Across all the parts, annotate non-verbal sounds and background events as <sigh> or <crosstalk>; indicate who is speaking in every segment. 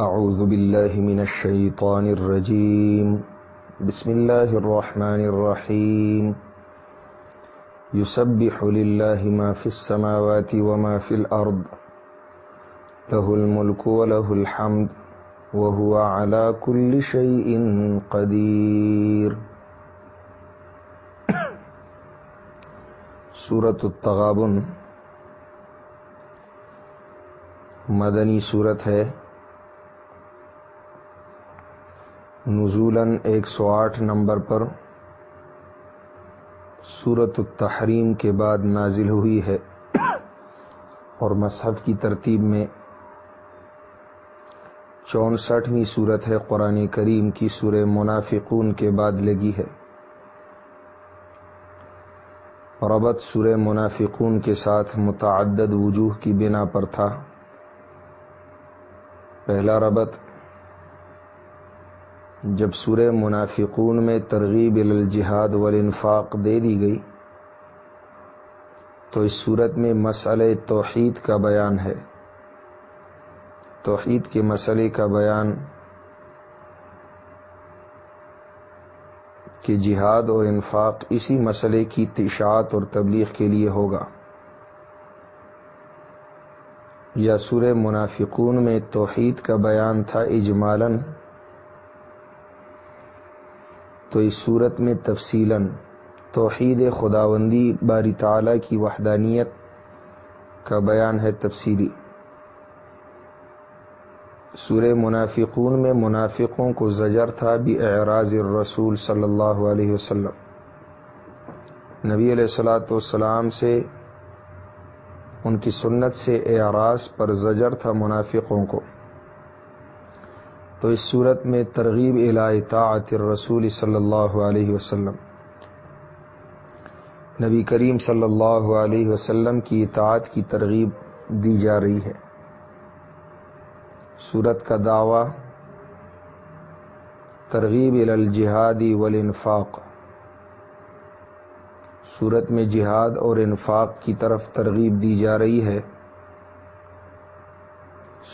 Speaker 1: أعوذ بالله من الشيطان الرجيم. بسم الله الرحمن الرحيم. يسبح لله ما في السماوات وما في الأرض. له الملك وله الحمد. وهو على كل شيء قدير. سورة التغابن. مدنی صورت ہے. نزولاً ایک سو آٹھ نمبر پر سورت التحریم کے بعد نازل ہوئی ہے اور مصحف کی ترتیب میں چونسٹھویں صورت ہے قرآن کریم کی سورہ منافقون کے بعد لگی ہے۔ ربط سورہ منافقون کے ساتھ متعدد وجوہ کی بنا پر تھا۔ پہلا ربط جب سورہ منافقون میں ترغیب الجہاد والانفاق دے دی گئی، تو اس صورت میں مسئلہ توحید کا بیان ہے۔ توحید کے مسئلے کا بیان کہ جہاد اور انفاق اسی مسئلے کی تشاعت اور تبلیغ کے لیے ہوگا۔ یا سورہ منافقون میں توحید کا بیان تھا اجمالاً تو اس صورت میں تفصیل توحید خداوندی باری تعالی کی وحدانیت کا بیان ہے تفصیلی۔ سورہ منافقون میں منافقوں کو زجر تھا بھی اعراض الرسول صلی اللہ علیہ وسلم۔ نبی علیہ السلاۃ والسلام سے، ان کی سنت سے اعراض پر زجر تھا منافقوں کو۔ تو اس صورت میں ترغیب اطاعت الرسول صلی اللہ علیہ وسلم۔ نبی کریم صلی اللہ علیہ وسلم کی اطاعت کی ترغیب دی جا رہی ہے۔ صورت کا دعوی، ترغیب الجہادی والانفاق۔ صورت میں جہاد اور انفاق کی طرف ترغیب دی جا رہی ہے۔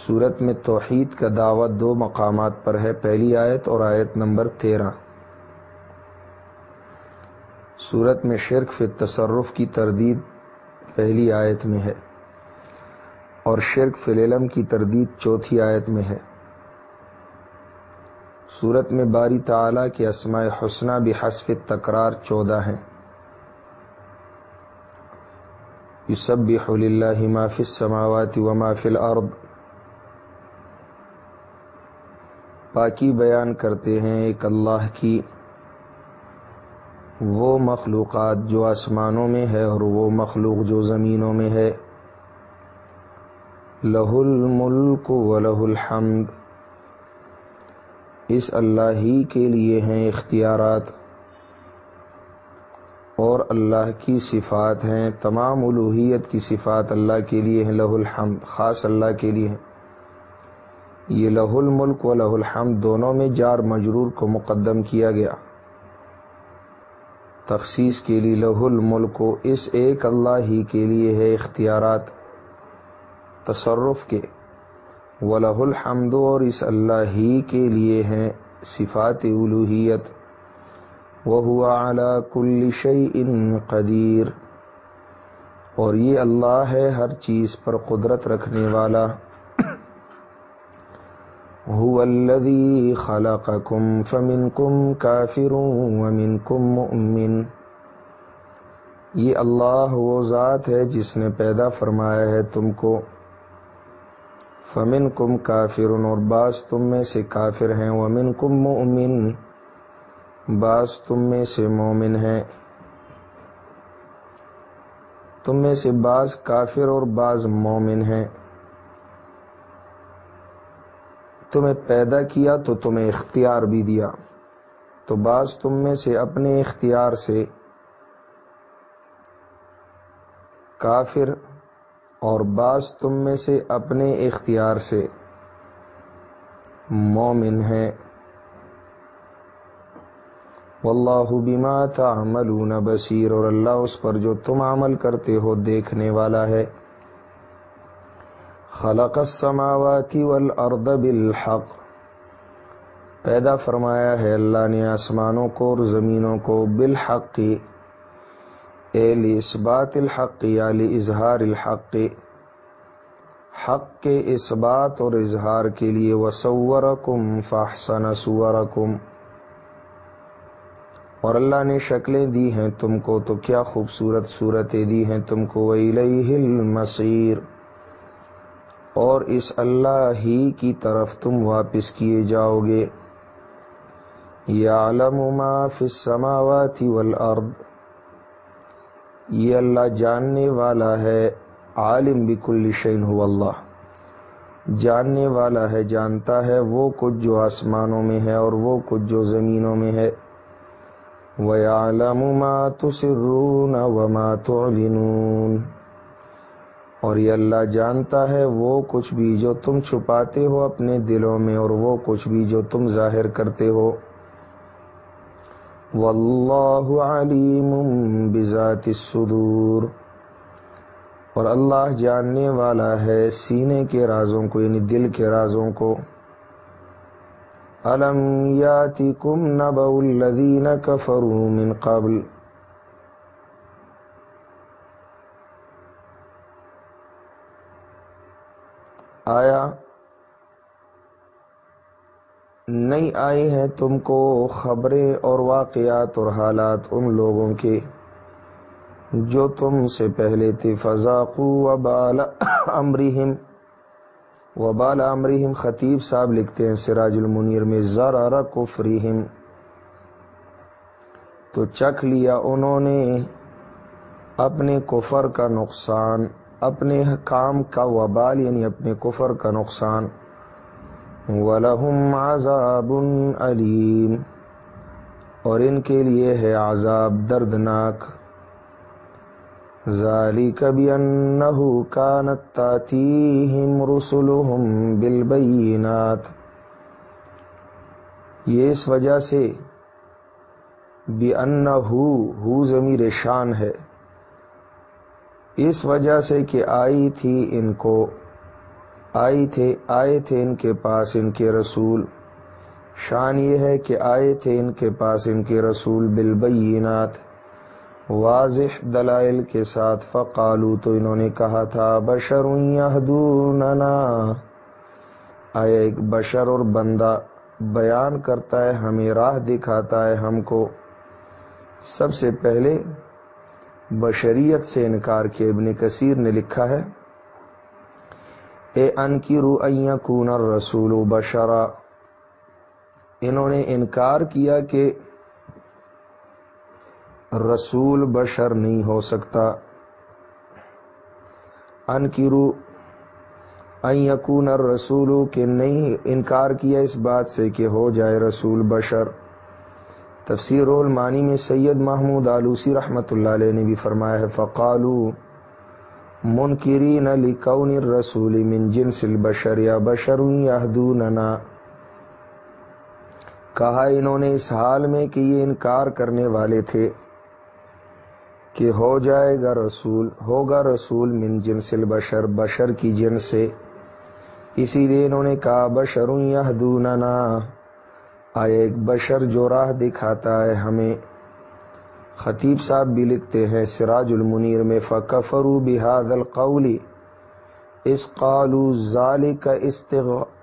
Speaker 1: صورت میں توحید کا دعوت دو مقامات پر ہے، پہلی آیت اور آیت نمبر تیرہ۔ صورت میں شرک فی تصرف کی تردید پہلی آیت میں ہے اور شرک فی العلم کی تردید چوتھی آیت میں ہے۔ صورت میں باری تعالی کے اسماء حسنہ بھی حسف تکرار چودہ ہیں۔ یسبح للہ ما فی السماوات وما فی الارض۔ پاکی بیان کرتے ہیں ایک اللہ کی۔ وہ مخلوقات جو آسمانوں میں ہے اور وہ مخلوق جو زمینوں میں ہے۔ لہ الملک و لہ الحمد اس اللہ ہی کے لیے ہیں اختیارات۔ اور اللہ کی صفات ہیں، تمام الوحیت کی صفات اللہ کے لیے ہیں لہ الحمد خاص اللہ کے لیے ہیں۔ یہ لہ الملک و لہ الحمد دونوں میں جار مجرور کو مقدم کیا گیا۔ تخصیص کے لیے لہ الملک اس ایک اللہ ہی کے لیے ہے اختیارات۔ تصرف کے۔ و لہ الحمد اور اس اللہ ہی کے لیے ہیں صفات الوحیت وہ ہوا اعلی کل شعی ان قدیر۔ اور یہ اللہ ہے ہر چیز پر قدرت رکھنے والا۔ هو الذي خلقكم فمنكم كافر ومنكم مؤمن۔ یہ اللہ وہ ذات ہے جس نے پیدا فرمایا ہے تم کو۔ فمن کم کافر اور بعض تم میں سے کافر ہیں ومن کم مومن بعض تم میں سے مومن ہیں۔ تم میں سے بعض کافر اور بعض مومن ہیں۔ تمہیں پیدا کیا تو تمہیں اختیار بھی دیا۔ تو بعض تم میں سے اپنے اختیار سے کافر اور بعض تم میں سے اپنے اختیار سے مومن ہے واللہ بما تعملون بصیر اور اللہ اس پر جو تم عمل کرتے ہو دیکھنے والا ہے۔ خلق السماوات والارض بالحق۔ پیدا فرمایا ہے اللہ نے آسمانوں کو اور زمینوں کو بالحق۔ اے اس الحق، یا اظہار الحق۔ حق کے اس بات اور اظہار کے لیے وصورکم فاحسن صورکم۔ اور اللہ نے شکلیں دی ہیں تم کو، تو کیا خوبصورت صورتیں دی ہیں تم کو؟ ویلیہ المصیر اور اس اللہ ہی کی طرف تم واپس کیے جاؤ گے۔ یعلم ما فی السماوات والارض۔ یہ اللہ جاننے والا ہے، عالم بکل شین ہو اللہ۔ جاننے والا ہے، جانتا ہے وہ کچھ جو آسمانوں میں ہے اور وہ کچھ جو زمینوں میں ہے۔ وَيَعْلَمُ مَا تُسِرُّونَ وَمَا تُعْلِنُونَ۔ اور یہ اللہ جانتا ہے وہ کچھ بھی جو تم چھپاتے ہو اپنے دلوں میں اور وہ کچھ بھی جو تم ظاہر کرتے ہو۔ واللہ علیم بذات الصدور۔ اور اللہ جاننے والا ہے سینے کے رازوں کو یعنی دل کے رازوں کو۔ الم یاتکم نبأ الذین کفروا من قبل؟ آیا، نہیں آئی ہیں تم کو خبریں اور واقعات اور حالات ان لوگوں کے جو تم سے پہلے تھے۔ فضاقو وبال امرہم وبال امرحم خطیب صاحب لکھتے ہیں، سراج المنیر میں ذرا کفریہم تو چکھ لیا انہوں نے اپنے کفر کا نقصان۔ اپنے کام کا وبال یعنی اپنے کفر کا نقصان۔ وَلَهُمْ عَذَابٌ علیم اور ان کے لیے ہے عذاب دردناک۔ ذلك بأنه كانت تاتيهم رسلهم بالبينات۔ یہ اس وجہ سے بأنه، ہو ضمیر شان ہے۔ اس وجہ سے کہ آئی تھی ان کو، آئی تھے، آئے تھے ان کے پاس ان کے رسول۔ شان یہ ہے کہ آئے تھے ان کے پاس ان کے رسول بالبینات۔ واضح دلائل کے ساتھ فقالو تو انہوں نے کہا تھا بشر یہدوننا۔ آیا ایک بشر اور بندہ بیان کرتا ہے، ہمیں راہ دکھاتا ہے ہم کو۔ سب سے پہلے بشریت سے انکار کیا ابن کثیر نے لکھا ہے، اے ان کی رو کون رسول بشرا۔ انہوں نے انکار کیا کہ رسول بشر نہیں ہو سکتا۔ ان کی رو یقون رسول کے نہیں انکار کیا اس بات سے کہ ہو جائے رسول بشر۔ تفسیر المانی میں سید محمود آلوسی رحمۃ اللہ علیہ نے بھی فرمایا ہے فقالو منکرین علی کون رسول من جنس البشر یا بشر یہدوننا کہا انہوں نے اس حال میں کہ یہ انکار کرنے والے تھے کہ ہو جائے گا رسول، ہوگا رسول من جنس البشر، بشر کی جن سے۔ اسی لیے انہوں نے کہا، بشر یہدوننا آئے ایک بشر جو راہ دکھاتا ہے ہمیں۔ خطیب صاحب بھی لکھتے ہیں، سراج المنیر میں فکفرو بحاد القولی اس قالو ذالک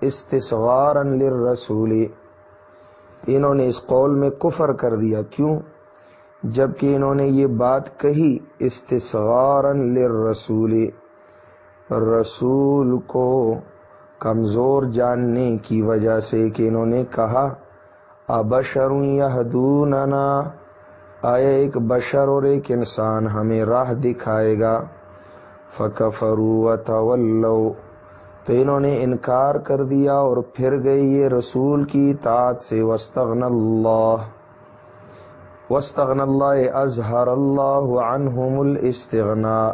Speaker 1: استصغارا للرسول۔ انہوں نے اس قول میں کفر کر دیا۔ کیوں؟ جبکہ انہوں نے یہ بات کہی، استصغارا للرسول۔ رسول کو کمزور جاننے کی وجہ سے کہ انہوں نے کہا ابشر یہدوننا آیا ایک بشر اور ایک انسان ہمیں راہ دکھائے گا؟ فکفروا وتولوا۔ تو انہوں نے انکار کر دیا اور پھر گئی یہ رسول کی اطاعت سے۔ وستغن اللہ۔ وسطن اللہ، اظہر اللہ عنہم الاستغنا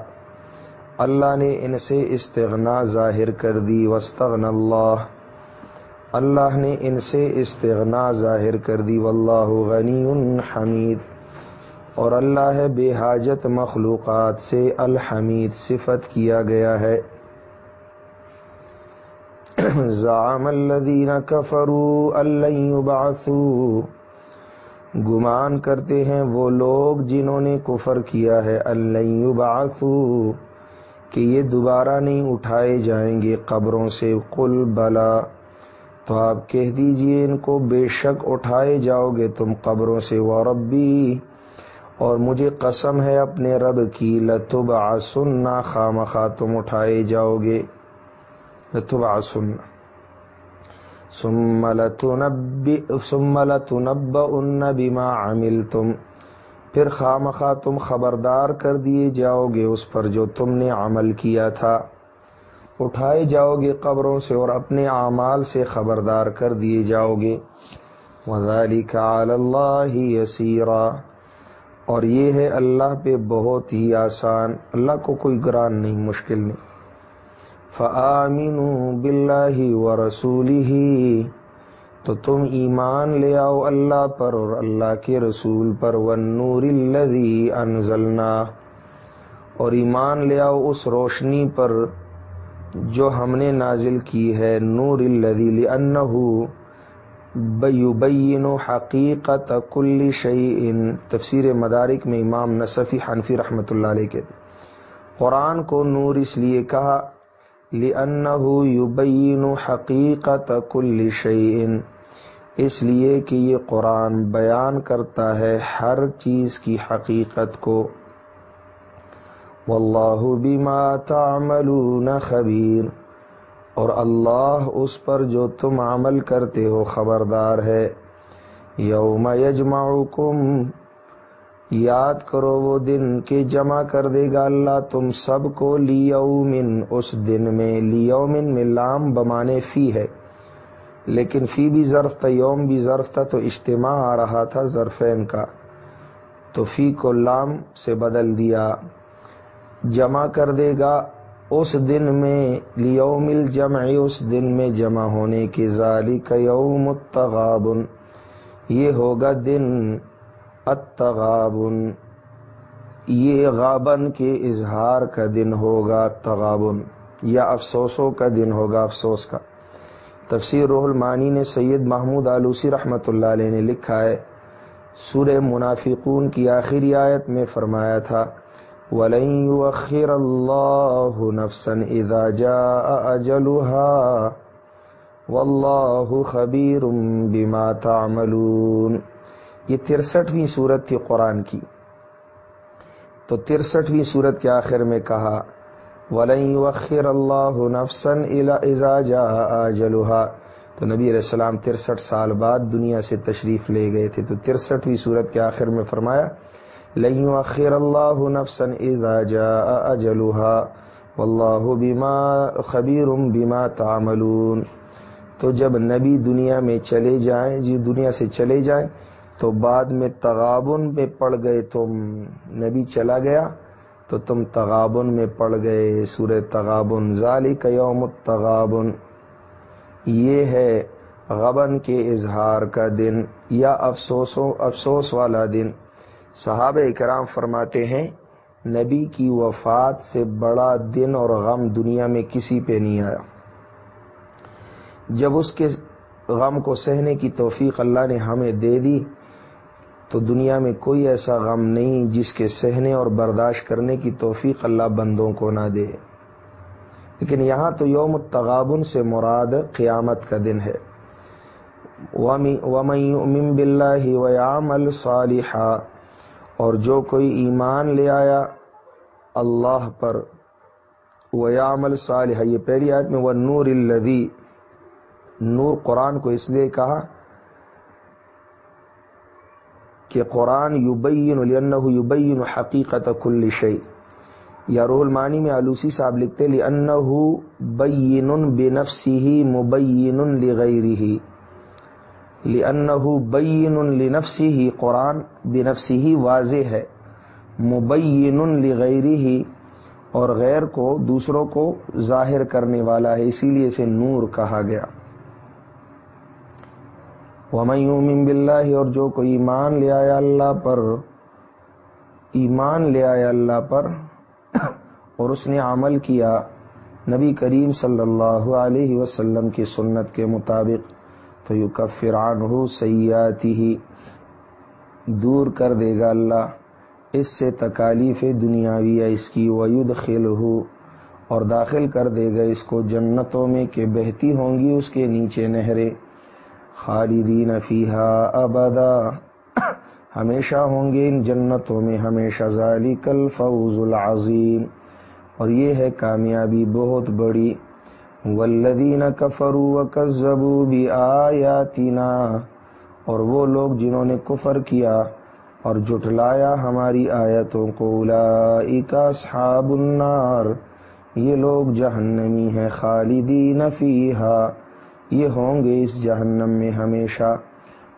Speaker 1: اللہ نے ان سے استغنا ظاہر کر دی۔ وسطن اللہ۔ اللہ نے ان سے استغنا ظاہر کر دی، واللہ غنی حمید۔ اور اللہ ہے بے حاجت مخلوقات سے الحمید، صفت کیا گیا ہے۔ زعم الذین کفروا ان یبعثوا۔ گمان کرتے ہیں وہ لوگ جنہوں نے کفر کیا ہے۔ ان یبعثوا۔ کہ یہ دوبارہ نہیں اٹھائے جائیں گے قبروں سے۔ قل بلا۔ تو آپ کہہ دیجیے ان کو بے شک اٹھائے جاؤ گے تم قبروں سے وہ ربی، اور مجھے قسم ہے اپنے رب کی لتب آسننا خام خواہ تم اٹھائے جاؤ گے۔ لتب آسننا سملت نب ان بما عمل تم پھر خام خواہ تم خبردار کر دیے جاؤ گے اس پر جو تم نے عمل کیا تھا۔ اٹھائے جاؤ گے قبروں سے اور اپنے اعمال سے خبردار کر دیے جاؤ گے۔ وذالک علی اللہ یسیرا اور یہ ہے اللہ پہ بہت ہی آسان۔ اللہ کو کوئی گران نہیں، مشکل نہیں۔ فآمنوا باللہ ورسولہ تو تم ایمان لے آؤ اللہ پر اور اللہ کے رسول پر۔ والنور الذی انزلنا اور ایمان لے آؤ اس روشنی پر۔ جو ہم نے نازل کی ہے، نور الذی لانہ بیبین حقیقت کل شیء تفسیر مدارک میں امام نصفی حنفی رحمۃ اللہ علیہ کے قرآن کو نور اس لیے کہا لانہ یبین حقیقت کل شیء اس لیے کہ یہ قرآن بیان کرتا ہے ہر چیز کی حقیقت کو۔ واللہ بما تعملون خبیر۔ اور اللہ اس پر جو تم عمل کرتے ہو خبردار ہے۔ یوم یجمعکم، یاد کرو وہ دن کہ جمع کر دے گا اللہ تم سب کو لیومن، اس دن میں لیومن میں لام بمانے فی ہے۔ لیکن فی بھی ظرف تھا، یوم بھی ظرف تھا، تو اجتماع آ رہا تھا ظرفین کا۔ تو فی کو لام سے بدل دیا۔ جمع کر دے گا اس دن میں لیوم الجمع، اس دن میں جمع ہونے کی ذالک یوم التغابن۔ یہ ہوگا دن التغابن۔ یہ غابن کے اظہار کا دن ہوگا تغابن، یا افسوسوں کا دن ہوگا، افسوس کا۔ تفسیر روح المانی نے سید محمود آلوسی رحمۃ اللہ علیہ نے لکھا ہے۔ سورہ منافقون کی آخری آیت میں فرمایا تھا وَلَن يُوَخِّرَ اللَّهُ نَفْسًا إِذَا جَاءَ أَجَلُهَا وَاللَّهُ خَبِيرٌ بِمَا تَعْمَلُونَ. یہ ترسٹھویں صورت تھی قرآن کی. تو ترسٹھویں صورت کے آخر میں کہا، وَلَن يُوَخِّرَ اللَّهُ نَفْسًا إِذَا جَاءَ أَجَلُهَا. تو نبی علیہ السلام ترسٹھ سال بعد دنیا سے تشریف لے گئے تھے. تو ترسٹھویں صورت کے آخر میں فرمایا لن يؤخر الله نفسا اذا جاء اجلها والله بما خبير بما تعملون تو جب نبی دنیا میں چلے جائیں جی دنیا سے چلے جائیں، تو بعد میں تغابن میں پڑ گئے تم۔ نبی چلا گیا، تو تم تغابن میں پڑ گئے۔ سورہ تغابن، ذالک یوم التغابن۔ یہ ہے غبن کے اظہار کا دن یا افسوسوں، افسوس والا دن۔ صحابہ اکرام فرماتے ہیں، نبی کی وفات سے بڑا دن اور غم دنیا میں کسی پہ نہیں آیا۔ جب اس کے غم کو سہنے کی توفیق اللہ نے ہمیں دے دی، تو دنیا میں کوئی ایسا غم نہیں جس کے سہنے اور برداشت کرنے کی توفیق اللہ بندوں کو نہ دے۔ لیکن یہاں تو یوم التغابن سے مراد قیامت کا دن ہے۔ وَمَن بِاللَّهِ وَيَعْمَلْ صَالِحًا اور جو کوئی ایمان لے آیا اللہ پر ویامل صالح یہ پہلی آیت میں وہ نور الدی نور قرآن کو اس لیے کہا کہ قرآن یوبین یوبین حقیقت کل شعی یا روح المانی میں آلوسی صاحب لکھتے لی بین بنفسی ہی مبین لغیری ہی لأنه بین لنفسی ہی قرآن بنفسی ہی واضح ہے۔ مبین لغیری ہی اور غیر کو، دوسروں کو ظاہر کرنے والا ہے۔ اسی لیے اسے نور کہا گیا۔ ومن باللہ اور جو کوئی ایمان لے آیا اللہ پر، ایمان لے آیا اللہ پر، اور اس نے عمل کیا نبی کریم صلی اللہ علیہ وسلم کی سنت کے مطابق تو یو کفران ہو سیاتی ہی دور کر دے گا اللہ، اس سے تکالیف دنیاوی ہے اس کی وید خل ہو اور داخل کر دے گا اس کو جنتوں میں کہ بہتی ہوں گی اس کے نیچے نہریں۔ خالدین فیحا ابدا۔ ہمیشہ ہوں گے ان جنتوں میں، ہمیشہ ذالک الفوز العظیم۔ اور یہ ہے کامیابی بہت بڑی۔ والذین کفروا وکذبوا بآیاتنا۔ اور وہ لوگ جنہوں نے کفر کیا اور جٹلایا ہماری آیتوں کو اولئک اصحاب النار۔ یہ لوگ جہنمی ہیں، خالدین فیہا۔ یہ ہوں گے اس جہنم میں ہمیشہ۔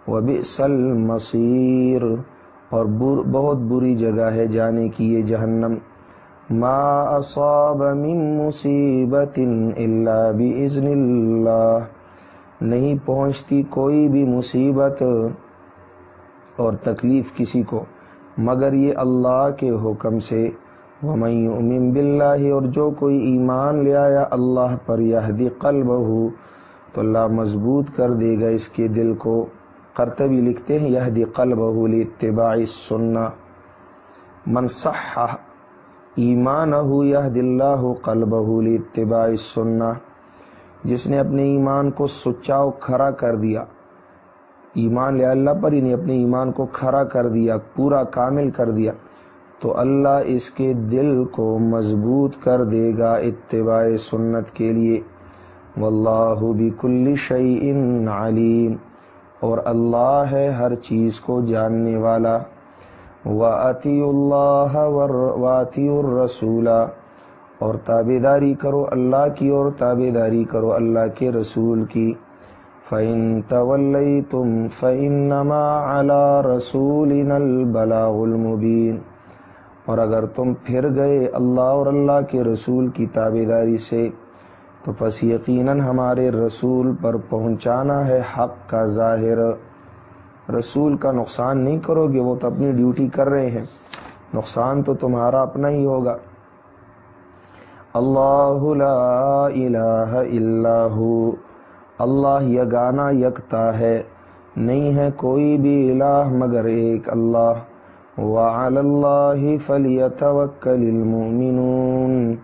Speaker 1: وبئس المصیر۔ اور بہت بری جگہ ہے جانے کی یہ جہنم۔ ما اصاب من مصیبت الا باذن اللہ نہیں پہنچتی کوئی بھی مصیبت اور تکلیف کسی کو، مگر یہ اللہ کے حکم سے۔ ومن یؤمن باللہ اور جو کوئی ایمان لے آیا اللہ پر یہدی قلبہ، تو اللہ مضبوط کر دے گا اس کے دل کو۔ کرتبی لکھتے ہیں یہ دی قلب اتباع سننا منصح ایمان ہو یہ دلہ ہو اتباع سننا جس نے اپنے ایمان کو سچاؤ کھڑا کر دیا۔ ایمان لیا اللہ پر ہی نے اپنے ایمان کو کھڑا کر دیا، پورا کامل کر دیا۔ تو اللہ اس کے دل کو مضبوط کر دے گا اتباع سنت کے لیے۔ واللہ بکل شیء علیم، اور اللہ ہے ہر چیز کو جاننے والا۔ واطی اللہ واطی الرسولہ اور تابے داری کرو اللہ کی اور تابے داری کرو اللہ کے رسول کی۔ فعن طول تم فعن نما اللہ رسول البلاغ المبین اور اگر تم پھر گئے اللہ اور اللہ کے رسول کی تابے داری سے، تو پس یقیناً ہمارے رسول پر پہنچانا ہے حق کا ظاہر۔ رسول کا نقصان نہیں کرو گے، وہ تو اپنی ڈیوٹی کر رہے ہیں۔ نقصان تو تمہارا اپنا ہی ہوگا۔ اللہ لا الہ الا ہو۔ اللہ یگانا یکتا ہے۔ نہیں ہے کوئی بھی الہ مگر ایک اللہ۔ وعلی اللہ فلیتوکل المؤمنون۔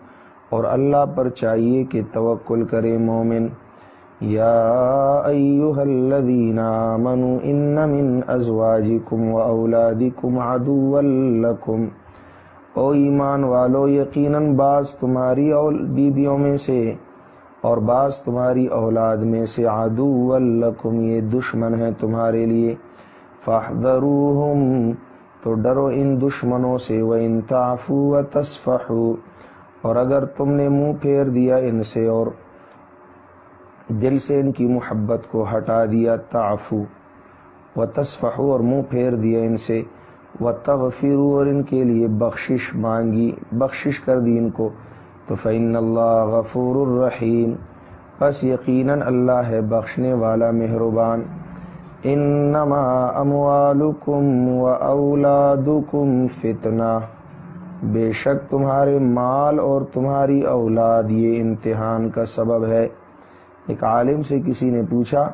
Speaker 1: اور اللہ پر چاہیے کہ توکل کرے مومن۔ یا ایوہ الذین آمنوا ان من ازواجکم و عدوا او ایمان والو، یقیناً بعض تمہاری بیبیوں میں سے اور بعض تمہاری اولاد میں سے عدو لکم، یہ دشمن ہیں تمہارے لیے. فاحذروہم، تو ڈرو ان دشمنوں سے، وَإِن تَعْفُوا وَتَصْفَحُوا، اور اگر تم نے منہ پھیر دیا ان سے اور دل سے ان کی محبت کو ہٹا دیا تعفو و تصفحو اور منہ پھیر دیا ان سے و تغفرو اور ان کے لیے بخشش مانگی، بخشش کر دی ان کو۔ تو فعن اللہ غفور الرحیم بس یقیناً اللہ ہے بخشنے والا مہربان۔ انما اموالکم و اولادکم فتنہ بے شک تمہارے مال اور تمہاری اولاد یہ امتحان کا سبب ہے۔ ایک عالم سے کسی نے پوچھا،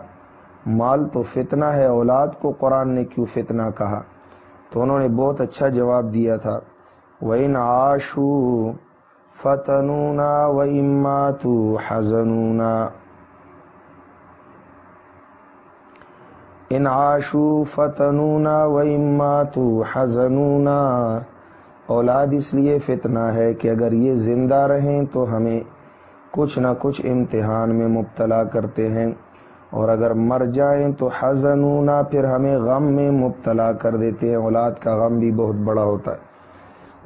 Speaker 1: مال تو فتنہ ہے، اولاد کو قرآن نے کیوں فتنہ کہا؟ تو انہوں نے بہت اچھا جواب دیا تھا۔ وہ ان آشو فتنونا و اماتو حزنونا۔ ان آشو فتنونا و اماتو حزنونا۔ اولاد اس لیے فتنہ ہے کہ اگر یہ زندہ رہیں تو ہمیں کچھ نہ کچھ امتحان میں مبتلا کرتے ہیں۔ اور اگر مر جائیں تو حزنونا، پھر ہمیں غم میں مبتلا کر دیتے ہیں۔ اولاد کا غم بھی بہت بڑا ہوتا ہے۔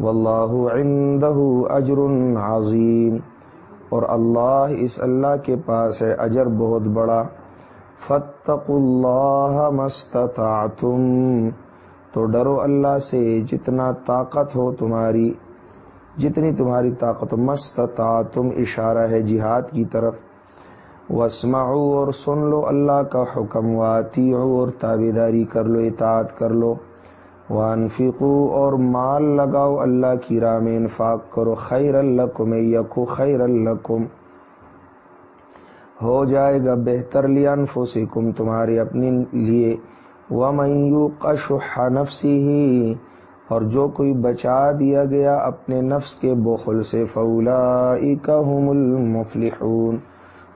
Speaker 1: واللہ عندہ اجر عظیم۔ اور اللہ اس اللہ کے پاس ہے، اجر بہت بڑا۔ فتق اللہ مستطعتم تو ڈرو اللہ سے، جتنا طاقت ہو تمہاری۔ جتنی تمہاری طاقت مستتا تم اشارہ ہے جہاد کی طرف۔ وسمعو اور سن لو اللہ کا حکم واتی اور تابے داری کر لو، اطاعت کر لو۔ وانفقو اور مال لگاؤ اللہ کی راہ میں انفاق کرو خیر الکم یکو خیر الکم ہو جائے گا بہتر لیا انفسکم، تمہارے اپنے لیے۔ ومن یوق شح نفسی ہی اور جو کوئی بچا دیا گیا اپنے نفس کے بخل سے فولا المفلحون۔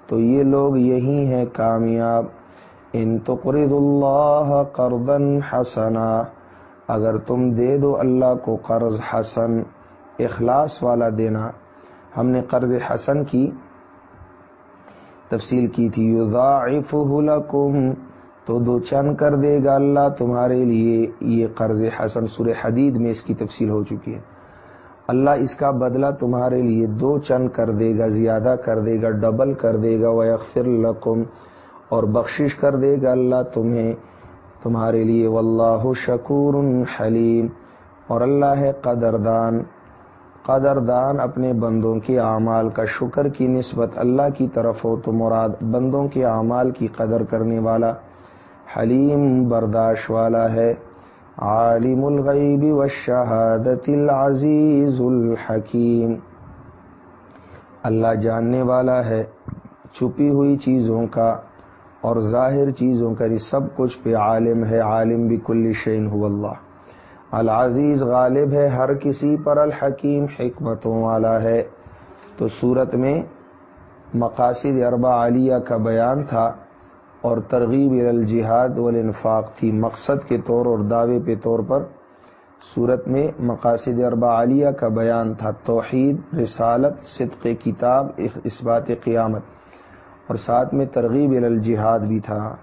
Speaker 1: تو یہ لوگ یہی ہیں کامیاب۔ ان تقرض اللہ قرضا حسنا۔ اگر تم دے دو اللہ کو قرض حسن، اخلاص والا دینا۔ ہم نے قرض حسن کی تفصیل کی تھی۔ یضاعفہ لکم تو دو چن کر دے گا اللہ تمہارے لیے۔ یہ قرض حسن سور حدید میں اس کی تفصیل ہو چکی ہے۔ اللہ اس کا بدلہ تمہارے لیے دو چن کر دے گا، زیادہ کر دے گا، ڈبل کر دے گا ویغفر لکم اور بخشش کر دے گا اللہ تمہیں۔ تمہارے لیے واللہ شکور حلیم۔ اور اللہ ہے قدردان۔ قدردان اپنے بندوں کے اعمال کا شکر کی نسبت اللہ کی طرف ہو تو مراد بندوں کے اعمال کی قدر کرنے والا۔ حلیم برداشت والا ہے۔ عالم الغیب والشہادت العزیز الحکیم۔ اللہ جاننے والا ہے چھپی ہوئی چیزوں کا اور ظاہر چیزوں کا سب کچھ پہ عالم ہے، عالم بھی کل شعین ہو اللہ۔ العزیز غالب ہے، ہر کسی پر الحکیم حکمتوں والا ہے۔ تو صورت میں مقاصد اربا عالیہ کا بیان تھا۔ اور ترغیب الجہاد والانفاق تھی مقصد کے طور اور دعوے پہ طور پر۔ صورت میں مقاصد اربا عالیہ کا بیان تھا، توحید، رسالت، صدق کتاب اس بات قیامت، اور ساتھ میں ترغیب الجہاد بھی تھا۔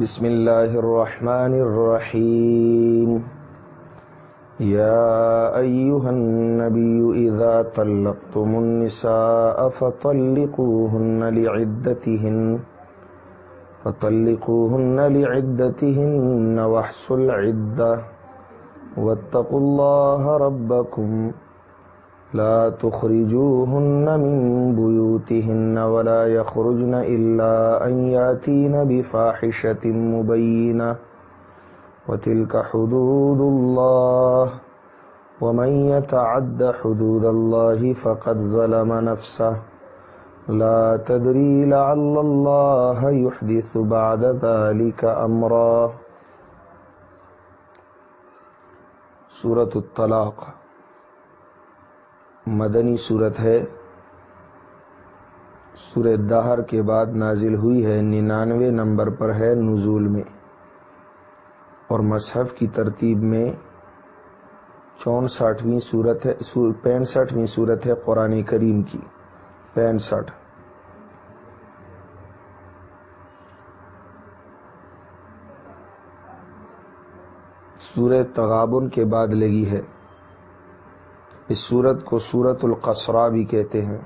Speaker 1: بسم اللہ الرحمن الرحیم۔ يا أيها النبي إذا طلقتم النساء فطلقوهن لعدتهن فطلقوهن لعدتهن واحسوا العدة، واتقوا الله ربكم. لا تخرجوهن من بيوتهن ولا يخرجن إلا أن ياتين بفاحشة مبينة. وتلك حدود الله ومن يتعد حدود الله فقد ظلم نفسه. لا تدري لعل الله يحدث بعد ذلك امرا سورة الطلاق. مدنی صورت ہے. سورہ دہر کے بعد نازل ہوئی ہے، ننانوے نمبر پر ہے نزول میں. اور مصحف کی ترتیب میں چونسٹھویں صورت ہے پینسٹھویں صورت ہے قرآن کریم کی۔ پینسٹھ۔ سورہ تغابن کے بعد لگی ہے۔ اس سورت کو سورت القصرا بھی کہتے ہیں۔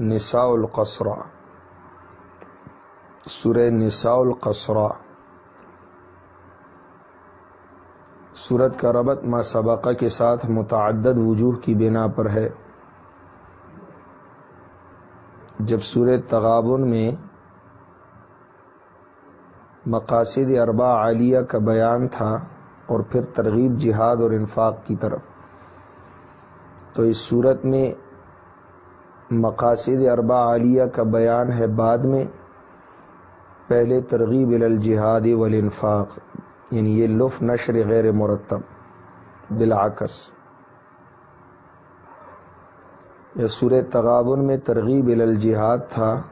Speaker 1: نساء القصرہ۔ سورہ نساء القصرا۔ سورت کا ربط ما سبقہ کے ساتھ متعدد وجوہ کی بنا پر ہے۔ جب سورہ تغابن میں مقاصد اربا عالیہ کا بیان تھا اور پھر ترغیب، جہاد اور انفاق کی طرف، تو اس صورت میں مقاصد اربا عالیہ کا بیان ہے۔ بعد میں پہلے ترغیب الجہاد والانفاق یعنی یہ لف نشر غیر مرتب، بالعکس۔ یا سور تغابن میں ترغیب الجہاد تھا،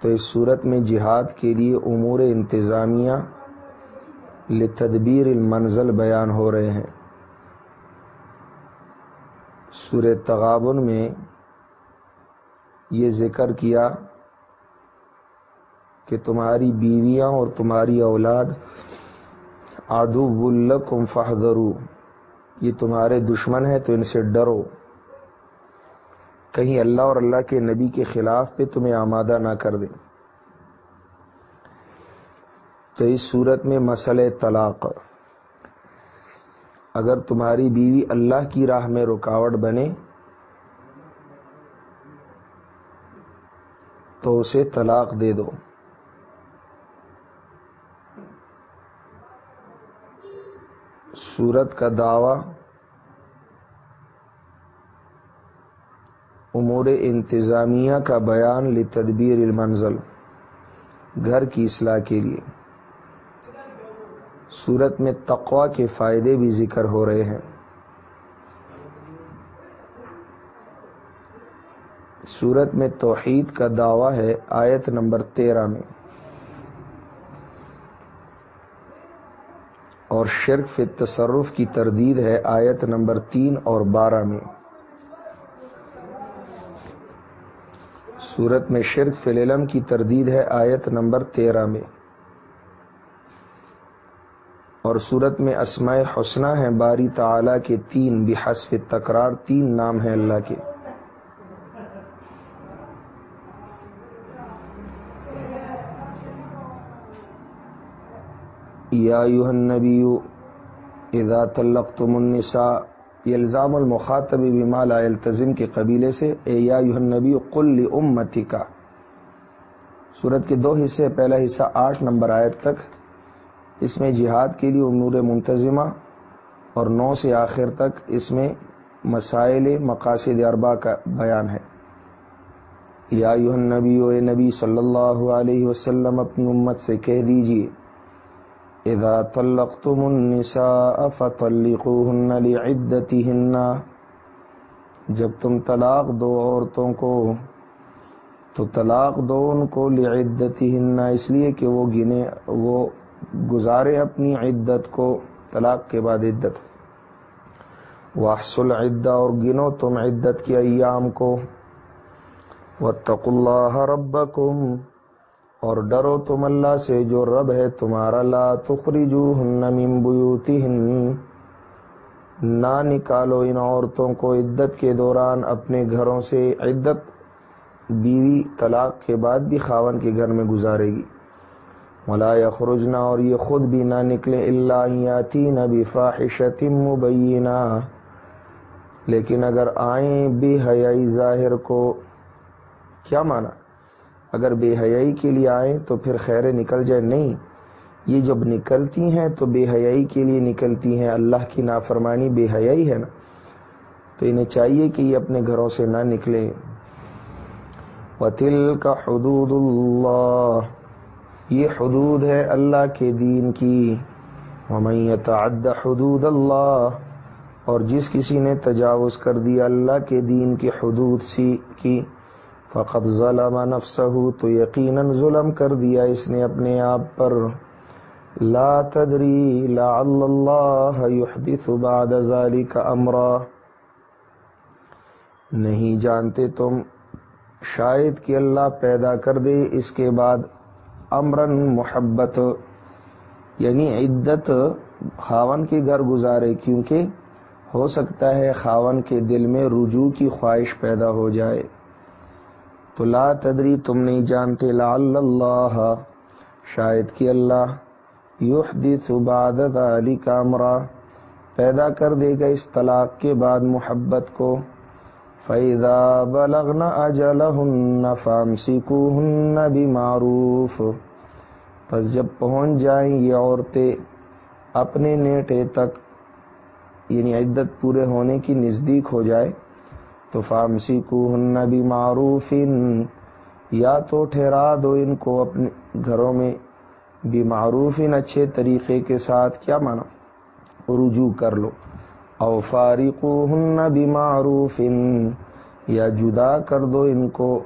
Speaker 1: تو اس صورت میں جہاد کے لیے امور انتظامیہ لتدبیر المنزل بیان ہو رہے ہیں۔ سور تغابن میں یہ ذکر کیا کہ تمہاری بیویاں اور تمہاری اولاد آدو ولکم فہدرو یہ تمہارے دشمن ہیں تو ان سے ڈرو۔ کہیں اللہ اور اللہ کے نبی کے خلاف پہ تمہیں آمادہ نہ کر دیں تو اس صورت میں مسئلہ طلاق۔ اگر تمہاری بیوی اللہ کی راہ میں رکاوٹ بنے، تو اسے طلاق دے دو۔ سورت کا دعوی، امور انتظامیہ کا بیان لتدبیر المنزل، گھر کی اصلاح کے لیے۔ صورت میں تقوا کے فائدے بھی ذکر ہو رہے ہیں۔ صورت میں توحید کا دعویٰ ہے آیت نمبر تیرہ میں۔ اور شرک فی تصرف کی تردید ہے آیت نمبر تین اور بارہ میں۔ صورت میں شرک فی العلم کی تردید ہے آیت نمبر تیرہ میں۔ اور صورت میں اسماء حسنہ ہیں، باری تعالی کے تین، بحسب تکرار تین نام ہیں اللہ کے۔ یا النبی اذا طلقتم النساء، یہ الزام المخاطب بما لا التزم کے قبیلے سے، اے یا النبی قل لامتی کا صورت کے دو حصے، پہلا حصہ آٹھ نمبر آیت تک۔ اس میں جہاد کے لیے امور منتظمہ اور نو سے آخر تک اس میں مسائل مقاصد اربا کا بیان ہے۔ یا النبی و نبی صلی اللہ علیہ وسلم، اپنی امت سے کہہ دیجیے اذا طلقتم النساء فطلقوهن لعدتهن۔ جب تم طلاق دو عورتوں کو، تو طلاق دو ان کو لعدتهن، اس لیے کہ وہ گنے، وہ گزارے اپنی عدت کو طلاق کے بعد عدت۔ واحصل عدہ اور گنو تم عدت کی ایام کو۔ واتقوا اللہ ربکم اور ڈرو تم اللہ سے جو رب ہے تمہارا، لا تخرجوہن من بیوتہن۔ نہ نکالو ان عورتوں کو عدت کے دوران اپنے گھروں سے، عدت بیوی طلاق کے بعد بھی خاون کے گھر میں گزارے گی۔ ولا یخرجنا اور یہ خود بھی نہ نکلے۔ اللہ یاتین بفاحشت مبینہ لیکن اگر آئیں بے حیائی ظاہر کو، کیا مانا؟ اگر بے حیائی کے لیے آئیں تو پھر خیر نکل جائے۔ نہیں، یہ جب نکلتی ہیں تو بے حیائی کے لیے نکلتی ہیں۔ اللہ کی نافرمانی بے حیائی ہے نا؟ تو انہیں چاہیے کہ یہ اپنے گھروں سے نہ نکلے۔ وطل کا حدود اللہ یہ حدود ہے اللہ کے دین کی۔ ومیت حدود اللہ اور جس کسی نے تجاوز کر دیا اللہ کے دین کی حدود سی کی فقط ظلم نفسہ تو یقیناً ظلم کر دیا اس نے اپنے آپ پر۔ لا تدری لعل اللہ يحدث بعد ذلك امرا۔ نہیں جانتے تم شاید کہ اللہ پیدا کر دے اس کے بعد امرن محبت یعنی عدت خاون کے گھر گزارے، کیونکہ ہو سکتا ہے خاون کے دل میں رجوع کی خواہش پیدا ہو جائے۔ تو لا تدری، تم نہیں جانتے لا اللہ، شاید کہ اللہ یحدث بعد ذلك امرا، پیدا کر دے گا اس طلاق کے بعد محبت کو۔ فَإِذَا بَلَغْنَ أَجَلَهُنَّ فَامْسِكُوهُنَّ بِمَعْرُوفِ۔ پس جب پہنچ جائیں یہ عورتیں اپنے نیٹے تک یعنی عدت پورے ہونے کی نزدیک ہو جائے تو فامسی کو ہن بھی معروف یا تو ٹھہرا دو ان کو اپنے گھروں میں بھی معروف اچھے طریقے کے ساتھ، کیا مانا؟ رجوع کر لو۔ او فارق ہن بھی معروف یا جدا کر دو ان کو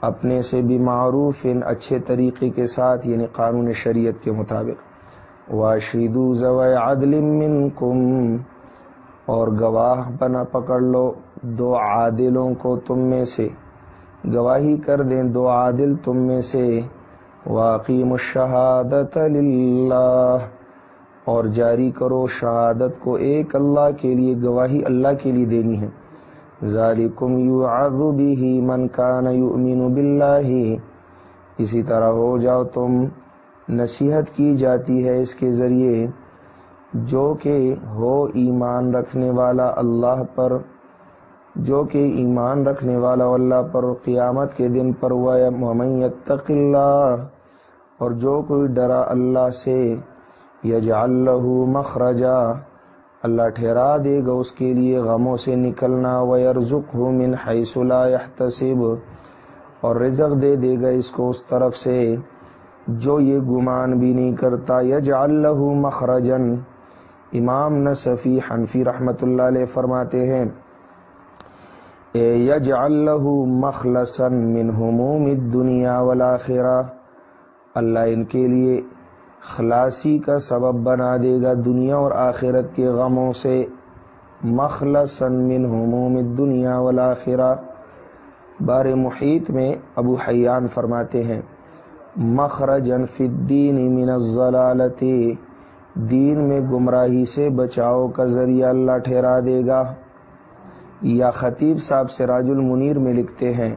Speaker 1: اپنے سے بھی معروف اچھے طریقے کے ساتھ یعنی قانون شریعت کے مطابق۔ واشیدو زوائے عدل منکم، اور گواہ بنا پکڑ لو۔ دو عادلوں کو تم میں سے۔ گواہی کر دیں دو عادل تم میں سے۔ واقعی مشہادت للہ اور جاری کرو شہادت کو ایک اللہ کے لیے، گواہی اللہ کے لیے دینی ہے۔ ذالکم یعذ به من کان یؤمن باللہ اسی طرح ہو جاؤ تم۔ نصیحت کی جاتی ہے اس کے ذریعے۔ جو کہ ہو ایمان رکھنے والا اللہ پر۔ جو کہ ایمان رکھنے والا اللہ پر قیامت کے دن پر محمد اللہ اور جو کوئی ڈرا اللہ سے یج اللہ مخرجا، اللہ ٹھہرا دے گا اس کے لیے غموں سے نکلنا ویرزق ہو من حیثلا تصب اور رزق دے دے گا اس کو اس طرف سے، جو یہ گمان بھی نہیں کرتا یج اللہ مخرجن امام نصفی حنفی رحمت اللہ علیہ فرماتے ہیں یج اللہ مخلصن من حموم دنیا والآخرہ، اللہ ان کے لیے خلاصی کا سبب بنا دے گا دنیا اور آخرت کے غموں سے مخلصن من حموم دنیا والآخرہ۔ بار محیط میں ابو حیان فرماتے ہیں مخرجن فی الدین من الضلالتی، دین میں گمراہی سے بچاؤ کا ذریعہ اللہ ٹھہرا دے گا۔ یا خطیب صاحب سے راج المنیر میں لکھتے ہیں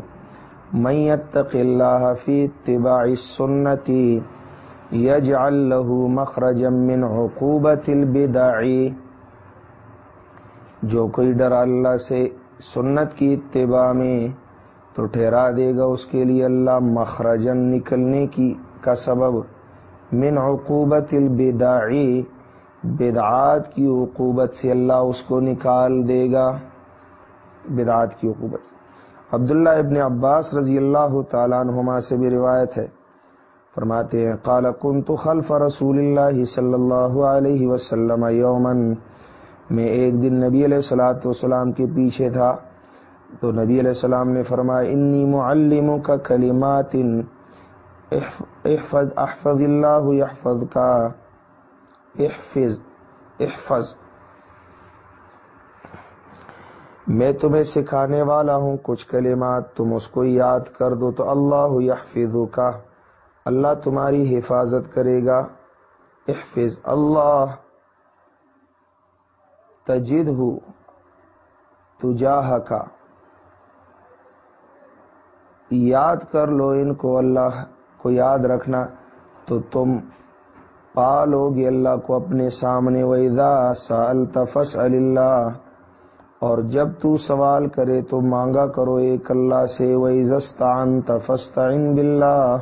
Speaker 1: میتق اللہ فی اتباع سنتی یج اللہ مخرجم من عقوبت البداعی جو کوئی ڈر اللہ سے سنت کی اتباع میں، تو ٹھہرا دے گا اس کے لیے اللہ مخرجن نکلنے کی کا سبب، من عقوبت البداعی بدعات کی عقوبت سے اللہ اس کو نکال دے گا۔ بدعات کی عقوبت۔ عبداللہ ابن عباس رضی اللہ تعالیٰ عنہما سے بھی روایت ہے۔ فرماتے ہیں، قال كنت خلف رسول اللہ صلی اللہ علیہ وسلم یومن میں ایک دن نبی علیہ السلاۃ والسلام کے پیچھے تھا۔ تو نبی علیہ السلام نے فرمایا، انی معلم کا کلمات احفظ احفظ اللہ یحفظ کا احفظ احفظ میں تمہیں سکھانے والا ہوں کچھ کلمات، تم اس کو یاد کر دو تو اللہ یحفظ کا اللہ تمہاری حفاظت کرے گا۔ احفظ اللہ۔ تجد ہو تجاہ کا یاد کر لو ان کو اللہ کو یاد رکھنا۔ تو تم پالو گے اللہ کو اپنے سامنے۔ ویدا سال تفس اللہ۔ اور جب تو سوال کرے تو مانگا کرو ایک اللہ سے ویزستان تفستعن باللہ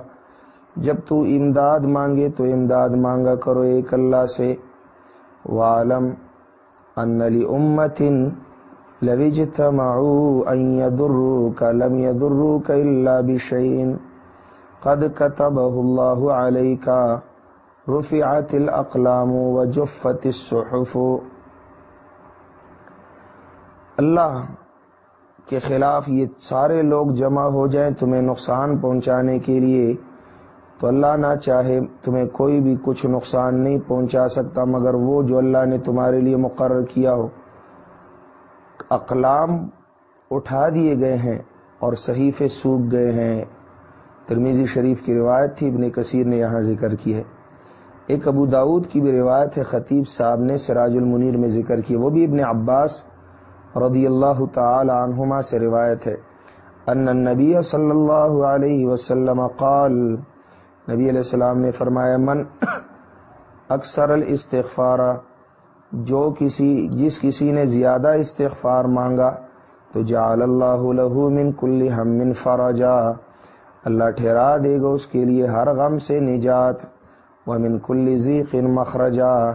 Speaker 1: جب تو امداد مانگے تو امداد مانگا کرو ایک اللہ سے۔ والم ان امتن لوجتمعوا ان يضروك لم يضروك الا بشيء۔ قد كتبه الله عليك رفعت الاقلام وجفت الصحف۔ اللہ کے خلاف یہ سارے لوگ جمع ہو جائیں تمہیں نقصان پہنچانے کے لیے، تو اللہ نہ چاہے تمہیں کوئی بھی کچھ نقصان نہیں پہنچا سکتا، مگر وہ جو اللہ نے تمہارے لیے مقرر کیا ہو۔ اقلام اٹھا دیے گئے ہیں اور صحیفے سوکھ گئے ہیں۔ ترمیزی شریف کی روایت تھی، ابن کثیر نے یہاں ذکر کی ہے۔ ایک ابو داود کی بھی روایت ہے، خطیب صاحب نے سراج المنیر میں ذکر کی وہ بھی ابن عباس رضی اللہ تعالی عنہما سے روایت ہے۔ ان النبی صلی اللہ علیہ وسلم قال، نبی علیہ السلام نے فرمایا، من اکثر الاستغفارہ جو کسی، جس کسی نے زیادہ استغفار مانگا، تو جعل اللہ له من کل ہم من فرجا۔ اللہ ٹھہرا دے گا اس کے لیے ہر غم سے نجات، ومن کل ذیق مخرجا۔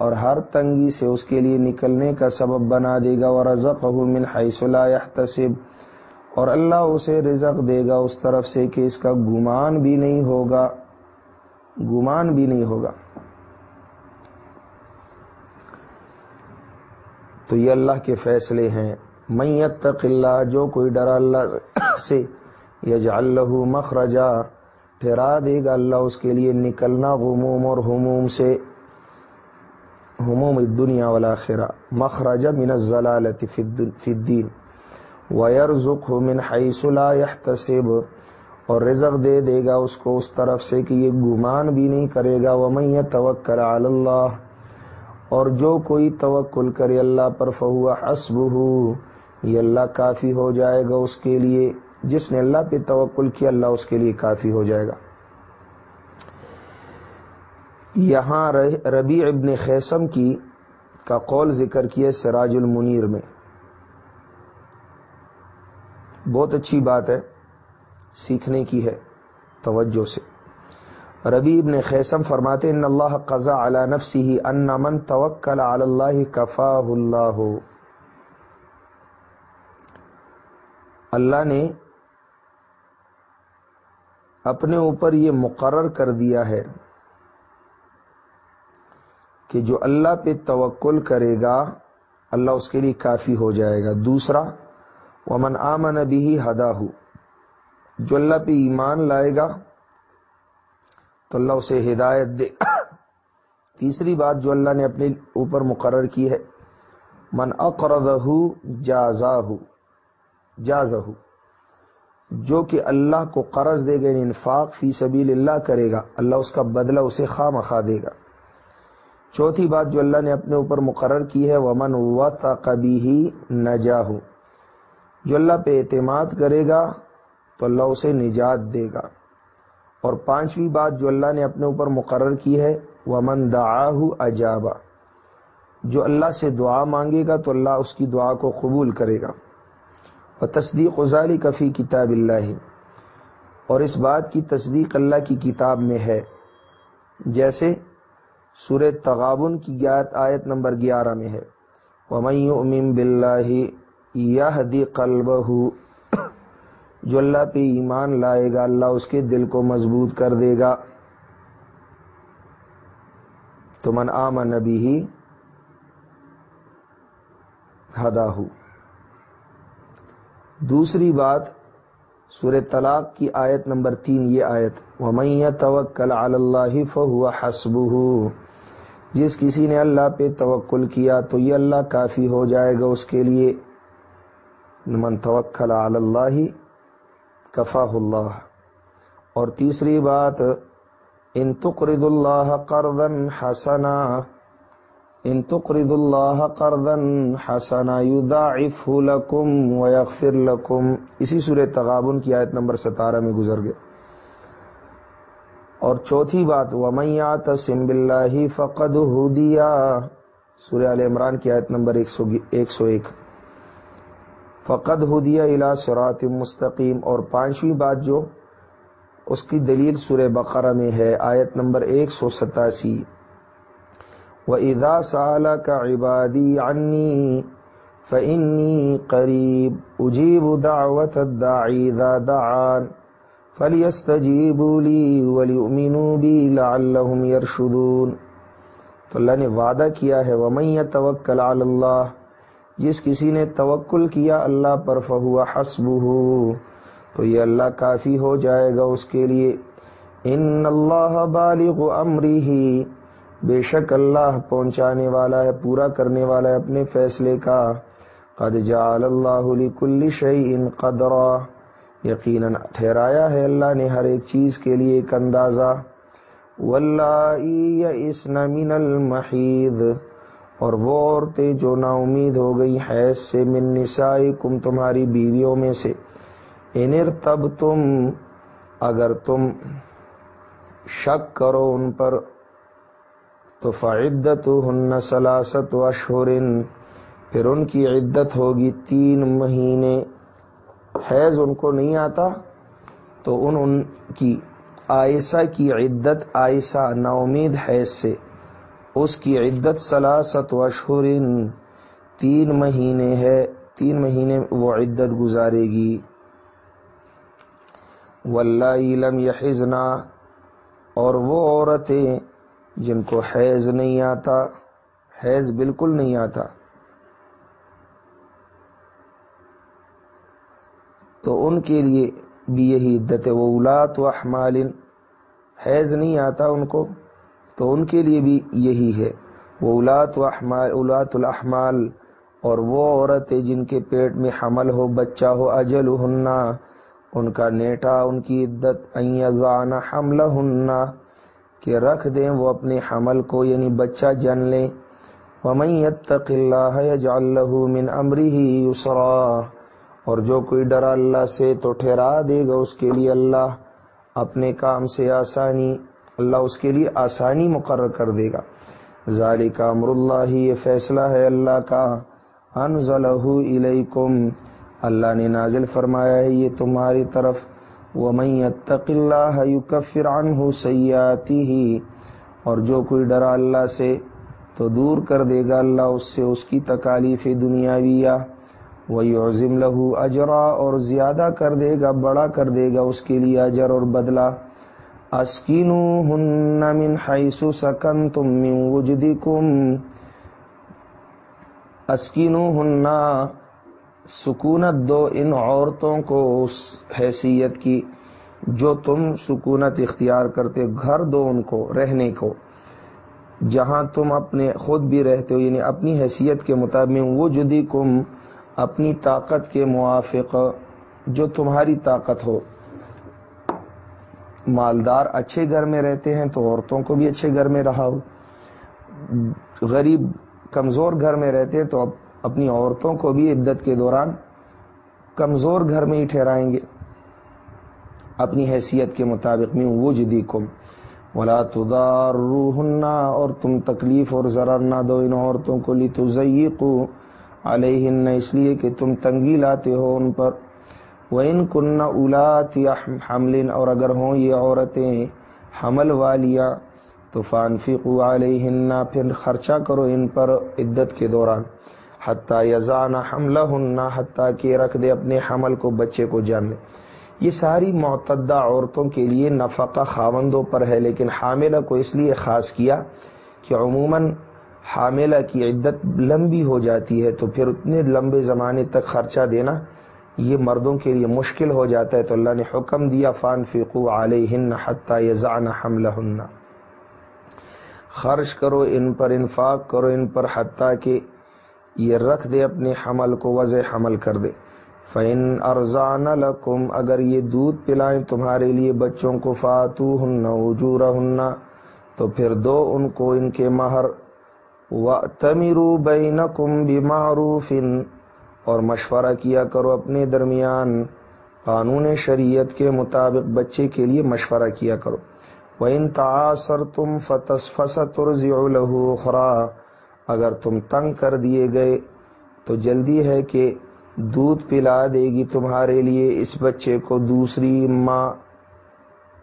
Speaker 1: اور ہر تنگی سے اس کے لیے نکلنے کا سبب بنا دے گا اور ورزقه من حيث لا يحتسب۔ اور اللہ اسے رزق دے گا اس طرف سے کہ اس کا گمان بھی نہیں ہوگا، گمان بھی نہیں ہوگا۔ تو یہ اللہ کے فیصلے ہیں۔ میت اللہ جو کوئی ڈرا اللہ سے یج اللہ مخرجا۔ ٹھہرا دے گا اللہ اس کے لیے نکلنا غموم اور ہموم سے۔ ہموم دنیا والا خرا مخرج من الزلالت فی الدین ویرزق من حیث لا يحتسب. اور رزق دے دے گا اس کو اس طرف سے کہ یہ گمان بھی نہیں کرے گا. ومن یتوکل علی اللہ اور جو کوئی توکل کرے اللہ پر فہو حسب یہ اللہ کافی ہو جائے گا اس کے لیے. جس نے اللہ پہ توکل کیا اللہ اس کے لیے کافی ہو جائے گا. یہاں ربیع ابن خیسم کی کا قول ذکر کیا سراج المنیر میں۔ بہت اچھی بات ہے، سیکھنے کی ہے، توجہ سے۔ ربیب نے خیسم فرماتے ان اللہ قزا علی نفسی ان من توکل علی اللہ کفا اللہ. اللہ نے اپنے اوپر یہ مقرر کر دیا ہے۔ کہ جو اللہ پہ توکل کرے گا، اللہ اس کے لیے کافی ہو جائے گا۔ دوسرا، ومن آمن بھی ہدا ہو جو اللہ پہ ایمان لائے گا، تو اللہ اسے ہدایت دے۔ <coughs> تیسری بات جو اللہ نے اپنے اوپر مقرر کی ہے، من اقرضہ جازاہ جازہ جو کہ اللہ کو قرض دے گا یعنی انفاق فی سبیل اللہ کرے گا، اللہ اس کا بدلہ اسے خواہ مخواہ دے گا۔ چوتھی بات جو اللہ نے اپنے اوپر مقرر کی ہے، ومن و کبھی ہی نہ جو اللہ پہ اعتماد کرے گا، تو اللہ اسے نجات دے گا۔ اور پانچویں بات جو اللہ نے اپنے اوپر مقرر کی ہے، ومن دعاہ اجابا جو اللہ سے دعا مانگے گا، تو اللہ اس کی دعا کو قبول کرے گا۔ اور تصدیق غزالی کفی کتاب اللہ اور اس بات کی تصدیق اللہ کی کتاب میں ہے۔ جیسے سور تغابن کی گیات آیت نمبر گیارہ میں ہے۔ ومن بلّہ یہ دی قلب جو اللہ پہ ایمان لائے گا، اللہ اس کے دل کو مضبوط کر دے گا۔ تو من آم نبی ہی ہدا دوسری بات سور طلاق کی آیت نمبر تین، یہ آیت ومیا توکل اللہ فہو حسب جس کسی نے اللہ پہ توکل کیا تو یہ اللہ کافی ہو جائے گا اس کے لیے۔ من توکل اللہ کفا اللہ۔ اور تیسری بات، ان تقرض اللہ قرضا حسنا۔ ان تقرض اللہ قرضا حسنا یضاعفه لكم ويغفر لكم اسی سورہ تغابن کی آیت نمبر ستارہ میں گزر گئے۔ اور چوتھی بات ومیات سم بلّہ فقد ہدیا سورہ عال عمران کی آیت نمبر ایک سو ایک سو ایک۔ فقد ہدیہ الا سرات مستقیم اور پانچویں بات جو اس کی دلیل سورہ بقرہ میں ہے، آیت نمبر ایک سو ستاسی۔ و ادا سال کا عبادی عنی فنی قریب اجیب دعوت الداعی ذا دعان۔ فلیستجیبوا لی ولیؤمنوا بی لعلہم یرشدون تو اللہ نے وعدہ کیا ہے، ومن یتوکل علی اللہ جس کسی نے توکل کیا اللہ پر فہو حسب تو یہ اللہ کافی ہو جائے گا اس کے لیے۔ ان اللہ بالغ امری بے شک اللہ پہنچانے والا ہے، پورا کرنے والا ہے اپنے فیصلے کا۔ قد جعل اللہ لکل شیء قدرا۔ یقیناً ٹھہرایا ہے اللہ نے ہر ایک چیز کے لیے ایک اندازہ۔ واللہ یئسن من المحیض اور وہ عورتیں جو نا امید ہو گئی حیض سے من نسائی کم تمہاری بیویوں میں سے۔ انر تب تم اگر تم شک کرو ان پر، تو فعدت ہن سلاست و پھر ان کی عدت ہوگی تین مہینے۔ حیض ان کو نہیں آتا، تو ان ان کی آئسہ کی عدت آئسہ نا امید حیض سے، اس کی عدت سلاست اشہر، تین مہینے ہے، تین مہینے وہ عدت گزارے گی۔ واللہ لم یحزنا اور وہ عورتیں جن کو حیض نہیں آتا، حیض بالکل نہیں آتا۔ تو ان کے لیے بھی یہی عدت ہے۔ وہ اولاد و احمال حیض نہیں آتا ان کو، تو ان کے لیے بھی یہی ہے۔ وہ اولاد و احمال اولاد الحمال اور وہ عورتیں جن کے پیٹ میں حمل ہو، بچہ ہو اجل ہننا ان کا نیٹا، ان کی عدت ایزان حمل ہننا کہ رکھ دیں وہ اپنے حمل کو یعنی بچہ جن لیں۔ ومن يتق اللہ يجعل له من امره يسرا اور جو کوئی ڈرا اللہ سے تو ٹھہرا دے گا اس کے لیے اللہ، اپنے کام سے آسانی، اللہ اس کے لیے آسانی مقرر کر دے گا۔ ظالی کا امر اللہ، یہ فیصلہ ہے اللہ کا۔ انزلہ الیکم، اللہ نے نازل فرمایا ہے یہ تمہاری طرف۔ وہ میں تقلّہ فران ہو سیاتی ہی اور جو کوئی ڈرا اللہ سے تو دور کر دے گا اللہ اس سے، اس کی تکالیف دنیاویہ وہی عظم لہو اجرا اور زیادہ کر دے گا، بڑا کر دے گا اس کے لیے اجر اور بدلہ۔ اسکین ہن من حیث سکن تم من وجدکم اسکین ہننا سکونت دو ان عورتوں کو اس حیثیت کی جو تم سکونت اختیار کرتے، گھر دو ان کو، رہنے کو۔ جہاں تم اپنے خود بھی رہتے ہو یعنی اپنی حیثیت کے مطابق وہ جدی کم اپنی طاقت کے موافق جو تمہاری طاقت ہو۔ مالدار اچھے گھر میں رہتے ہیں تو عورتوں کو بھی اچھے گھر میں رہا ہو۔ غریب، کمزور گھر میں رہتے ہیں تو اپنی عورتوں کو بھی عدت کے دوران کمزور گھر میں ہی ٹھہرائیں گے۔ اپنی حیثیت کے مطابق میں وہ جدی کم ولا تدار اور تم تکلیف اور ذرا نہ دو ان عورتوں کو لی تو علیہن، اس لیے کہ تم تنگی لاتے ہو ان پر۔ وہ ان کن اولات یا حمل، اور اگر ہوں یہ عورتیں حمل والیاں تو فانفقوا علیہن، پھر خرچہ کرو ان پر عدت کے دوران۔ حتیٰ یزان حملہ ہننا حتیٰ کہ رکھ دے اپنے حمل کو بچے کو جان لے۔ یہ ساری معتدہ عورتوں کے لیے نفقہ خاوندوں پر ہے، لیکن حاملہ کو اس لیے خاص کیا کہ عموماً حاملہ کی عدت لمبی ہو جاتی ہے تو پھر اتنے لمبے زمانے تک خرچہ دینا یہ مردوں کے لیے مشکل ہو جاتا ہے تو اللہ نے حکم دیا فان فیقو علیہن حتیٰ یزان حملہ ہننا خرچ کرو ان پر، انفاق کرو ان پر حتیٰ کہ یہ رکھ دے اپنے حمل کو، وضع حمل کر دے۔ فین ارزان لکم اگر یہ دودھ پلائیں تمہارے لیے بچوں کو فاتو ہن اجور ہننا تو پھر دو ان کو ان کے مہر و تمیرو بین کم بیمعروف اور مشورہ کیا کرو اپنے درمیان۔ قانون شریعت کے مطابق بچے کے لیے مشورہ کیا کرو۔ وہ ان تاثر تم فتس خرا اگر تم تنگ کر دیے گئے تو جلدی ہے کہ دودھ پلا دے گی تمہارے لیے۔ اس بچے کو دوسری ماں،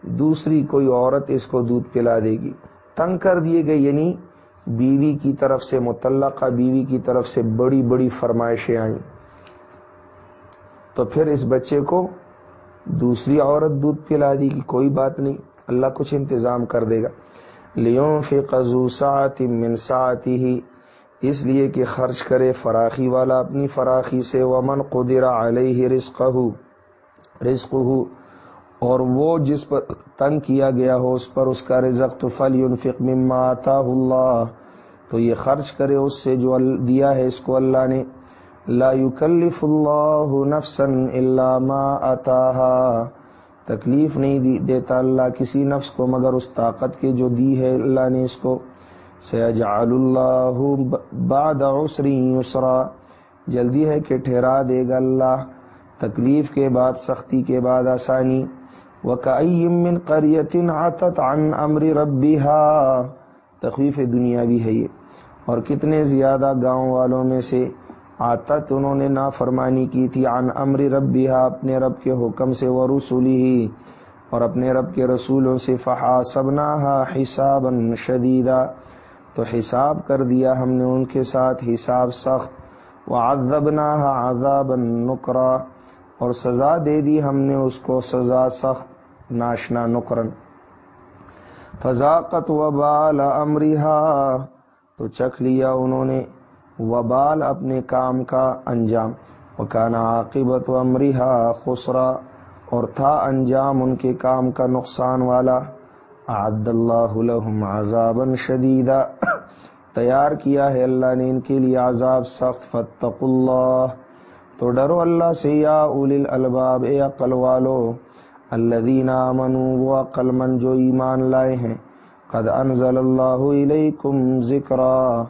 Speaker 1: دوسری کوئی عورت اس کو دودھ پلا دے گی۔ تنگ کر دیے گئے یعنی بیوی کی طرف سے متعلقہ بیوی کی طرف سے بڑی بڑی فرمائشیں آئیں۔ تو پھر اس بچے کو دوسری عورت دودھ پلا دی گی کوئی بات نہیں، اللہ کچھ انتظام کر دے گا۔ لیوں فی قزو سات من ساتی ہی اس لیے کہ خرچ کرے فراخی والا اپنی فراخی سے، ومن قدر علیہ رزق ہو رزق ہو اور وہ جس پر تنگ کیا گیا ہو، اس پر اس کا رزق تو فل مما آتا اللہ تو یہ خرچ کرے اس سے جو دیا ہے، اس کو اللہ نے۔ لا يكلف اللہ نفسا الا ما اتاها تکلیف نہیں دیتا اللہ کسی نفس کو، مگر اس طاقت کے جو دی ہے اللہ نے اس کو۔ سیجعل اللہ بعد عسر یسرا جلدی ہے کہ ٹھہرا دے گا اللہ۔ تکلیف کے بعد، سختی کے بعد آسانی۔ وَكَأَيِّم مِّن قَرْيَةٍ عَتَتْ عَنْ أَمْرِ رَبِّهَا۔ تخویف دنیا بھی ہے یہ۔ اور کتنے زیادہ گاؤں والوں میں سے آتت انہوں نے نافرمانی کی تھی عن امر ربها اپنے رب کے حکم سے وہ رسولی ہی اور اپنے رب کے رسولوں سے فہا حسابا شدیدہ تو حساب کر دیا ہم نے ان کے ساتھ، حساب سخت۔ وہ عذابا نکرا اور سزا دے دی ہم نے اس کو، سزا سخت، ناشنا، نکرن۔ فضاقت وبال امرحا تو چکھ لیا انہوں نے، وبال اپنے کام کا انجام۔ وہ کانا عاقبت و خسرا۔ اور تھا انجام ان کے کام کا نقصان والا۔ عد اللہ لهم عذابا شدیدہ تیار کیا ہے اللہ نے ان کے لیے عذاب سخت۔ فتق اللہ تو ڈرو اللہ سے یا اول الالباب، اے عقل والو۔ الذین آمنوا، وہ عقل من جو ایمان لائے ہیں۔ قد انزل اللہ علیکم ذکرا۔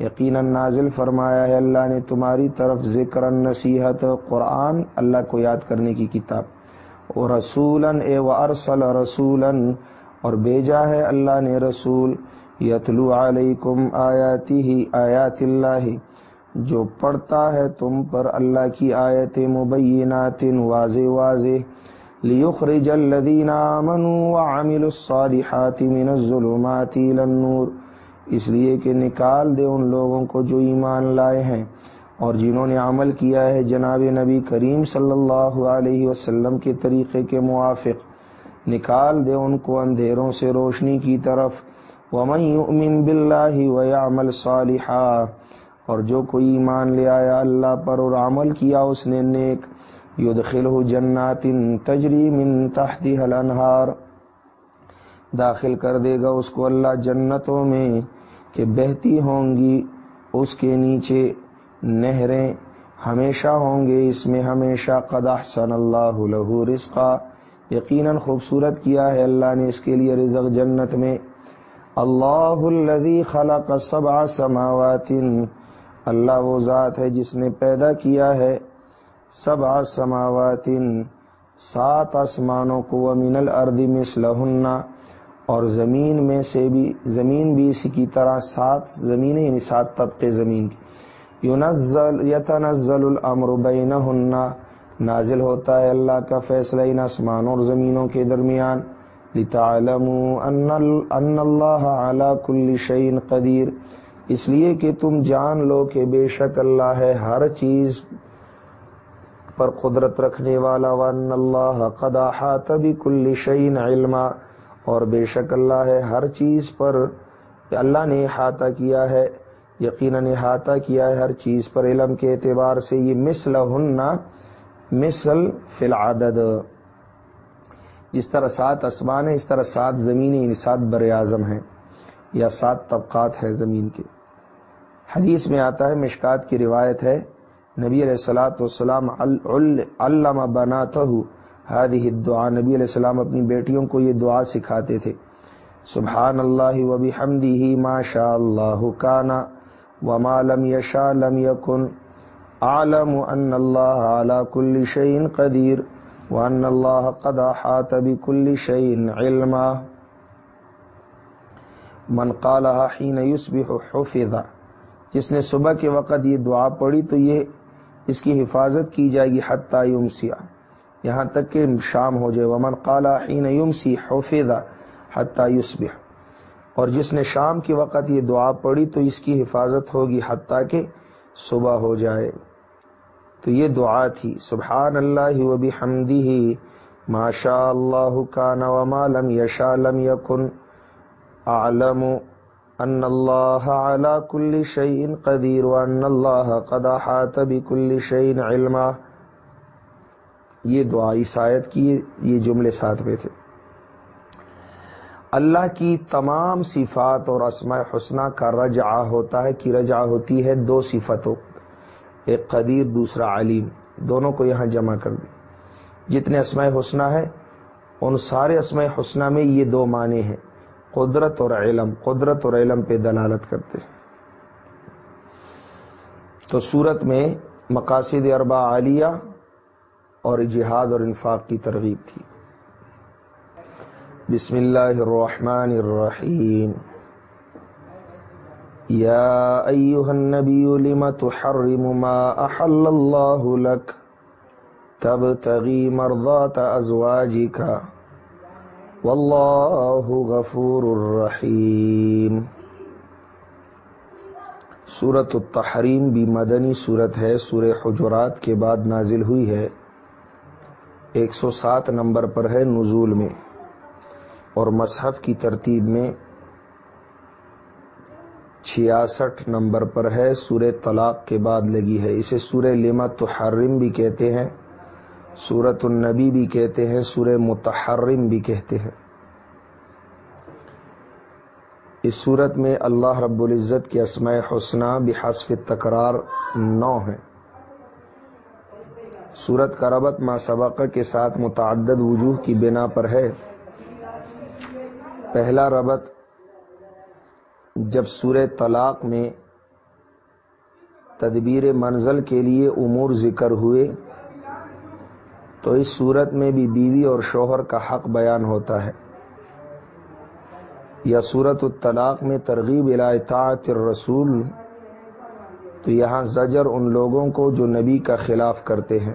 Speaker 1: یقیناً نازل فرمایا ہے اللہ نے تمہاری طرف ذکر نصیحت، قرآن، اللہ کو یاد کرنے کی کتاب۔ اور رسولاً، اے و ارسل رسولاً۔ اور بھیجا ہے اللہ نے رسول۔ یتلو علیکم آیاتی ہی آیات اللہ۔ جو پڑھتا ہے تم پر اللہ کی آیت مبینات واضح واضح لیخرج الذین آمنوا وعملوا الصالحات من الظلمات الى النور۔ اس لیے کہ نکال دے ان لوگوں کو جو ایمان لائے ہیں اور جنہوں نے عمل کیا ہے جناب نبی کریم صلی اللہ علیہ وسلم کے طریقے کے موافق۔ نکال دے ان کو اندھیروں سے روشنی کی طرف۔ ومن یؤمن باللہ ویعمل صالحا اور جو کوئی ایمان لے آیا اللہ پر اور عمل کیا اس نے نیک یدخلہ جنات تجری من تحتها الانہار۔ داخل کر دے گا اس کو اللہ جنتوں میں کہ بہتی ہوں گی، اس کے نیچے نہریں ہمیشہ ہوں گے، اس میں ہمیشہ قد احسن اللہ لہو رزقا۔ یقیناً خوبصورت کیا ہے اللہ نے اس کے لیے رزق جنت میں۔ اللہ الذي خلق سبع سماوات اللہ وہ ذات ہے جس نے پیدا کیا ہے سبع سماوات، سات آسمانوں کو، ومن الارض مثلہن، اور زمین میں سے بھی، زمین بھی اسی کی طرح سات زمینیں یعنی سات طبقے زمین کی۔ یونزل، یتنزل الامر بینہن، نازل ہوتا ہے اللہ کا فیصلہ ان آسمانوں اور زمینوں کے درمیان۔ لتعلموا ان اللہ علی کل شعین قدیر۔ اس لیے کہ تم جان لو کہ بے شک اللہ ہے ہر چیز پر قدرت رکھنے والا ون اللہ قدا تبھی کل شعین علما۔ اور بے شک اللہ ہے ہر چیز پر اللہ نے احاطہ کیا ہے، یقیناً احاطہ کیا ہے ہر چیز پر علم کے اعتبار سے۔ یہ مثل ہننا مثل فی العدد۔ جس طرح سات اسمان ہے اس طرح سات زمینیں یعنی سات بر اعظم ہیں، یا سات طبقات ہیں زمین کے۔ حدیث میں آتا ہے، مشکات کی روایت ہے، نبی علیہ السلاۃ والسلام علامہ بناتا ہادی دعا نبی علیہ السلام اپنی بیٹیوں کو یہ دعا سکھاتے تھے۔ سبحان اللہ و بحمدی ہی ما شاء اللہ کانا، وما لم یشا لم یکن۔ عالم ان اللہ علی کل شعین قدیر وان اللہ قد احاط بكل شيء علما۔ من قالها حين يصبح حفظ جس نے صبح کے وقت یہ دعا پڑھی تو یہ اس کی حفاظت کی جائے گی حتی یمسیا یہاں تک کہ شام ہو جائے۔ ومن قالا حين يمسي حفظ حتی یصبح۔ اور جس نے شام کے وقت یہ دعا پڑھی تو اس کی حفاظت ہوگی حتیٰ کہ صبح ہو جائے۔ تو یہ دعا تھی۔ سبحان اللہ و بحمدہ۔ ماشا اللہ کان وما لم یشا لم یکن اعلم ان اللہ علی کل شیء قدیر وان اللہ قد احاط بكل شیء علما۔ یہ دعا عیسائیت کی یہ جملے ساتھ میں تھے۔ اللہ کی تمام صفات اور اسماء حسنہ کا رجعہ ہوتا ہے کہ رجعہ ہوتی ہے دو صفتوں۔ ایک قدیر، دوسرا علیم۔ دونوں کو یہاں جمع کر دیں۔ جتنے اسماء حسنہ ہے ان سارے اسماء حسنہ میں یہ دو معنی ہیں۔ قدرت اور علم، قدرت اور علم پہ دلالت کرتے تو صورت میں مقاصد اربا عالیہ اور جہاد اور انفاق کی ترغیب تھی۔ بسم اللہ الرحمن الرحیم۔ یا ایوہ النبی لما تحرم ما احل اللہ لک؟ تبتغی مرضات ازواجکا واللہ غفور الرحیم۔ سورت التحریم بھی مدنی صورت ہے، سورہ حجرات کے بعد نازل ہوئی ہے۔ ایک سو سات نمبر پر ہے نزول میں۔ اور مصحف کی ترتیب میں چھیاسٹھ نمبر پر ہے، سورہ طلاق کے بعد لگی ہے۔ اسے سورہ لما تحرم بھی کہتے ہیں۔ سورت النبی بھی کہتے ہیں، سورہ متحرم بھی کہتے ہیں۔ اس صورت میں اللہ رب العزت کے اسماء حسنہ بحسف تکرار نو ہیں۔ سورت کا ربط ما سبقہ کے ساتھ متعدد وجوہ کی بنا پر ہے۔ پہلا ربط، جب سورہ طلاق میں تدبیر منزل کے لیے امور ذکر ہوئے تو اس صورت میں بھی بیوی اور شوہر کا حق بیان ہوتا ہے۔ یا صورت الطلاق میں ترغیب اطاعت الرسول، تو یہاں زجر ان لوگوں کو جو نبی کا خلاف کرتے ہیں۔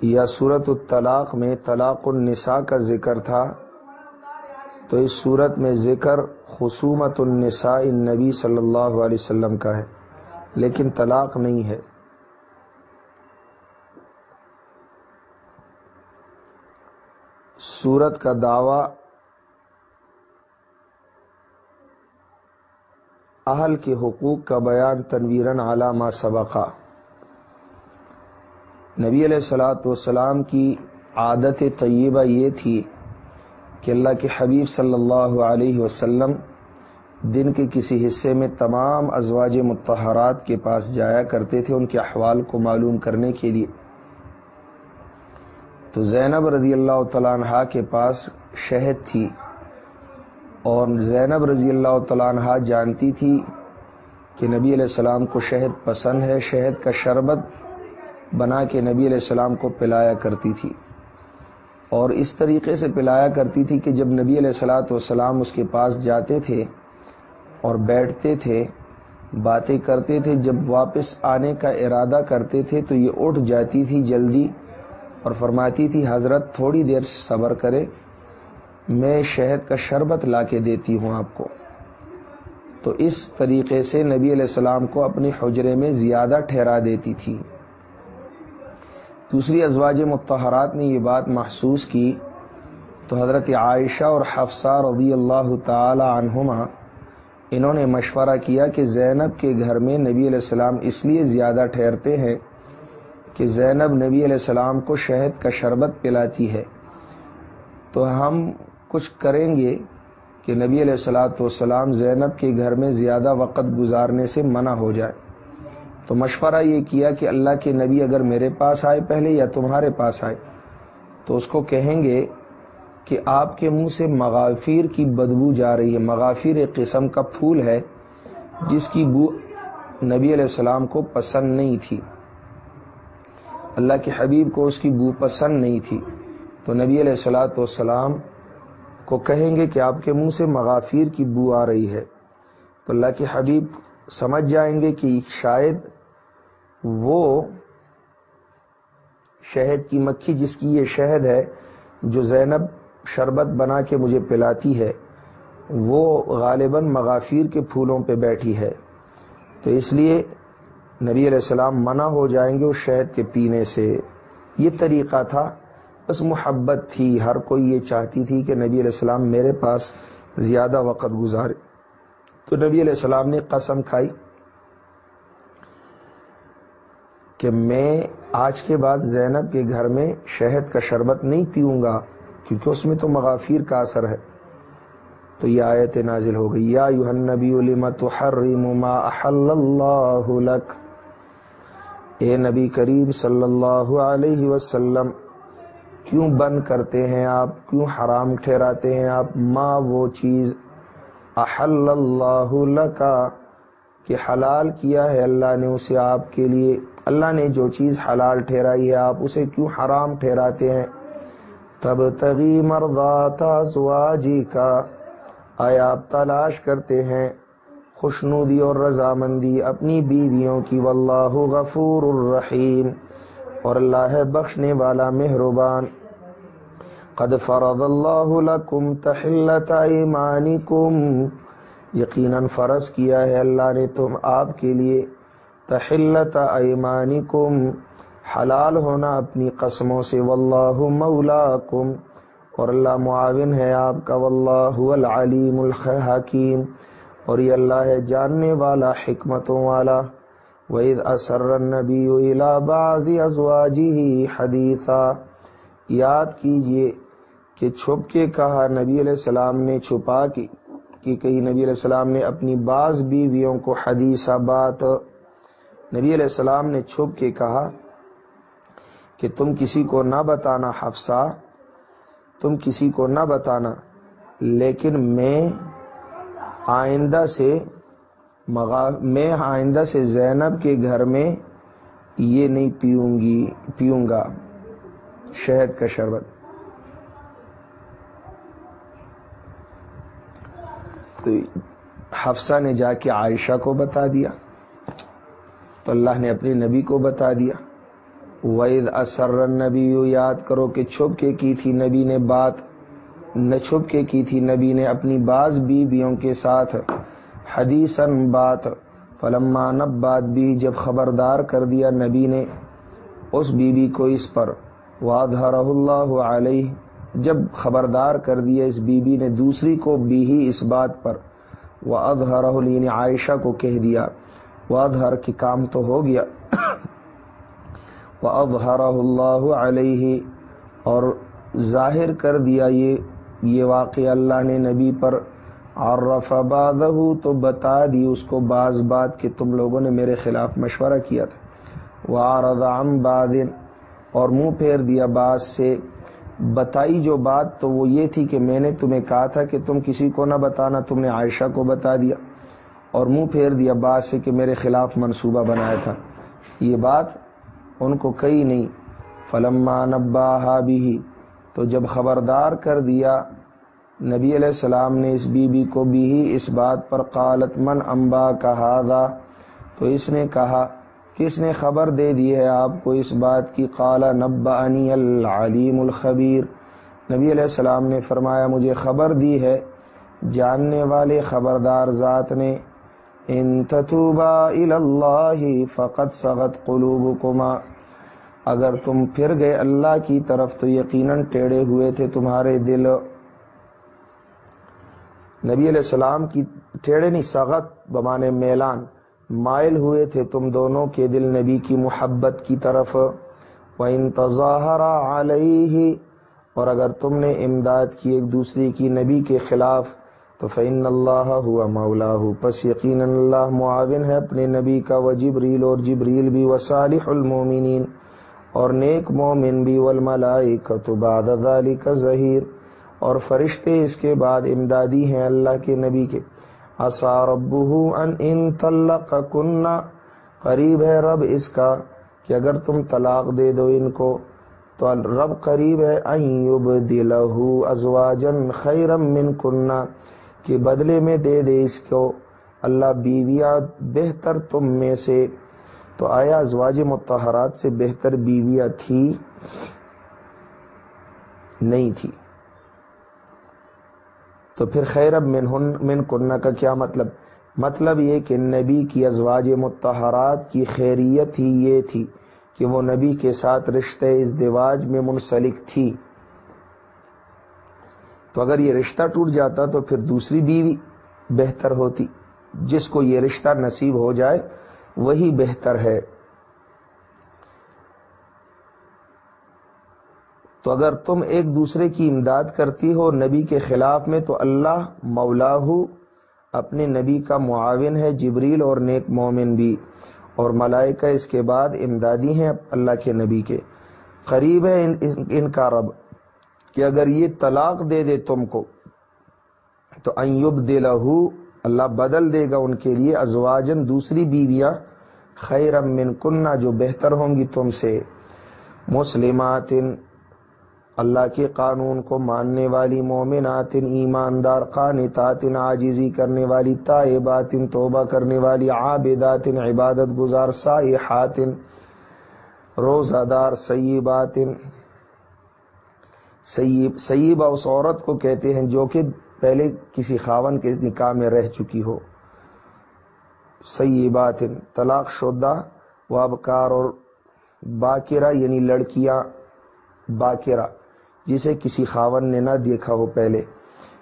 Speaker 1: یا صورت الطلاق میں طلاق النساء کا ذکر تھا، تو اس صورت میں ذکر خصومت النساء النبی صلی اللہ علیہ وسلم کا ہے، لیکن طلاق نہیں ہے۔ صورت کا دعوی اہل کے حقوق کا بیان تنویرن علامہ سبقہ نبی علیہ السلاۃ والسلام کی عادت طیبہ یہ تھی کہ اللہ کے حبیب صلی اللہ علیہ وسلم دن کے کسی حصے میں تمام ازواج متحرات کے پاس جایا کرتے تھے ان کے احوال کو معلوم کرنے کے لیے۔ تو زینب رضی اللہ تعالیٰ عنہ کے پاس شہد تھی اور زینب رضی اللہ تعالیٰ عنہ جانتی تھی کہ نبی علیہ السلام کو شہد پسند ہے، شہد کا شربت بنا کے نبی علیہ السلام کو پلایا کرتی تھی۔ اور اس طریقے سے پلایا کرتی تھی کہ جب نبی علیہ السلاۃ والسلام اس کے پاس جاتے تھے اور بیٹھتے تھے، باتیں کرتے تھے، جب واپس آنے کا ارادہ کرتے تھے تو یہ اٹھ جاتی تھی جلدی اور فرماتی تھی، حضرت تھوڑی دیر صبر کرے، میں شہد کا شربت لا کے دیتی ہوں آپ کو۔ تو اس طریقے سے نبی علیہ السلام کو اپنی حجرے میں زیادہ ٹھہرا دیتی تھی۔ دوسری ازواج متحرات نے یہ بات محسوس کی۔ تو حضرت عائشہ اور حفصہ رضی اللہ تعالی عنہما، انہوں نے مشورہ کیا کہ زینب کے گھر میں نبی علیہ السلام اس لیے زیادہ ٹھہرتے ہیں کہ زینب نبی علیہ السلام کو شہد کا شربت پلاتی ہے، تو ہم کچھ کریں گے کہ نبی علیہ السلاۃ والسلام زینب کے گھر میں زیادہ وقت گزارنے سے منع ہو جائے۔ تو مشورہ یہ کیا کہ اللہ کے نبی اگر میرے پاس آئے پہلے یا تمہارے پاس آئے، تو اس کو کہیں گے کہ آپ کے منہ سے مغافیر کی بدبو جا رہی ہے، مغافیر ایک قسم کا پھول ہے جس کی بو نبی علیہ السلام کو پسند نہیں تھی۔ اللہ کے حبیب کو اس کی بو پسند نہیں تھی۔ تو نبی علیہ السلاۃ والسلام کو کہیں گے کہ آپ کے منہ سے مغافیر کی بو آ رہی ہے۔ تو اللہ کے حبیب سمجھ جائیں گے کہ شاید وہ شہد کی مکھی جس کی یہ شہد ہے، جو زینب شربت بنا کے مجھے پلاتی ہے، وہ غالباً مغافیر کے پھولوں پہ بیٹھی ہے۔ تو اس لیے نبی علیہ السلام منع ہو جائیں گے اس شہد کے پینے سے۔ یہ طریقہ تھا۔ بس محبت تھی۔ ہر کوئی یہ چاہتی تھی کہ نبی علیہ السلام میرے پاس زیادہ وقت گزارے۔ تو نبی علیہ السلام نے قسم کھائی کہ میں آج کے بعد زینب کے گھر میں شہد کا شربت نہیں پیوں گا، کیونکہ اس میں تو مغافیر کا اثر ہے۔ تو یہ آیت نازل ہو گئی۔ یا نبی ما احل اللہ لک؟ اے نبی کریم صلی اللہ علیہ وسلم، کیوں بند کرتے ہیں آپ؟ کیوں حرام ٹھہراتے ہیں آپ؟ ماں وہ چیز احل اللہ لکا کہ حلال کیا ہے اللہ نے اسے آپ کے لیے۔ اللہ نے جو چیز حلال ٹھہرائی ہے آپ اسے کیوں حرام ٹھہراتے ہیں؟ تب تغی مردات کا آیا آپ تلاش کرتے ہیں خوشنودی اور رضامندی اپنی بیویوں کی، واللہ غفور الرحیم۔ اور اللہ ہے بخشنے والا مہربان۔ قد فرض اللہ لکم تحلت ایمانکم۔ یقیناً فرض کیا ہے اللہ نے تم آپ کے لیے تحلت ایمانکم۔ حلال ہونا اپنی قسموں سے، واللہ مولاکم۔ اور اللہ معاون ہے آپ کا، واللہ العلیم الحکیم۔ اور یہ اللہ ہے جاننے والا، حکمتوں والا۔ وَإِذْ أَسَرَّ النَّبِيُّ إِلَى بَعْضِ أَزْوَاجِهِ حَدِيثًا۔ یاد کیجیے کہ چھپ کے کہا، نبی علیہ السلام نے چھپا کی کہ کہیں نبی علیہ السلام نے اپنی بعض بیویوں کو حدیثہ بات نبی علیہ السلام نے چھپ کے کہا کہ تم کسی کو نہ بتانا حفصہ، تم کسی کو نہ بتانا، لیکن میں آئندہ سے مغا، میں آئندہ سے زینب کے گھر میں یہ نہیں پیوں گی، پیوں گا۔ شہد کا شربت۔ تو حفصہ نے جا کے عائشہ کو بتا دیا۔ تو اللہ نے اپنے نبی کو بتا دیا۔ وید اسر نبی یاد کرو کہ چھپ کے کی تھی نبی نے بات۔ نہ چھپ کے کی تھی نبی نے اپنی بعض بیویوں کے ساتھ۔ حدیثن بات، فلما نب بات بھی جب خبردار کر دیا نبی نے اس بی بی کو اس پر۔ وادہ اللہ علیہ جب خبردار کر دیا اس بی بی نے دوسری کو بھی ہی اس بات پر۔ وہ ادہر یعنی عائشہ کو کہہ دیا۔ وہ ادہر کی کام تو ہو گیا۔ وہ ابہر اللہ علیہ اور ظاہر کر دیا یہ یہ واقع اللہ نے نبی پر اور رفباد تو بتا دی، اس کو بعض بات کہ تم لوگوں نے میرے خلاف مشورہ کیا تھا۔ وہ آردام بادن اور منہ پھیر دیا بعض سے، بتائی جو بات تو وہ یہ تھی کہ میں نے تمہیں کہا تھا کہ تم کسی کو نہ بتانا، تم نے عائشہ کو بتا دیا۔ اور منہ پھیر دیا بات سے کہ میرے خلاف منصوبہ بنایا تھا۔ یہ بات ان کو کئی نہیں۔ فلما نبا بھی تو جب خبردار کر دیا، نبی علیہ السلام نے اس بی بی کو بھی ہی اس بات پر قالت، من امبا کہا تو اس نے کہا، کس نے خبر دے دی ہے آپ کو اس بات کی؟ قالا نبا العلیم الخبیر نبی علیہ السلام نے فرمایا، مجھے خبر دی ہے، جاننے والے خبردار ذات نے، ان تتوبا اللہ فقط سغت قلوب اگر تم پھر گئے اللہ کی طرف تو یقیناً ٹیڑے ہوئے تھے تمہارے دل۔ نبی علیہ السلام کی ٹیڑے نہیں، سغت بمانے میلان۔ مائل ہوئے تھے تم دونوں کے دل نبی کی محبت کی طرف۔ وہ انتظاہر علیہ اور اگر تم نے امداد کی ایک دوسرے کی نبی کے خلاف، تو فعن اللہ ہوا مولا ہو پس یقین اللہ معاون ہے اپنے نبی کا۔ وہ جبریل اور جبریل بھی و صالح المومنین اور نیک مومن بھی والملائی کا تو کا ظہیر اور فرشتے اس کے بعد امدادی ہیں اللہ کے نبی کے۔ ان ان طلق کننا قریب ہے رب اس کا کہ اگر تم طلاق دے دو ان کو، تو رب قریب ہے ازواجن خیرم من کننا کہ بدلے میں دے دے اس کو۔ اللہ بیویا بہتر تم میں سے۔ تو آیا ازواج متحرات سے بہتر بیویا تھی نہیں تھی۔ تو پھر خیرب من من کنہ کا کیا مطلب؟ مطلب یہ کہ نبی کی ازواج متحرات کی خیریت ہی یہ تھی کہ وہ نبی کے ساتھ رشتے اس دیواج میں منسلک تھی۔ تو اگر یہ رشتہ ٹوٹ جاتا تو پھر دوسری بیوی بہتر ہوتی، جس کو یہ رشتہ نصیب ہو جائے وہی بہتر ہے۔ تو اگر تم ایک دوسرے کی امداد کرتی ہو نبی کے خلاف میں، تو اللہ مولا اپنے نبی کا معاون ہے، جبریل اور نیک مومن بھی۔ اور ملائکہ اس کے بعد امدادی ہیں اللہ کے نبی کے۔ قریب ہے ان ان کا رب کہ اگر یہ طلاق دے دے تم کو، تو ایوب دل اللہ بدل دے گا ان کے لیے ازواجن دوسری بیویاں خیر من کنہ جو بہتر ہوں گی تم سے۔ مسلمات، اللہ کے قانون کو ماننے والی مومنات، ایماندار قانتات، عاجزی کرنے والی تائبات توبہ کرنے والی عابدات، عبادت گزار سائحات روزہ دار سیبات۔ سیب، سیبہ اس عورت کو کہتے ہیں جو کہ پہلے کسی خاون کے نکاح میں رہ چکی ہو۔ سیبات، طلاق شدہ، وابکار اور باقرہ یعنی لڑکیاں باقرہ جسے کسی خاون نے نہ دیکھا ہو پہلے۔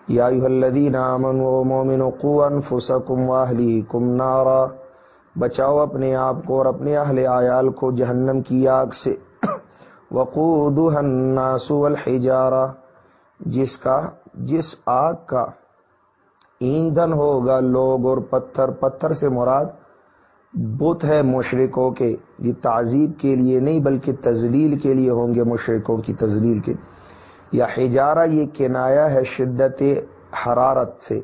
Speaker 1: یا الذین آمنوا مومنوا قوا انفسکم واہلیکم نارا۔ بچاؤ اپنے آپ کو اور اپنے اہل عیال کو جہنم کی آگ سے۔ <coughs> وقودها الناس والحجارہ، جس کا جس آگ کا ایندھن ہوگا، لوگ اور پتھر پتھر سے مراد بت ہے مشرقوں کے۔ یہ تعذیب کے لیے نہیں، بلکہ تزلیل کے لیے ہوں گے مشرقوں کی تزلیل کے۔ یا حجارہ، یہ کنایا ہے شدت حرارت سے۔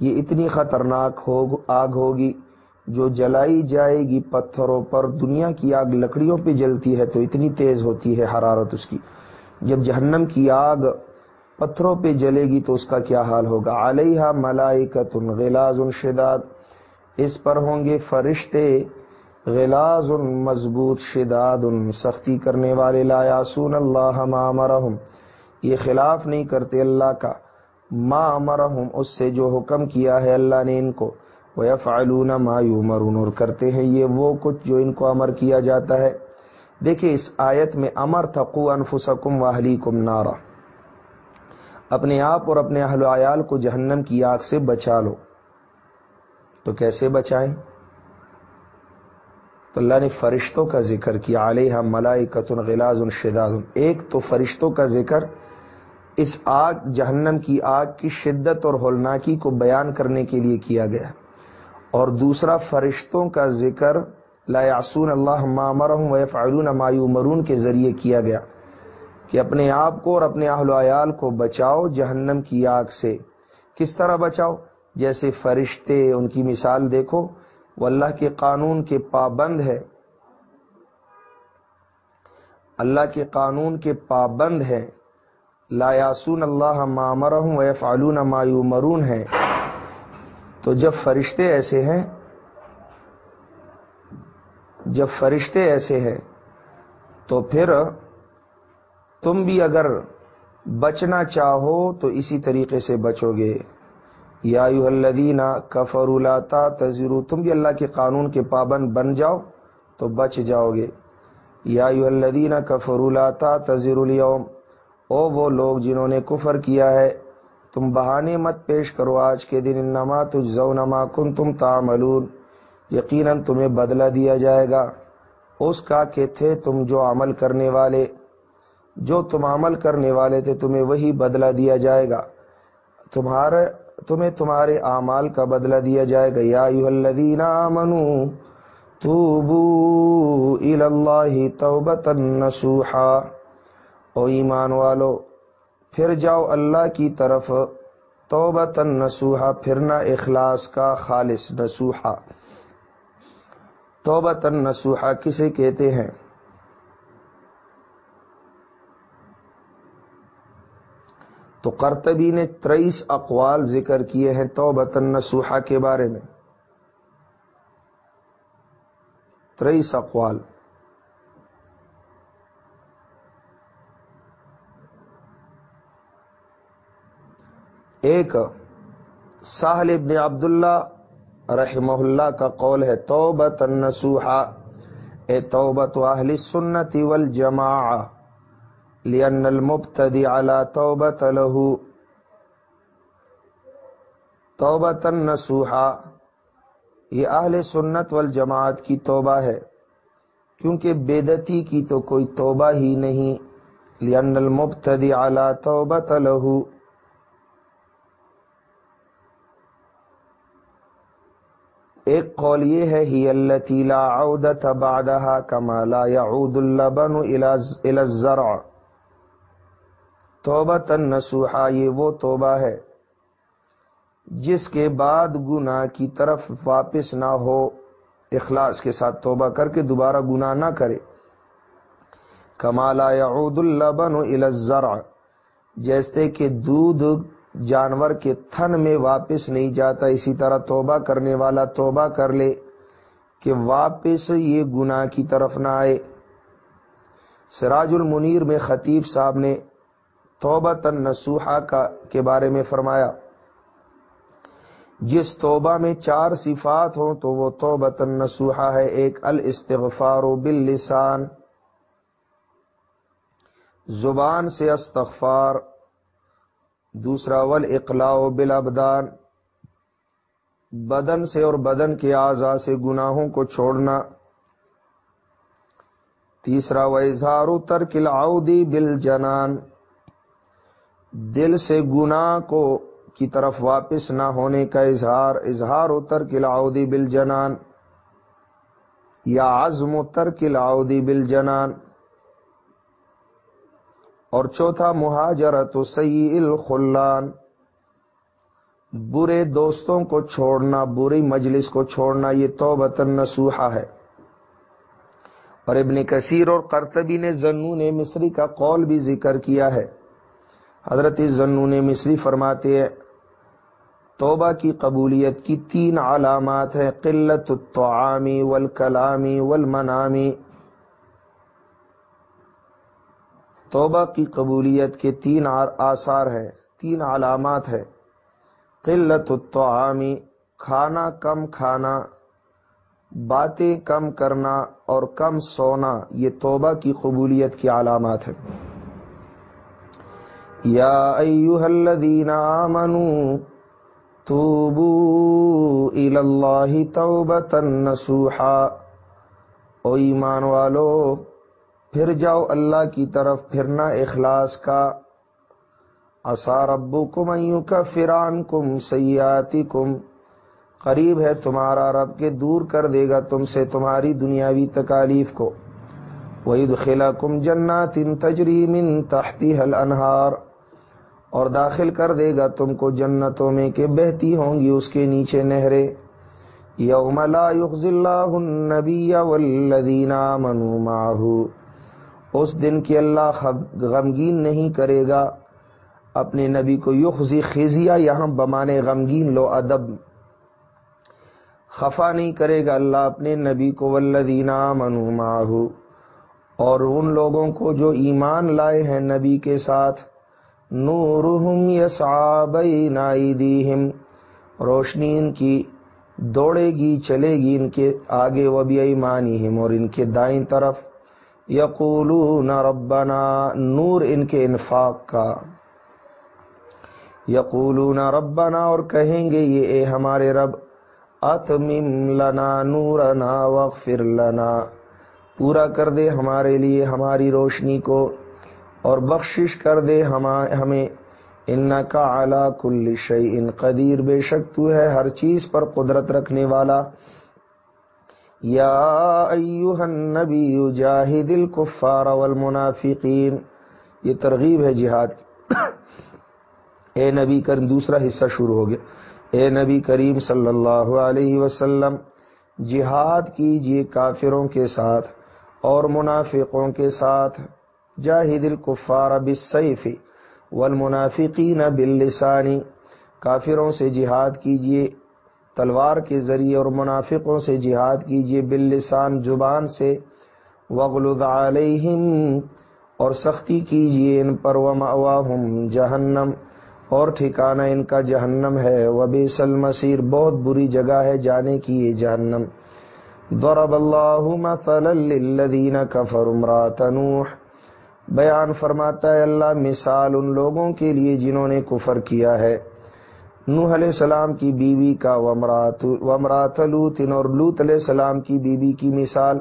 Speaker 1: یہ اتنی خطرناک آگ ہوگی جو جلائی جائے گی پتھروں پر۔ دنیا کی آگ لکڑیوں پہ جلتی ہے تو اتنی تیز ہوتی ہے حرارت اس کی۔ جب جہنم کی آگ پتھروں پہ جلے گی تو اس کا کیا حال ہوگا؟ علیہ ملائکت غلاز شداد۔ اس پر ہوں گے فرشتے غلاز مضبوط شداد سختی کرنے والے۔ لا یاسون اللہ مرحم یہ خلاف نہیں کرتے اللہ کا۔ ما امرحم اس سے جو حکم کیا ہے اللہ نے ان کو۔ وہ فعلون ما یومرون اور کرتے ہیں یہ وہ کچھ جو ان کو امر کیا جاتا ہے۔ دیکھیں اس آیت میں امر تھقو انفسکم واہلی کم نارا۔ اپنے آپ اور اپنے اہل عیال کو جہنم کی آگ سے بچا لو۔ تو کیسے بچائیں؟ تو اللہ نے فرشتوں کا ذکر کیا علیہ ملائی قطن غلاز الشداد ایک تو فرشتوں کا ذکر اس آگ، جہنم کی آگ کی شدت اور ہولناکی کو بیان کرنے کے لیے کیا گیا۔ اور دوسرا، فرشتوں کا ذکر لا یاسون اللہ مامرحم و فعلون مایو مرون کے ذریعے کیا گیا۔ کہ اپنے آپ کو اور اپنے اہل و عیال کو بچاؤ جہنم کی آگ سے۔ کس طرح بچاؤ؟ جیسے فرشتے، ان کی مثال دیکھو۔ وہ اللہ کے قانون کے پابند ہے۔ اللہ کے قانون کے پابند ہے۔ لا یاسون اللہ مامرحم و فعلون مایو مرون ہے۔ تو جب فرشتے ایسے ہیں، جب فرشتے ایسے ہیں، تو پھر تم بھی اگر بچنا چاہو تو اسی طریقے سے بچو گے۔ یا یو الدینہ کفر الاتا تذرو تم بھی اللہ کے قانون کے پابند بن جاؤ تو بچ جاؤ گے۔ یا یو الدینہ کفر الاتا تذر اليوم او وہ لوگ جنہوں نے کفر کیا ہے، تم بہانے مت پیش کرو آج کے دن نما تجزو نما کن تم تعملون۔ یقیناً تمہیں بدلہ دیا جائے گا۔ اس کا کہ تھے تم جو عمل کرنے والے۔ جو تم عمل کرنے والے تھے، تمہیں وہی بدلہ دیا جائے گا۔ تمہارے، تمہیں تمہارے اعمال کا بدلہ دیا جائے گا۔ یا الذین آمنوا توبو اللہ توبتا نسوحا او ایمان والو، پھر جاؤ اللہ کی طرف توبتا نسوحا پھرنا اخلاص کا خالص نسوحا توبتا نسوحا کسے کہتے ہیں؟ تو کرتبی نے تریس اقوال ذکر کیے ہیں تو بتن کے بارے میں۔ تریس اقوال۔ ایک ساحل ابن عبداللہ رحمہ اللہ کا قول ہے توبت النسوحا اے توبت اہل سنتی والجماعہ۔ لأن المبتدی على توبت له. توبت نسوحا یہ اہل سنت والجماعت کی توبہ ہے. کیونکہ بیدتی کی تو کوئی توبہ ہی نہیں. لأن المبتدی على توبت له. ایک قول یہ ہے، ہی التي لا عودت بعدها كما لا يعود اللبن الى الزرع. توبہ تن نسوحا یہ وہ توبہ ہے جس کے بعد گناہ کی طرف واپس نہ ہو، اخلاص کے ساتھ توبہ کر کے دوبارہ گناہ نہ کرے۔ کمالا یعود اللبن الزرع، جیسے کہ دودھ جانور کے تھن میں واپس نہیں جاتا، اسی طرح توبہ کرنے والا توبہ کر لے کہ واپس یہ گناہ کی طرف نہ آئے۔ سراج المنیر میں خطیب صاحب نے توبہ تن نسوحا کا کے بارے میں فرمایا۔ جس توبہ میں چار صفات ہوں تو وہ توبہ تن نسوحا ہے۔ ایک، الاستغفار باللسان۔ زبان سے استغفار۔ دوسرا ول اقلاع بالابدان۔ بدن سے اور بدن کے اعضاء سے گناہوں کو چھوڑنا۔ تیسرا و اظہار ترک العودی بل جنان دل سے گناہ کو کی طرف واپس نہ ہونے کا اظہار اظہار اتر کلاؤدی بل جنان یا عزم اتر کلاؤدی بل جنان اور چوتھا، مہاجرت سی الخلان۔ برے دوستوں کو چھوڑنا، بری مجلس کو چھوڑنا، یہ تو بتن نسوحا ہے۔ اور ابن کثیر اور کرتبی نے زنون مصری کا قول بھی ذکر کیا ہے۔ حضرت زنون مصری فرماتے ہیں، توبہ کی قبولیت کی تین علامات ہیں، قلت الطعامی والکلامی والمنامی توبہ کی قبولیت کے تین آثار ہیں، تین علامات ہیں۔ قلت الطعامی کھانا کم کھانا، باتیں کم کرنا اور کم سونا، یہ توبہ کی قبولیت کی علامات ہے یا ایوہ الذین آمنوا توبو اللہ توبتا نسوحا او ایمان والو، پھر جاؤ اللہ کی طرف پھرنا اخلاص کا۔ اصا ربو کم ایو کا فران کم سیاتی کم قریب ہے تمہارا رب کے دور کر دے گا تم سے تمہاری دنیاوی تکالیف کو۔ وہی دخلا کم جنات ان تجریم ان تحتی انہار اور داخل کر دے گا تم کو جنتوں میں کہ بہتی ہوں گی اس کے نیچے نہرے یوم لا یخز اللہ النبی والذین آمنوا معہو۔ اس دن کی اللہ غمگین نہیں کرے گا۔ اپنے نبی کو یخزی خزیا یہاں بمانے غمگین لو ادب۔ خفا نہیں کرے گا اللہ اپنے نبی کو والذین آمنوا معہو۔ اور ان لوگوں کو جو ایمان لائے ہیں نبی کے ساتھ۔ نورہم یسعا بین ایدیہم، روشنی ان کی دوڑے گی، چلے گی ان کے آگے، و ایمانہم، اور ان کے دائیں طرف۔ یقولون ربنا، نور ان کے انفاق کا۔ یقولون ربنا، اور کہیں گے یہ، اے ہمارے رب، اتمم لنا نورنا واغفر لنا۔ پورا کر دے ہمارے لیے ہماری روشنی کو۔ اور بخشش کر دے ہمیں ان کا اعلی کل شعی ان قدیر۔ بے شک تو ہے ہر چیز پر قدرت رکھنے والا۔ یا ایوہ النبی جاہد الکفار والمنافقین۔ یہ ترغیب ہے جہاد اے نبی کریم، دوسرا حصہ شروع ہو گیا۔ اے نبی کریم صلی اللہ علیہ وسلم، جہاد کیجیے کافروں کے ساتھ اور منافقوں کے ساتھ۔ جاہد الکفار بالسیف والمنافقین باللسان، کافروں سے جہاد کیجیے، تلوار کے ذریعے اور منافقوں سے جہاد کیجیے باللسان، زبان سے وغلظ علیہم اور سختی کیجیے ان پر ومأواہم جہنم اور ٹھکانہ ان کا جہنم ہے۔ وبیس المسیر بہت بری جگہ ہے جانے کی یہ جہنم۔ ضرب اللہ مثلا للذین کفر امرات نوح بیان فرماتا ہے، اللہ مثال ان لوگوں کے لیے جنہوں نے کفر کیا ہے۔ نوح علیہ السلام کی بیوی کا ومرات لوتن اور لوت علیہ السلام کی بیوی کی مثال۔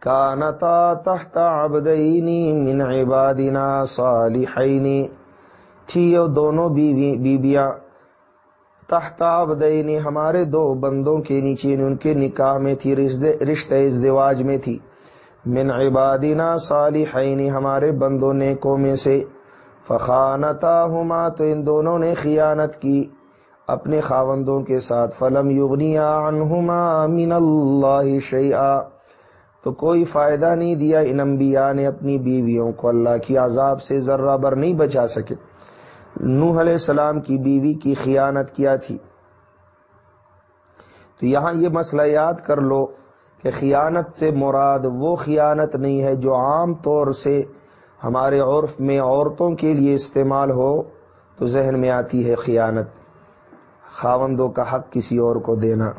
Speaker 1: کانتا تحت عبدینی من عبادنا صالحینی تھی یہ دونوں بیوی، بیویاں۔ تحت عبدینی ہمارے دو بندوں کے نیچے، ان کے نکاح میں تھی رشتہ ازدواج میں تھی۔ من عبادنا صالحین، ہمارے بندوں نیکوں میں سے۔ فخانتا ہما تو ان دونوں نے خیانت کی اپنے خاوندوں کے ساتھ۔ فلم یغنیا عنہما من اللہ شیئا، تو کوئی فائدہ نہیں دیا ان انبیاء نے اپنی بیویوں کو۔ اللہ کی عذاب سے ذرہ بر نہیں بچا سکے۔ نوح علیہ السلام کی بیوی کی خیانت کیا تھی؟ تو یہاں یہ مسئلہ یاد کر لو۔ کہ خیانت سے مراد وہ خیانت نہیں ہے جو عام طور سے ہمارے عرف میں عورتوں کے لیے استعمال ہو، تو ذہن میں آتی ہے خیانت۔ خاوندوں کا حق کسی اور کو دینا۔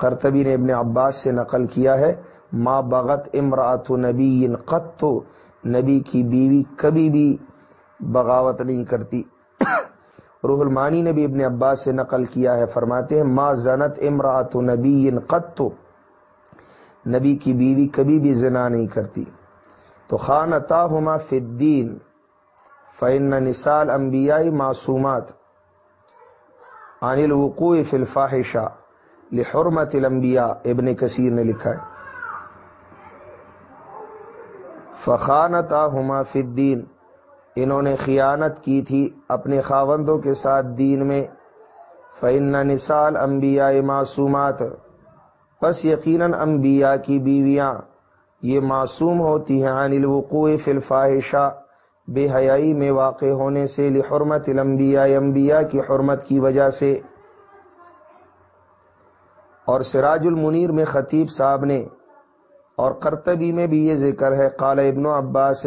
Speaker 1: کرتبی نے ابن عباس سے نقل کیا ہے، ما بغت امراۃ نبی قط، نبی کی بیوی کبھی بھی بغاوت نہیں کرتی۔ <coughs> روح المانی نے بھی ابن عباس سے نقل کیا ہے، فرماتے ہیں، ما زنت امراۃ نبی قط نبی کی بیوی کبھی بھی زنا نہیں کرتی۔ تو خان ہما فدین فن نسال انبیائی معصومات۔ عن الوقوع فی الفاحشہ، لحرمت الانبیاء، ابن کثیر نے لکھا ہے۔ فخانتا ہما فدین انہوں نے خیانت کی تھی اپنے خاوندوں کے ساتھ دین میں۔ فن نسال انبیاء معصومات۔ بس یقیناً انبیاء کی بیویاں، یہ معصوم ہوتی ہیں، عن الوقوع فی الفاحشہ، بے حیائی میں واقع ہونے سے، لحرمت الانبیاء، انبیاء کی حرمت کی وجہ سے۔ اور سراج المنیر میں خطیب صاحب نے، اور کرتبی میں بھی یہ ذکر ہے، قال ابن عباس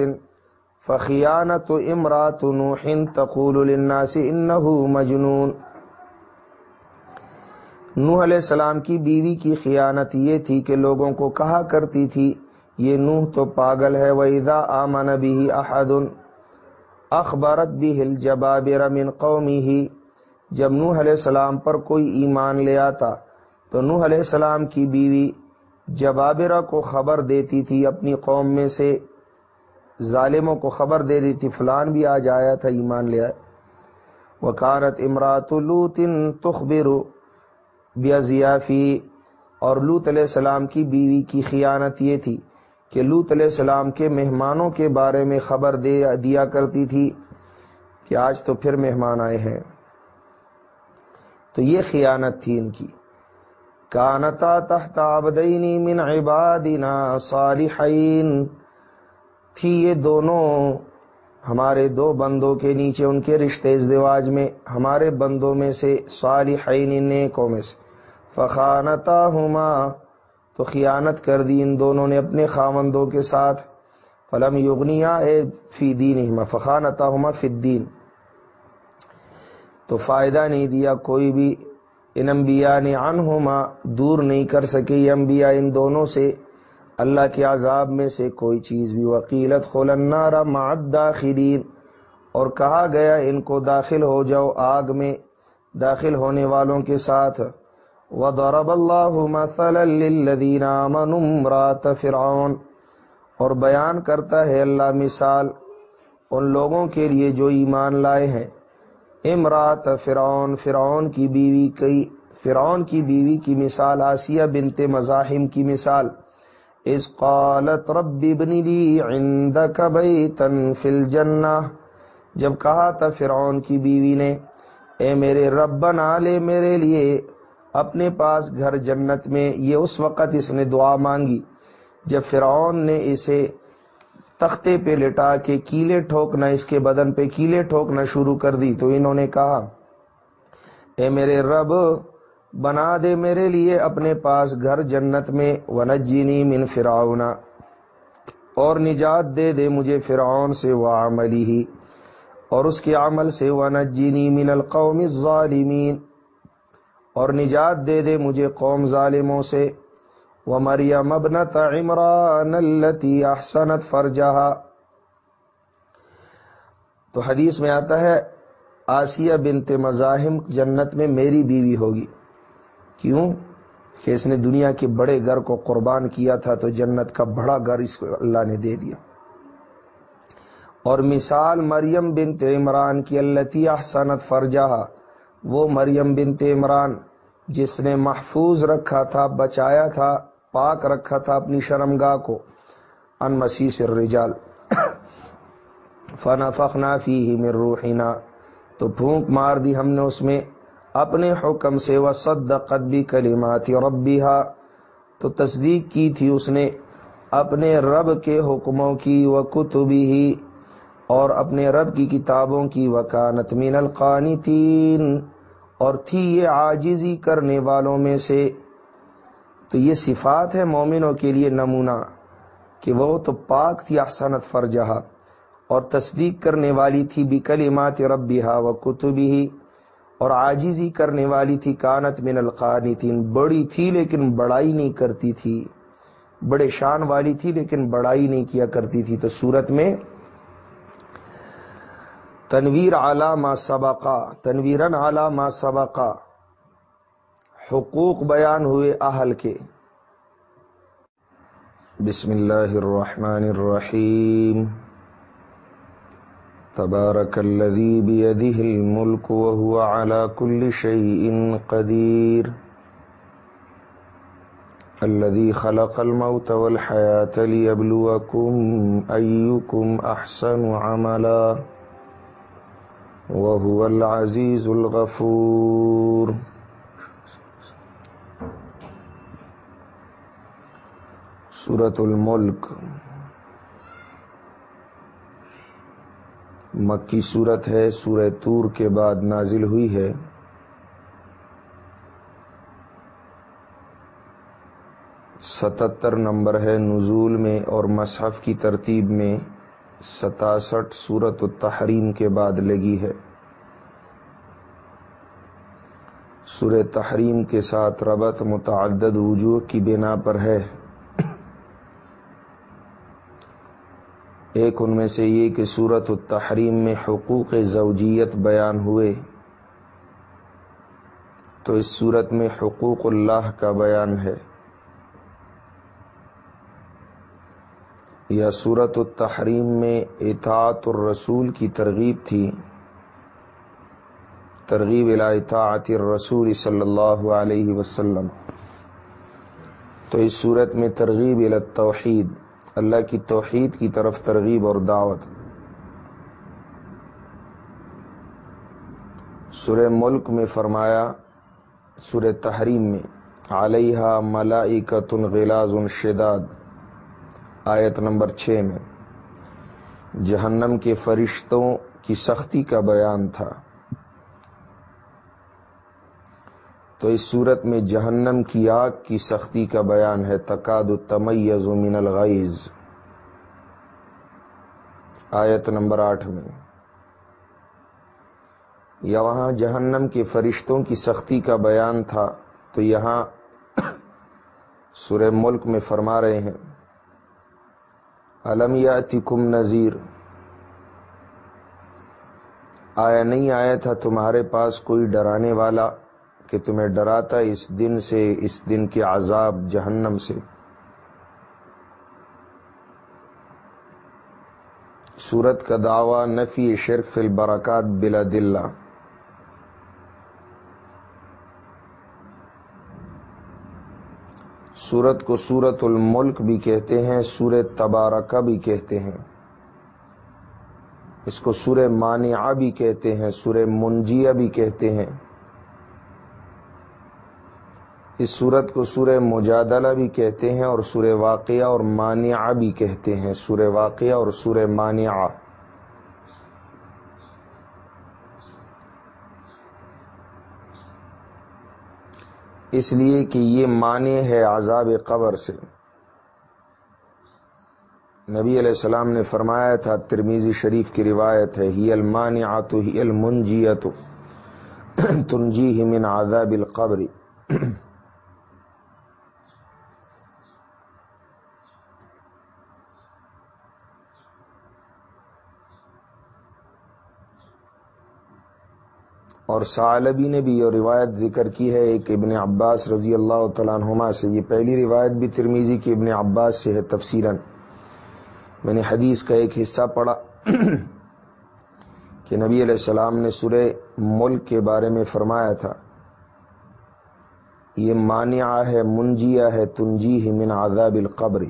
Speaker 1: فخیانت امرات نوح تقول للناس انه مجنون۔ نوح علیہ السلام کی بیوی کی خیانت یہ تھی کہ لوگوں کو کہا کرتی تھی، یہ نوح تو پاگل ہے، وَإِذَا آمَنَ بِهِ أَحَدٌ اخبارت بھی ہل جبابر من قومی ہی جب نوح علیہ السلام پر کوئی ایمان لے آتا تو نوح علیہ السلام کی بیوی جبابرہ کو خبر دیتی تھی، اپنی قوم میں سے ظالموں کو خبر دے رہی تھی، فلان بھی آ جایا تھا ایمان لیا وکانت امرات لوت تخبر۔ بیازیافی اور لوت علیہ السلام کی بیوی کی خیانت یہ تھی کہ لوت علیہ السلام کے مہمانوں کے بارے میں خبر دے دیا کرتی تھی کہ آج تو پھر مہمان آئے ہیں۔ تو یہ خیانت تھی ان کی۔ کانتا تحت عبدینی من عبادنا صالحین۔ تھی یہ دونوں ہمارے دو بندوں کے نیچے ان کے رشتے ازدواج میں، ہمارے بندوں میں سے صالحین نیکوں میں سے۔ فخانتا ہما تو خیانت کر دی ان دونوں نے اپنے خاوندوں کے ساتھ۔ فلم یغنیا اے فی دین فخانتا ہما فدین تو فائدہ نہیں دیا، کوئی بھی ان انبیاء نے عنہما دور نہیں کر سکے یہ انبیاء ان دونوں سے۔ اللہ کے عذاب میں سے کوئی چیز بھی۔ وکیلت خلنارا معد داخلین اور کہا گیا، ان کو داخل ہو جاؤ آگ میں داخل ہونے والوں کے ساتھ۔ وضرب اللہ مثلا للذین آمنوا امرات فرعون، اور بیان کرتا ہے اللہ مثال ان لوگوں کے لیے جو ایمان لائے ہیں۔ امرات فرعون فرعون کی بیوی کئی فرعون کی بیوی کی مثال، آسیہ بنت مزاحم کی مثال۔ اس قالت رب ابن لی عندك بیتا فی الجنہ جب کہا تھا فرعون کی بیوی نے، اے میرے رب بنا لے میرے لیے۔ اپنے پاس گھر جنت میں، یہ اس وقت اس نے دعا مانگی جب فرعون نے اسے تختے پہ لٹا کے کیلے ٹھوکنا اس کے بدن پہ کیلے ٹھوکنا شروع کر دی۔ تو انہوں نے کہا، اے میرے رب، بنا دے میرے لیے اپنے پاس گھر جنت میں ونجینی من فراؤنا اور نجات دے دے مجھے فرعون سے وہ عملی ہی، اور اس کے عمل سے ونجینی من القوم الظالمین۔ اور نجات دے دے مجھے قوم ظالموں سے۔ وہ مریم ابنت عمران التی احسنت فرجہا تو حدیث میں آتا ہے، آسیہ بنت مزاحم جنت میں میری بیوی ہوگی۔ کیوں؟ کہ اس نے دنیا کے بڑے گھر کو قربان کیا تھا تو جنت کا بڑا گھر اس کو اللہ نے دے دیا۔ اور مثال مریم بنت عمران کی اللہ احسنت فرجہا وہ مریم بنت عمران جس نے محفوظ رکھا تھا، بچایا تھا، پاک رکھا تھا اپنی شرمگاہ کو۔ ان مسیح سے رجال۔ فنا فخنا فی ہی روحینا تو پھونک مار دی ہم نے اس میں۔ اپنے حکم سے وہ صد قدبی کلیماتی ربی تو تصدیق کی تھی اس نے۔ اپنے رب کے حکموں کی و کتبی ہی اور اپنے رب کی کتابوں کی وکانت من القانتین۔ اور تھی یہ آجزی کرنے والوں میں سے۔ تو یہ صفات ہے مومنوں کے لیے نمونہ، کہ وہ تو پاک تھی، احسنت فرجہا، اور تصدیق کرنے والی تھی بھی ربیہ و کتبی ہی اور آجزی کرنے والی تھی، کانت من القانتین۔ بڑی تھی لیکن بڑائی نہیں کرتی تھی۔ بڑے شان والی تھی لیکن بڑائی نہیں کیا کرتی تھی۔ تو صورت میں تنویر علامہ سبقہ تنویرن علامہ سبقہ حقوق بیان ہوئے اہل کے۔ بسم اللہ الرحمن الرحیم۔ تبارک الذی بیدہ الملک وهو على كل شيء قدیر۔ الذي خلق الموت والحياة ليبلوكم أيكم أحسن عملاً۔ وهو العزيز الغفور. سورة الملک. مکی صورت ہے، سورہ تور کے بعد نازل ہوئی ہے۔ ستتر نمبر ہے نزول میں اور مصحف کی ترتیب میں۔ ستاسٹھ صورت التحریم کے بعد لگی ہے۔ سور تحریم کے ساتھ ربط متعدد وجوہ کی بنا پر ہے۔ ایک ان میں سے یہ کہ صورت التحریم میں حقوق زوجیت بیان ہوئے۔ تو اس صورت میں حقوق اللہ کا بیان ہے۔ یا صورت التحریم میں اطاعت الرسول کی ترغیب تھی۔ ترغیب اطاعت الرسول صلی اللہ علیہ وسلم۔ تو اس صورت میں ترغیب التوحید، اللہ کی توحید کی طرف ترغیب اور دعوت۔ سورہ ملک میں فرمایا، سورہ تحریم میں علیہ ملائکت غلاز شداد۔ آیت نمبر چھ میں، جہنم کے فرشتوں کی سختی کا بیان تھا۔ تو اس صورت میں جہنم کی آگ کی سختی کا بیان ہے تقاد التمیز من الغیز آیت نمبر آٹھ میں، یا وہاں جہنم کے فرشتوں کی سختی کا بیان تھا، تو یہاں <coughs> سورہ ملک میں فرما رہے ہیں المیاتی کم نذیر آیا نہیں آیا تھا تمہارے پاس کوئی ڈرانے والا کہ تمہیں ڈراتا اس دن سے، اس دن کے عذاب جہنم سے؟ سورت کا دعوی نفی شرک فی البرکات بلا دلہ۔ سورت کو سورت الملک بھی کہتے ہیں سورت تبارکہ بھی کہتے ہیں۔ اس کو سورہ مانعہ بھی کہتے ہیں، سورہ منجیہ بھی کہتے ہیں۔ اس صورت کو سورہ مجادلہ بھی کہتے ہیں اور سورہ واقعہ اور مانعہ بھی کہتے ہیں۔ سورہ واقعہ اور سورہ مانعہ۔ اس لیے کہ یہ معنی ہے عذاب قبر سے۔ نبی علیہ السلام نے فرمایا تھا ترمیزی شریف کی روایت ہے، ہی المانعات ہی المنجیت تنجی من عذاب القبر۔ اور سالبی نے بھی یہ روایت ذکر کی ہے ایک ابن عباس رضی اللہ تعالیٰ عنہما سے یہ پہلی روایت بھی ترمیزی کی ابن عباس سے ہے تفصیلا۔ میں نے حدیث کا ایک حصہ پڑھا کہ نبی علیہ السلام نے سورہ ملک کے بارے میں فرمایا تھا، یہ مانعہ ہے منجیا ہے تنجی من عذاب القبر۔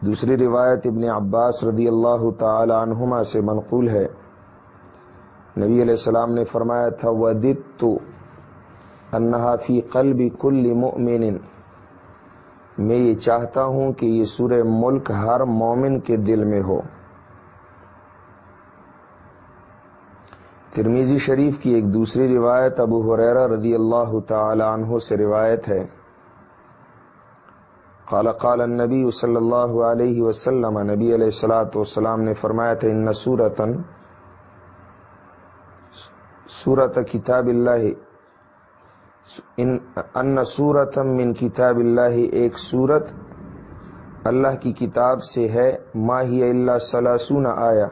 Speaker 1: دوسری روایت ابن عباس رضی اللہ تعالی عنہما سے منقول ہے۔ نبی علیہ السلام نے فرمایا تھا ودت تو فی قلب کل مؤمن۔ میں یہ چاہتا ہوں کہ یہ سورہ ملک ہر مومن کے دل میں ہو۔ ترمیزی شریف کی ایک دوسری روایت ابو حریرہ رضی اللہ تعالی عنہ سے روایت ہے۔ قال قال النبی صلی اللہ علیہ وسلم، نبی علیہ السلاۃ والسلام نے فرمایا تھا، ان سورتن سورت کتاب اللہ۔ ان سورت من کتاب اللہ ایک سورت اللہ کی کتاب سے ہے۔ ماہی اللہ سلاسون آیا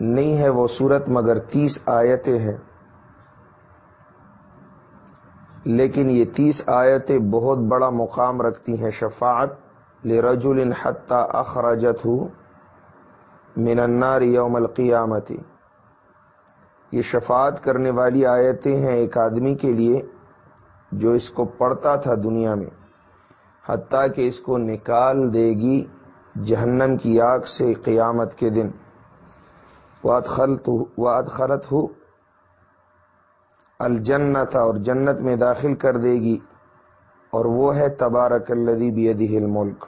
Speaker 1: نہیں ہے وہ سورت مگر تیس آیتیں ہیں۔ لیکن یہ تیس آیتیں بہت بڑا مقام رکھتی ہیں۔ شفاعت لرجل حتی اخرجت ہو من النار یوم القیامتی۔ یہ شفاعت کرنے والی آیتیں ہیں ایک آدمی کے لیے جو اس کو پڑھتا تھا دنیا میں، حتیٰ کہ اس کو نکال دے گی جہنم کی آگ سے قیامت کے دن۔ واد خلط ہو الجنت اور جنت میں داخل کر دے گی، اور وہ ہے تبارک الدی بھی الملک۔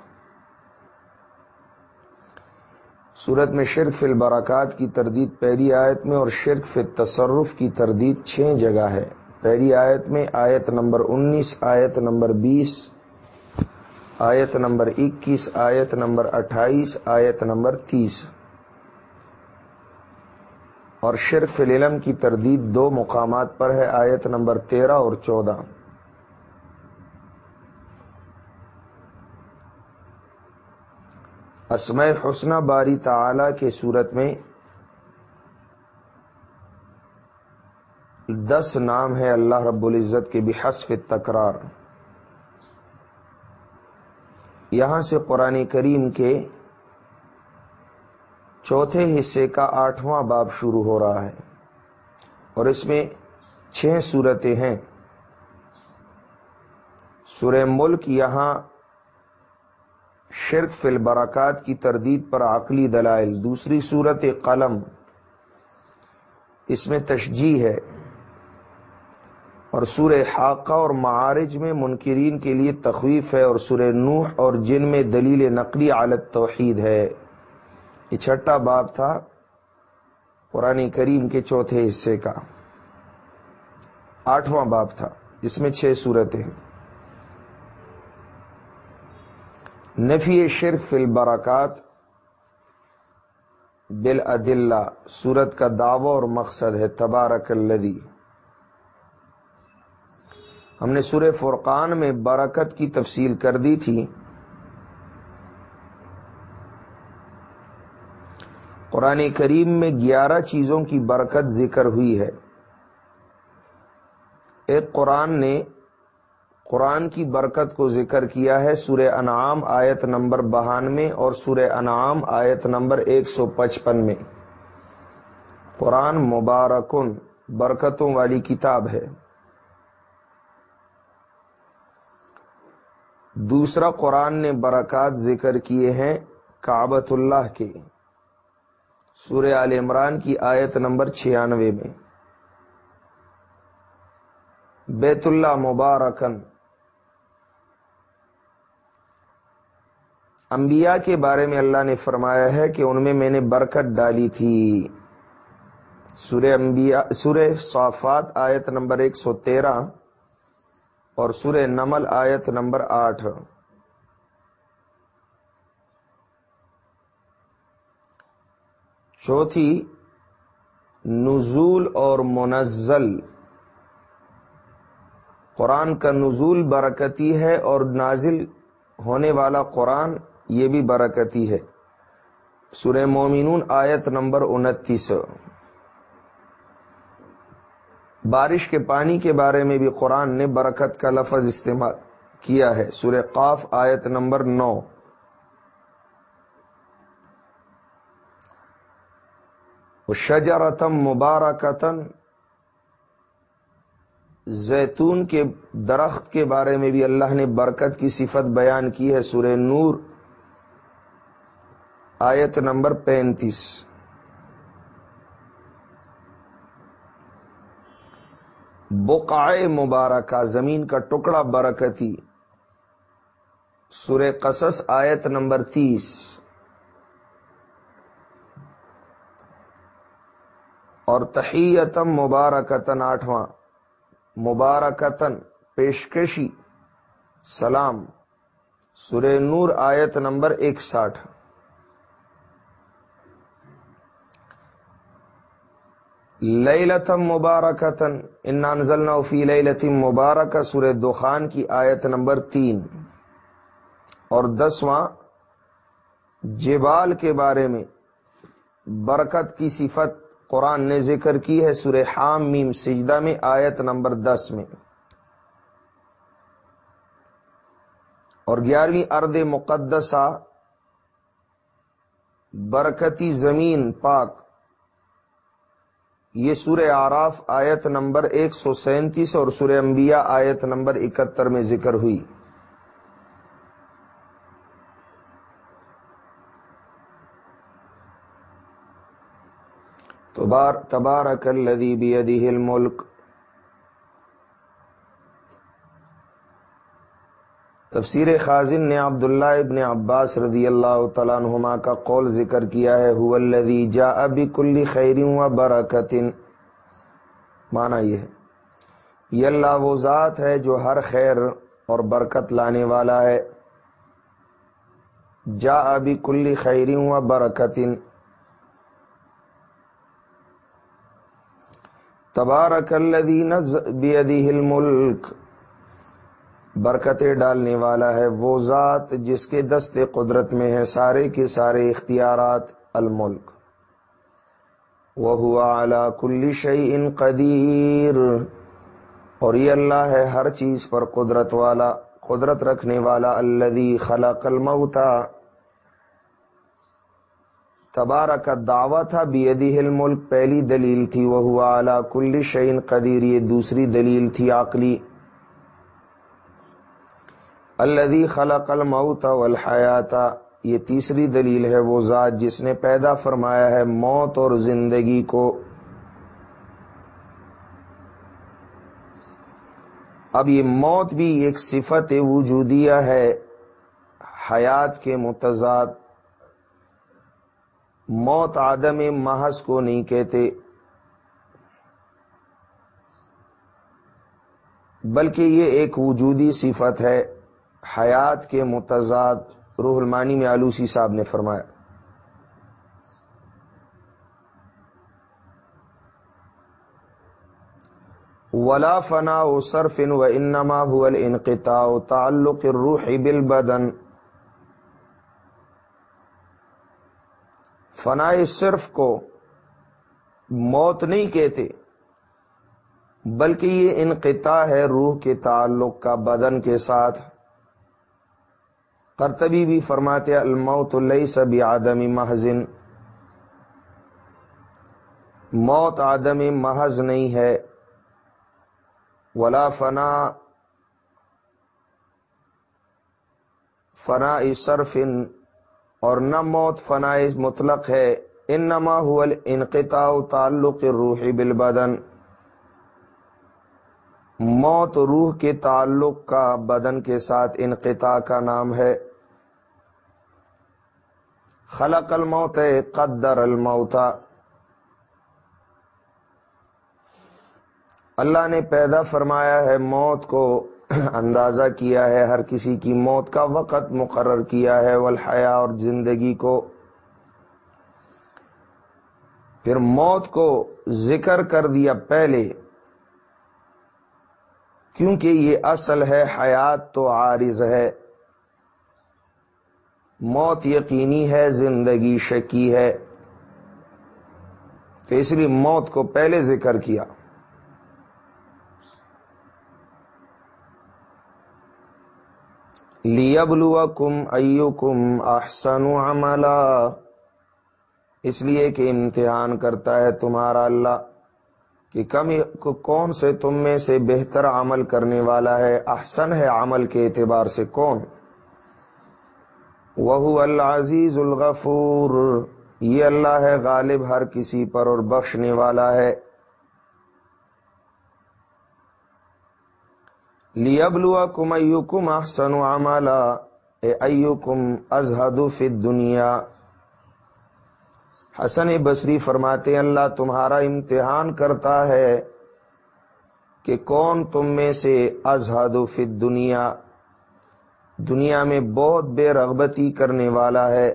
Speaker 1: صورت میں شرک فی البرکات کی تردید پہلی آیت میں اور شرک فی تصرف کی تردید چھ جگہ ہے۔ پہلی آیت میں آیت نمبر انیس، آیت نمبر بیس، آیت نمبر اکیس، آیت نمبر اٹھائیس، آیت نمبر تیس۔ اور شرف العلم کی تردید دو مقامات پر ہے، آیت نمبر تیرہ اور چودہ۔ اسمع حسنہ باری تعالی کے صورت میں دس نام ہے اللہ رب العزت کے بحسف تکرار۔ یہاں سے قرآن کریم کے چوتھے حصے کا آٹھواں باب شروع ہو رہا ہے اور اس میں چھ صورتیں ہیں۔ سورہ ملک یہاں شرک فی البرکات کی تردید پر عقلی دلائل۔ دوسری صورت قلم، اس میں تشجیح ہے اور سورہ حاقہ اور معارج میں منکرین کے لیے تخویف ہے اور سورہ نوح اور جن میں دلیل نقلی عالت توحید ہے۔ یہ چھٹا باب تھا قرآن کریم کے چوتھے حصے کا۔ آٹھواں باب تھا جس میں چھ صورتیں۔ ہیں نفی شرک فی البرکات بل سورت کا دعوی اور مقصد ہے تبارک الدی ہم نے سورہ فرقان میں برکت کی تفصیل کر دی تھی۔ قرآن کریم میں گیارہ چیزوں کی برکت ذکر ہوئی ہے۔ ایک قرآن نے قرآن کی برکت کو ذکر کیا ہے سورہ انعام آیت نمبر بہانوے اور سورہ انعام آیت نمبر ایک سو پچپن میں قرآن مبارکن، برکتوں والی کتاب ہے۔ دوسرا قرآن نے برکات ذکر کیے ہیں کابت اللہ کے۔ سورہ عال عمران کی آیت نمبر چھیانوے میں۔ بیت اللہ مبارکن انبیاء کے بارے میں اللہ نے فرمایا ہے کہ ان میں میں نے برکت ڈالی تھی۔ سورہ انبیاء، سورہ صافات آیت نمبر ایک سو تیرہ اور سورہ نمل آیت نمبر آٹھ۔ چوتھی، نزول اور منزل۔ قرآن کا نزول برکتی ہے اور نازل ہونے والا قرآن یہ بھی برکتی ہے۔ سورہ مومنون آیت نمبر انتیس۔ بارش کے پانی کے بارے میں بھی قرآن نے برکت کا لفظ استعمال کیا ہے۔ سورہ قاف آیت نمبر نو۔ شجرتم مبارکتن زیتون کے درخت کے بارے میں بھی اللہ نے برکت کی صفت بیان کی ہے۔ سورہ نور۔ آیت نمبر پینتیس۔ بقائے مبارکہ، زمین کا ٹکڑا برکتی۔ سورہ قصص آیت نمبر تیس۔ اور تحیتم مبارکتن آٹھواں۔ مبارکتن پیشکشی، سلام۔ سورہ نور آیت نمبر ایک لتم مبارکتن انزلنا فی لتم مبارک سورہ دخان کی آیت نمبر تین۔ اور دسواں، جبال کے بارے میں برکت کی صفت قرآن نے ذکر کی ہے، سورہ حام میم سجدہ میں، آیت نمبر دس میں۔ اور گیارہویں ارد مقدسہ، برکتی زمین پاک۔ یہ سورہ آراف آیت نمبر ایک سو سینتیس اور سورہ انبیاء آیت نمبر اکہتر میں ذکر ہوئی۔ تبارک الذی بیدہ الملک۔ تفسیر خازن نے عبداللہ ابن عباس رضی اللہ تعالیٰ عنہما کا قول ذکر کیا ہے الذی جا ابی کلی خیر و برکتن مانا یہ ہے۔ یہ اللہ وہ ذات ہے جو ہر خیر اور برکت لانے والا ہے۔ جا ابی کلی خیر و برکتن تبارک الذی نز بیدہ الملک۔ برکتیں ڈالنے والا ہے وہ ذات جس کے دست قدرت میں ہے سارے کے سارے اختیارات الملک۔ وہ ہوا اعلی کل شعی ان قدیر۔ اور یہ اللہ ہے ہر چیز پر قدرت والا، قدرت رکھنے والا اللہ خلق الموتا تبارہ کا دعویٰ تھا بیدی الملک، پہلی دلیل تھی۔ وہ ہوا اعلی کل شعین قدیر، یہ دوسری دلیل تھی عقلی۔ الذي خلق الموت والحیات۔ یہ تیسری دلیل ہے وہ ذات جس نے پیدا فرمایا ہے موت اور زندگی کو۔ اب یہ موت بھی ایک صفت وجودیہ ہے، حیات کے متضاد۔ موت آدم محض کو نہیں کہتے، بلکہ یہ ایک وجودی صفت ہے۔ حیات کے متضاد روح المانی میں آلوسی صاحب نے فرمایا۔ ولا فنا و صرفن و انما هو الانقطاع تعلق الروح بالبدن۔ فنا صرف کو موت نہیں کہتے، بلکہ یہ انقطاع ہے روح کے تعلق کا بدن کے ساتھ۔ کرتبی بھی فرماتے الموت اللہ سبھی آدمی محضن۔ موت آدم محض نہیں ہے، ولا فنا فنا صرفن اور نہ موت فنا مطلق ہے۔ ان نما انقطاع تعلق روحی بالبدن۔ موت روح کے تعلق کا، بدن کے ساتھ انقطاع کا نام ہے۔ خلق الموت قدر الموتا اللہ نے پیدا فرمایا ہے موت کو اندازہ کیا ہے، ہر کسی کی موت کا وقت مقرر کیا ہے والحیا اور زندگی کو۔ پھر موت کو ذکر کر دیا پہلے۔ کیونکہ یہ اصل ہے، حیات تو عارض ہے۔ موت یقینی ہے، زندگی شکی ہے۔ تو اس لیے موت کو پہلے ذکر کیا۔ لیبلو کم ایو کم احسن عملا۔ اس لیے کہ امتحان کرتا ہے تمہارا اللہ کہ کم کون سے تم میں سے بہتر عمل کرنے والا ہے؟ احسن ہے عمل کے اعتبار سے کون؟ وہ العزیز الغفور۔ یہ اللہ ہے غالب ہر کسی پر اور بخشنے والا ہے۔ لیبلو کم ایو کم احسن عمالا ایو کم ازہد دنیا حسن بصری فرماتے اللہ تمہارا امتحان کرتا ہے کہ کون تم میں سے ازہد فی دنیا دنیا میں بہت بے رغبتی کرنے والا ہے۔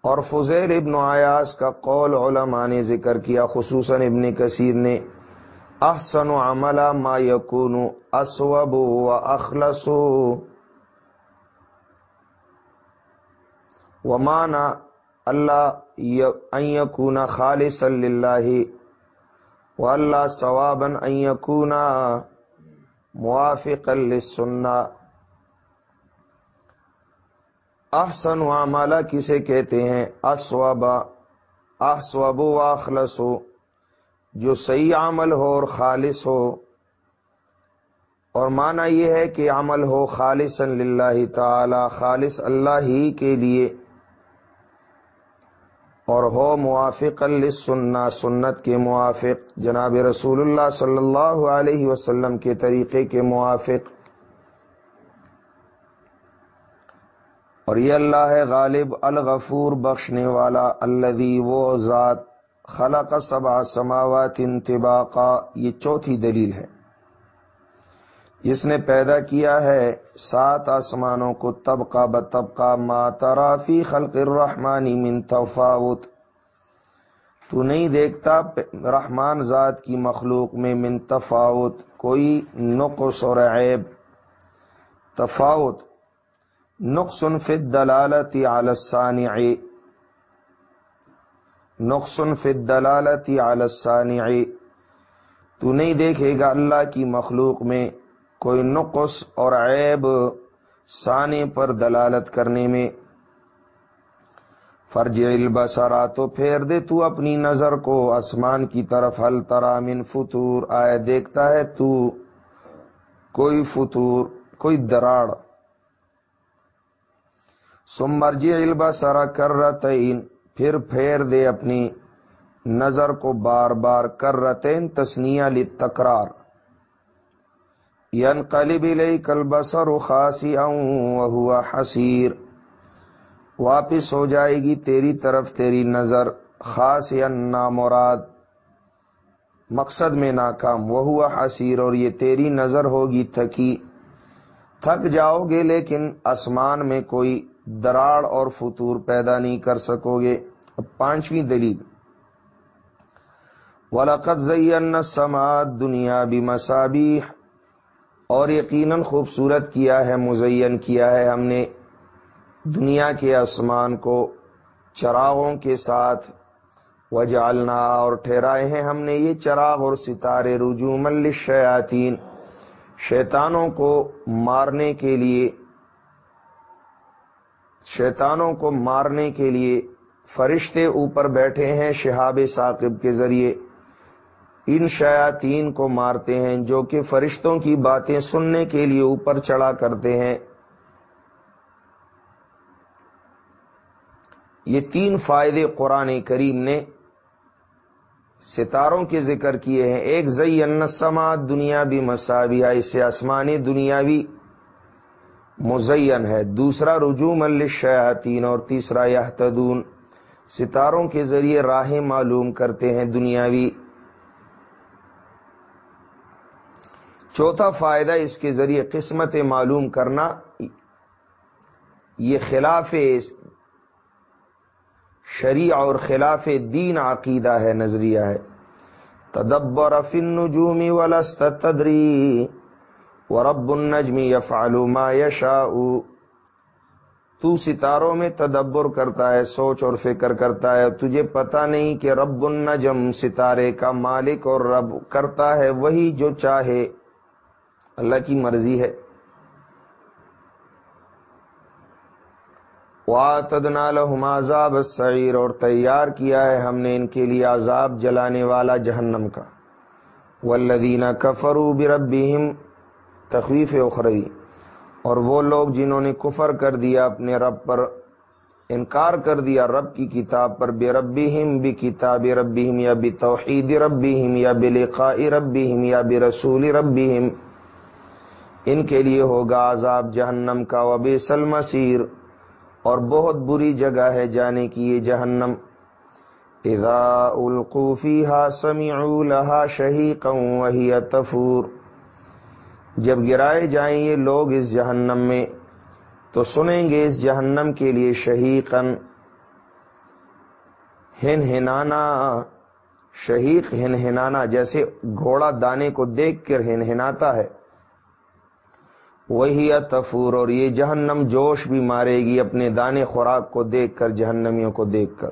Speaker 1: اور فضیر ابن آیاس کا قول علماء نے ذکر کیا، خصوصاً ابن کثیر نے، احسن عملہ ما یقون اسوب و اخلص و مانا اللہ یقون خالص اللہ و اللہ ثوابن یقون موافق للسنہ۔ احسن و کسے کہتے ہیں؟ اسوبا احسوب و اخلص ہو جو صحیح عمل ہو اور خالص ہو۔ اور معنی یہ ہے کہ عمل ہو خالص اللہ تعالی، خالص اللہ ہی کے لیے۔ اور ہو موافق السنہ سنت کے موافق۔ جناب رسول اللہ صلی اللہ علیہ وسلم کے طریقے کے موافق۔ اور یہ اللہ ہے غالب، الغفور، بخشنے والا الذي وہ ذات خلق سبع سماوات انتباقا۔ یہ چوتھی دلیل ہے۔ جس نے پیدا کیا ہے، سات آسمانوں کو طبقہ بطبقہ ما ترافی خلق الرحمانی من تفاوت۔ تو نہیں دیکھتا رحمان ذات کی مخلوق میں من تفاوت، کوئی نقص اور عیب۔ تفاوت۔ نقص فی الدلالت علی الصانع۔ نقص فی الدلالت علی الصانع۔ تو نہیں دیکھے گا اللہ کی مخلوق میں کوئی نقص اور عیب سانے پر دلالت کرنے میں۔ فرج البسرا تو پھیر دے تو اپنی نظر کو آسمان کی طرف حل ترا من فطور۔ آئے دیکھتا ہے تو کوئی فطور، کوئی دراڑ۔ سمرجی البسرا کر رتین پھر پھیر دے اپنی نظر کو بار بار کر رتین تسنیا لی تکرار ينقلب إليك البصر خاسئا وهو حسیر واپس ہو جائے گی تیری طرف تیری نظر خاص یا نامراد۔ مقصد میں ناکام وہ ہوا حسیر، اور یہ تیری نظر ہوگی تھکی۔ تھک جاؤ گے، لیکن آسمان میں کوئی دراڑ اور فطور پیدا نہیں کر سکو گے۔ اب پانچویں دلیل۔ ولاقت زین سماعت دنیا بھی مسابی اور یقیناً خوبصورت کیا ہے، مزین کیا ہے۔ ہم نے دنیا کے آسمان کو چراغوں کے ساتھ وجالنا اور ٹھہرائے ہیں۔ ہم نے یہ چراغ اور ستارے رجوم الشیاطین شیطانوں کو مارنے کے لیے، شیطانوں کو مارنے کے لیے فرشتے اوپر بیٹھے ہیں شہاب ثاقب کے ذریعے۔ ان شیاطین کو مارتے ہیں جو کہ فرشتوں کی باتیں سننے کے لیے اوپر چڑھا کرتے ہیں۔ یہ تین فائدے قرآن کریم نے ستاروں کے ذکر کیے ہیں۔ ایک زئی سماعت دنیا بھی مساویہ اس سے آسمانی دنیاوی مزین ہے۔ دوسرا رجوم الشیاطین اور تیسرا یہ ستاروں کے ذریعے راہیں معلوم کرتے ہیں دنیاوی۔ چوتھا فائدہ اس کے ذریعے قسمت معلوم کرنا، یہ خلاف شریع اور خلاف دین عقیدہ ہے، نظریہ ہے۔ تدبر فن نجومی ولست تدری ورب النجمی یفعل ما یشاء۔ تو ستاروں میں تدبر کرتا ہے، سوچ اور فکر کرتا ہے۔ تجھے پتا نہیں کہ رب النجم ستارے کا مالک اور رب کرتا ہے، وہی جو چاہے۔ اللہ کی مرضی ہے۔ وَاتَدْنَا لَهُمْ عَذَابَ السَّعِيرِ اور تیار کیا ہے ہم نے ان کے لیے عذاب جلانے والا جہنم کا۔ وَالَّذِينَ كَفَرُوا بِرَبِّهِمْ تخویف اخروی اور وہ لوگ جنہوں نے کفر کر دیا اپنے رب پر، انکار کر دیا رب کی کتاب پر بے ربیم بھی کتاب ربیم یا بھی توحید ربیم یا بے لقاء ربیم یا بے رسول ربیم ان کے لیے ہوگا عذاب جہنم کا وبی سلمسیر اور بہت بری جگہ ہے جانے کی یہ جہنم۔ اذا القوفی ہا سمی لہا شہی وہی تفور۔ جب گرائے جائیں یہ لوگ اس جہنم میں، تو سنیں گے اس جہنم کے لیے شہیقن ہن ہنانا، شہیق ہن ہنانا، جیسے گھوڑا دانے کو دیکھ کر ہن ہناتا ہے۔ وہی تفور اور یہ جہنم جوش بھی مارے گی اپنے دانے خوراک کو دیکھ کر، جہنمیوں کو دیکھ کر۔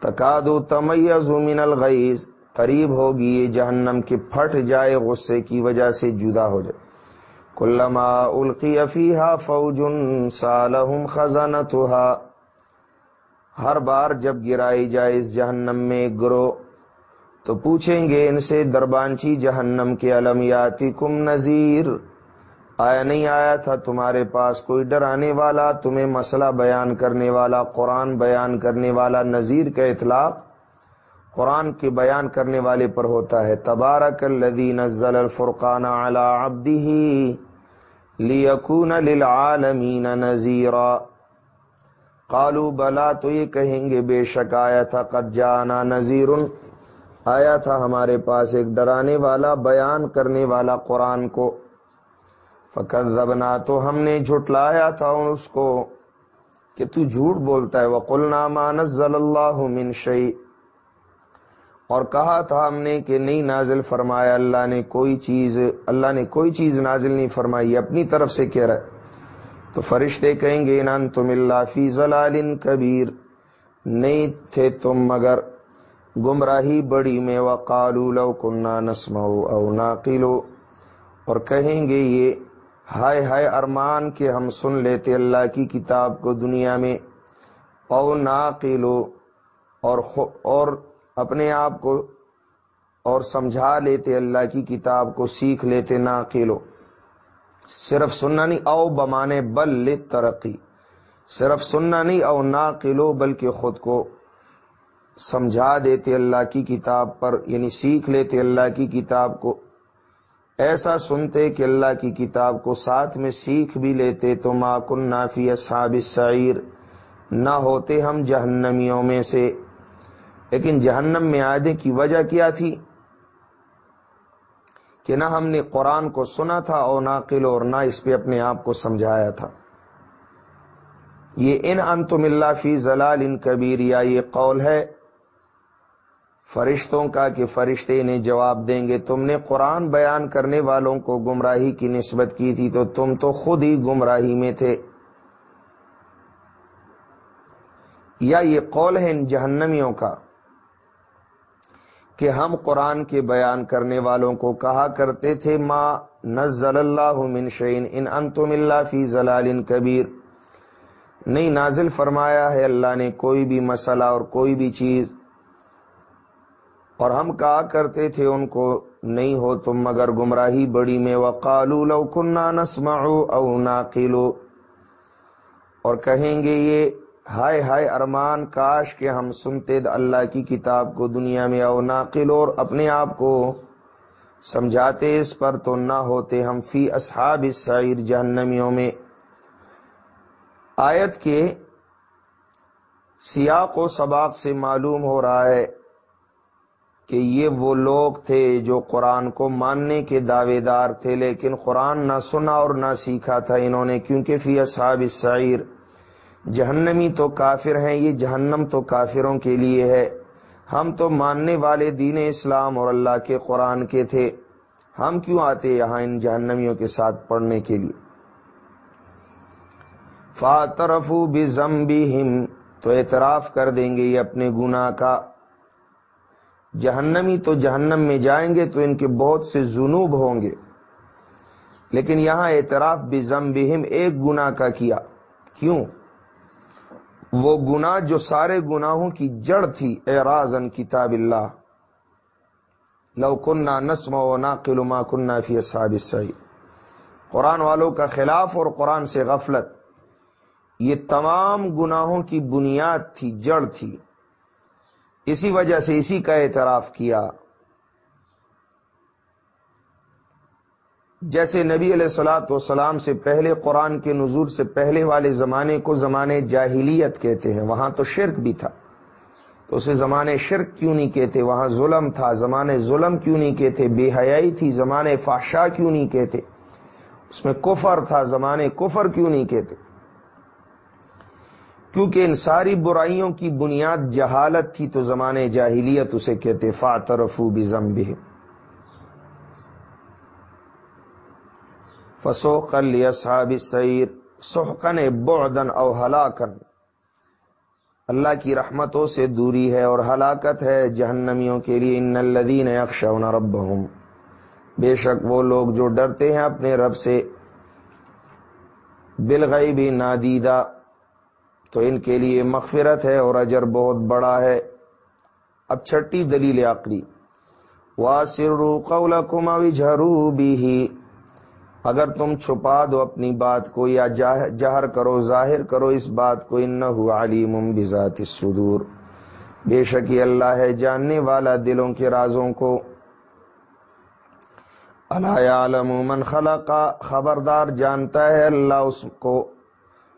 Speaker 1: تقادو تمیز من الغیز قریب ہوگی یہ جہنم کے پھٹ جائے غصے کی وجہ سے جدا ہو جائے۔ کلما القی افیحا فوجن سالہم خزانتها ہر بار جب گرائی جائے اس جہنم میں گرو تو پوچھیں گے ان سے دربانچی جہنم کے علمیاتی کم نذیر۔ آیا نہیں آیا تھا تمہارے پاس کوئی ڈرانے والا، تمہیں مسئلہ بیان کرنے والا، قرآن بیان کرنے والا، نذیر کا اطلاق؟ قرآن کے بیان کرنے والے پر ہوتا ہے۔ تبارک الذی نزل الفرقان على عبده لیکون للعالمین نذیرا۔ قالو بلا تو یہ کہیں گے، بے شک آیا تھا، قد جانا نذیر۔ آیا تھا ہمارے پاس ایک ڈرانے والا، بیان کرنے والا قرآن کو۔ فکذبنا تو ہم نے جھٹلایا تھا اس کو کہ تو جھوٹ بولتا ہے۔ وقلنا ما نزل اللہ من شیء اور کہا تھا ہم نے کہ نہیں نازل فرمایا، اللہ نے کوئی چیز، اللہ نے کوئی چیز نازل نہیں فرمائی، اپنی طرف سے کہہ رہا تو فرشتے کہیں گے نان تم اللہ فی ضلال کبیر۔ نہیں تھے تم مگر گمراہی بڑی میں۔ وقالو لو کننا نسمعو او ناقلو اور کہیں گے یہ ہائے ہائے ارمان کہ ہم سن لیتے اللہ کی کتاب کو دنیا میں، او ناقلو، اور اور اپنے آپ کو، اور سمجھا لیتے اللہ کی کتاب کو سیکھ لیتے ناقلو۔ صرف سننا نہیں، او بمانے بل ترقی صرف سننا نہیں، او ناقلو، بلکہ خود کو سمجھا دیتے اللہ کی کتاب پر یعنی سیکھ لیتے اللہ کی کتاب کو ایسا سنتے کہ اللہ کی کتاب کو ساتھ میں سیکھ بھی لیتے تو ما کن نافی اصحاب السعیر، نہ ہوتے ہم جہنمیوں میں سے۔ لیکن جہنم میں آنے کی وجہ کیا تھی؟ کہ نہ ہم نے قرآن کو سنا تھا اور ناقل اور نہ اس پہ اپنے آپ کو سمجھایا تھا۔ یہ ان انتم اللہ فی زلال ان کبیر، یا یہ قول ہے فرشتوں کا کہ فرشتے نے جواب دیں گے، تم نے قرآن بیان کرنے والوں کو گمراہی کی نسبت کی تھی تو تم تو خود ہی گمراہی میں تھے۔ یا یہ قول ہے ان جہنمیوں کا کہ ہم قرآن کے بیان کرنے والوں کو کہا کرتے تھے، ما نزل اللہ من شعین ان انتم اللہ فی زلال کبیر نہیں، نازل فرمایا ہے، اللہ نے کوئی بھی مسئلہ اور کوئی بھی چیز اور ہم کہا کرتے تھے ان کو، نہیں ہو تم مگر گمراہی بڑی میں، وقالو لو کننا نسمعو او ناقلو۔ اور کہیں گے یہ، ہائے ہائے ارمان، کاش کہ ہم سنتے اللہ کی کتاب کو دنیا میں او ناقل، اور اپنے آپ کو سمجھاتے اس پر تو نہ ہوتے ہم فی اصحاب السعیر جہنمیوں میں۔ آیت کے سیاق و سباق سے معلوم ہو رہا ہے کہ یہ وہ لوگ تھے جو قرآن کو ماننے کے دعوے دار تھے، لیکن قرآن نہ سنا اور نہ سیکھا تھا انہوں نے، کیونکہ فی اصحاب السعیر، جہنمی تو کافر ہیں، یہ جہنم تو کافروں کے لیے ہے۔ ہم تو ماننے والے دین اسلام اور اللہ کے قرآن کے تھے۔ ہم کیوں آتے یہاں ان جہنمیوں کے ساتھ پڑھنے کے لیے؟ فاترف بھی تو اعتراف کر دیں گے یہ اپنے گناہ کا۔ جہنمی تو جہنم میں جائیں گے تو ان کے بہت سے جنوب ہوں گے۔ لیکن یہاں اعتراف بھی بہم ایک گنا کا کیا۔ کیوں؟ وہ گنا جو سارے گناہوں کی جڑ تھی اعراضن کتاب اللہ۔ لو کنہ نسم و نا قلما کنہ فی صحاب قرآن والوں کا خلاف اور قرآن سے غفلت۔ یہ تمام گناہوں کی بنیاد تھی، جڑ تھی۔ اسی وجہ سے اسی کا اعتراف کیا۔ جیسے نبی علیہ السلاۃ والسلام سے پہلے قرآن کے نزول سے پہلے والے زمانے کو زمانے جاہلیت کہتے ہیں، وہاں تو شرک بھی تھا۔ تو اسے زمانے شرک کیوں نہیں کہتے؟ وہاں ظلم تھا۔ زمانے ظلم کیوں نہیں کہتے؟ بے حیائی تھی۔ زمانے فاشا کیوں نہیں کہتے؟ اس میں کفر تھا۔ زمانے کفر کیوں نہیں کہتے؟ کیونکہ ان ساری برائیوں کی بنیاد جہالت تھی تو زمانے جاہلیت اسے کہتے فاترفو بزم بھی فسوقن اصحاب سعیر سحقن بعدن او ہلاکن اللہ کی رحمتوں سے دوری ہے اور ہلاکت ہے جہنمیوں کے لیے۔ ان الذین یخشون ربهم۔ بے شک وہ لوگ جو ڈرتے ہیں اپنے رب سے، بالغیب نادیدہ۔ تو ان کے لیے مغفرت ہے اور اجر بہت بڑا ہے۔ اب چھٹی دلیل عقلی۔ واسرو قولکم او جھرو بھی اگر تم چھپا دو اپنی بات کو یا جہر کرو، ظاہر کرو، اس بات کو ان علیم بذات الصدور۔ بے شکی اللہ ہے، جاننے والا دلوں کے رازوں کو۔ اللہ عالم من خلق، خبردار جانتا ہے اللہ اس کو۔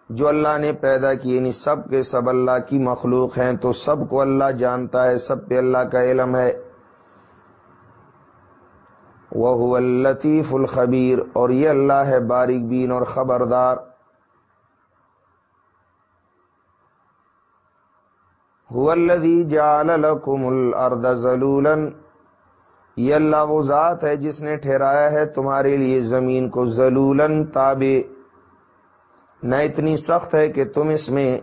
Speaker 1: جو اللہ نے پیدا کی یعنی سب کے سب اللہ کی مخلوق ہیں، تو سب کو اللہ جانتا ہے، سب پہ اللہ کا علم ہے۔ وہ الطیف الخبیر اور یہ اللہ ہے باریک بین اور خبردار۔ الذي جعل لكم الارض ذلولا۔ یہ اللہ وہ ذات ہے جس نے ٹھہرایا ہے تمہارے لیے زمین کو ذلولن تابع۔ نہ اتنی سخت ہے کہ تم اس میں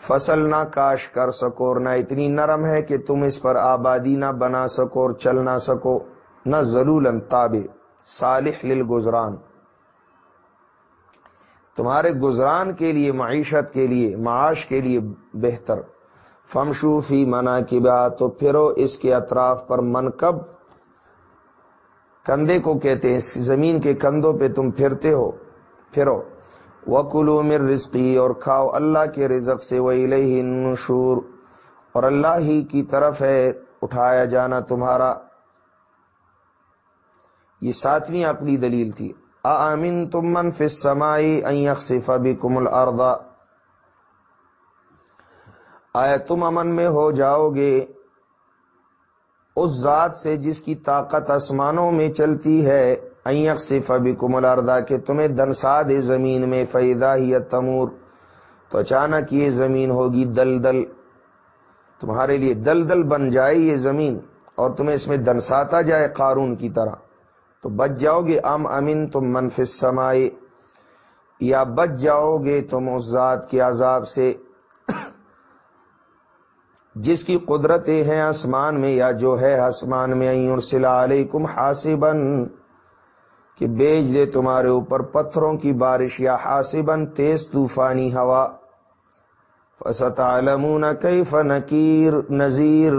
Speaker 1: فصل نہ کاش کر سکو اور نہ اتنی نرم ہے کہ تم اس پر آبادی نہ بنا سکو اور چل نہ سکو، نہ ضرور تابع، صالح للگزران۔ تمہارے گزران کے لیے، معیشت کے لیے، معاش کے لیے بہتر۔ فمشوفی منا کی بات تو پھرو اس کے اطراف پر منکب کندھے کو کہتے ہیں، اس زمین کے کندھوں پہ تم پھرتے ہو۔ پھرو۔ وکلو مر رزقی اور کھاؤ اللہ کے رزق سے۔ وہ نشور اور اللہ ہی کی طرف ہے اٹھایا جانا تمہارا۔ یہ ساتویں اپنی دلیل تھی۔ امن تم من فسمائی صفا بھی کمل اردا آیا تم امن میں ہو جاؤ گے اس ذات سے جس کی طاقت آسمانوں میں چلتی ہے۔ صف ابھی کمل اردا کہ تمہیں دنسا دے زمین میں فیدا ہی تمور۔ تو اچانک یہ زمین ہوگی دل دل تمہارے لیے دل دل بن جائے یہ زمین، اور تمہیں اس میں دنساتا جائے قارون کی طرح۔ تو بچ جاؤ گے ام امن تم منفی سمائے یا بچ جاؤ گے تم اس ذات کے عذاب سے۔ جس کی قدرتیں ہیں آسمان میں، یا جو ہے آسمان میں سلا علیکم حاسبن کہ بیچ دے تمہارے اوپر پتھروں کی بارش یا حاسبن تیز طوفانی ہوا۔ فسط عالمون کئی فنکیر نذیر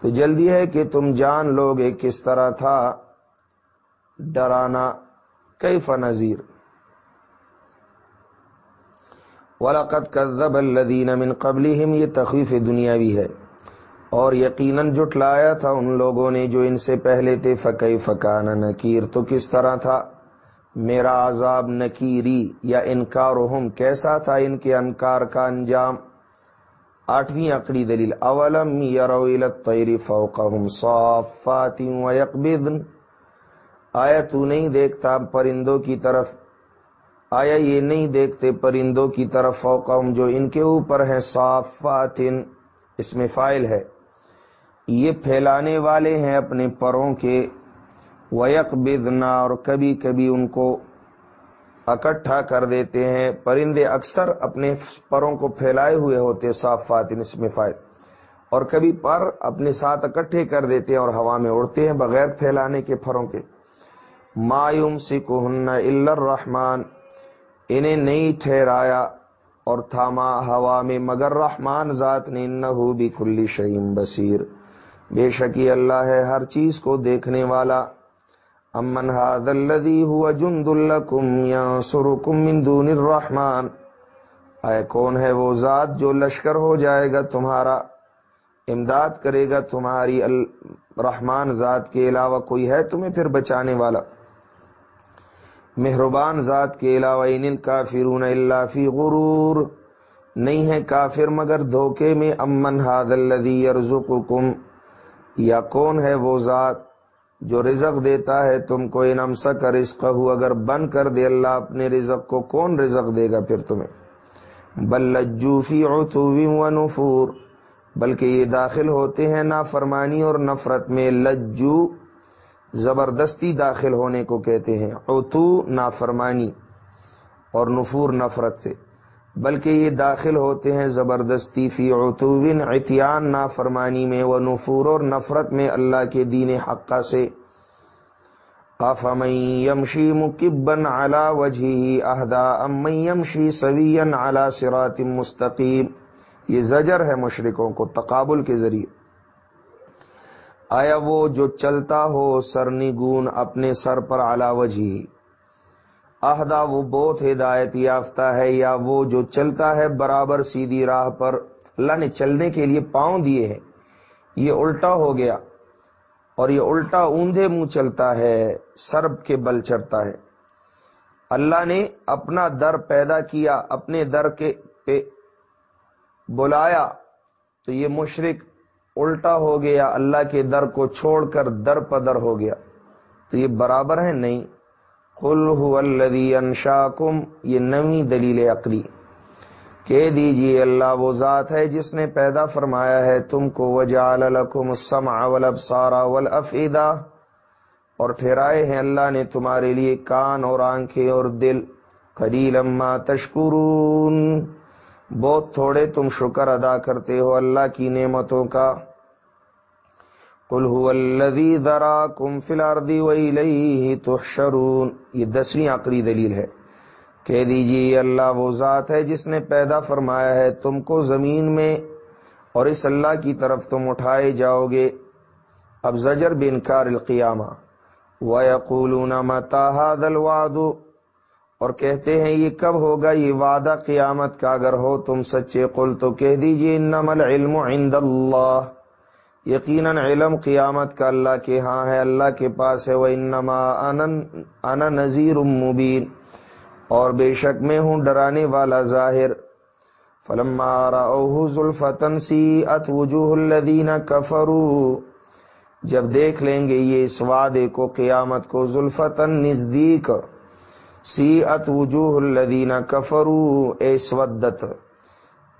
Speaker 1: تو جلدی ہے کہ تم جان لو گے کس طرح تھا۔ ڈرانا کئی فنزیر ولاقت کذب الدین من قبل یہ تخویف دنیا بھی ہے۔ اور یقیناً جٹلایا تھا ان لوگوں نے جو ان سے پہلے تھے فقی فکان نکیر تو کس طرح تھا؟ میرا عذاب نکیری یا انکار کیسا تھا ان کے انکار کا انجام؟ آٹھویں عقلی دلیل، اولم یرو الطیر فوقهم صافات آیا تو نہیں دیکھتا پرندوں کی طرف؟ آیا یہ نہیں دیکھتے پرندوں کی طرف فوقم جو ان کے اوپر ہے صافات؟ اس میں فائل ہے۔ یہ پھیلانے والے ہیں اپنے پروں کے۔ ویک بدنا اور کبھی کبھی ان کو اکٹھا کر دیتے ہیں۔ پرندے اکثر اپنے پروں کو پھیلائے ہوئے ہوتے، صافات اس میں فائل۔ اور کبھی پر اپنے ساتھ اکٹھے کر دیتے ہیں اور ہوا میں اڑتے ہیں بغیر پھیلانے کے پھروں کے۔ مایوم سکن الرحمان انہیں نہیں ٹھہرایا اور تھاما ہوا میں، مگر رحمان ذات نے نہ بھی کلی شعیم بصیر۔ بے شکی اللہ ہے ہر چیز کو دیکھنے والا۔ امن ہاد الدی ہوا جند الکم یا سرکم مندون الرحمان اے کون ہے وہ ذات جو لشکر ہو جائے گا تمہارا؟ امداد کرے گا تمہاری رحمان ذات کے علاوہ کوئی ہے تمہیں پھر بچانے والا؟ مہربان ذات کے علاوہ ان کافرون اللہ فی غرور۔ نہیں ہے کافر مگر دھوکے میں۔ امن ہاد الدی یرزقکم۔ یا کون ہے وہ ذات جو رزق دیتا ہے تم کو ان امسک رزق ہو اگر بند کر دے اللہ اپنے رزق کو، کون رزق دے گا پھر تمہیں؟ بل لجو فی و نفور، بلکہ یہ داخل ہوتے ہیں نافرمانی اور نفرت میں۔ لجو زبردستی داخل ہونے کو کہتے ہیں اوتو نافرمانی اور نفور نفرت سے۔ بلکہ یہ داخل ہوتے ہیں زبردستی فی اتوین اطیان نافرمانی میں وہ نفور اور نفرت میں اللہ کے دین حقہ سے۔ یمشی مکبن اعلی وجہ اہدا، ام یمشی سوین اعلی سرات مستقیم۔ یہ زجر ہے مشرقوں کو تقابل کے ذریعے۔ آیا وہ جو چلتا ہو سرنگون اپنے سر پر علاوجی عہدہ وہ بہت ہدایت یافتہ ہے یا وہ جو چلتا ہے برابر سیدھی راہ پر اللہ نے چلنے کے لیے پاؤں دیے ہیں۔ یہ الٹا ہو گیا اور یہ الٹا اوندھے منہ چلتا ہے، سرب کے بل چڑھتا ہے۔ اللہ نے اپنا در پیدا کیا، اپنے در کے پہ بلایا۔ تو یہ مشرق الٹا ہو گیا، اللہ کے در کو چھوڑ کر در پدر ہو گیا۔ تو یہ برابر ہے؟ نہیں۔ کل الذی انشاکم، یہ نوی دلیل عقلی۔ کہہ دیجیے اللہ وہ ذات ہے جس نے پیدا فرمایا ہے، تم کو وجعل لکم السمع والابصار والافئدہ۔ اور ٹھہرائے ہیں اللہ نے تمہارے لیے کان اور آنکھیں اور دل۔ قلیل اما تشکرون۔ بہت تھوڑے تم شکر ادا کرتے ہو اللہ کی نعمتوں کا۔ قل هو الذي ذراكم في الارض واليه تحشرون۔ یہ دسویں عقلی دلیل ہے۔ کہہ دیجیے اللہ وہ ذات ہے جس نے پیدا فرمایا ہے۔ تم کو زمین میں اور اس اللہ کی طرف تم اٹھائے جاؤ گے۔ اب زجر بنکار القیامہ۔ وَيَقُولُونَ مَتَى هَذَا الْوَعْدُ۔ اور کہتے ہیں، یہ کب ہوگا؟ یہ وعدہ قیامت کا۔ اگر ہو تم سچے، قل تو کہہ دیجیے انما العلم عند اللہ۔ یقیناً علم قیامت کا اللہ کے ہاں ہے، اللہ کے پاس ہے وہ انما انا نذیر مبین اور بے شک میں ہوں ڈرانے والا ظاہر۔ فلما راوه زلفتن سیئت وجوه الذین کفروا جب دیکھ لیں گے یہ اس وعدے کو قیامت کو زلفتن نزدیک۔ سی سیئت وجوه الذین کفروا اسودت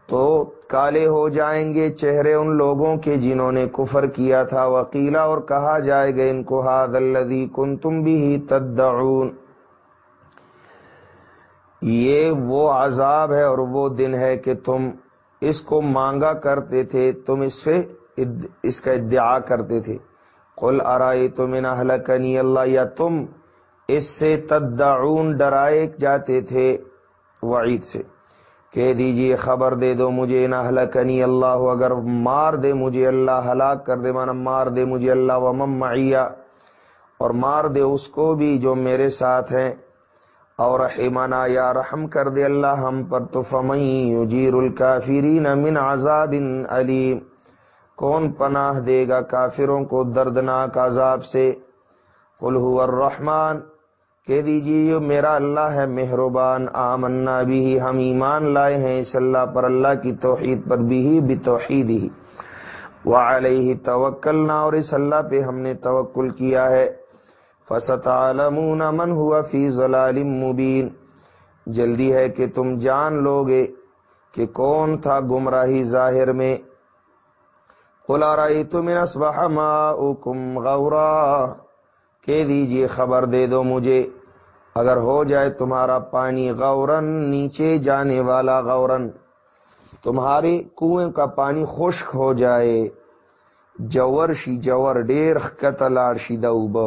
Speaker 1: تو کالے ہو جائیں گے چہرے ان لوگوں کے جنہوں نے کفر کیا تھا۔ وکیلا اور کہا جائے گا ان کو ہاد الذی کنتم به تدعون یہ وہ عذاب ہے اور وہ دن ہے کہ تم اس کو مانگا کرتے تھے، تم اس سے اس کا ادعا کرتے تھے۔ قل ارائی تم ان اللہ، یا تم اس سے تدعون، ڈرائے جاتے تھے وعید سے۔ کہہ دیجیے خبر دے دو مجھے ان اہلکنی اللہ، اگر مار دے مجھے اللہ، ہلاک کر دے، مانا مار دے مجھے اللہ ومم معیہ اور مار دے اس کو بھی جو میرے ساتھ ہیں۔ اور رحمنا یا رحم کر دے اللہ ہم پر، تو فمئی الکافرین من عذاب علیم۔ کون پناہ دے گا کافروں کو دردناک عذاب سے؟ قل هو الرحمن۔ کہہ دیجیے یہ میرا اللہ ہے، مہربان، آمنا بھی ہم ایمان لائے ہیں اس اللہ پر، اللہ کی توحید پر بھی بھی توحید ہی وعلیہ توکلنا، اور اس اللہ پہ ہم نے توکل کیا ہے۔ فستعلمون من ہوا فی ضلال مبین۔ جلدی ہے کہ تم جان لو گے کہ کون تھا گمراہی ظاہر میں۔ قل ارائیتم ان اصبح ماؤکم غورا۔ کہہ دیجیے، خبر دے دو مجھے۔ اگر ہو جائے تمہارا پانی غورن نیچے جانے والا غورن تمہارے کنویں کا پانی خشک ہو جائے۔ جور شی جور ڈیر قتل شی دوب۔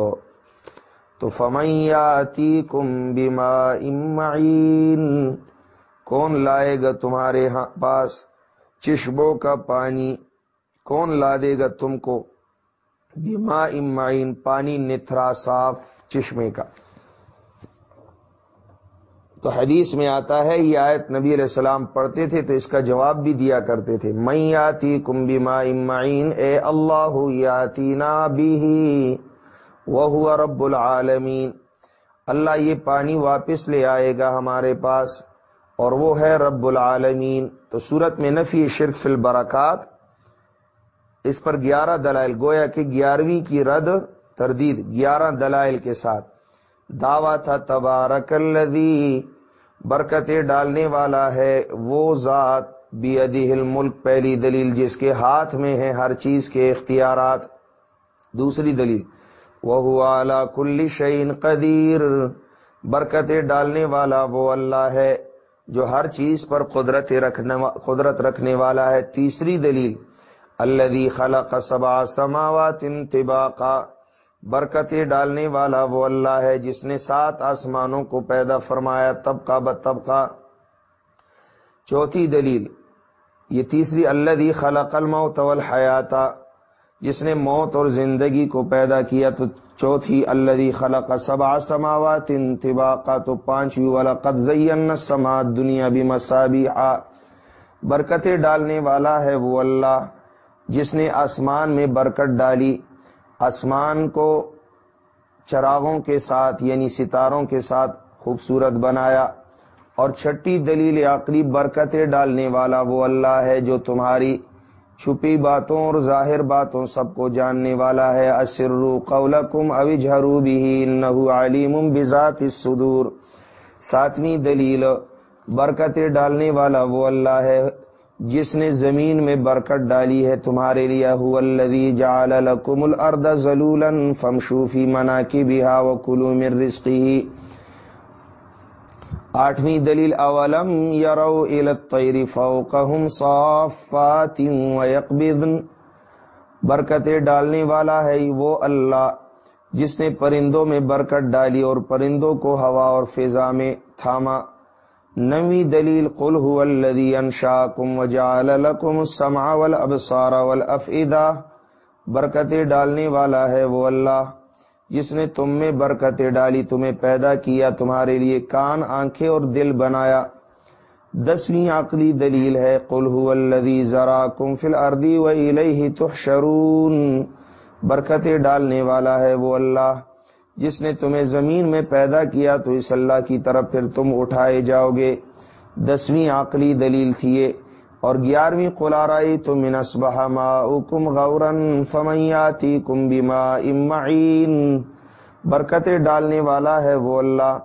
Speaker 1: تو فمیاتی کم بیما امعین کون لائے گا تمہارے ہاں پاس چشموں کا پانی؟ کون لا دے گا تم کو؟ بیما امعین پانی نتھرا صاف چشمے کا۔ تو حدیث میں آتا ہے، یہ آیت نبی علیہ السلام پڑھتے تھے تو اس کا جواب بھی دیا کرتے تھے۔ میں آتی کم بیما امعین اے اللہ یاتی بھی وہ رب العالمین۔ اللہ یہ پانی واپس لے آئے گا ہمارے پاس اور وہ ہے رب العالمین۔ تو صورت میں نفی شرک فی البرکات، اس پر گیارہ دلائل، گویا کہ گیارہویں کی رد تردید، گیارہ دلائل کے ساتھ۔ دعویٰ تھا تبارک الذی برکتیں ڈالنے والا ہے وہ ذات بی الملک، پہلی دلیل جس کے ہاتھ میں ہے ہر چیز کے اختیارات، دوسری دلیل وہ اعلی کل شعین قدیر، برکتیں ڈالنے والا وہ اللہ ہے جو ہر چیز پر قدرت رکھنے قدرت رکھنے والا ہے، تیسری دلیل اللہ خلق سبا سماوات انتباقا برکتیں ڈالنے والا وہ اللہ ہے جس نے سات آسمانوں کو پیدا فرمایا، طبقہ ب طبقہ۔ چوتھی دلیل، یہ تیسری اللہ خلق الموت والحیاتا جس نے موت اور زندگی کو پیدا کیا، تو چوتھی اللہ خلق سبا سماوات انتباقا تو پانچویں والا قد سما دنیا بھی مسابی برکتیں ڈالنے والا ہے وہ اللہ، جس نے آسمان میں برکت ڈالی۔ آسمان کو چراغوں کے ساتھ یعنی ستاروں کے ساتھ خوبصورت بنایا اور چھٹی دلیل عقلی برکتیں ڈالنے والا وہ اللہ ہے جو تمہاری چھپی باتوں اور ظاہر باتوں سب کو جاننے والا ہے۔ اسرو قولکم اوجھرو بھی نحو علیم بذات الصدور۔ ساتویں دلیل برکتیں ڈالنے والا وہ اللہ ہے جس نے زمین میں برکت ڈالی ہے تمہارے لیے الذی جعل لکم الارض ذلولا فمشوا فی مناکبها وکلوا من رزقه. آٹھویں دلیل اولم یرو الى الطیر فوقهم صافات ويقبضن. برکتیں ڈالنے والا ہے وہ اللہ جس نے پرندوں میں برکت ڈالی اور پرندوں کو ہوا اور فضا میں تھاما۔ نوی دلیل قل هو الذي انشاكم وجعل لكم السمع والابصار والافئده برکتیں ڈالنے والا ہے وہ اللہ جس نے تم میں برکتیں ڈالی، تمہیں پیدا کیا، تمہارے لیے کان، آنکھیں اور دل بنایا۔ دسویں عقلی دلیل ہے، قل هو الذي زراكم في الارض واليه تحشرون۔ برکتیں ڈالنے والا ہے وہ اللہ۔ جس نے تمہیں زمین میں پیدا کیا تو اس اللہ کی طرف پھر تم اٹھائے جاؤ گے۔ دسویں عقلی دلیل تھی اور گیارہویں قلارائی تو منسبہ ما کم غورن فمیاتی کم بیما امعین برکتیں ڈالنے والا ہے وہ اللہ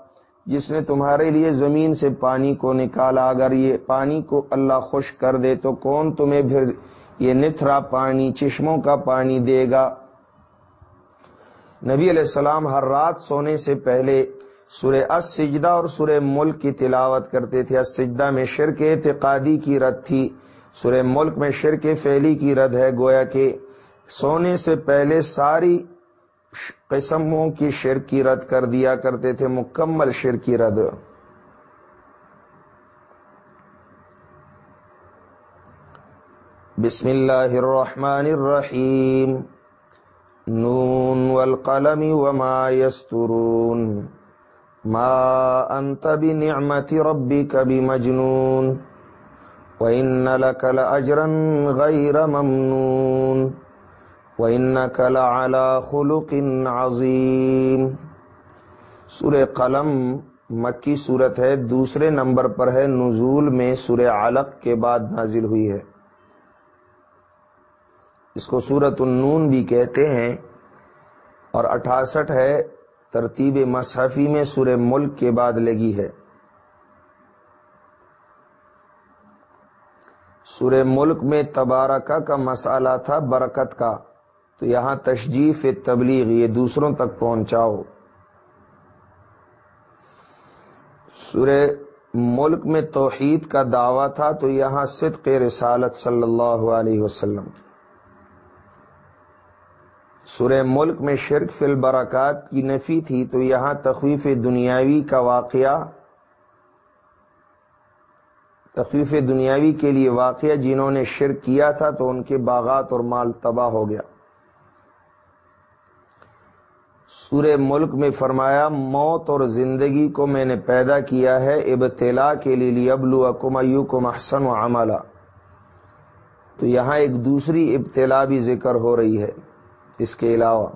Speaker 1: جس نے تمہارے لیے زمین سے پانی کو نکالا۔ اگر یہ پانی کو اللہ خوش کر دے تو کون تمہیں پھر یہ نتھرا پانی، چشموں کا پانی دے گا؟ نبی علیہ السلام ہر رات سونے سے پہلے سورہ اس سجدہ اور سورہ ملک کی تلاوت کرتے تھے۔ اس سجدہ میں شرک اعتقادی کی رد تھی۔ سورہ ملک میں شرک فیلی کی رد ہے۔ گویا کہ سونے سے پہلے ساری قسموں کی شرک کی رد کر دیا کرتے تھے۔ مکمل شرک کی رد۔ بسم اللہ الرحمن الرحیم۔ نون والقلم وما يسترون. ما أنت بنعمة ربك بمجنون. وإن لك لأجرا غير ممنون. وإنك لعلى خلق عظيم. سورہ قلم مکی صورت ہے، دوسرے نمبر پر ہے، نزول میں سورہ علق کے بعد نازل ہوئی ہے۔ اس کو سورت النون بھی کہتے ہیں اور اٹھاسٹھ ہے، ترتیب مصحفی میں سورہ ملک کے بعد لگی ہے۔ سورہ ملک میں تبارکہ کا مسئلہ تھا، برکت کا۔ تو یہاں تشجیف تبلیغ، یہ دوسروں تک پہنچاؤ۔ سورہ ملک میں توحید کا دعویٰ تھا، تو یہاں صدق رسالت صلی اللہ علیہ وسلم کی۔ سورہ ملک میں شرک فی البرکات کی نفی تھی، تو یہاں تخویف دنیاوی کا واقعہ، تخویف دنیاوی کے لیے واقعہ جنہوں نے شرک کیا تھا، تو ان کے باغات اور مال تباہ ہو گیا۔ سورہ ملک میں فرمایا، موت اور زندگی کو میں نے پیدا کیا ہے ابتلا کے لیے ابلو اکم کو محسن و عملہ تو یہاں ایک دوسری ابتلا بھی ذکر ہو رہی ہے۔ اس کے علاوہ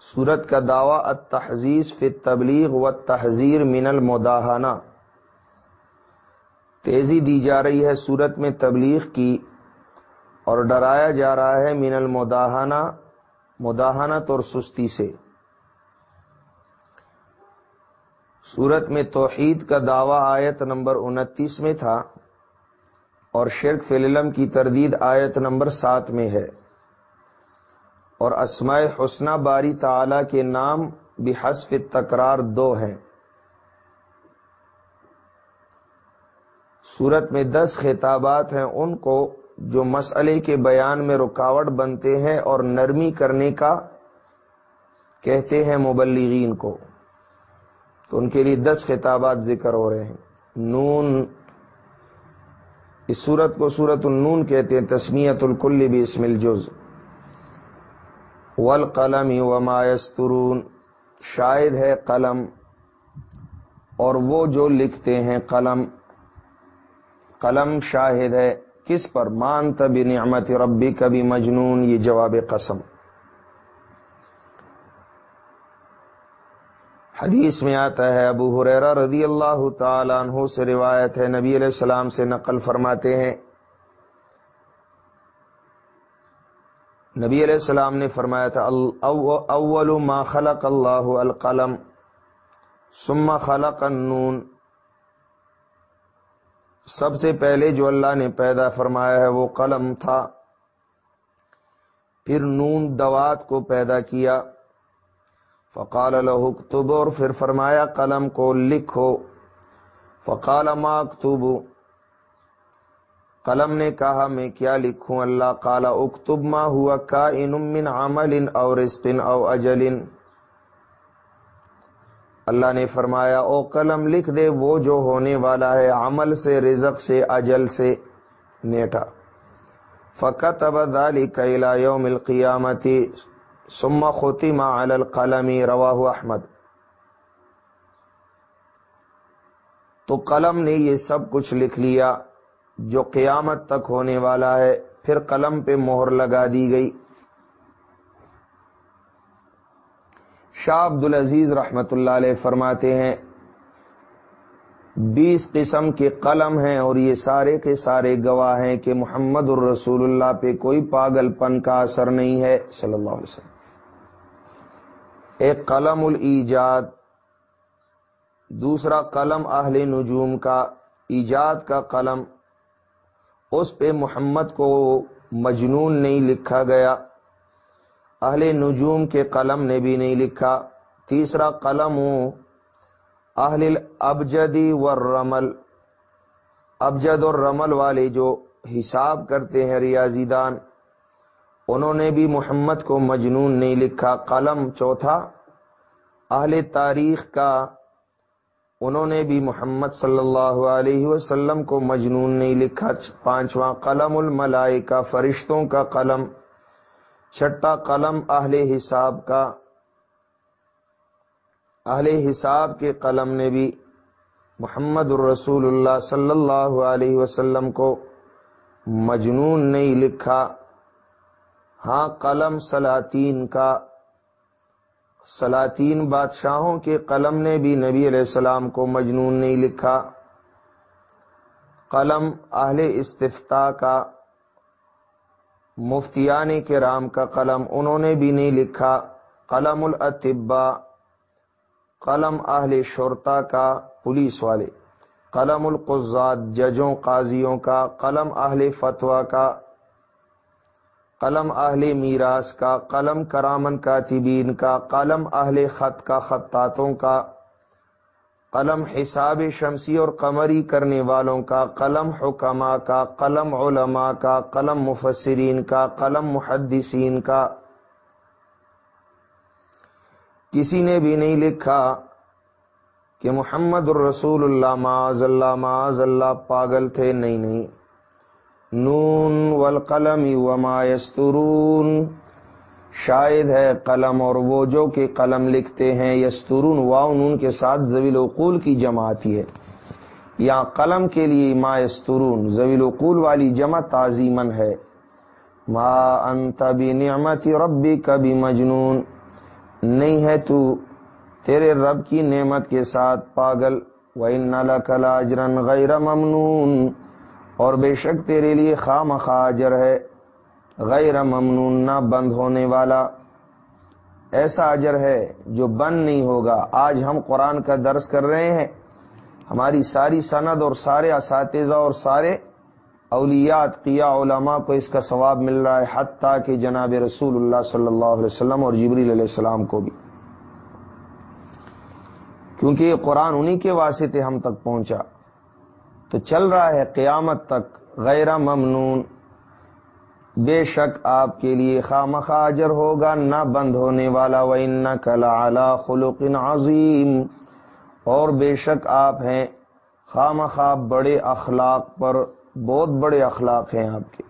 Speaker 1: سورت کا دعوی التحزیز فی تبلیغ و تحزیر من المداحانہ تیزی دی جا رہی ہے سورت میں تبلیغ کی اور ڈرایا جا رہا ہے من المداحانہ مداحانت اور سستی سے۔ سورت میں توحید کا دعویٰ آیت نمبر انتیس میں تھا اور شرک فلم کی تردید آیت نمبر سات میں ہے۔ اور اسماء حسنہ باری تعالی کے نام بھی حسف تکرار دو ہیں۔ سورت میں دس خطابات ہیں ان کو جو مسئلے کے بیان میں رکاوٹ بنتے ہیں اور نرمی کرنے کا کہتے ہیں مبلغین کو۔ تو ان کے لیے دس خطابات ذکر ہو رہے ہیں۔ نون، اس سورت کو سورت النون کہتے ہیں تسمیت الکل بھی اسم الجز والقلم وما يسترون شاید ہے قلم، اور وہ جو لکھتے ہیں قلم قلم شاہد ہے کس پر؟ مان تبھی نعمت ربی کبھی مجنون یہ جواب قسم۔ حدیث میں آتا ہے، ابو حریرا رضی اللہ تعالیٰ عنہ سے روایت ہے، نبی علیہ السلام سے نقل فرماتے ہیں نبی علیہ السلام نے فرمایا تھا اول ما خلق اللہ القلم، ثم خلق النون. سب سے پہلے جو اللہ نے پیدا فرمایا ہے وہ قلم تھا۔ پھر نون دوات کو پیدا کیا۔ فقال له اكتب اور پھر فرمایا قلم کو لکھو۔ فقال ما اکتب قلم نے کہا، میں کیا لکھوں؟ اللہ کالا اکتب ما ہوا کا من عمل او رزق او اجل. اللہ نے فرمایا، او قلم لکھ دے، وہ جو ہونے والا ہے، عمل سے، رزق سے، اجل سے نیٹا. فقط اب دالی کیلا یوم القیامتی سما خوتی ما القلمی رواہ احمد. تو قلم نے یہ سب کچھ لکھ لیا جو قیامت تک ہونے والا ہے، پھر قلم پہ مہر لگا دی گئی۔ شاہ عبد العزیز رحمت اللہ علیہ فرماتے ہیں، بیس قسم کے قلم ہیں اور یہ سارے کے سارے گواہ ہیں کہ محمد الرسول اللہ پہ کوئی پاگل پن کا اثر نہیں ہے۔ صلی اللہ علیہ وسلم۔ ایک قلم الجاد دوسرا قلم اہل نجوم کا، ایجاد کا قلم۔ اس پہ محمد کو مجنون نہیں لکھا گیا۔ اہل نجوم کے قلم نے بھی نہیں لکھا۔ تیسرا قلم ہوں، اہل ابجدی و رمل ابجد اور رمل والے جو حساب کرتے ہیں ریاضی دان، انہوں نے بھی محمد کو مجنون نہیں لکھا۔ قلم چوتھا، اہل تاریخ کا انہوں نے بھی محمد صلی اللہ علیہ وسلم کو مجنون نہیں لکھا۔ پانچواں قلم الملائکہ، فرشتوں کا قلم۔ چھٹا قلم اہل حساب کا۔ اہل حساب کے قلم نے بھی محمد الرسول اللہ صلی اللہ علیہ وسلم کو مجنون نہیں لکھا۔ ہاں قلم سلاطین کا۔ سلاطین بادشاہوں کے قلم نے بھی نبی علیہ السلام کو مجنون نہیں لکھا۔ قلم اہل استفتا کا، مفتیان کے رام کا قلم انہوں نے بھی نہیں لکھا۔ قلم الطبا قلم اہل شرتا کا، پولیس والے۔ قلم القزاد ججوں، قاضیوں کا، قلم اہل فتوا کا۔ قلم اہل میراث کا، قلم کرامن کاتبین کا، قلم اہل خط کا، خطاطوں کا، قلم حساب شمسی اور قمری کرنے والوں کا، قلم حکما کا، قلم علماء کا، قلم مفسرین کا، قلم محدثین کا۔ کسی نے بھی نہیں لکھا کہ محمد الرسول اللہ، معاذ اللہ معاذ اللہ پاگل تھے، نہیں نہیں۔ نون والقلم وما یسترون۔ شاید ہے قلم اور وہ جو کہ قلم لکھتے ہیں، یسترون واؤ نون کے ساتھ زویل وقول کی جمع آتی ہے۔ یا قلم کے لیے ما یسترون زویل وقول والی جمع تعظیمن ہے۔ ما انت بنعمت ربی کبھی مجنون نہیں ہے تو تیرے رب کی نعمت کے ساتھ پاگل۔ وَإِنَّ لَكَ لَاجْرًا غَيْرَ مَمْنُونَ۔ اور بے شک تیرے لیے خام خاجر ہے، غیر ممنون نہ بند ہونے والا۔ ایسا اجر ہے جو بند نہیں ہوگا۔ آج ہم قرآن کا درس کر رہے ہیں۔ ہماری ساری سند اور سارے اساتذہ اور سارے اولیات قیا علماء کو اس کا ثواب مل رہا ہے، حتیٰ کہ جناب رسول اللہ صلی اللہ علیہ وسلم اور جبریل علیہ السلام کو بھی۔ کیونکہ یہ قرآن انہی کے واسطے ہم تک پہنچا۔ تو چل رہا ہے قیامت تک غیر ممنون۔ بے شک آپ کے لیے خام خاجر ہوگا، نہ بند ہونے والا و ان کلا اعلی عظیم اور بے شک آپ ہیں خام خواب بڑے اخلاق پر، بہت بڑے اخلاق ہیں آپ کے۔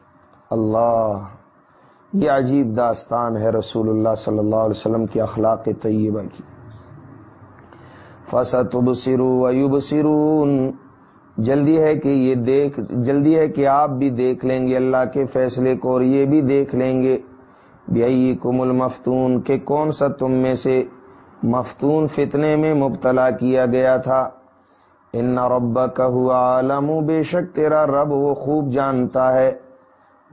Speaker 1: اللہ، یہ عجیب داستان ہے رسول اللہ صلی اللہ علیہ وسلم کی اخلاق طیبہ کی۔ فسط سرو ایوب سرون جلدی ہے کہ یہ دیکھ، جلدی ہے کہ آپ بھی دیکھ لیں گے اللہ کے فیصلے کو اور یہ بھی دیکھ لیں گے۔ بھائی کم المفتون، کہ کون سا تم میں سے مفتون فتنے میں مبتلا کیا گیا تھا؟ ان رب کا ہوا عالم، بے شک تیرا رب وہ خوب جانتا ہے۔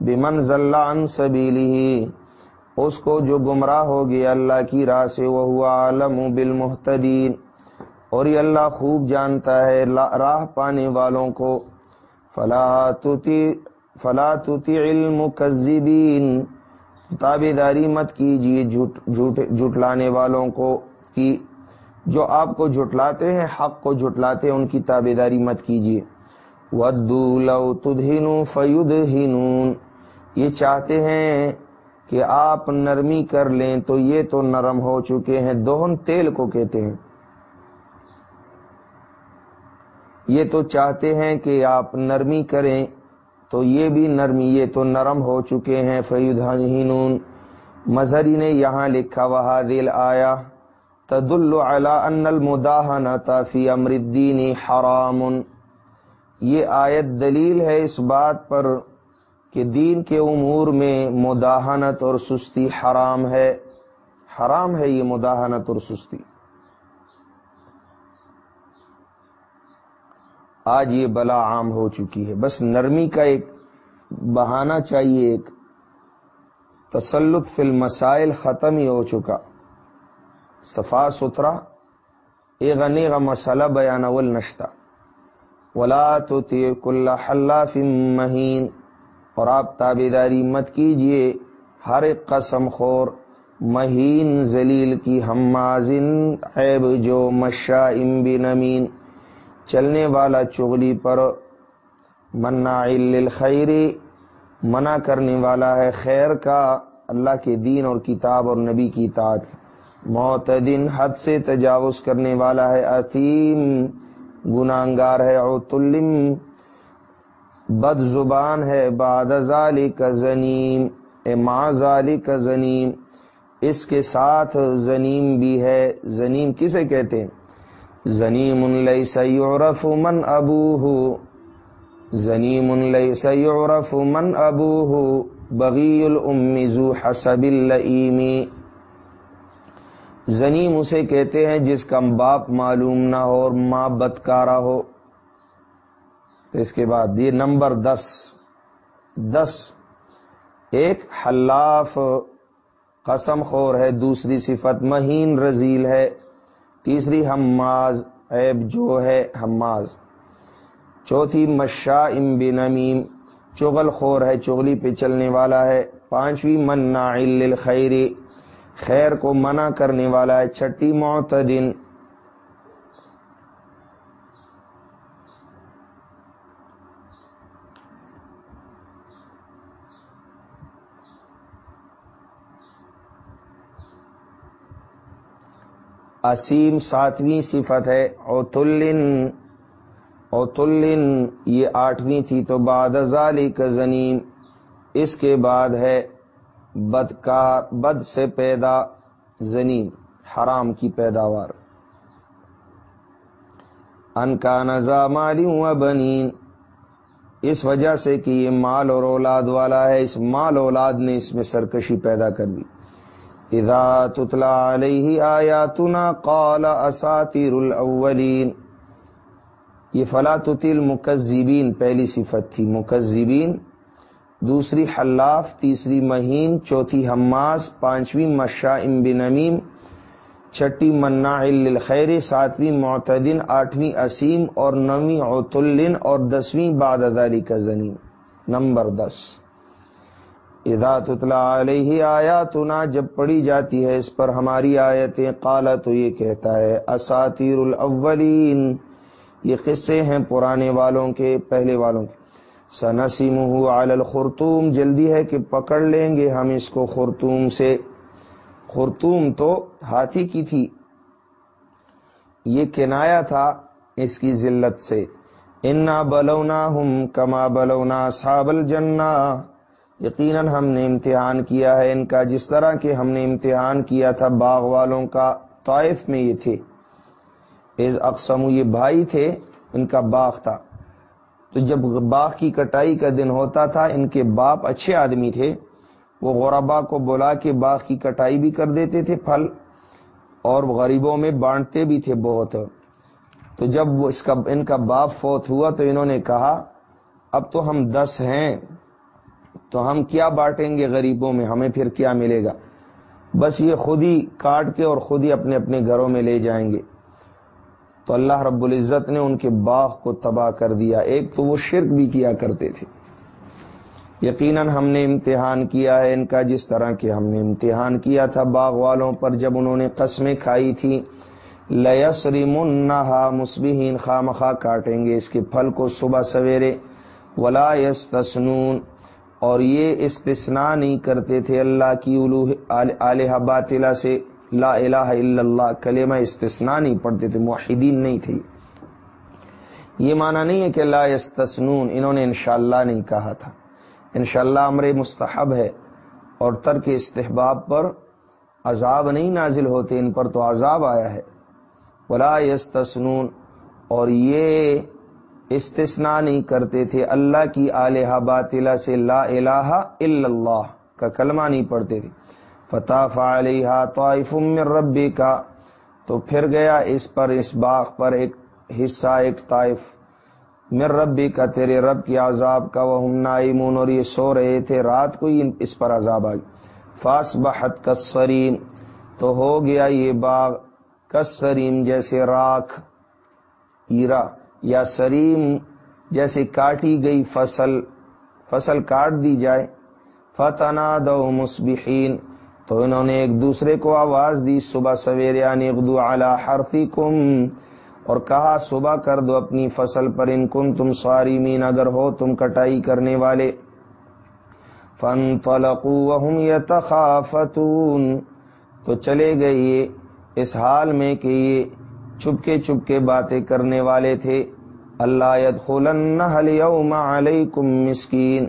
Speaker 1: بمن ذلہ ان سبیلی اس کو جو گمراہ ہو گیا اللہ کی راہ سے وہ ہوا عالم بالمحتدین اور یہ اللہ خوب جانتا ہے راہ پانے والوں کو۔ فلا فلا علم کذبین۔ تابے داری مت کیجیے جھٹلانے والوں کو کی۔ جو آپ کو جھٹلاتے ہیں، حق کو جھٹلاتے ہیں، ان کی تابے داری مت کیجیے۔ ودو لو تدہن فیود یہ چاہتے ہیں کہ آپ نرمی کر لیں تو یہ تو نرم ہو چکے ہیں۔ دوہن تیل کو کہتے ہیں۔ یہ تو چاہتے ہیں کہ آپ نرمی کریں، تو یہ بھی نرمی، یہ تو نرم ہو چکے ہیں فیود مظہری نے یہاں لکھا وہ دل آیا تد ان المداحن فی امر الدین حرام۔ یہ آیت دلیل ہے اس بات پر کہ دین کے امور میں مداحنت اور سستی حرام ہے۔ حرام ہے یہ مداحنت اور سستی۔ آج یہ بلا عام ہو چکی ہے۔ بس نرمی کا ایک بہانہ چاہیے، ایک تسلط فی المسائل ختم ہی ہو چکا۔ صفا ستھرا ایک انیغ مسئلہ بیان اول نشتا ولا تو کل حلف مہین۔ اور آپ تابے داری مت کیجیے، ہر ایک قسم خور۔ مہین ذلیل کی ہمازن عیب جو مشا امبی چلنے والا چغلی پر منا خیری منع کرنے والا ہے خیر کا اللہ کے دین اور کتاب اور نبی کی اطاعت معتدن حد سے تجاوز کرنے والا ہے عظیم گناگار ہے او تلم بد زبان ہے باد ظالی کا زنیم۔ اے ماں ظالی کا زنیم، اس کے ساتھ زنیم بھی ہے۔ زنیم کسے کہتے ہیں؟ زنیم لیس یعرف من ابوہ، زنیم لیس یعرف من ابوہ، بغی الام ذو حسب اللئیمی زنیم اسے کہتے ہیں جس کا باپ معلوم نہ ہو اور ماں بدکارا ہو۔ اس کے بعد یہ نمبر دس۔ دس۔ ایک حلاف قسم خور ہے، دوسری صفت مہین رزیل ہے۔ تیسری حماز، عیب جو ہے حماز۔ چوتھی مشا ام بنمیم۔ چغل خور ہے، چغلی پہ چلنے والا ہے۔ پانچویں منا خیری خیر کو منع کرنے والا ہے، چھٹی، معتدن۔ اسیم ساتویں صفت ہے اوتلن اوتلن یہ آٹھویں تھی تو بعد ازالی کا زنیم، اس کے بعد ہے بدکار بد سے پیدا زنیم، حرام کی پیداوار۔ ان کا نزا مالی بنین، اس وجہ سے کہ یہ مال اور اولاد والا ہے، اس مال اولاد نے اس میں سرکشی پیدا کر دی۔ اذا تتلا علیہ آیاتنا قال اساطیر الاولین یہ فلا تطیل مکذبین، پہلی صفت تھی، مکذبین۔ دوسری حلاف، تیسری مہین، چوتھی حماس، پانچویں مشا بنمیم چھٹی منا للخیر، ساتویں معتدن، آٹھویں اسیم اور نویں اوتلن اور دسویں بعد اداری کا زنیم۔ نمبر دس۔ ادا تتلا علیہ آیا جب پڑھی جاتی ہے اس پر ہماری آیتیں قالا تو یہ کہتا ہے اساتیر الاولین، یہ قصے ہیں پرانے والوں کے، پہلے والوں کے۔ سنسیم علی الخرطوم، جلدی ہے کہ پکڑ لیں گے ہم اس کو خرطوم سے۔ خرطوم تو ہاتھی کی تھی، یہ کنایا تھا اس کی ذلت سے۔ انا بلونا ہم کما بلونا صاب الجنہ۔ یقیناً ہم نے امتحان کیا ہے ان کا جس طرح کہ ہم نے امتحان کیا تھا باغ والوں کا طائف میں یہ تھے۔ از اقسم یہ بھائی تھے، ان کا باغ تھا۔ تو جب باغ کی کٹائی کا دن ہوتا تھا، ان کے باپ اچھے آدمی تھے۔ وہ غربا کو بلا کے باغ کی کٹائی بھی کر دیتے تھے پھل، اور غریبوں میں بانٹتے بھی تھے بہت۔ تو جب اس کا، ان کا باپ فوت ہوا تو انہوں نے کہا، اب تو ہم دس ہیں۔ تو ہم کیا بانٹیں گے غریبوں میں؟ ہمیں پھر کیا ملے گا؟ بس یہ خود ہی کاٹ کے اور خود ہی اپنے اپنے گھروں میں لے جائیں گے۔ تو اللہ رب العزت نے ان کے باغ کو تباہ کر دیا۔ ایک تو وہ شرک بھی کیا کرتے تھے۔ یقیناً ہم نے امتحان کیا ہے ان کا، جس طرح کہ ہم نے امتحان کیا تھا باغ والوں پر جب انہوں نے قسمیں کھائی تھی لسری منہا مسبہین خام کاٹیں گے اس کے پھل کو صبح سویرے۔ ولا یس تسنون اور یہ استثنا نہیں کرتے تھے اللہ کی الہ باطلا سے لا الہ الا اللہ، کلمہ استثنا نہیں پڑھتے تھے معاہدین نہیں تھے۔ یہ مانا نہیں ہے کہ لا یستسنون انہوں نے انشاءاللہ نہیں کہا تھا۔ انشاءاللہ امر مستحب ہے اور ترک استحباب پر عذاب نہیں نازل ہوتے، ان پر تو عذاب آیا ہے۔ ولا یستسنون اور یہ استثنا نہیں کرتے تھے، اللہ کی آلیہ باطلہ سے لا الہ الا اللہ کا کلمہ نہیں پڑھتے تھے۔ فتح علیہ طائف من ربی کا تو پھر گیا اس پر، اس باغ پر ایک حصہ، ایک طائف۔ مر ربی کا تیرے رب کی عذاب کا وہ نائمون اور یہ سو رہے تھے۔ رات کو ہی اس پر عذاب آ فاس بحت کسریم تو ہو گیا یہ باغ کسریم جیسے راکھ، ایرا۔ یا سریم جیسے کاٹی گئی فصل فصل کاٹ دی جائے۔ فتنا دو مسبحین تو انہوں نے ایک دوسرے کو آواز دی، صبح سویرے یعنی اغدو علی حرفکم اور کہا، صبح کر دو اپنی فصل پر، ان کن تم ساری مین اگر ہو تم کٹائی کرنے والے۔ فن وهم يتخافتون، تو چلے گئے یہ، اس حال میں کہ یہ چپکے چپکے باتیں کرنے والے تھے۔ اللہ يدخلن اليوم علیکم مسکین۔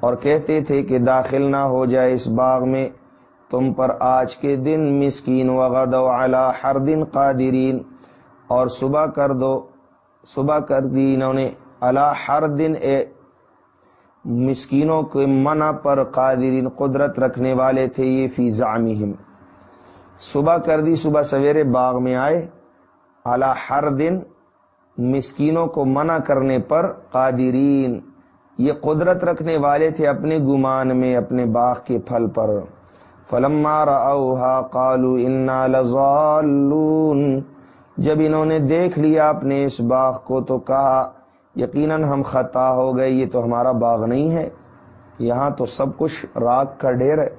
Speaker 1: اور کہتے تھے کہ داخل نہ ہو جائے اس باغ میں، تم پر آج کے دن مسکین وغدو علی ہر دن قادرین۔ اور صبح کر دو، صبح کر دی انہوں نے اللہ ہر دن اے مسکینوں کے منع پر قادرین قدرت رکھنے والے تھے، یہ فی زعمہم۔ صبح کر دی، صبح سویرے باغ میں آئے اللہ ہر دن مسکینوں کو منع کرنے پر قادرین۔ یہ قدرت رکھنے والے تھے اپنے گمان میں، اپنے باغ کے پھل پر۔ فلما اوہا کالو انا لزالون جب انہوں نے دیکھ لیا اپنے اس باغ کو تو کہا، یقیناً ہم خطا ہو گئے، یہ تو ہمارا باغ نہیں ہے۔ یہاں تو سب کچھ راگ کا ڈھیر ہے۔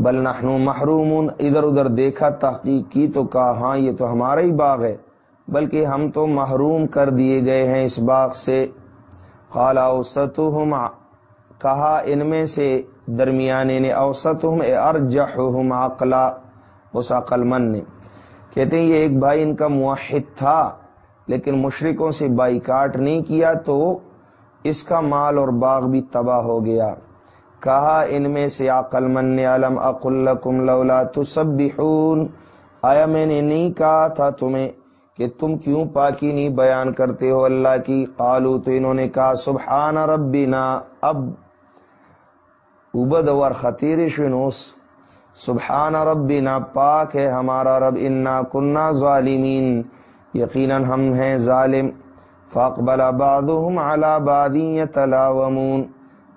Speaker 1: بل نحنو محروم ادھر ادھر دیکھا، تحقیق کی تو کہا ہاں یہ تو ہمارا ہی باغ ہے۔ بلکہ ہم تو محروم کر دیے گئے ہیں اس باغ سے۔ خالا اوسطہم کہا ان میں سے درمیانے نے اوسطہم ارجحہم عقلا، اس عقل من نے۔ کہتے ہیں یہ ایک بھائی ان کا موحد تھا، لیکن مشرقوں سے بائی کاٹ نہیں کیا تو اس کا مال اور باغ بھی تباہ ہو گیا۔ کہا ان میں سے عقل من علم اقلکم لولا تسبحون۔ آیا میں نے نہیں کہا تھا تمہیں کہ تم کیوں پاکی نہیں بیان کرتے ہو اللہ کی؟ قالو تو انہوں نے کہا، سبحان ربنا، اب ابد اور خطیر شنوس، سبحان ربی نا پاک ہے ہمارا رب، انا کنہ ظالمین، یقیناً ہم ہیں ظالم۔ فاقبل بعضهم على بعض يتلاومون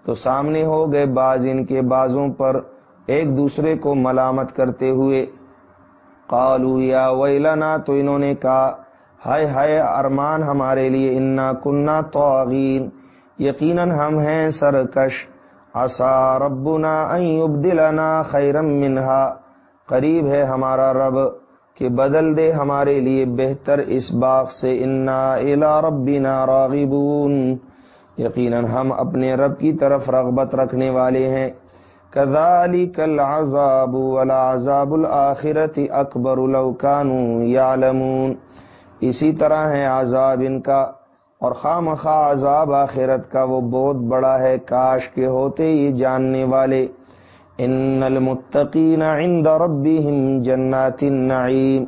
Speaker 1: تو سامنے ہو گئے بعض ان کے بازوں پر، ایک دوسرے کو ملامت کرتے ہوئے۔ قالوا یا ویلنا تو انہوں نے کہا، ہائے ہائے ارمان ہمارے لیے، انا کنہ توغین یقیناً ہم ہیں سرکش۔ آسا ربنا ابدلنا خیرم منہا۔ قریب ہے ہمارا رب کہ بدل دے ہمارے لیے بہتر اس باغ سے۔ انا الا ربنا راغبون۔ یقیناً ہم اپنے رب کی طرف رغبت رکھنے والے ہیں۔ کدالی کل عذاب الآخرت اکبر الکان یعلمون اسی طرح ہے عذاب ان کا، اور خام خواہ عذاب آخرت کا وہ بہت بڑا ہے، کاش کے ہوتے یہ جاننے والے. ان المتقین عند ربهم جنات النعیم.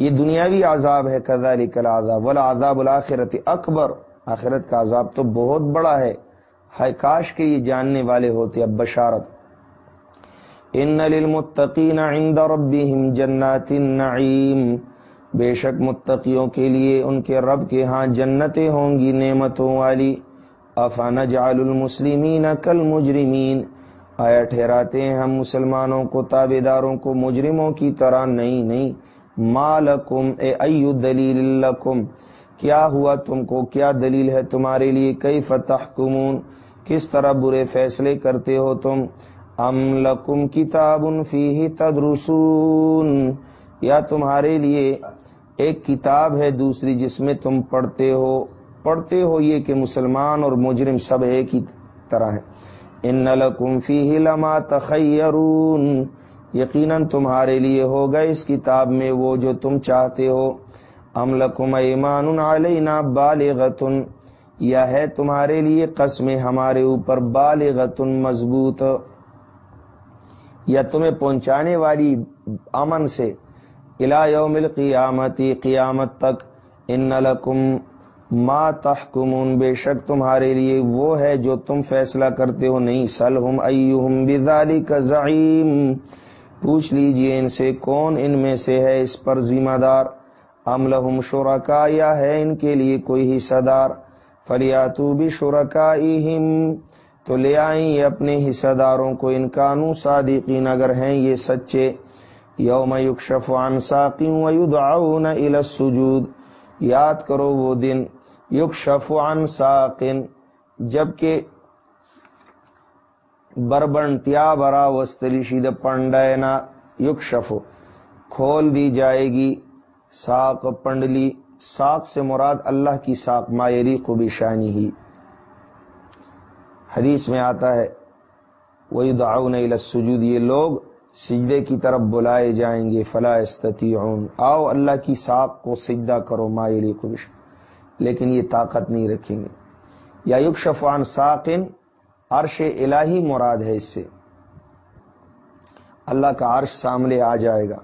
Speaker 1: یہ دنیاوی عذاب ہے کذالک العذاب والعذاب الاخرت اکبر آخرت کا عذاب تو بہت بڑا ہے. ہائے کاش کے یہ جاننے والے ہوتے اب بشارت۔ ان للمتقین عند ربهم جنات النعیم۔ بے شک متقیوں کے لیے ان کے رب کے ہاں جنتیں ہوں گی، نعمتوں والی۔ افان جعل المسلمین کل مجرمین آیا ٹھہراتے ہیں ہم مسلمانوں کو تابے داروں کو، مجرموں کی طرح؟ نہیں نہیں۔ مالکم، اے ایو دلیل لکم۔ کیا ہوا تم کو؟ کیا دلیل ہے تمہارے لیے؟ کئی فتح کمون کس طرح برے فیصلے کرتے ہو تم؟ ام لکم کتاب فی تدرسون، یا تمہارے لیے ایک کتاب ہے دوسری جس میں تم پڑھتے ہو؟ پڑھتے ہو یہ کہ مسلمان اور مجرم سب ایک ہی طرح ہے ان لکم فی لما تخیرون، یقیناً تمہارے لیے ہوگا اس کتاب میں وہ جو تم چاہتے ہو۔ ام لکم ایمان علینا بالغتن، یا ہے تمہارے لیے قسم ہمارے اوپر بالغتن مضبوط، یا تمہیں پہنچانے والی امن سے الا یوم القیامتی قیامت تک، ان لکم ما تحکمون، بے شک تمہارے لیے وہ ہے جو تم فیصلہ کرتے ہو، نہیں سلحم ایہم بذالک زعیم۔ پوچھ لیجیے ان سے کون ان میں سے ہے اس پر ذمہ دار۔ ام لہم شرکا یا ہے ان کے لیے کوئی حصہ دار۔ فلیاتو بھی شرکا تو لے آئیں یہ اپنے حصہ داروں کو۔ ان کانو صادقین اگر ہیں یہ سچے۔ یوم یکشف عن ساق ویدعون الى السجود۔ یاد کرو وہ دن یکشف عن ساق جبکہ بربن تیا برا وستلی شید پنڈینا یکشف، کھول دی جائے گی۔ ساق پنڈلی، ساق سے مراد اللہ کی ساق مایری قبی شانی ہی حدیث میں آتا ہے وہی دعاؤن السجود، یہ لوگ سجدے کی طرف بلائے جائیں گے، فلا استطیعون آؤ اللہ کی ساق کو سجدہ کرو مائلی خوش لیکن یہ طاقت نہیں رکھیں گے۔ یا یق شفان ساقن، عرش الہی مراد ہے اس سے۔ اللہ کا عرش سامنے آ جائے گا۔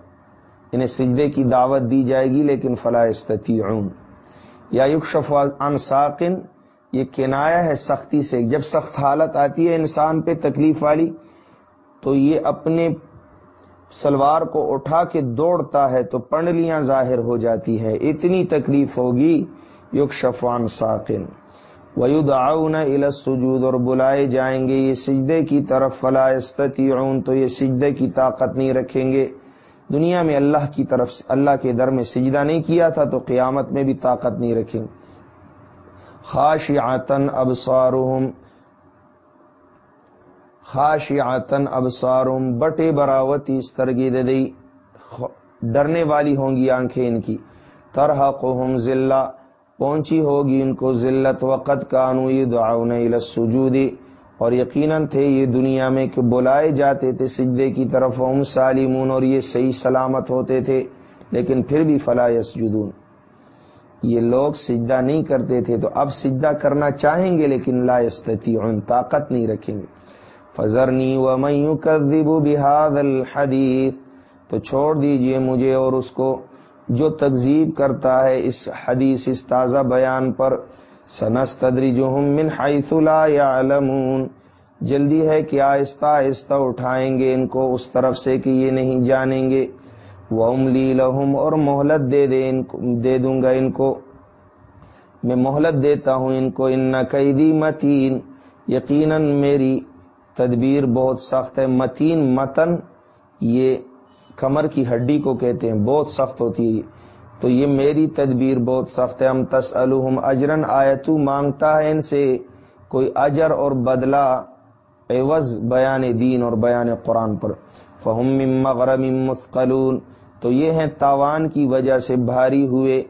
Speaker 1: انہیں سجدے کی دعوت دی جائے گی، لیکن فلا استطیعون یا یق شفان ساقن یہ کنایا ہے سختی سے۔ جب سخت حالت آتی ہے انسان پہ تکلیف والی، تو یہ اپنے سلوار کو اٹھا کے دوڑتا ہے، تو پنڈلیاں ظاہر ہو جاتی ہے اتنی تکلیف ہوگی یق شفان ساکن وید آؤن سجود اور بلائے جائیں گے یہ سجدے کی طرف۔ فلا استطیعون تو یہ سجدے کی طاقت نہیں رکھیں گے۔ دنیا میں اللہ کی طرف سے اللہ کے در میں سجدہ نہیں کیا تھا تو قیامت میں بھی طاقت نہیں رکھیں۔ خاش آتن اب خاشی آتن اب سارم بٹے براوتی استرگی دئی ڈرنے والی ہوں گی آنکھیں ان کی۔ طرح کو ہم ذلہ۔ پہنچی ہوگی ان کو ذلت۔ وقت کانو دعاؤن سجودی اور یقیناً تھے یہ دنیا میں کہ بلائے جاتے تھے سجدے کی طرف ہم سالمون اور یہ صحیح سلامت ہوتے تھے، لیکن پھر بھی فلا یسجدون۔ یہ لوگ سجدہ نہیں کرتے تھے تو اب سجدہ کرنا چاہیں گے، لیکن لا یستطیعون، طاقت نہیں رکھیں گے۔ فضرنی و میو کردیب بحاد الحدیث، تو چھوڑ دیجیے مجھے اور اس کو جو تکذیب کرتا ہے اس حدیث، اس تازہ بیان پر۔ سنس تدری جو من حیث لا یعلمون جلدی ہے کہ آہستہ آہستہ اٹھائیں گے ان کو اس طرف سے کہ یہ نہیں جانیں گے۔ وہ املی لہم اور مہلت دے دے ان کو، دے دوں گا ان کو۔ میں مہلت دیتا ہوں ان کو۔ ان قیدی متین یقیناً میری تدبیر بہت سخت ہے۔ متین متن یہ کمر کی ہڈی کو کہتے ہیں۔ بہت سخت ہوتی ہے۔ تو یہ میری تدبیر بہت سخت ہے۔ ہم تس الحم اجرن آیتو مانگتا ہے ان سے کوئی اجر اور بدلہ، عوض، بیان دین اور بیان قرآن پر۔ فہم مغرم مثقلون، تو یہ ہیں تاوان کی وجہ سے بھاری ہوئے۔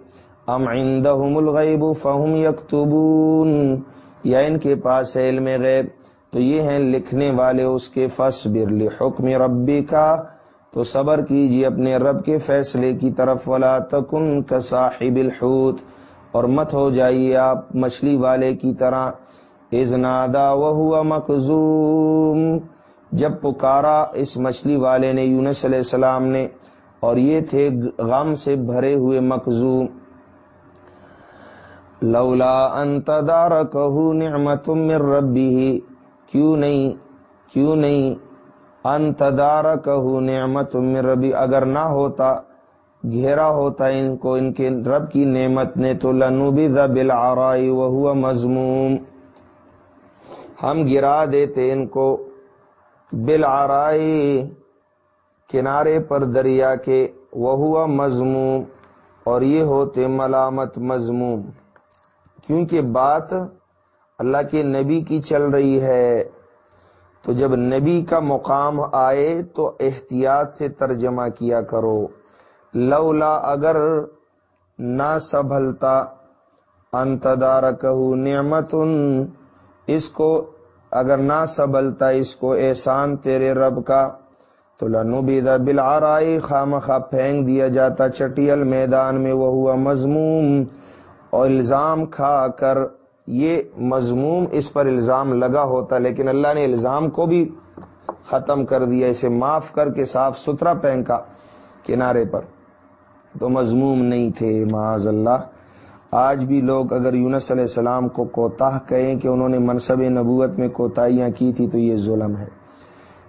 Speaker 1: ام عندهم الغیب فہم یکتبون، یا ان کے پاس علم غیب۔ تو یہ ہیں لکھنے والے اس کے فس برل حکم ربی کا تو صبر کیجیے اپنے رب کے فیصلے کی طرف، ولا تکن کا صاحب الحوت۔ اور مت ہو جائیے آپ مچھلی والے کی طرح۔ ازنادا وہ ہوا مخزوم۔ جب پکارا اس مچھلی والے نے یونس علیہ السلام نے، اور یہ تھے غم سے بھرے ہوئے مخزوم۔ لولا انتدار کہ نعمت من ربی کیوں نہیں؟ کیوں نہیں؟ انتدار کہ نعمت من ربی، اگر نہ ہوتا، گھیرا ہوتا ان کو، ان کے رب کی نعمت نے، تو لنو بھی آرائی وہ مضموم۔ ہم گرا دیتے ان کو بل آرائی کنارے پر دریا کے وہ مضموم۔ اور یہ ہوتے ملامت مضموم۔ کیونکہ بات اللہ کے نبی کی چل رہی ہے۔ تو جب نبی کا مقام آئے تو احتیاط سے ترجمہ کیا کرو۔ لولا اگر نہ سبھلتا انتدار کہ نعمت اس کو اگر نہ سبلتا اس کو احسان تیرے رب کا۔ تو لنو بیدا بل آرائی خام پھینک دیا جاتا چٹیل میدان میں وہ ہوا مضموم، اور الزام کھا کر یہ مضموم اس پر الزام لگا ہوتا، لیکن اللہ نے الزام کو بھی ختم کر دیا، اسے معاف کر کے صاف ستھرا پھینکا کنارے پر۔ تو مضموم نہیں تھے، معاذ اللہ۔ آج بھی لوگ اگر یونس علیہ السلام کو کوتاہ کہیں کہ انہوں نے منصب نبوت میں کوتاہیاں کی تھی، تو یہ ظلم ہے۔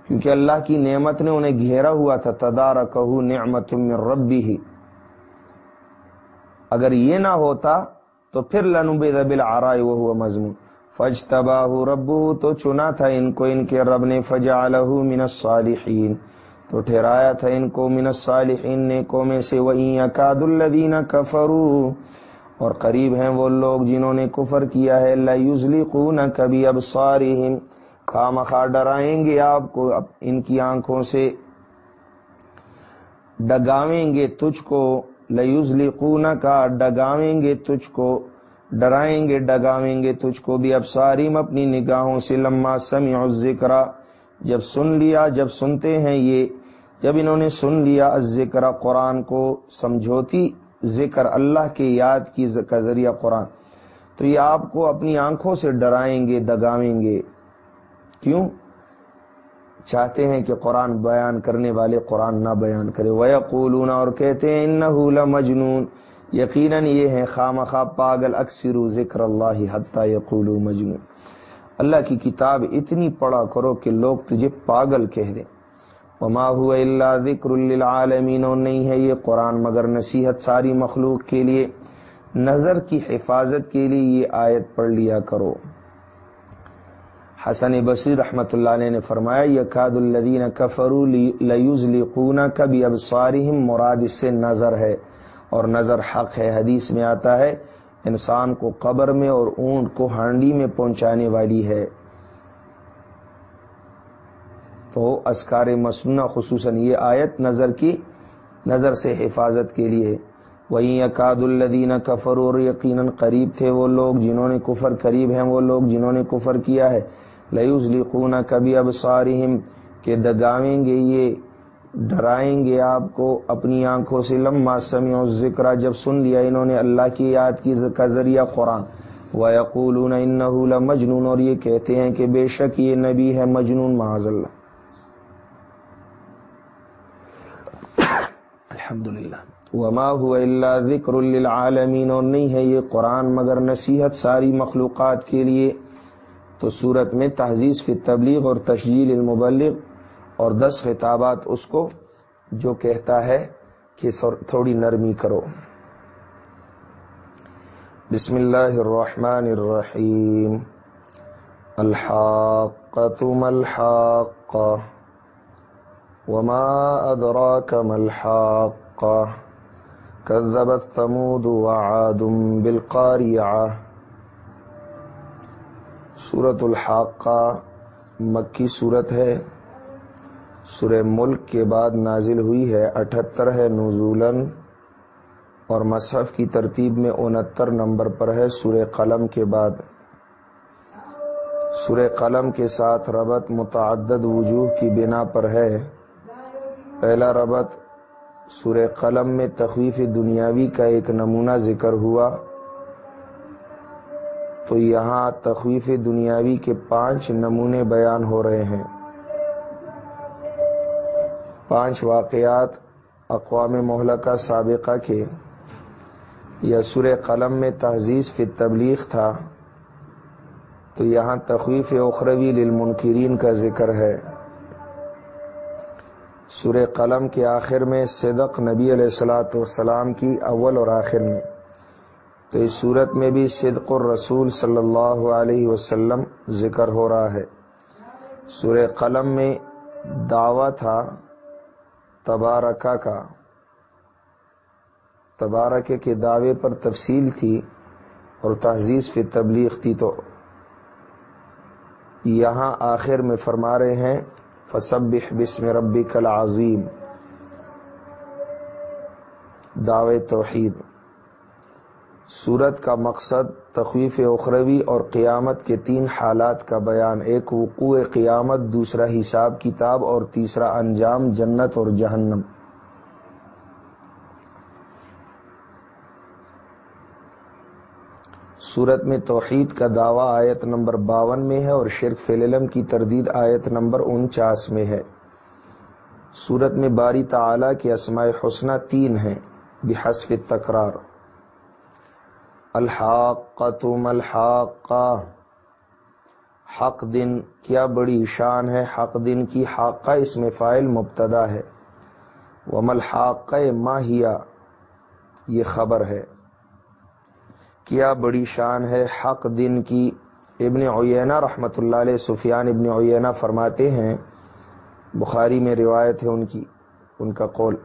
Speaker 1: کیونکہ اللہ کی نعمت نے انہیں گھیرا ہوا تھا تدار کہ نعمت من ربی ہی اگر یہ نہ ہوتا تو پھر لنوب دبل آرائے وہ مضمون۔ فج تباہ رب تو چنا تھا ان کو، ان کے رب نے فجا من الصالحین۔ تو ٹھہرایا تھا ان کو، من الصالحین نے کو میں سے۔ وہی اکاد الدین کفرو اور قریب ہیں وہ لوگ جنہوں نے کفر کیا ہے۔ لزلی خون کبھی اب ساری خام خواہ ڈرائیں گے آپ کو ان کی آنکھوں سے ڈگاویں گے تجھ کو۔ لزلی خون کا ڈگاویں گے تجھ کو، ڈرائیں گے، ڈگاویں گے تجھ کو بھی اب ساریم اپنی نگاہوں سے، لما سمع ذکر جب سن لیا، جب سنتے ہیں یہ، جب انہوں نے سن لیا ذکر قرآن کو، سمجھوتی ذکر اللہ کے یاد کی کا ذریعہ قرآن۔ تو یہ آپ کو اپنی آنکھوں سے ڈرائیں گے، دگاویں گے۔ کیوں؟ چاہتے ہیں کہ قرآن بیان کرنے والے قرآن نہ بیان کرے۔ وہ اور کہتے ہیں ان مجنون یقیناً یہ ہے خام خواب پاگل اکثر ذکر اللہ حتیٰ یقول مجنون۔ اللہ کی کتاب اتنی پڑھا کرو کہ لوگ تجھے پاگل کہہ دیں۔ وما ہوا اللہ ذکر للعالمین اور نہیں ہے یہ قرآن مگر نصیحت ساری مخلوق کے لیے۔ نظر کی حفاظت کے لیے یہ آیت پڑھ لیا کرو۔ حسن بصیر رحمت اللہ علیہ نے فرمایا یقاد الدین کفرو لقون کبھی اب مراد اس سے نظر ہے اور نظر حق ہے. حدیث میں آتا ہے، انسان کو قبر میں اور اونٹ کو ہانڈی میں پہنچانے والی ہے. تو اسکار مسنہ خصوصاً یہ آیت نظر کی نظر سے حفاظت کے لیے. وہیں اکاد الدین کفر اور یقیناً قریب تھے وہ لوگ جنہوں نے کفر قریب ہیں وہ لوگ جنہوں نے کفر کیا ہے. لئیز لکھونا کبھی اب سارم کہ دگاویں گے یہ، ڈرائیں گے آپ کو اپنی آنکھوں سے۔ لمبا سمی اور ذکر جب سن لیا انہوں نے اللہ کی یاد کی، کا ذریعہ قرآن۔ وہ یقول مجنون اور یہ کہتے ہیں کہ بے شک یہ نبی ہے مجنون، معاذ اللہ۔ الحمد للہ وما ہوا اللہ ذکر للعالمین اور نہیں ہے یہ قرآن، مگر نصیحت ساری مخلوقات کے لیے۔ تو صورت میں تہذیب کی تبلیغ اور تشجیل المبلغ اور دس خطابات اس کو جو کہتا ہے کہ تھوڑی نرمی کرو۔ بسم اللہ الرحمن الرحیم۔ الحاقۃ الحاقہ وما ادراك ما الحاقة كذبت ثمود وعاد بالقارعة سورة الحاقہ مکی صورت ہے۔ سورہ ملک کے بعد نازل ہوئی ہے اٹھتر ہے نزولن اور مصحف کی ترتیب میں انہتر نمبر پر ہے سورہ قلم کے بعد۔ سورہ قلم کے ساتھ ربط متعدد وجوہ کی بنا پر ہے۔ پہلا ربط، سورہ قلم میں تخویف دنیاوی کا ایک نمونہ ذکر ہوا۔ تو یہاں تخویف دنیاوی کے پانچ نمونے بیان ہو رہے ہیں۔ پانچ واقعات اقوام محلقہ سابقہ کے۔ یا سر قلم میں تہذیب فی تبلیغ تھا۔ تو یہاں تخویف اخروی للمنکرین کا ذکر ہے۔ سر قلم کے آخر میں صدق نبی علیہ السلاۃ والسلام کی اول اور آخر میں۔ تو اس صورت میں بھی صدق الرسول صلی اللہ علیہ وسلم ذکر ہو رہا ہے۔ سر قلم میں دعویٰ تھا، تبارکہ کا۔ تبارکہ کے دعوے پر تفصیل تھی اور تہذیب فی تبلیغ تھی تو یہاں آخر میں فرما رہے ہیں فصب بسم ربی کل عظیم دعو توحید۔ سورت کا مقصد تخویف اخروی اور قیامت کے تین حالات کا بیان۔ ایک وقوع قیامت، دوسرا حساب کتاب اور تیسرا انجام جنت اور جہنم۔ صورت میں توحید کا دعویٰ آیت نمبر باون میں ہے اور شرک فلم کی تردید آیت نمبر انچاس میں ہے۔ صورت میں باری تعالی کے اسماء حسنہ تین ہیں، بحسب تکرار الحاق تم حق دن کیا بڑی شان ہے، حق دن کی حاقہ اس میں فائل مبتدا ہے۔ ومل حاق ماہیا یہ خبر ہے۔ کیا بڑی شان ہے، حق دن کی۔ ابن عینہ رحمۃ اللہ علیہ، سفیان ابن عینہ فرماتے ہیں، بخاری میں روایت ہے ان کی، ان کا قول،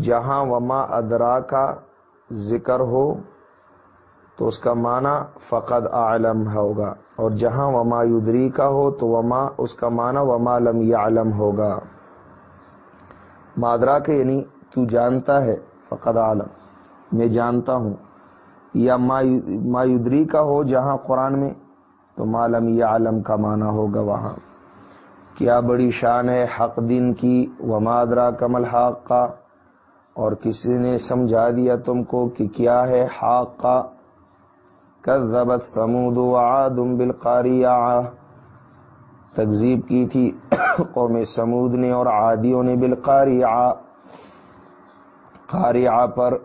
Speaker 1: جہاں وما ادرا کا ذکر ہو تو اس کا معنی فقد عالم ہوگا، اور جہاں وما یدری کا ہو تو وما، اس کا معنی وما لم یعلم ہوگا۔ مادرا کے یعنی تو جانتا ہے، فقد عالم میں جانتا ہوں۔ یا مایودری کا ہو جہاں قرآن میں، تو معلم یا عالم کا معنی ہوگا وہاں۔ کیا بڑی شان ہے حق دن کی ومادرا کمل حاق کا اور کسی نے سمجھا دیا تم کو کہ کیا ہے حاق کا کذبت سمود وعادم بالقاری تکذیب کی تھی <coughs> قوم سمود نے اور عادیوں نے بالقاری قاریہ پر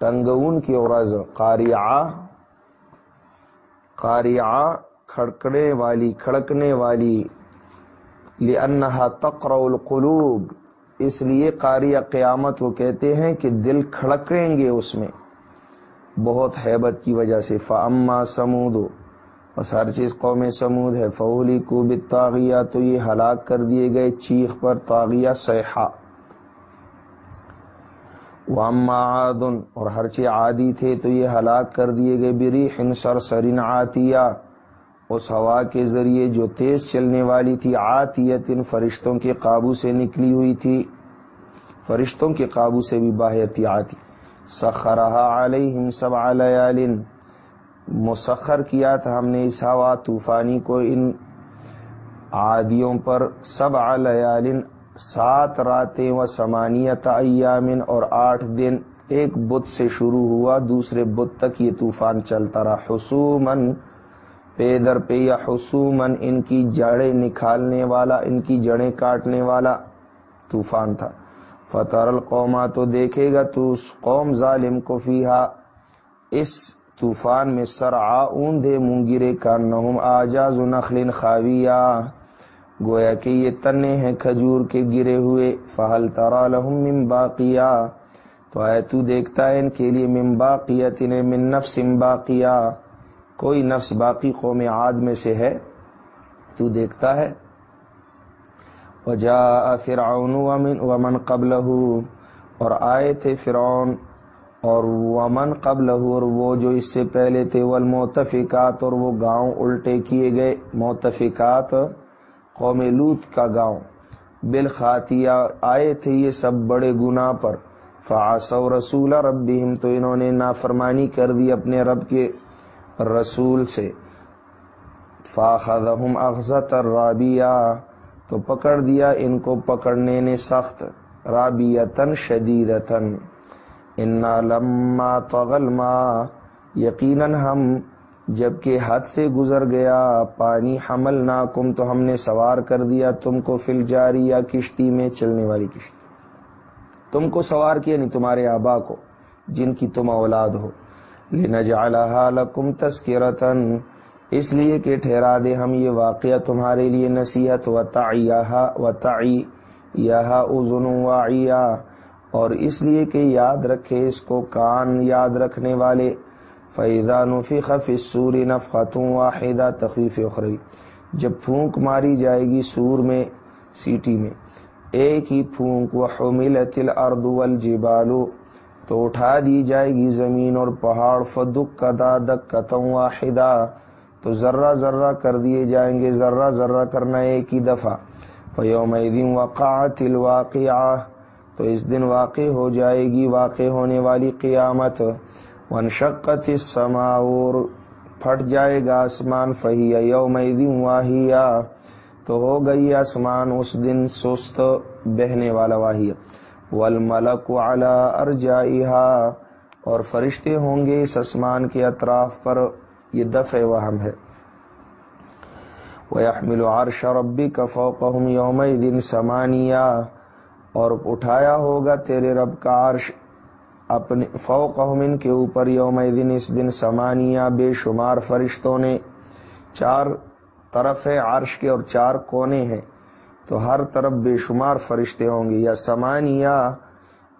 Speaker 1: ٹنگون کی عرض قاریہ قاریہ کھڑکنے والی کھڑکنے والی. لأنها تقرع القلوب. اس لیے قاری قیامت وہ کہتے ہیں کہ دل کھڑکیں گے اس میں. بہت حیبت کی وجہ سے فاما سمود۔ بس ہر چیز قوم سمود ہے۔ فولی کو بتاغیہ تو یہ ہلاک کر دیے گئے چیخ پر تاغیہ سیحا واما عادن اور ہر چیز عادی تھے تو یہ ہلاک کر دیے گئے۔ بری ہنسر سرین آتیا اس ہوا کے ذریعے جو تیز چلنے والی تھی آتیت ان فرشتوں کے قابو سے نکلی ہوئی تھی۔ فرشتوں کے قابو سے بھی باہر آتی سخرہ علیہم سب علیہ مسخر کیا تھا ہم نے اس ہوا طوفانی کو ان عادیوں پر سب علیہ سات راتیں و سمانیت ایامن اور آٹھ دن۔ ایک بت سے شروع ہوا، دوسرے بت تک یہ طوفان چلتا رہا۔ حسومن پے در پہ یا حسومن ان کی جڑیں نکالنے والا، ان کی جڑیں کاٹنے والا طوفان تھا۔ فتح القوما تو دیکھے گا تو اس قوم ظالم کو فیہا، اس طوفان میں سر آوندے مونگرے کا نہم آجاز نخل خاویہ۔ گویا کہ یہ تنے ہیں کھجور کے گرے ہوئے، فہل ترا لہم من باقیہ۔ تو آئے تو دیکھتا ہے ان کے لیے من باقیہ تنہیں من نفس باقیہ۔ کوئی نفس باقی قوم عاد میں سے ہے؟ تو دیکھتا ہے وجا فرعون ومن ومن قبل اور آئے تھے فرعون، اور ومن قبل اور وہ جو اس سے پہلے تھے والموتفقات اور وہ گاؤں الٹے کیے گئے۔ موتفقات قوم لوت کا گاؤں۔ بالخاتیہ آئے تھے یہ سب بڑے گنا پر۔ فاسو رسول رب تو انہوں نے نافرمانی کر دی اپنے رب کے رسول سے۔ فاخذہم اغزت الرابیہ تو پکڑ دیا ان کو پکڑنے نے سخت رابیتن شدیدتن انا لما طغل ما یقیناً ہم جبکہ حد سے گزر گیا، پانی حمل نہ کم تو ہم نے سوار کر دیا تم کو فل جاری یا کشتی میں چلنے والی کشتی۔ تم کو سوار کیا نہیں تمہارے آبا کو، جن کی تم اولاد ہو۔ لنجعلها لکم تذکرتن اس لیے کہ ٹھہرا دے ہم یہ واقعہ تمہارے لیے نصیحت و تعیہ و تعی اذن اور اس لیے کہ یاد رکھے اس کو کان یاد رکھنے والے فیضا نفی خف سوری نفقتوں واحدہ تخفیف اخری، جب پھونک ماری جائے گی سور میں، سیٹی میں، ایک ہی پھونک و حملت الارض والجبال، تو اٹھا دی جائے گی زمین اور پہاڑ فدک کدا دک واحدہ تو ذرہ ذرہ کر دیے جائیں گے، ذرہ ذرہ کرنا ایک ہی دفعہ۔ فیوم دن وقعت الواقعہ، تو اس دن واقع ہو جائے گی، واقع ہونے والی قیامت۔ ونشقت السماء پھٹ جائے گا آسمان، فہی یوم دن واہیا تو ہو گئی آسمان، اس دن سست بہنے والا واہیا والملک على ارجائها اور فرشتے ہوں گے اس آسمان کے اطراف پر۔ یہ دفع وہم ہے۔ وَيَحْمِلُ عَرْشَ رَبِّكَ فَوْقَهُمْ يَوْمَئِذٍ سَمَانِيَا۔ اور اٹھایا ہوگا تیرے رب کا عرش اپنے فوقہم ان کے اوپر یوم دن اس دن سمانیہ بے شمار فرشتوں نے۔ چار طرف ہے عرش کے اور چار کونے ہیں۔ تو ہر طرف بے شمار فرشتے ہوں گے۔ یا سمانیہ،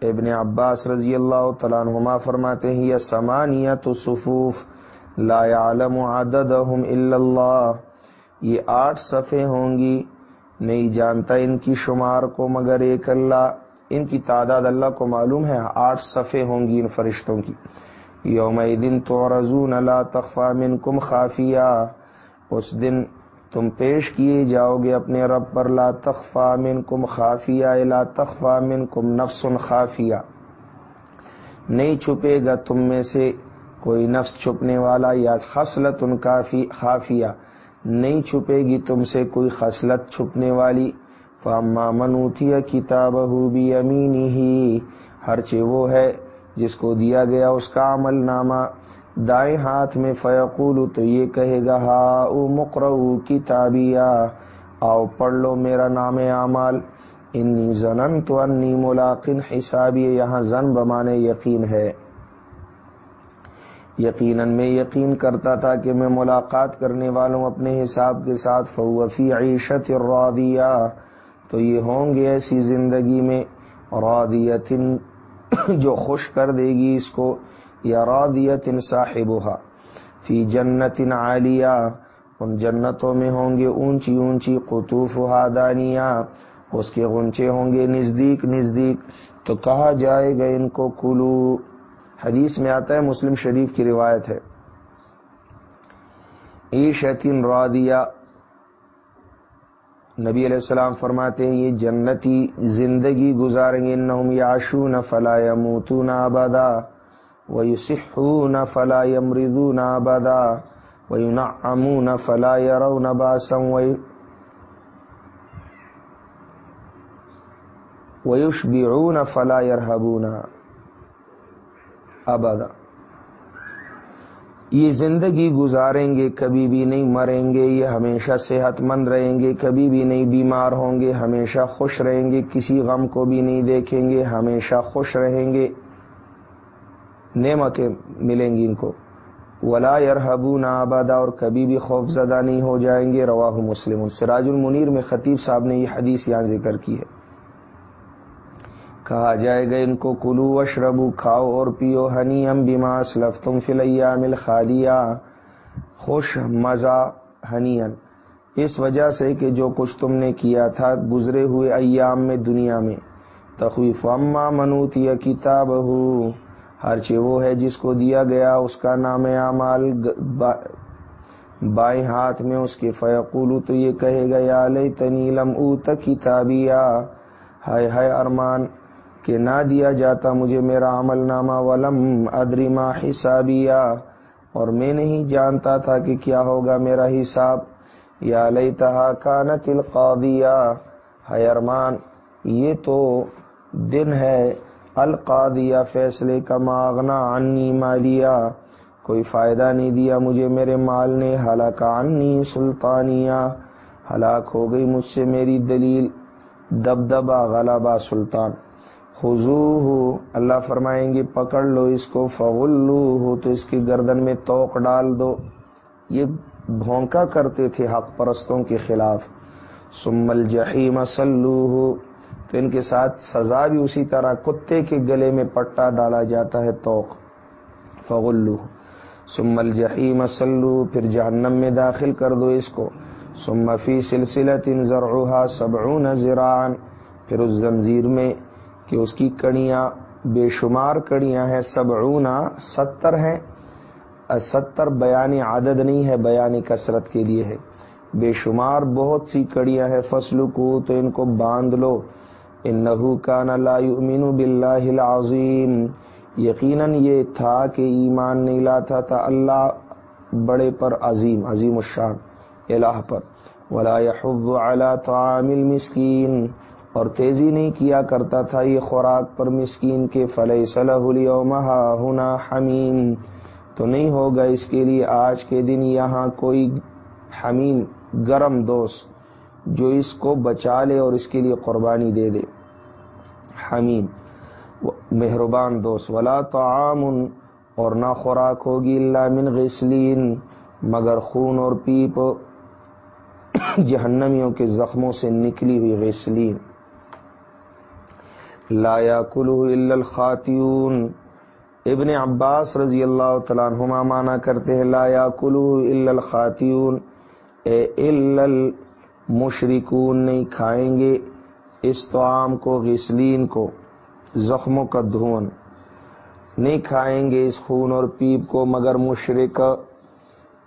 Speaker 1: ابن عباس رضی اللہ تعالیٰ عنہما فرماتے ہیں، یا سمانیہ تو صفوف۔ لا يعلم عددهم الا اللہ۔ یہ آٹھ صفحے ہوں گی۔ نہیں جانتا ان کی شمار کو، مگر ایک اللہ، ان کی تعداد اللہ کو معلوم ہے۔ آٹھ صفحے ہوں گی ان فرشتوں کی۔ یوم دن تو رضون اللہ تخوا من کم خافیہ۔ اس دن تم پیش کیے جاؤ گے اپنے رب پر، لا تخفا من کم خافیہ لا تخفا من کم نفس خافیہ۔ نہیں چھپے گا تم میں سے کوئی نفس چھپنے والا یا خصلت ان کافی خافیہ نہیں چھپے گی تم سے کوئی خصلت چھپنے والی۔ فاما منوتی کتاب ہو بھی امینی ہی ہر وہ ہے جس کو دیا گیا اس کا عمل نامہ۔ دائیں ہاتھ میں فیقول تو یہ کہے گا ہا او مقر کتابیا آؤ پڑھ لو میرا نام اعمال۔ انی زنن تو انی ملاقن حسابی، یہاں زن بمانے یقین ہے۔ یقیناً میں یقین کرتا تھا کہ میں ملاقات کرنے والوں اپنے حساب کے ساتھ فوفی عیشت رادیہ تو یہ ہوں گے ایسی زندگی میں رادیت جو خوش کر دے گی اس کو، یا رادیت صاحب فی جنت عالیہ۔ ان جنتوں میں ہوں گے اونچی اونچی قطوف ہادانیہ اس کے غنچے ہوں گے نزدیک نزدیک۔ تو کہا جائے گا ان کو کلو۔ حدیث میں آتا ہے، مسلم شریف کی روایت ہے۔ ایشتین رادیا نبی علیہ السلام فرماتے ہیں، یہ جنتی زندگی گزاریں گے۔ نہ یاشو نہ فلا یموتو نہ آبادا و نہ فلا یمردو نہ آبادا و امو نہ فلا یرو نہ باسم ویوش نہ فلا یرحبونا ابدا یہ زندگی گزاریں گے، کبھی بھی نہیں مریں گے، یہ ہمیشہ صحت مند رہیں گے، کبھی بھی نہیں بیمار ہوں گے، ہمیشہ خوش رہیں گے، کسی غم کو بھی نہیں دیکھیں گے، ہمیشہ خوش رہیں گے۔ نعمتیں ملیں گی ان کو۔ ولا یرحبو نہ آبادا، اور کبھی بھی خوف زدہ نہیں ہو جائیں گے۔ رواہ مسلم۔ سراج المنیر میں خطیب صاحب نے یہ حدیث یہاں ذکر کی ہے۔ کہا جائے گا، ان کو کلو وشربو کھاؤ اور پیو، ہنی ام بیما اسلف تم فلیا مل خالیا خوش مزہ، ہنی اس وجہ سے کہ جو کچھ تم نے کیا تھا گزرے ہوئے ایام میں، دنیا میں۔ تخویف اما منوتی کتاب ہو ہر چی وہ ہے جس کو دیا گیا، اس کا نام اعمال۔ بائیں ہاتھ میں اس کے فیقولو تو یہ کہے گا، یا لئی تنیلم اوت کتابیا۔ ہائے ہائے ارمان کہ نہ دیا جاتا مجھے میرا عمل نامہ ولم ادریما حسابیا۔ اور میں نہیں جانتا تھا کہ کیا ہوگا میرا حساب۔ یا لئی تہا کانت القادیا یہ تو دن ہے۔ القادیا فیصلے کا ماغنا انی مالیا۔ کوئی فائدہ نہیں دیا مجھے میرے مال نے۔ ہلاک عنی سلطانیہ۔ ہلاک ہو گئی مجھ سے میری دلیل۔ دبدبا غلبہ سلطان۔ خزو ہو اللہ فرمائیں گے، پکڑ لو اس کو فغلو ہو تو اس کی گردن میں توق ڈال دو۔ یہ بھونکا کرتے تھے حق پرستوں کے خلاف۔ سمل جہیم سلو ہو تو ان کے ساتھ سزا بھی اسی طرح کتے کے گلے میں پٹا ڈالا جاتا ہے توق۔ فغلو سمل جہیم مسلو پھر جہنم میں داخل کر دو اس کو۔ سم فی سلسلہ تن ذرا سبعون زراعن پھر اس زنجیر میں کہ اس کی کڑیاں بے شمار کڑیاں ہیں، سبعون، ستر ہیں۔ ستر بیانی عدد نہیں ہے بیانی کثرت کے لیے ہے۔ بے شمار بہت سی کڑیاں ہیں فصل کو تو ان کو باندھ لو۔ ان نحو کا لا یؤمن باللہ العظیم۔ یقیناً یہ تھا کہ ایمان نہیں لاتا تھا۔ اللہ بڑے پر عظیم عظیم الشان، الہ پر۔ ولا يحض على طعام المسکین اور تیزی نہیں کیا کرتا تھا یہ خوراک پر مسکین کے فلح صلاح اليوم ہونا حمیم تو نہیں ہوگا اس کے لیے آج کے دن یہاں کوئی حمیم، گرم دوست جو اس کو بچا لے اور اس کے لیے قربانی دے دے۔ حمیم، مہربان دوست، ولا تو اور نہ خوراک ہوگی اللہ من غسلین مگر خون اور پیپ <coughs> جہنمیوں کے زخموں سے نکلی ہوئی غسلین۔ لا کلو الخاتیون۔ ابن عباس رضی اللہ تعالیٰ عنہما مانا کرتے ہیں، لا کلو الخاتیون۔ اے مشرکون نہیں کھائیں گے اس توام کو، غسلین کو، زخموں کا دھون۔ نہیں کھائیں گے اس خون اور پیپ کو، مگر مشرق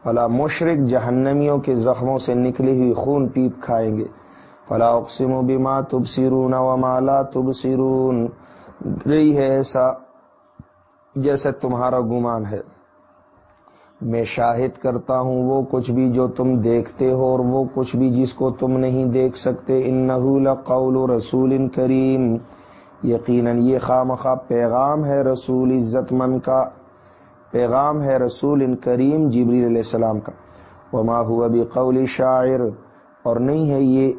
Speaker 1: فلا مشرق جہنمیوں کے زخموں سے نکلی ہوئی خون پیپ کھائیں گے۔ فلا اقسم و بیما تب سرون و مالا تب سرون رہی ہے ایسا جیسے تمہارا گمان ہے۔ میں شاہد کرتا ہوں وہ کچھ بھی جو تم دیکھتے ہو اور وہ کچھ بھی جس کو تم نہیں دیکھ سکتے۔ ان نحول قول رسول کریم۔ یقیناً یہ خواہ مخواہ پیغام ہے رسول عزت من کا۔ پیغام ہے رسول ان کریم جبری علیہ السلام کا۔ وما ہوا بھی قول شاعر۔ اور نہیں ہے یہ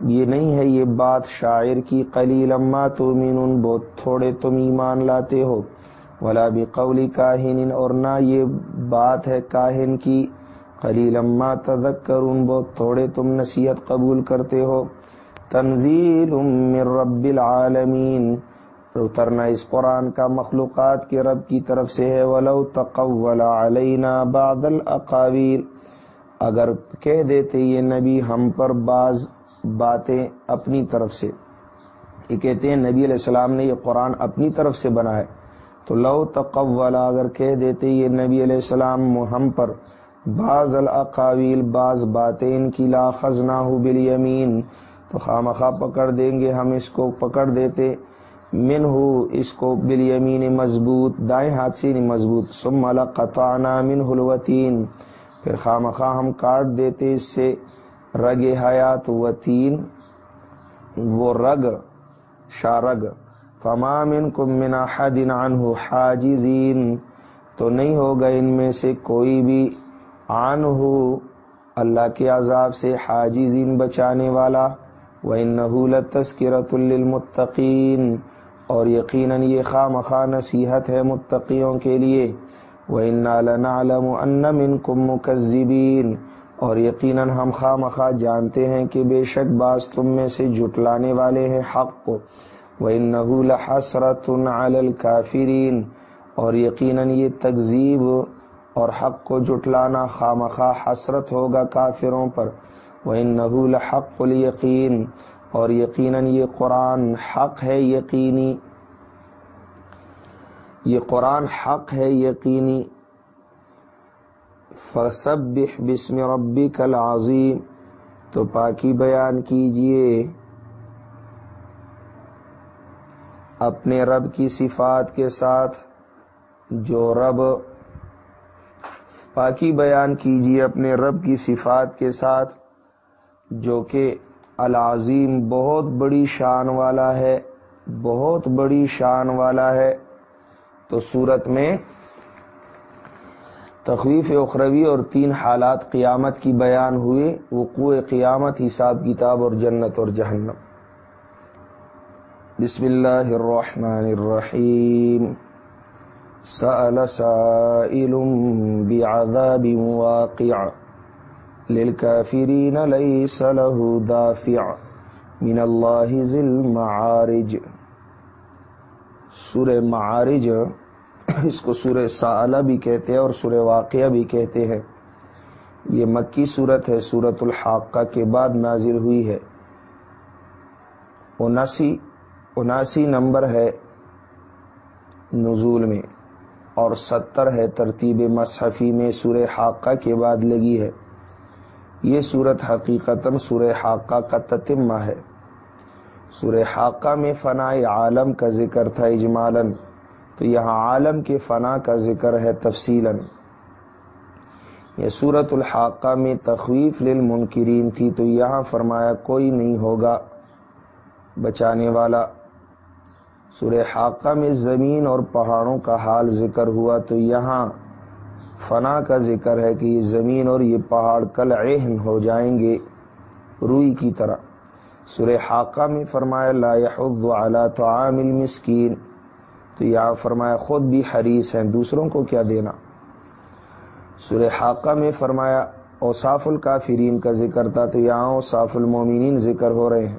Speaker 1: یہ نہیں ہے یہ بات شاعر کی قلیل اما تو مین بہت تھوڑے تم ایمان لاتے ہو۔ ولا بھی قولی کاہن اور نہ یہ بات ہے کاہن کی۔ قلیل اما تدک بہت تھوڑے تم نصیحت قبول کرتے ہو۔ تنزیل من رب العالمین۔ اترنا اس قرآن کا مخلوقات کے رب کی طرف سے ہے۔ ولو تقول علینا بعض الاقاویل۔ اگر کہہ دیتے یہ نبی ہم پر بعض باتیں اپنی طرف سے۔ یہ کہتے ہیں، نبی علیہ السلام نے یہ قرآن اپنی طرف سے بنائے تو لو تقول اگر کہہ دیتے یہ نبی علیہ السلام ہم پر، بعض الاقاویل، بعض باتیں ان کی، لا خزنہ بالیمین۔ تو خام خواہ پکڑ دیں گے ہم اس کو، پکڑ دیتے۔ من ہو اس کو بل یمین مضبوط، دائیں ہاتھ سے نہیں مضبوط۔ سم ملا قطانہ من حلوتین پھر خام خواہ ہم کاٹ دیتے اس سے۔ رگ حیات وتین وہ رگ شارگ فمام ان کو منا حدن عنہ حاجزین تو نہیں ہوگا ان میں سے کوئی بھی آن ہو اللہ کے عذاب سے حاجزین بچانے والا۔ وہ نحول تسکرت المطقین اور یقیناً یہ خواہ نصیحت ہے متقیوں کے لیے۔ وہ نالم ان من کم مکذبین اور یقیناً ہم خواہ مخواہ جانتے ہیں کہ بے شک بعض تم میں سے جٹلانے والے ہیں حق کو۔ وہ نحول حسرت الکافرین اور یقیناً یہ تقزیب اور حق کو جٹلانا خواہ مخواہ حسرت ہوگا کافروں پر۔ وہ نحول حق یقین اور یقیناً یہ قرآن حق ہے یقینی۔ یہ قرآن حق ہے یقینی۔ فصب بسم ربی کل عظیم تو پاکی بیان کیجیے۔ اپنے رب کی صفات کے ساتھ جو رب، پاکی بیان کیجیے اپنے رب کی صفات کے ساتھ جو کہ العظیم، بہت بڑی شان والا ہے، بہت بڑی شان والا ہے۔ تو صورت میں تخویف اخروی اور تین حالات قیامت کی بیان ہوئے، وقوع قیامت، حساب کتاب اور جنت اور جہنم۔ بسم اللہ الرحمن الرحیم۔ سأل سائل بعذاب واقع۔ للكافرين ليس له دافع۔ من اللہ ذی المعارج۔ سورہ معارج۔ اس کو سورہ سالہ بھی کہتے ہیں اور سورہ واقعہ بھی کہتے ہیں۔ یہ مکی صورت ہے سورت الحاقہ کے بعد نازل ہوئی ہے۔ اناسی اناسی نمبر ہے نزول میں اور ستر ہے ترتیب مصحفی میں سورہ حاقہ کے بعد لگی ہے۔ یہ صورت حقیقت سورہ حاقہ کا تتمہ ہے۔ سورہ حاقہ میں فنا عالم کا ذکر تھا اجمالن تو یہاں عالم کے فنا کا ذکر ہے تفصیل یہ سورت الحاقہ میں تخویف للمنکرین تھی تو یہاں فرمایا کوئی نہیں ہوگا بچانے والا۔ سورہ حاقہ میں زمین اور پہاڑوں کا حال ذکر ہوا تو یہاں فنا کا ذکر ہے کہ یہ زمین اور یہ پہاڑ کل عہن ہو جائیں گے روئی کی طرح۔ سورہ حاقہ میں فرمایا لا يحض على طعام المسکین۔ تو یہاں فرمایا خود بھی حریص ہیں، دوسروں کو کیا دینا؟ سورہ حاقہ میں فرمایا، اوصاف الکافرین کا ذکر تھا تو یہاں اوصاف المومنین ذکر ہو رہے ہیں۔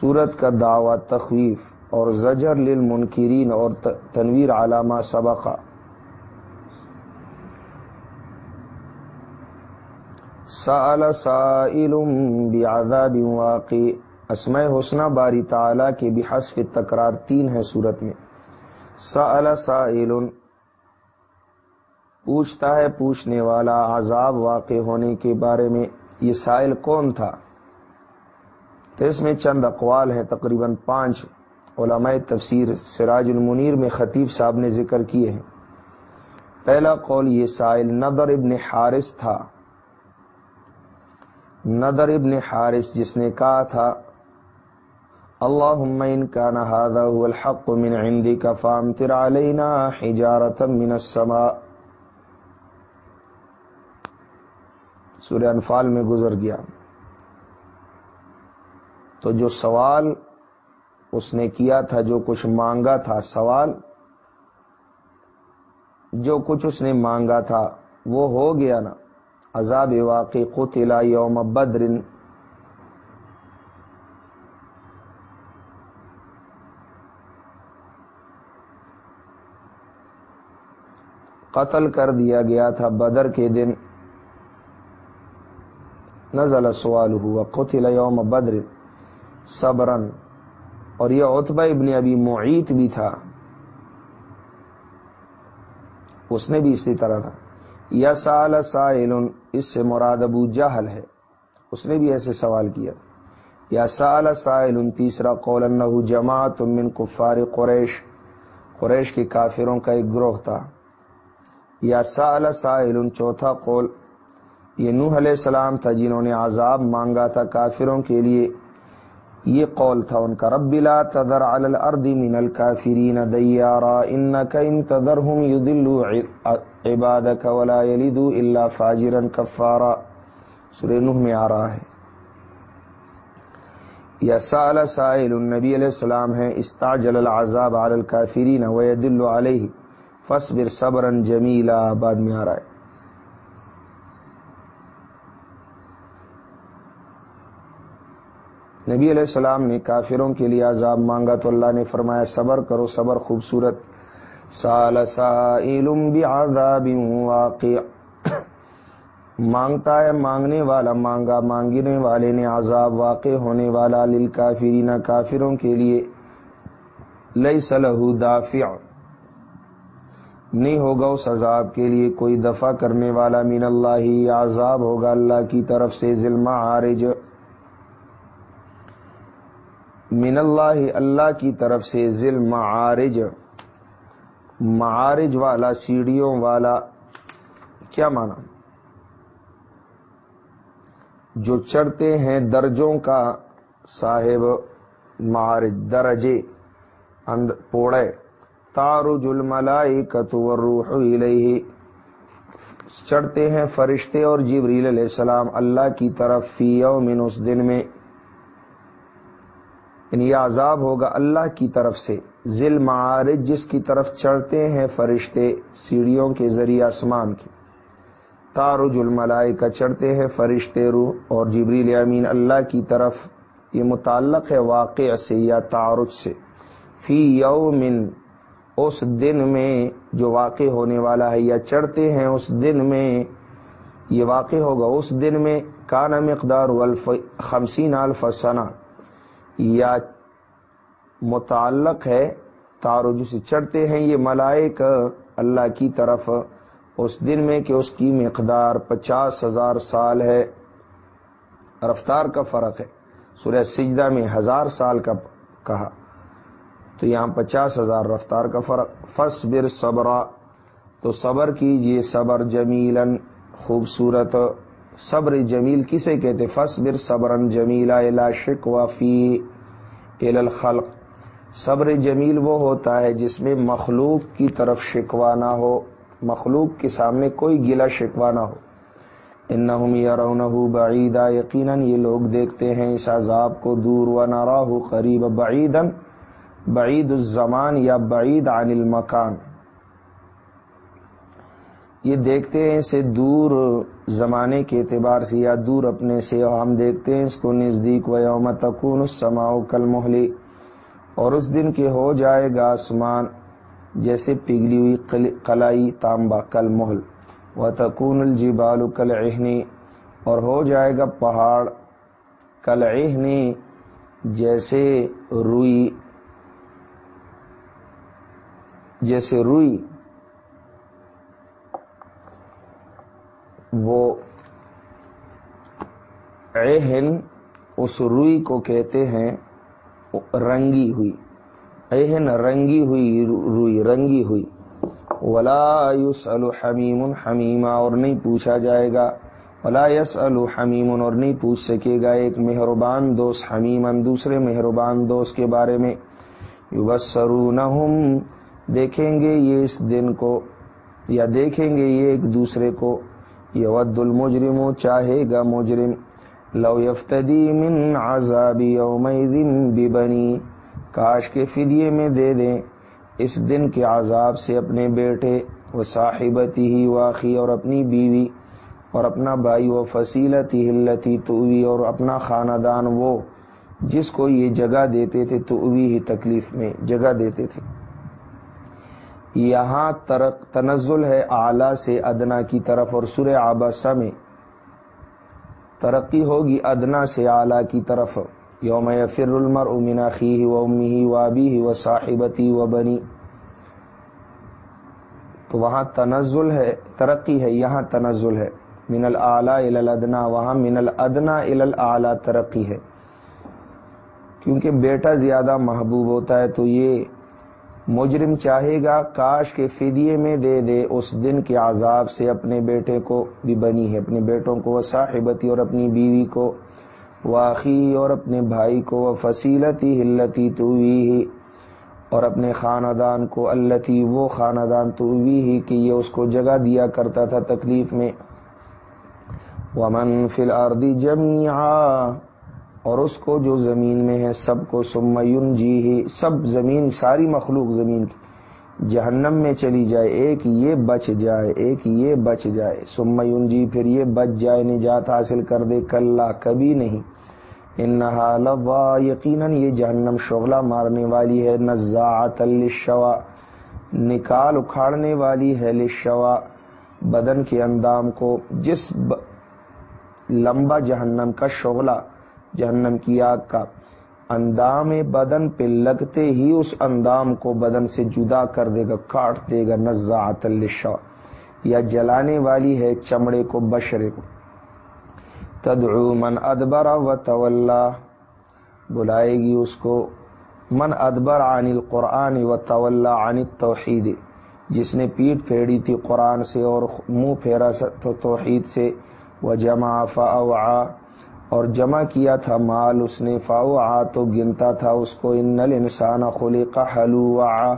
Speaker 1: سورت کا دعوی تخویف اور زجر للمنکرین اور تنویر علامہ سبقہ سال سائل بعذاب واقع۔ اسماء حسنہ باری تعالی کے بحسف تکرار تین ہے صورت میں۔ سال سائل پوچھتا ہے پوچھنے والا عذاب واقع ہونے کے بارے میں یہ سائل کون تھا؟ تو اس میں چند اقوال ہیں، تقریباً پانچ علماء تفسیر سراج المنیر میں خطیب صاحب نے ذکر کیے ہیں۔ پہلا قول یہ سائل نظر ابن حارث تھا۔ ندر ابن حارث جس نے کہا تھا اللہ ان کا نہادا الحق من عندی کا فام تر علینا حجارت من السماء. سورہ انفال میں گزر گیا۔ تو جو سوال اس نے کیا تھا، جو کچھ مانگا تھا، سوال جو کچھ اس نے مانگا تھا، وہ ہو گیا نا۔ عذاب واقع قتل یوم بدر قتل کر دیا گیا تھا بدر کے دن۔ نزل سوال ہوا قتل یوم بدر صبرن اور یہ اتبا ابن ابھی معیت بھی تھا۔ اس نے بھی اسی طرح تھا۔ یا سال سائل، اس سے مراد ابو جہل ہے۔ اس نے بھی ایسے سوال کیا۔ یا سال سائل، تیسرا قول انہو جماعت من کفار قریش۔ قریش کے کافروں کا ایک گروہ تھا۔ یا سال سائل چوتھا قول، یہ نوح علیہ السلام تھا جنہوں نے عذاب مانگا تھا کافروں کے لیے۔ یہ قول تھا ان کا، رب لا تذر علی الارض من الكافرین دیارا انکا ان تذرهم یدلو عبادک ولا یلدو الا فاجرا کفارا۔ سورہ نوح میں آ رہا ہے۔ یا سال سائل النبی علیہ السلام ہے استعجل العذاب علی الكافرین ویدل علیہ۔ فصبر صبرا جمیلا، بعد میں آ رہا ہے۔ نبی علیہ السلام نے کافروں کے لیے عذاب مانگا تو اللہ نے فرمایا، صبر کرو، صبر خوبصورت۔ سال سائل بعذاب واقع۔ مانگتا ہے مانگنے والا، مانگا مانگنے والے نے عذاب واقع ہونے والا۔ للکافرین کافروں کے لیے لیس له دافع۔ نہیں ہوگا اس عذاب کے لیے کوئی دفع کرنے والا من اللہ ہی، عذاب ہوگا اللہ کی طرف سے ظلم عارج من اللہ اللہ کی طرف سے ذل معارج معارج والا، سیڑھیوں والا۔ کیا مانا؟ جو چڑھتے ہیں درجوں کا صاحب معارج، درجے، اند، پوڑے۔ تارج الملائی کتور روح چڑھتے ہیں فرشتے اور جبریل علیہ السلام اللہ کی طرف فی یومن اس دن میں۔ یعنی یہ عذاب ہوگا اللہ کی طرف سے۔ ذل معارج جس کی طرف چڑھتے ہیں فرشتے سیڑھیوں کے ذریعے آسمان کی تارج الملائی کا چڑھتے ہیں فرشتے روح اور جبریل امین اللہ کی طرف۔ یہ متعلق ہے واقع سے یا تعارج سے۔ فی یومن اس دن میں جو واقع ہونے والا ہے، یا چڑھتے ہیں اس دن میں، یہ واقع ہوگا، اس دن میں کانا مقدار خمسین الفسنا یا متعلق ہے، تارج سے چڑھتے ہیں یہ ملائک اللہ کی طرف، اس دن میں کہ اس کی مقدار پچاس ہزار سال ہے، رفتار کا فرق ہے۔ سورہ سجدہ میں ہزار سال کا کہا۔ تو یہاں پچاس ہزار رفتار کا فرق۔ فس بر صبرا۔ تو صبر کیجیے، صبر جمیلن خوبصورت۔ صبر جمیل کسے کہتے؟ فس بر صبرن جمیلا شک وفی الخلق۔ صبر جمیل وہ ہوتا ہے جس میں مخلوق کی طرف شکوا نہ ہو۔ مخلوق کے سامنے کوئی گلا شکوا نہ ہو۔ انہم یرونہ بعیدا، یقیناً یہ لوگ دیکھتے ہیں اس عذاب کو دور و نراہ قریب بعیدن بعید الزمان یا بعید عن المکان۔ یہ دیکھتے ہیں اسے دور زمانے کے اعتبار سے یا دور اپنے سے ہم دیکھتے ہیں اس کو نزدیک، و یوم تکون السماء کل محلی اور اس دن کے ہو جائے گا آسمان جیسے پگھلی ہوئی قلائی تانبا کل محل و تکون الجبال کل اہنی اور ہو جائے گا پہاڑ کل اہنی جیسے روئی۔ جیسے روئی، وہ اہن اس روئی کو کہتے ہیں رنگی ہوئی۔ اہن رنگی ہوئی، روئی رنگی ہوئی۔ ولا یس الحمیم حمیما اور نہیں پوچھا جائے گا۔ ولا یس الحمیم اور نہیں پوچھ سکے گا ایک مہربان دوست حمیمن دوسرے مہربان دوست کے بارے میں۔ یبسرونہم دیکھیں گے یہ اس دن کو، یا دیکھیں گے یہ ایک دوسرے کو، یود المجرم چاہے گا مجرم. لو یفتدی من عذاب یومئذ ببنی، کاش کے فدیے میں دے دیں اس دن کے عذاب سے اپنے بیٹے وہ صاحبتی ہی واقعی اور اپنی بیوی اور اپنا بھائی و فصیلتی ہلتی تووی اور اپنا خاندان وہ، جس کو یہ جگہ دیتے تھے تو ہی تکلیف میں، جگہ دیتے تھے۔ یہاں تنزل ہے اعلی سے ادنا کی طرف اور سر آباسا میں ترقی ہوگی ادنا سے اعلی کی طرف۔ یوم فر المر امنا خی و امی و ابی و صاحبتی و بنی۔ تو وہاں تنزل ہے، ترقی ہے، یہاں تنزل ہے۔ من العلی الادنا، وہاں من الادنا الى ترقی ہے۔ کیونکہ بیٹا زیادہ محبوب ہوتا ہے تو یہ مجرم چاہے گا، کاش کے فدیے میں دے دے، اس دن کے عذاب سے اپنے بیٹے کو بھی بنی ہے، اپنے بیٹوں کو وہ صاحبتی اور اپنی بیوی کو واقعی اور اپنے بھائی کو وہ فصیلتی ہلتی تو ہی اور اپنے خاندان کو اللہ وہ خاندان تو ہی کہ یہ اس کو جگہ دیا کرتا تھا تکلیف میں۔ ومن فی الارض جميعا اور اس کو جو زمین میں ہے سب کو سمین جی ہی سب زمین، ساری مخلوق زمین کی جہنم میں چلی جائے، ایک یہ بچ جائے، ایک یہ بچ جائے۔ سمین جی پھر یہ بچ جائے، نجات حاصل کر دے کل کبھی نہیں۔ ان یقیناً یہ جہنم شغلہ مارنے والی ہے نزاعت للشوا، نکال اکھاڑنے والی ہے لشوا بدن کے اندام کو، جس لمبا جہنم کا شغلہ جہنم کی آگ کا۔ اندام بدن پہ لگتے ہی اس اندام کو بدن سے جدا کر دے گا، کاٹ دے گا نزاعت الشا یا جلانے والی ہے چمڑے کو، بشرے کو۔ تدعو من ادبر و طلّہ بلائے گی اس کو، من ادبر عن القرآن و طول عن توحید جس نے پیٹ پھیڑی تھی قرآن سے اور منہ پھیرا توحید سے۔ وہ جمع اور جمع کیا تھا مال اس نے فاؤ آ تو گنتا تھا اس کو، ان نل انسان خلی کا حلوا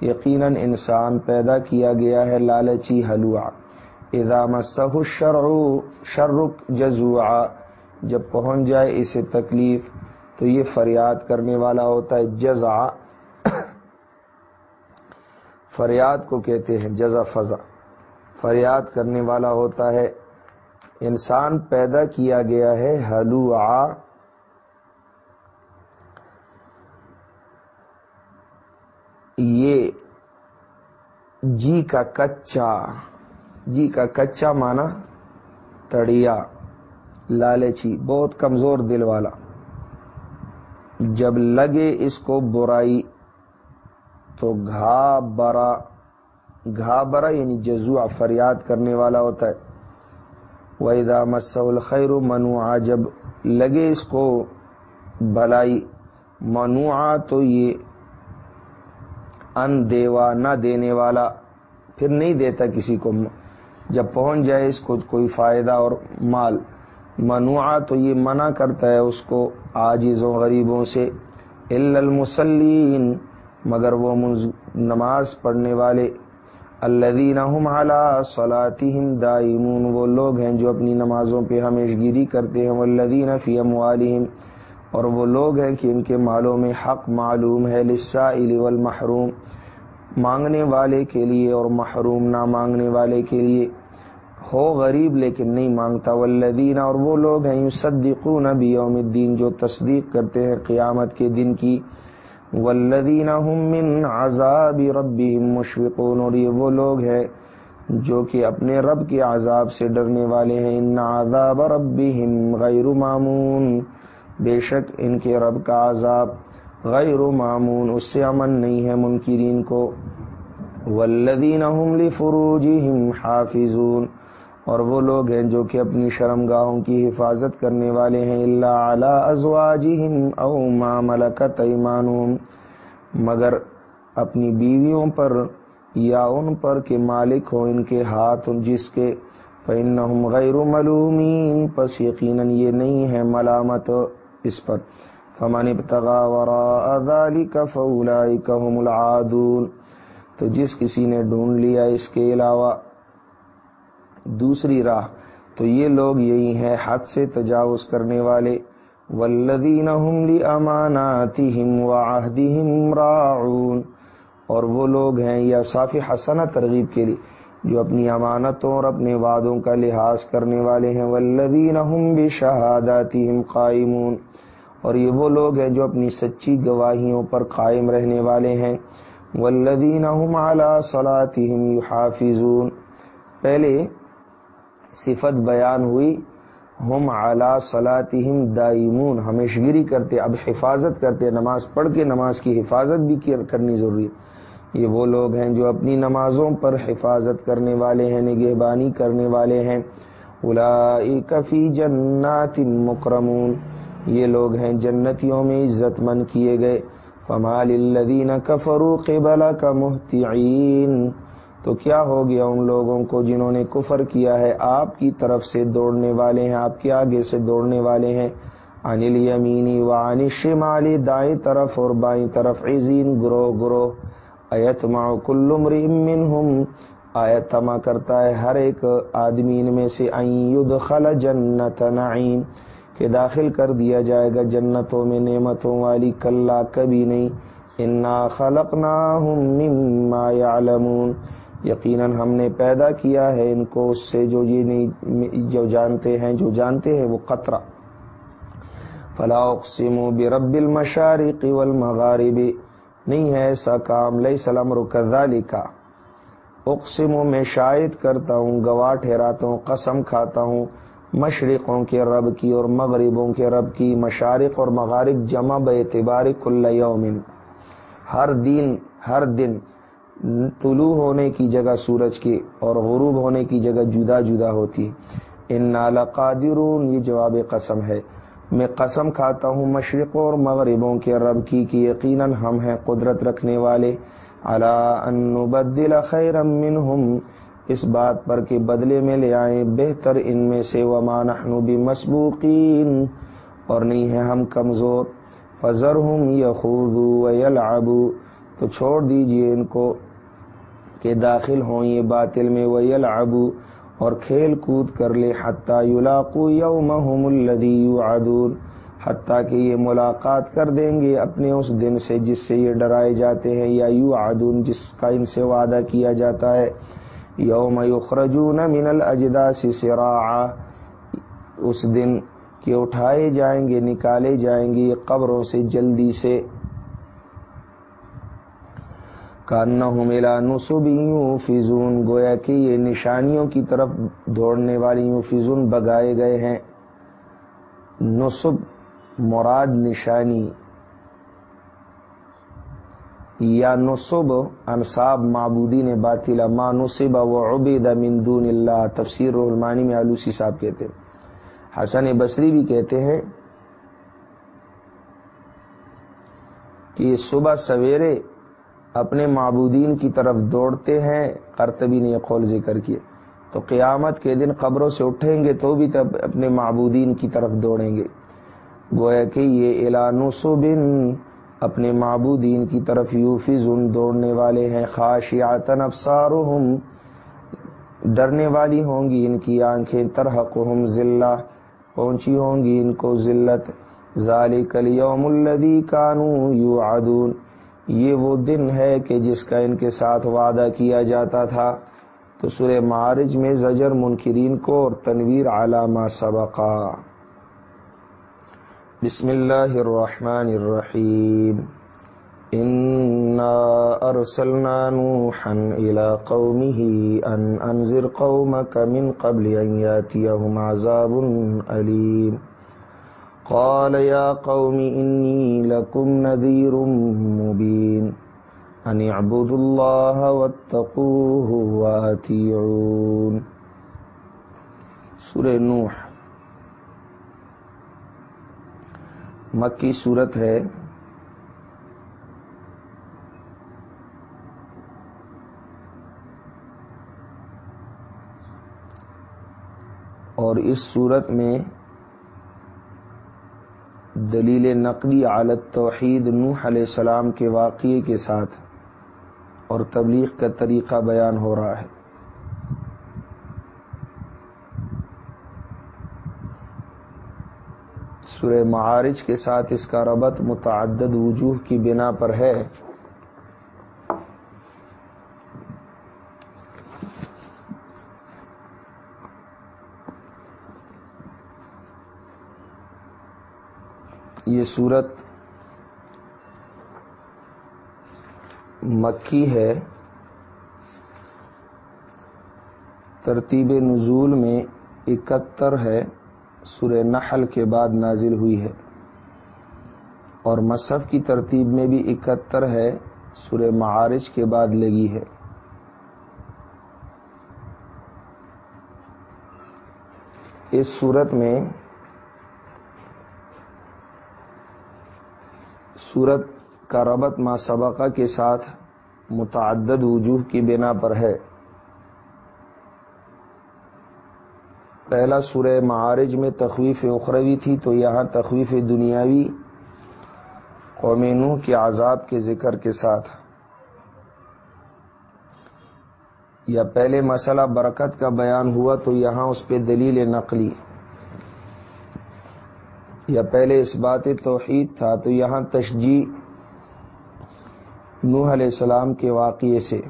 Speaker 1: یقیناً انسان پیدا کیا گیا ہے لالچی حلوا ادام سہ شرع شرک جزوا جب پہنچ جائے اسے تکلیف، تو یہ فریاد کرنے والا ہوتا ہے جزا فریاد کو کہتے ہیں جزا فضا فریاد کرنے والا ہوتا ہے انسان پیدا کیا گیا ہے ہلو یہ جی کا کچا جی کا کچا مانا تڑیا، لالچی، بہت کمزور دل والا۔ جب لگے اس کو برائی، تو گھا برا گھا برا یعنی جزو فریاد کرنے والا ہوتا ہے۔ ویدا مسل خیر منوع، جب لگے اس کو بھلائی، منوع تو یہ ان دیوا، نہ دینے والا پھر نہیں دیتا کسی کو، جب پہنچ جائے اس کو کوئی فائدہ اور مال۔ منوع تو یہ منع کرتا ہے اس کو آجزوں غریبوں سے۔ المسلین مگر وہ نماز پڑھنے والے الدین صلاتهم دائمون، وہ لوگ ہیں جو اپنی نمازوں پہ ہمیش گیری کرتے ہیں، والذین فی اموالہم، اور وہ لوگ ہیں کہ ان کے مالوں میں حق معلوم ہے، للسائل والمحروم، مانگنے والے کے لیے اور محروم نہ مانگنے والے کے لیے۔ ہو غریب لیکن نہیں مانگتا، والذین، اور وہ لوگ ہیں یصدقون بیوم الدین، جو تصدیق کرتے ہیں قیامت کے دن کی۔ والذین هم من عذاب ربهم مشفقون، اور یہ وہ لوگ ہیں جو کہ اپنے رب کے عذاب سے ڈرنے والے ہیں۔ ان عذاب ربهم غیر مامون بے شک ان کے رب کا عذاب غیر مامون اس سے امن نہیں ہے منکرین کو۔ والذین هم لفروجهم حافظون اور وہ لوگ ہیں جو کہ اپنی شرم گاہوں کی حفاظت کرنے والے ہیں اللہ اعلی ازواجہم او ما ملکت ایمانہم۔ مگر اپنی بیویوں پر یا ان پر کہ مالک ہو ان کے ہاتھ جس کے، فَإِنَّهُمْ غَيْرُ مَلُومِينَ۔ پس یقیناً یہ نہیں ہے ملامت اس پر۔ فمن ابتغى وراء ذلك فاولئك هم العادون۔ تو جس کسی نے ڈھونڈ لیا اس کے علاوہ دوسری راہ۔ تو یہ لوگ یہی ہیں حد سے تجاوز کرنے والے۔ والذین هم لاماناتهم راعون۔ اور وہ لوگ ہیں یا صافی حسنہ ترغیب کے لیے، جو اپنی امانتوں اور اپنے وعدوں کا لحاظ کرنے والے ہیں۔ والذین هم بشهاداتهم قائمون۔ اور یہ وہ لوگ ہیں جو اپنی سچی گواہیوں پر قائم رہنے والے ہیں۔ والذین هم علی یحافظون پہلے صفت بیان ہوئی، ہم اعلی صلاتہم دائمون، ہمیشگیری کرتے، اب حفاظت کرتے، نماز پڑھ کے نماز کی حفاظت بھی کرنی ضروری ہے۔ یہ وہ لوگ ہیں جو اپنی نمازوں پر حفاظت کرنے والے ہیں، نگہبانی کرنے والے ہیں۔ اولئک فی جنات مکرمون، یہ لوگ ہیں جنتیوں میں عزت مند کیے گئے۔ فمال الذین کفروا قبلک مہتعین تو کیا ہو گیا ان لوگوں کو جنہوں نے کفر کیا ہے؟ آپ کی طرف سے دوڑنے والے ہیں، آپ کے آگے سے دوڑنے والے ہیں۔ انل یمینی و عن شمالی دائیں طرف اور بائیں طرف۔ عزین گروہ گروہ۔ ایت ما کل منہم۔ آیت تما کرتا ہے، ہر ایک آدمی ان میں سے خل جنت نعیم۔ کہ داخل کر دیا جائے گا جنتوں میں نعمتوں والی، کلّا کبھی نہیں۔ انا خلقناہم مما یعلمون۔ یقیناً ہم نے پیدا کیا ہے ان کو اس سے جو یہ نہیں، جو جانتے ہیں، جو جانتے ہیں وہ قطرہ۔ فلا اقسم برب المشارق والمغارب۔ نہیں ہے ایسا کام لئی سلام رکالی کا اقسم میں شاید کرتا ہوں، گواہ ٹھہراتا ہوں، قسم کھاتا ہوں، مشرقوں کے رب کی اور مغربوں کے رب کی، مشارق اور مغارب جمع بے اعتبار کل یومن ہر دن ہر دن طلوع ہونے کی جگہ سورج کی اور غروب ہونے کی جگہ جدا جدا ہوتی ان نالا قادرون یہ جواب قسم ہے۔ میں قسم کھاتا ہوں مشرق اور مغربوں کے رب کی کہ یقیناً ہم ہیں قدرت رکھنے والے۔ اللہ ان خیر منہم اس بات پر کہ بدلے میں لے آئیں، بہتر ان میں سے۔ وما نحن بمسبوقین اور نہیں ہے ہم کمزور۔ فضر ہوں یخوضو تو چھوڑ دیجیے ان کو۔ کہ داخل ہوں، یہ باطل میں ویل ابو اور کھیل کود کر لے، حتیٰ یلاقو یومہم الذی یعدون حتیٰ کہ یہ ملاقات کر دیں گے اپنے اس دن سے جس سے یہ ڈرائے جاتے ہیں، یا یو عدون جس کا ان سے وعدہ کیا جاتا ہے۔ یوم یخرجون من الاجداس سراعا، اس دن کہ اٹھائے جائیں گے، نکالے جائیں گے قبروں سے، جلدی سے۔ کانہم الى نصب یوفزون، گویا کہ یہ نشانیوں کی طرف دوڑنے والی یوں یوفزون بگائے گئے ہیں۔ نصب، مراد نشانی۔ یا نصب، انصاب معبودی نے باطلا ما نصب و عبید من دون اللہ۔ تفسیر رحمانی میں آلوسی صاحب کہتے ہیں۔ حسن بصری بھی کہتے ہیں کہ صبح سویرے اپنے معبودین کی طرف دوڑتے ہیں کرتبی نے یہ قول ذکر کیے تو قیامت کے دن قبروں سے اٹھیں گے تو بھی تب اپنے معبودین کی طرف دوڑیں گے۔ گویا کہ یہ الانسو بن اپنے معبودین کی طرف یوفزن دوڑنے والے ہیں۔ خاشعاتن ابصارہم ڈرنے والی ہوں گی، ان کی آنکھیں ترحقہم ذلہ پہنچی ہوں گی ان کو ذلت۔ ذالک الیوم الذی کانوا یوعدون۔ یہ وہ دن ہے کہ جس کا ان کے ساتھ وعدہ کیا جاتا تھا۔ تو سورہ معارج میں زجر منکرین کو اور تنویر علامہ سبقا بسم اللہ الرحمن الرحیم۔ انا ارسلنا نوحا الى قومه ان انذر قومك من قبل ان ياتيهم عذاب اليم قال يا قوم اني لكم نذير مبين ان اعبدوا الله واتقوه واتيعون سورہ نوح. مکی صورت ہے. اور اس صورت میں دلیل نقلی عالت توحید نوح علیہ السلام کے واقعے کے ساتھ اور تبلیغ کا طریقہ بیان ہو رہا ہے۔ سورہ معارج کے ساتھ اس کا ربط متعدد وجوہ کی بنا پر ہے۔ یہ صورت مکی ہے۔ ترتیب نزول میں اکہتر ہے۔ سورہ نحل کے بعد نازل ہوئی ہے۔ اور مصحف کی ترتیب میں بھی اکہتر ہے۔ سورہ معارج کے بعد لگی ہے۔ اس صورت میں صورت کا ربط ما سبقہ کے ساتھ متعدد وجوہ کی بنا پر ہے۔ پہلا سورہ معارج میں تخویف اخروی تھی تو یہاں تخویف دنیاوی قوم نوح کے عذاب کے ذکر کے ساتھ۔ یا پہلے مسئلہ برکت کا بیان ہوا تو یہاں اس پہ دلیل نقلی۔ یا پہلے اس بات توحید تھا، تو یہاں تشجیح نوح علیہ السلام کے واقعے سے۔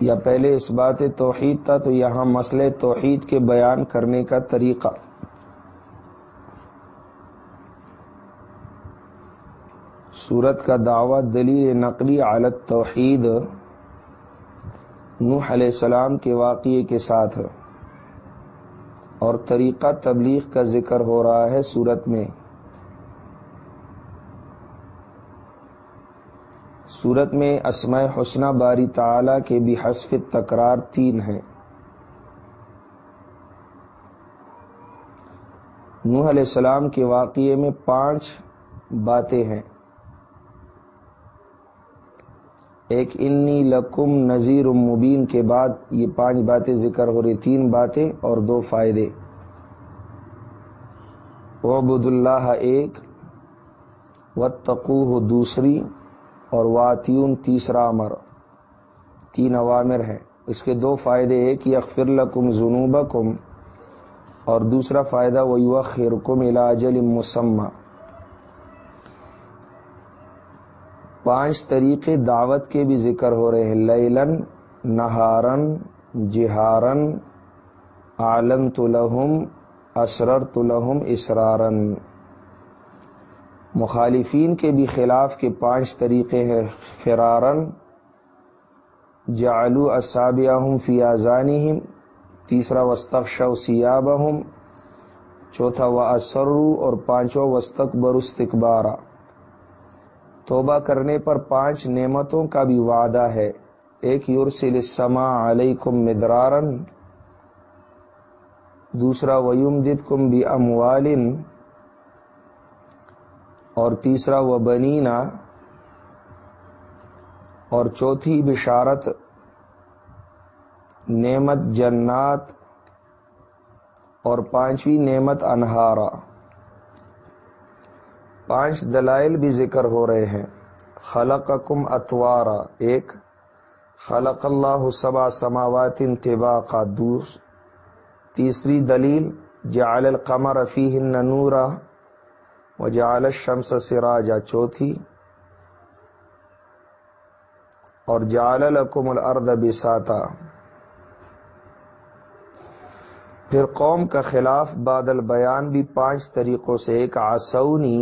Speaker 1: یا پہلے اس بات توحید تھا، تو یہاں مسئلہ توحید کے بیان کرنے کا طریقہ۔ صورت کا دعوت دلیل نقلی عالت توحید نوح علیہ السلام کے واقعے کے ساتھ۔ اور طریقہ تبلیغ کا ذکر ہو رہا ہے صورت میں۔ صورت میں اسماء حسنہ باری تعالی کے بھی حسف تکرار تین ہیں۔ نوح علیہ السلام کے واقعے میں پانچ باتیں ہیں۔ ایک انی لکم نذیر مبین کے بعد یہ پانچ باتیں ذکر ہو رہی، تین باتیں اور دو فائدے۔ وبد اللہ ایک و دوسری، اور واتیون تیسرا امر۔ تین عوامر ہیں۔ اس کے دو فائدے ایک، یغفر لکم ذنوبکم، اور دوسرا فائدہ وہ یوخرکم الاجل مسمہ۔ پانچ طریقے دعوت کے بھی ذکر ہو رہے ہیں۔ لیلن، نہارن، جہارن عالن تلحم اسرر تلحم اسرارن۔ مخالفین کے بھی خلاف کے پانچ طریقے ہیں۔ فرارن جعلو اصابیہم فی آزانہم تیسرا وسطخش سیابہم چوتھا و اسرو اور پانچواں وسطق برستقبارہ توبہ کرنے پر پانچ نعمتوں کا بھی وعدہ ہے۔ ایک یورسل السما علیکم مدرارن۔ دوسرا ویم دت کم بھی اموالن اور تیسرا و بنینا اور چوتھی، بشارت۔ نعمت جنات۔ اور پانچویں، نعمت انہارا۔ پانچ دلائل بھی ذکر ہو رہے ہیں۔ خلق کم اتوارا ایک، خلق اللہ سبا سماوات انتبا کا دوس، تیسری دلیل، جعل القمر فیہن نورا و جعل الشمس سراجا، چوتھی، اور جعل لکم الارض بساتا پھر قوم کا خلاف بادل بیان بھی پانچ طریقوں سے، ایک آسونی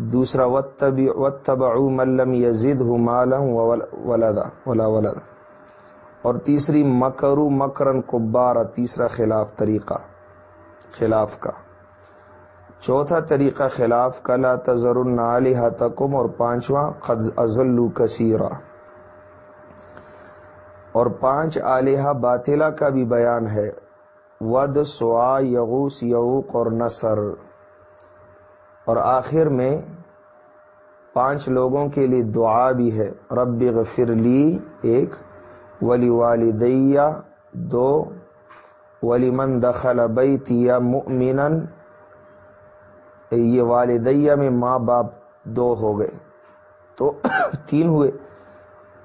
Speaker 1: دوسرا وتبعو ملم یزید ولدا، ولا ولدا۔ اور تیسری، مکرو، مکرن کبارا تیسرا خلاف طریقہ، خلاف کا۔ چوتھا طریقہ خلاف کا لا تذر النالحہ تکم اور پانچواں ازلو کثیرہ اور پانچ آلیہ باطلہ کا بھی بیان ہے۔ ود سوا یغوس یعوق اور نصر۔ اور آخر میں پانچ لوگوں کے لیے دعا بھی ہے۔ رب غفر لی ایک، ولی والدیہ دو، ولی من دخل بیتیا مؤمنا۔ یہ والدیہ میں ماں باپ دو ہو گئے۔ تو تین ہوئے۔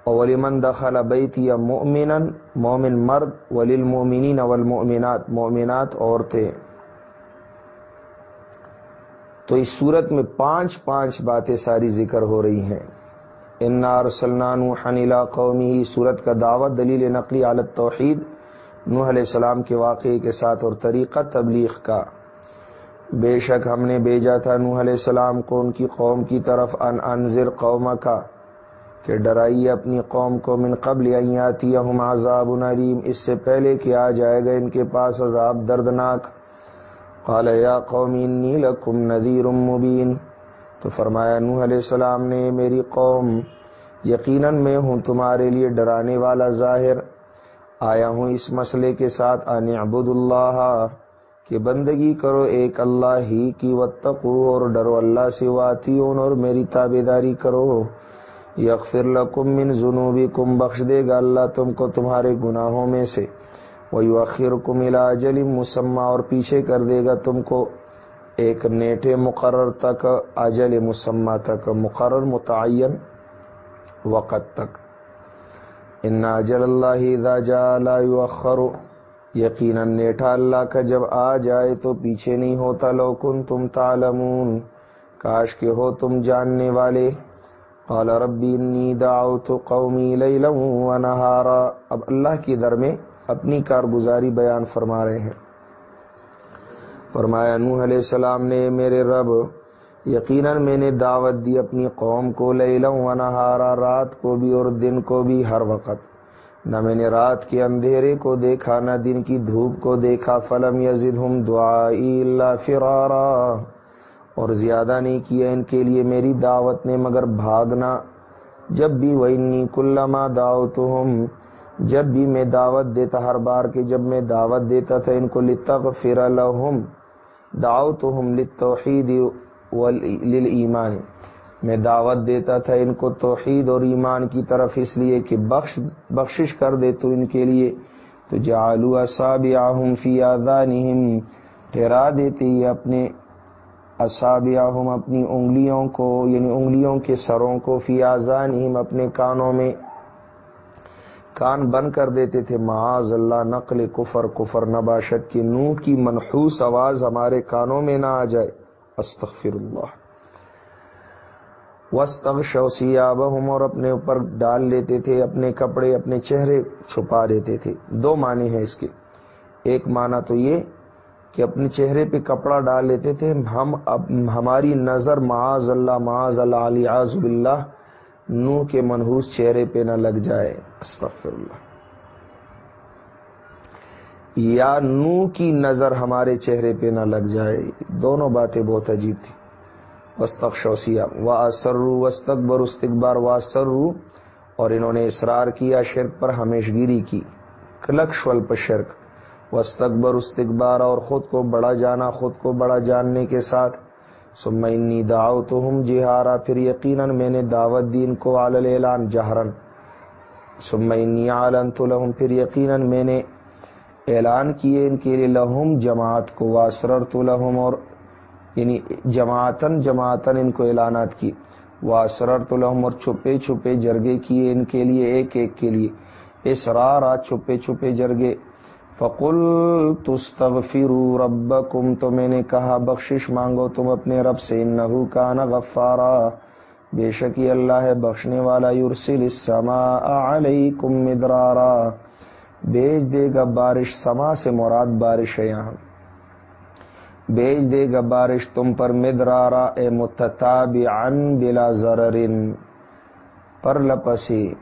Speaker 1: اور ولی من دخل بیتیا مؤمنا، مومن مرد، ولی المؤمنین والمؤمنات، مؤمنات عورتیں۔ تو اس صورت میں پانچ پانچ باتیں ساری ذکر ہو رہی ہیں۔ انار سلنان حنیلا قومی صورت کا دعوت، دلیل نقلی عالت توحید نوح علیہ السلام کے واقعے کے ساتھ اور طریقہ تبلیغ کا۔ بے شک ہم نے بھیجا تھا نوح علیہ السلام کو ان کی قوم کی طرف، ان انذر قوم کا کہ ڈرائیے اپنی قوم کو من قبل آتی ہم عذاب علیم، اس سے پہلے کہ آ جائے گا ان کے پاس عذاب دردناک۔ قال یا قوم انی لکم نذیر مبین تو فرمایا نوح علیہ السلام نے میری قوم یقیناً میں ہوں تمہارے لیے ڈرانے والا ظاہر آیا ہوں اس مسئلے کے ساتھ ان عبد اللہ کہ بندگی کرو ایک اللہ ہی کی وتقو اور ڈرو اللہ سے واتیون اور میری تابے داری کرو یغفر لکم من ذنوبکم بخش دے گا اللہ تم کو تمہارے گناہوں میں سے وہی کو ملا جلی مسمہ اور پیچھے کر دے گا تم کو ایک نیٹے مقرر تک، اجل مسمہ تک، مقرر، متعین وقت تک۔ ان اجل اللہ اذا جاء لا يؤخر۔ یقینا نیٹا اللہ کا جب آ جائے تو پیچھے نہیں ہوتا۔ لوکن تم تعلمون۔ کاش کے ہو تم جاننے والے۔ قال ربی انی دعوت قومی لیلا ونہارا اب اللہ کی در میں اپنی کارگزاری بیان فرما رہے ہیں۔ فرمایا، نوح علیہ السلام نے میرے رب، یقیناً میں نے دعوت دی اپنی قوم کو لیلا و نہارا، رات کو بھی اور دن کو بھی، ہر وقت۔ نہ میں نے رات کے اندھیرے کو دیکھا، نہ دن کی دھوپ کو دیکھا۔ فلم یزد ہم دعائی اللہ فرارا۔ اور زیادہ نہیں کیا ان کے لیے میری دعوت نے، مگر بھاگنا۔ جب بھی وہ انی کلما دعوت ہم جب بھی میں دعوت دیتا ہر بار کہ جب میں دعوت دیتا تھا ان کو لتغفر لهم، دعوتهم للتوحید وللایمان میں دعوت دیتا تھا ان کو توحید اور ایمان کی طرف، اس لیے کہ بخش بخشش کر دے تو ان کے لیے۔ تو جعلوا اصابعهم فی اذانهم ٹھہرا دیتے یہ اپنے اصابعهم، اپنی انگلیوں کو یعنی انگلیوں کے سروں کو، فی اذانهم اپنے کانوں میں۔ کان بند کر دیتے تھے، معاذ اللہ، نقل کفر کفر نباشت کی نو کی منحوس آواز ہمارے کانوں میں نہ آ جائے۔ استغفر اللہ وسط شوسیابہم اور اپنے اوپر ڈال لیتے تھے، اپنے کپڑے، اپنے چہرے چھپا دیتے تھے۔ دو معنی ہیں اس کے۔ ایک معنی تو یہ کہ اپنے چہرے پہ کپڑا ڈال لیتے تھے، ہم اب ہماری نظر معاذ اللہ معاذ اللہ علی آزب اللہ نو کے منحوس چہرے پہ نہ لگ جائے۔ استغفر اللہ یا نو کی نظر ہمارے چہرے پہ نہ لگ جائے۔ دونوں باتیں بہت عجیب تھی وسط شوسیا و سرو وسطبر استقبار وا سرو اور انہوں نے اصرار کیا شرک پر ہمیشگیری کی۔ کلکشول پر شرک۔ وسطبر استقبار اور خود کو بڑا جانا، خود کو بڑا جاننے کے ساتھ۔ سمینی داؤ تو ہم جہارا پھر یقیناً میں نے دعوت دین کو عالل اعلان جہرن سمینی عالن تو لہم پھر یقیناً میں نے اعلان کیے ان کے لیے لہم جماعت کو واسرر تو لہم اور یعنی جماعتن جماعتن ان کو اعلانات کی. واسرر تو لہم اور چھپے چھپے جرگے کیے ان کے لیے، ایک ایک کے لیے. اسرار چھپے چھپے جرگے. فقل تستغفروا ربکم تو میں نے کہا، بخشش مانگو تم اپنے رب سے انہو کان غفارا۔ بے شک یہ اللہ ہے، بخشنے والا، یرسل السماء علیکم مدرارا۔ بیج دے گا بارش سما سے، مراد بارش ہے یہاں۔ بیج دے گا بارش تم پر مدرارا، اے متتابعن بلا ضرر۔ پر لپسی۔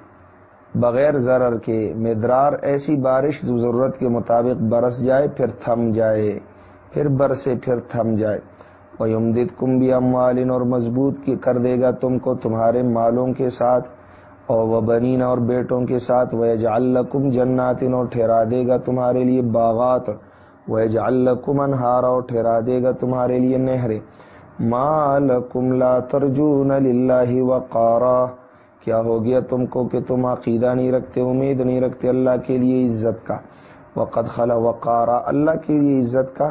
Speaker 1: بغیر ضرر کے مدرار ایسی بارش جو ضرورت کے مطابق برس جائے، پھر تھم جائے، پھر برسے، پھر تھم جائے۔ وہ امدد کم بھی اموالن اور مضبوط کی کر دے گا تم کو تمہارے مالوں کے ساتھ اور وہ بنین اور بیٹوں کے ساتھ۔ وہ جالکم جناتن اور ٹھہرا دے گا تمہارے لیے باغات۔ وہ جالکم انہارا اور ٹھہرا دے گا تمہارے لیے نہرے مالکم لا ترجون للہ وقارا۔ کیا ہو گیا تم کو کہ تم عقیدہ نہیں رکھتے، امید نہیں رکھتے اللہ کے لیے عزت کا۔ وقت خلا وقارا، اللہ کے لیے عزت کا۔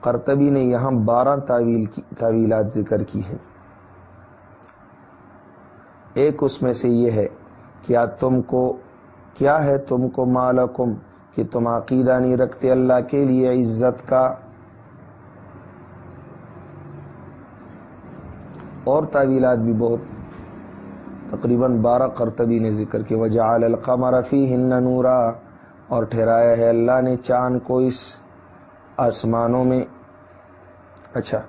Speaker 1: کرتبی نے یہاں بارہ تعویل کی، تعویلات ذکر کی ہیں۔ ایک اس میں سے یہ ہے، کیا تم کو، کیا ہے تم کو مالکم کہ تم عقیدہ نہیں رکھتے اللہ کے لیے عزت کا؟ اور تعویلات بھی بہت تقریباً بارہ کرتبی نے ذکر کی وجہ القمر فی ہن نورا، اور ٹھہرایا ہے اللہ نے چاند کو اس آسمانوں میں۔ اچھا۔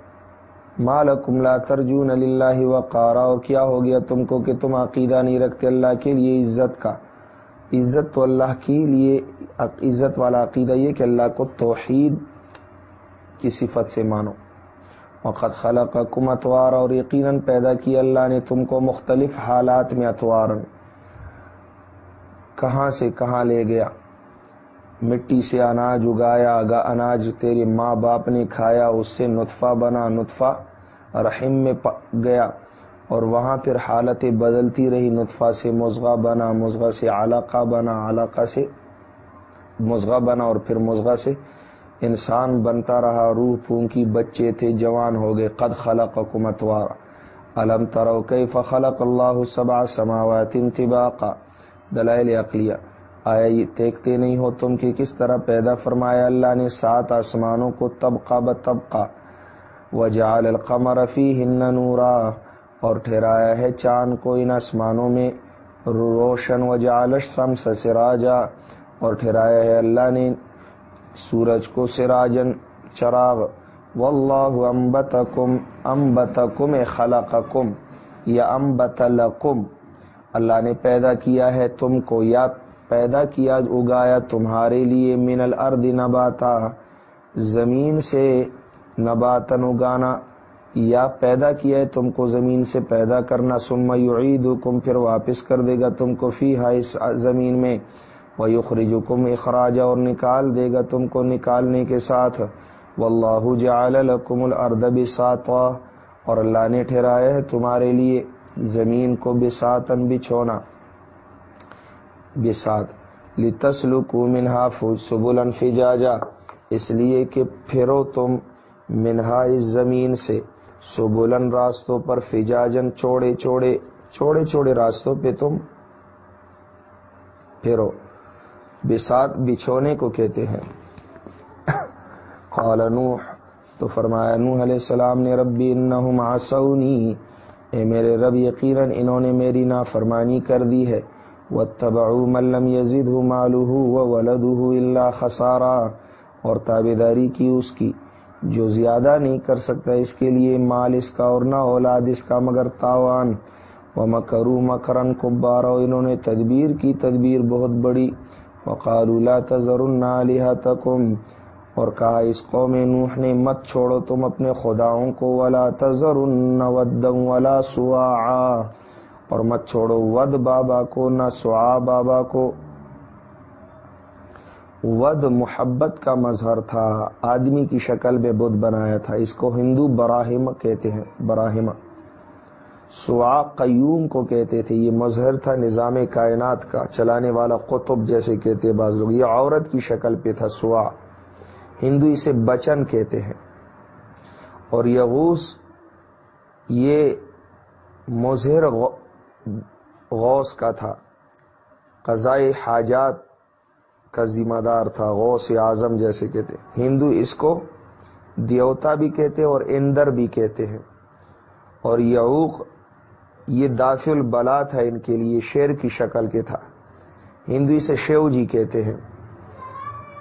Speaker 1: مالکم لا ترجون اللہ وقارا، اور کیا ہو گیا تم کو کہ تم عقیدہ نہیں رکھتے اللہ کے لیے عزت کا؟ عزت تو اللہ کے لیے، عزت والا عقیدہ یہ کہ اللہ کو توحید کی صفت سے مانو۔ وقت خلق کم اتوار اور یقیناً پیدا کی اللہ نے تم کو مختلف حالات میں اتوار کہاں سے کہاں لے گیا؟ مٹی سے اناج اگایا اناج تیرے ماں باپ نے کھایا، اس سے نطفہ بنا، نطفہ رحم میں گیا۔ اور وہاں پھر حالتیں بدلتی رہی، نطفہ سے مزغہ بنا مزغہ سے علاقہ بنا، علاقہ سے مزغہ بنا اور پھر مزغہ سے انسان بنتا رہا، روح پھونکی، بچے تھے جوان ہو گئے، قد خلق حکومتوار علم ترو کئی فخلق اللہ سبا سماوات انتباقا؟ دلائل اقلیہ آیا یہ دیکھتے نہیں ہو تم کہ کس طرح پیدا فرمایا اللہ نے سات آسمانوں کو طبقہ ب طبقہ۔ وجعل القمر فیہن نورا۔ اور ٹھہرایا ہے چاند کو ان آسمانوں میں۔ روشن وجعل الشمس سراجا۔ اور ٹھہرایا ہے اللہ نے سورج کو سراجن چراغ، واللہ انبتکم انبتکم خلقکم، یا انبت لکم، اللہ نے پیدا کیا ہے تم کو، یا پیدا کیا اگایا تمہارے لیے من الارض نباتا، زمین سے نباتن اگانا، یا پیدا کیا ہے تم کو زمین سے پیدا کرنا سم یعیدکم، پھر واپس کر دے گا تم کو فی اس زمین میں وَيُخْرِجُكُمْ اخراجا اور نکال دے گا تم کو نکالنے کے ساتھ۔ واللہ جعل لکم الارض بساطا۔ اور اللہ نے ٹھہرایا ہے تمہارے لیے زمین کو بساتن بچھونا۔ بسات لتسلکو منہا سبلا فجاجا۔ اس لیے کہ پھرو تم منہا اس زمین سے۔ سبلن راستوں پر فجاجن چوڑے چوڑے چوڑے چوڑے راستوں پہ تم پھرو۔ بسات بچھونے کو کہتے ہیں۔ قال نوح، تو فرمایا، نوح علیہ السلام نے، ربی انہم عصونی، اے میرے رب، یقیناً انہوں نے میری نافرمانی کر دی ہے۔ واتبعوا من لم يزده ماله وولده الا خسارا، اور تابے داری کی اس کی۔ جو زیادہ نہیں کر سکتا اس کے لیے مال اس کا اور نہ اولاد اس کا، مگر تاوان۔ و مکرو مکرن کبارا انہوں نے تدبیر کی، تدبیر بہت بڑی۔ وقالوا لا تذرن الہتکم اور کہا، اس قوم نوح نے مت چھوڑو، تم اپنے خداؤں کو ولا تذر ودم ولا سوا اور مت چھوڑو ود بابا کو، نہ سوا بابا کو۔ ود محبت کا مظہر تھا، آدمی کی شکل میں بدھ بنایا تھا۔ اس کو ہندو براہم کہتے ہیں براہم سوا قیوم کو کہتے تھے، یہ مظہر تھا نظام کائنات کا، چلانے والا قطب جیسے کہتے بعض لوگ، یہ عورت کی شکل پہ تھا سوا۔ ہندو اسے بچن کہتے ہیں۔ اور یغوس، یہ مظہر غوث کا تھا۔ قضاء حاجات کا ذمہ دار تھا، غوث اعظم جیسے کہتے ہندو اس کو دیوتا بھی کہتے اور اندر بھی کہتے ہیں۔ اور یعوق یہ دافع البلا تھا ان کے لیے شیر کی شکل کے تھا۔ ہندو اسے شیو جی کہتے ہیں۔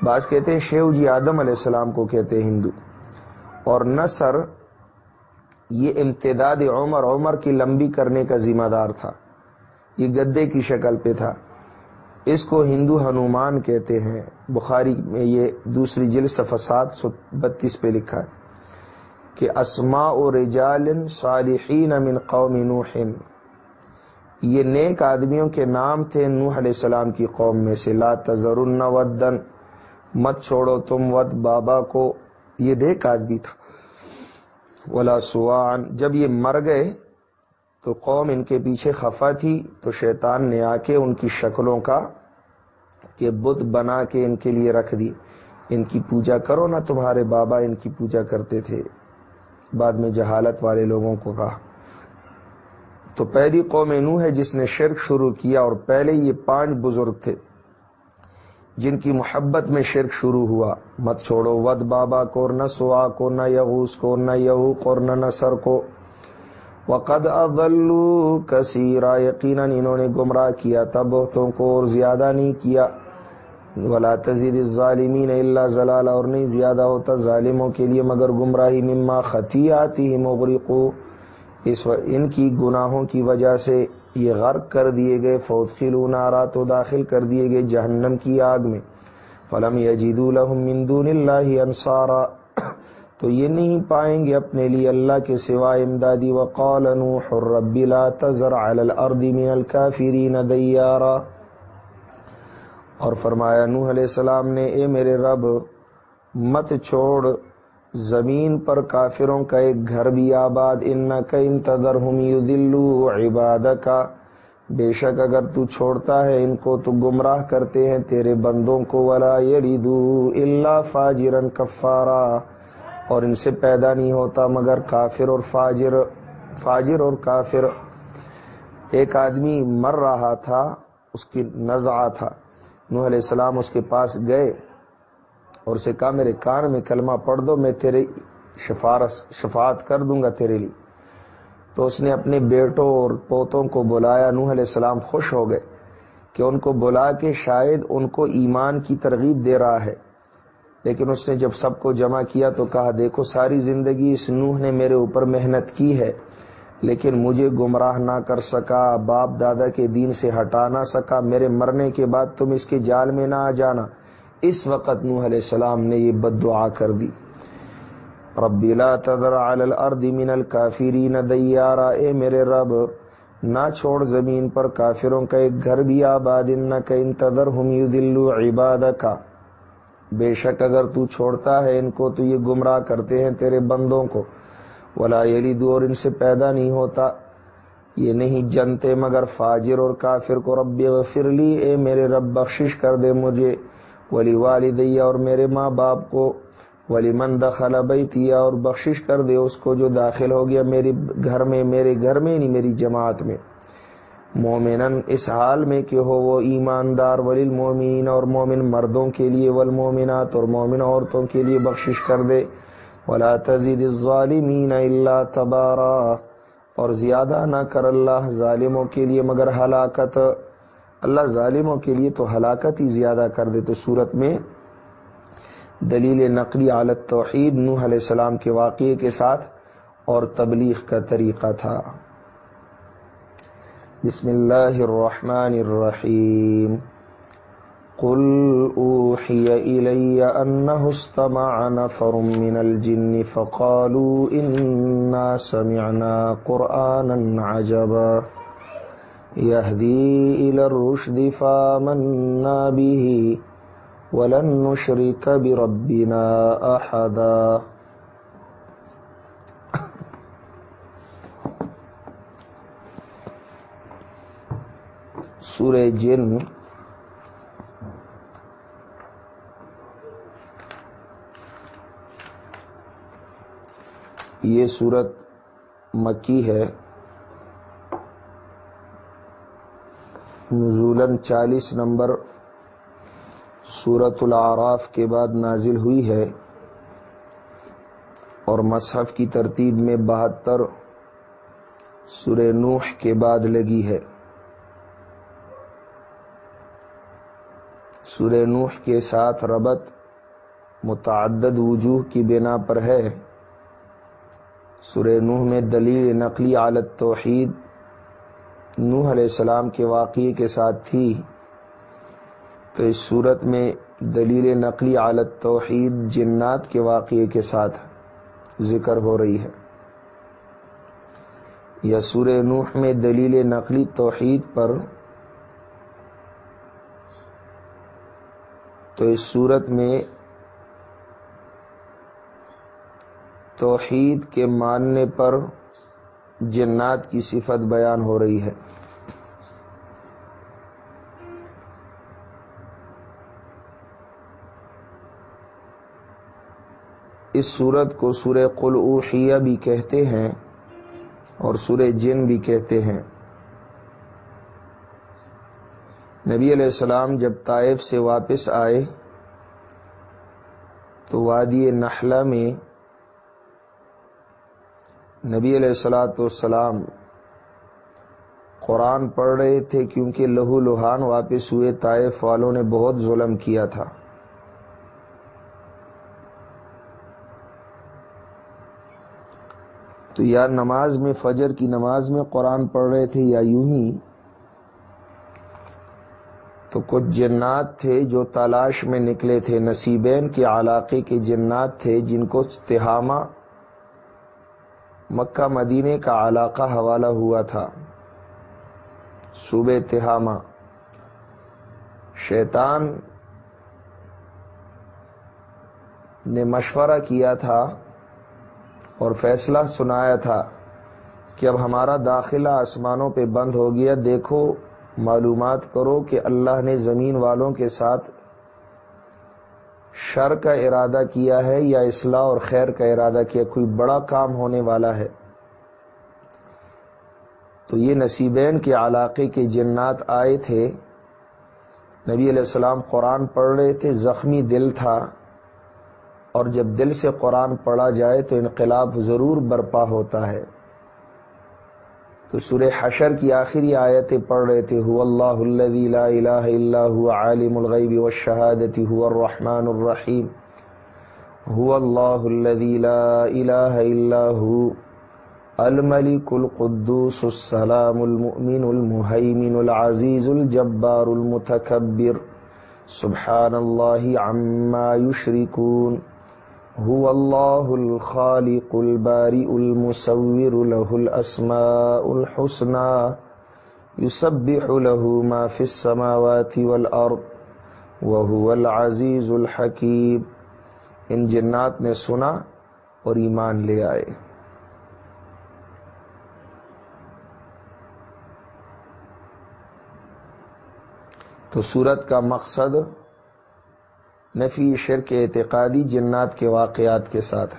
Speaker 1: بعض کہتے ہیں شیو جی آدم علیہ السلام کو کہتے ہیں ہندو۔ اور نصر یہ امتداد عمر عمر کی لمبی کرنے کا ذمہ دار تھا۔ یہ گدے کی شکل پہ تھا۔ اس کو ہندو ہنومان کہتے ہیں۔ بخاری میں یہ دوسری جل سفسات سو بتیس پہ لکھا ہے۔ کہ اسما رجال صالحین من قوم نوح۔ یہ نیک آدمیوں کے نام تھے نوح علیہ السلام کی قوم میں سے۔ لا تذر ودن، مت چھوڑو تم ود بابا کو۔ یہ نیک آدمی تھا۔ ولا سوان، جب یہ مر گئے تو قوم ان کے پیچھے خفا تھی۔ تو شیطان نے آ کے ان کی شکلوں کا کہ بت بنا کے ان کے لیے رکھ دی۔ ان کی پوجا کرو نا تمہارے بابا ان کی پوجا کرتے تھے۔ بعد میں جہالت والے لوگوں کو کہا۔ تو پہلی قوم نو ہے جس نے شرک شروع کیا اور پہلے یہ پانچ بزرگ تھے جن کی محبت میں شرک شروع ہوا۔ مت چھوڑو ود بابا کو نہ سوا کو، نہ یغوس کو، نہ یہوق اور نہ نصر کو۔ وقد اضلوا کثیرا، یقیناً انہوں نے گمراہ کیا تھا بہتوں کو اور زیادہ نہیں کیا۔ ولا تزید الظالمین الا زلال اور نہیں زیادہ ہوتا ظالموں کے لیے، مگر گمراہی مما خطی آتی مغرقو اس و ان کی گناہوں کی وجہ سے یہ غرق کر دیے گئے فوت خلون آرا تو داخل کر دیے گئے جہنم کی آگ میں۔ فلم یجید الحم مندون اللہ انصارا، تو یہ نہیں پائیں گے اپنے لیے اللہ کے سوا امدادی۔ وقال نوح رب لا تذر على الارض من الكافرین دیارا۔ اور فرمایا، نوح علیہ السلام نے، اے میرے رب، مت چھوڑ زمین پر کافروں کا ایک گھر بھی آباد ان کا انتظر ہم یدلو عباد کا بے شک اگر تو چھوڑتا ہے ان کو، تو گمراہ کرتے ہیں تیرے بندوں کو۔ ولا یریدو الا فاجرن کفارا۔ اور ان سے پیدا نہیں ہوتا مگر کافر اور فاجر فاجر اور کافر۔ ایک آدمی مر رہا تھا، اس کی نزع تھا۔ نوح علیہ السلام اس کے پاس گئے اور اسے کہا، میرے کان میں کلمہ پڑھ دو، میں تیرے شفارس شفاعت کر دوں گا تیرے لیے۔ تو اس نے اپنے بیٹوں اور پوتوں کو بلایا، نوح علیہ السلام خوش ہو گئے کہ ان کو بلا کے شاید ان کو ایمان کی ترغیب دے رہا ہے۔ لیکن اس نے جب سب کو جمع کیا تو کہا، دیکھو، ساری زندگی اس نوح نے میرے اوپر محنت کی ہے۔ لیکن مجھے گمراہ نہ کر سکا، باپ دادا کے دین سے ہٹا نہ سکا، میرے مرنے کے بعد تم اس کے جال میں نہ آ جانا۔ اس وقت نوح علیہ السلام نے یہ بد دعا کر دی۔ رب لا تذر علی الارض من الكافرین دیارا۔ اے میرے رب، نہ چھوڑ زمین پر کافروں کا ایک گھر بھی آباد انکا انتظرہم یذلو عبادکا۔ بے شک اگر تو چھوڑتا ہے ان کو، تو یہ گمراہ کرتے ہیں تیرے بندوں کو۔ ولا یلیدو اور ان سے پیدا نہیں ہوتا۔ یہ نہیں جنتے مگر فاجر اور کافر کو رب غفر لی، اے میرے رب بخشش کر دے مجھے۔ ولی والدیہ اور میرے ماں باپ کو، ولی من دخل بیتیا اور بخشش کر دے اس کو جو داخل ہو گیا میری گھر میں، میرے گھر میں نہیں میری جماعت میں۔ مومن اس حال میں کہ ہو وہ ایماندار ولیل مومین اور مومن مردوں کے لیے، والمومنات اور مومن عورتوں کے لیے بخشش کر دے۔ ولا تزید الظالمین الا تبارا، اور زیادہ نہ کر اللہ ظالموں کے لیے مگر ہلاکت۔ اللہ ظالموں کے لیے تو ہلاکت ہی زیادہ کر دے تو صورت میں۔ دلیل نقلی عالت توحید نوح علیہ السلام کے واقعے کے ساتھ اور تبلیغ کا طریقہ تھا۔ بسم اللہ الرحمن الرحیم۔ قل اوحی الی انه استمع نفر من الجن فقالوا اننا سمعنا قرآنا عجبا. يهدي الى الرشد فامنا به ولن نشرك بربنا احدا سورہ جن یہ سورت مکی ہے۔ نزولن چالیس نمبر سورت العراف کے بعد نازل ہوئی ہے اور مصحف کی ترتیب میں بہتر سور نوح کے بعد لگی ہے۔ سور نوح کے ساتھ ربط متعدد وجوہ کی بنا پر ہے۔ سور نوح میں دلیل نقلی عالت توحید نوح علیہ السلام کے واقعے کے ساتھ تھی۔ تو اس صورت میں دلیل نقلی عالت توحید جنات کے واقعے کے ساتھ ذکر ہو رہی ہے۔ یا سور نوح میں دلیل نقلی توحید پر، تو اس صورت میں توحید کے ماننے پر جنات کی صفت بیان ہو رہی ہے۔ اس صورت کو سورہ قل اوحیہ بھی کہتے ہیں اور سورہ جن بھی کہتے ہیں۔ نبی علیہ السلام جب طائف سے واپس آئے تو وادی نحلہ میں نبی علیہ السلاۃ والسلام قرآن پڑھ رہے تھے کیونکہ لہو لوہان واپس ہوئے، طائف والوں نے بہت ظلم کیا تھا۔ تو یا نماز میں، فجر کی نماز میں قرآن پڑھ رہے تھے یا یوں ہی؟ تو کچھ جنات تھے جو تلاش میں نکلے تھے، نصیبین کے علاقے کے جنات تھے جن کو تہامہ مکہ مدینے کا علاقہ حوالہ ہوا تھا۔ صوبے تہامہ۔ شیطان نے مشورہ کیا تھا اور فیصلہ سنایا تھا کہ اب ہمارا داخلہ آسمانوں پہ بند ہو گیا۔ دیکھو، معلومات کرو کہ اللہ نے زمین والوں کے ساتھ شر کا ارادہ کیا ہے یا اصلاح اور خیر کا ارادہ کیا کوئی بڑا کام ہونے والا ہے۔ تو یہ نصیبین کے علاقے کے جنات آئے تھے۔ نبی علیہ السلام قرآن پڑھ رہے تھے، زخمی دل تھا۔ اور جب دل سے قرآن پڑھا جائے تو انقلاب ضرور برپا ہوتا ہے۔ تو سورہ حشر کی آخری آیتیں پڑھ رہے تھے، هو اللہ الذي لا الہ الا هو عالم الغیب والشہادت، هو الرحمن الرحیم، هو اللہ الذي لا الہ الا هو الملك القدوس، السلام المؤمن المهيمن العزيز الجبار المتكبر سبحان الله عما يشركون هو الله الخالق البارئ المصور له الأسماء الحسنى، يسبح له ما في السماوات والأرض، وهو العزيز الحكيم۔ ان جنات نے سنا اور ایمان لے آئے۔ تو سورت کا مقصد نفی، شرک، اعتقادی جنات کے واقعات کے ساتھ۔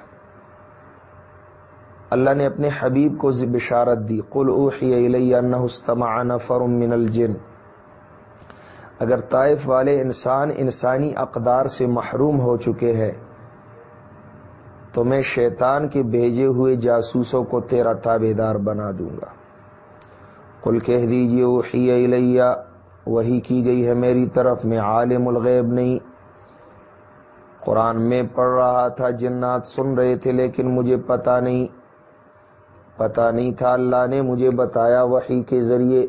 Speaker 1: اللہ نے اپنے حبیب کو بشارت دی۔ قل اوحی الیہ انہ استمع نفر من الجن۔ اگر طائف والے انسان انسانی اقدار سے محروم ہو چکے ہیں، تو میں شیطان کے بھیجے ہوئے جاسوسوں کو تیرا تابے دار بنا دوں گا۔ کل کہہ دیجیے اوحی الیہ وہی کی گئی ہے میری طرف، میں عالم الغیب نہیں۔ قرآن میں پڑھ رہا تھا، جنات سن رہے تھے، لیکن مجھے پتا نہیں پتا نہیں تھا۔ اللہ نے مجھے بتایا وہی کے ذریعے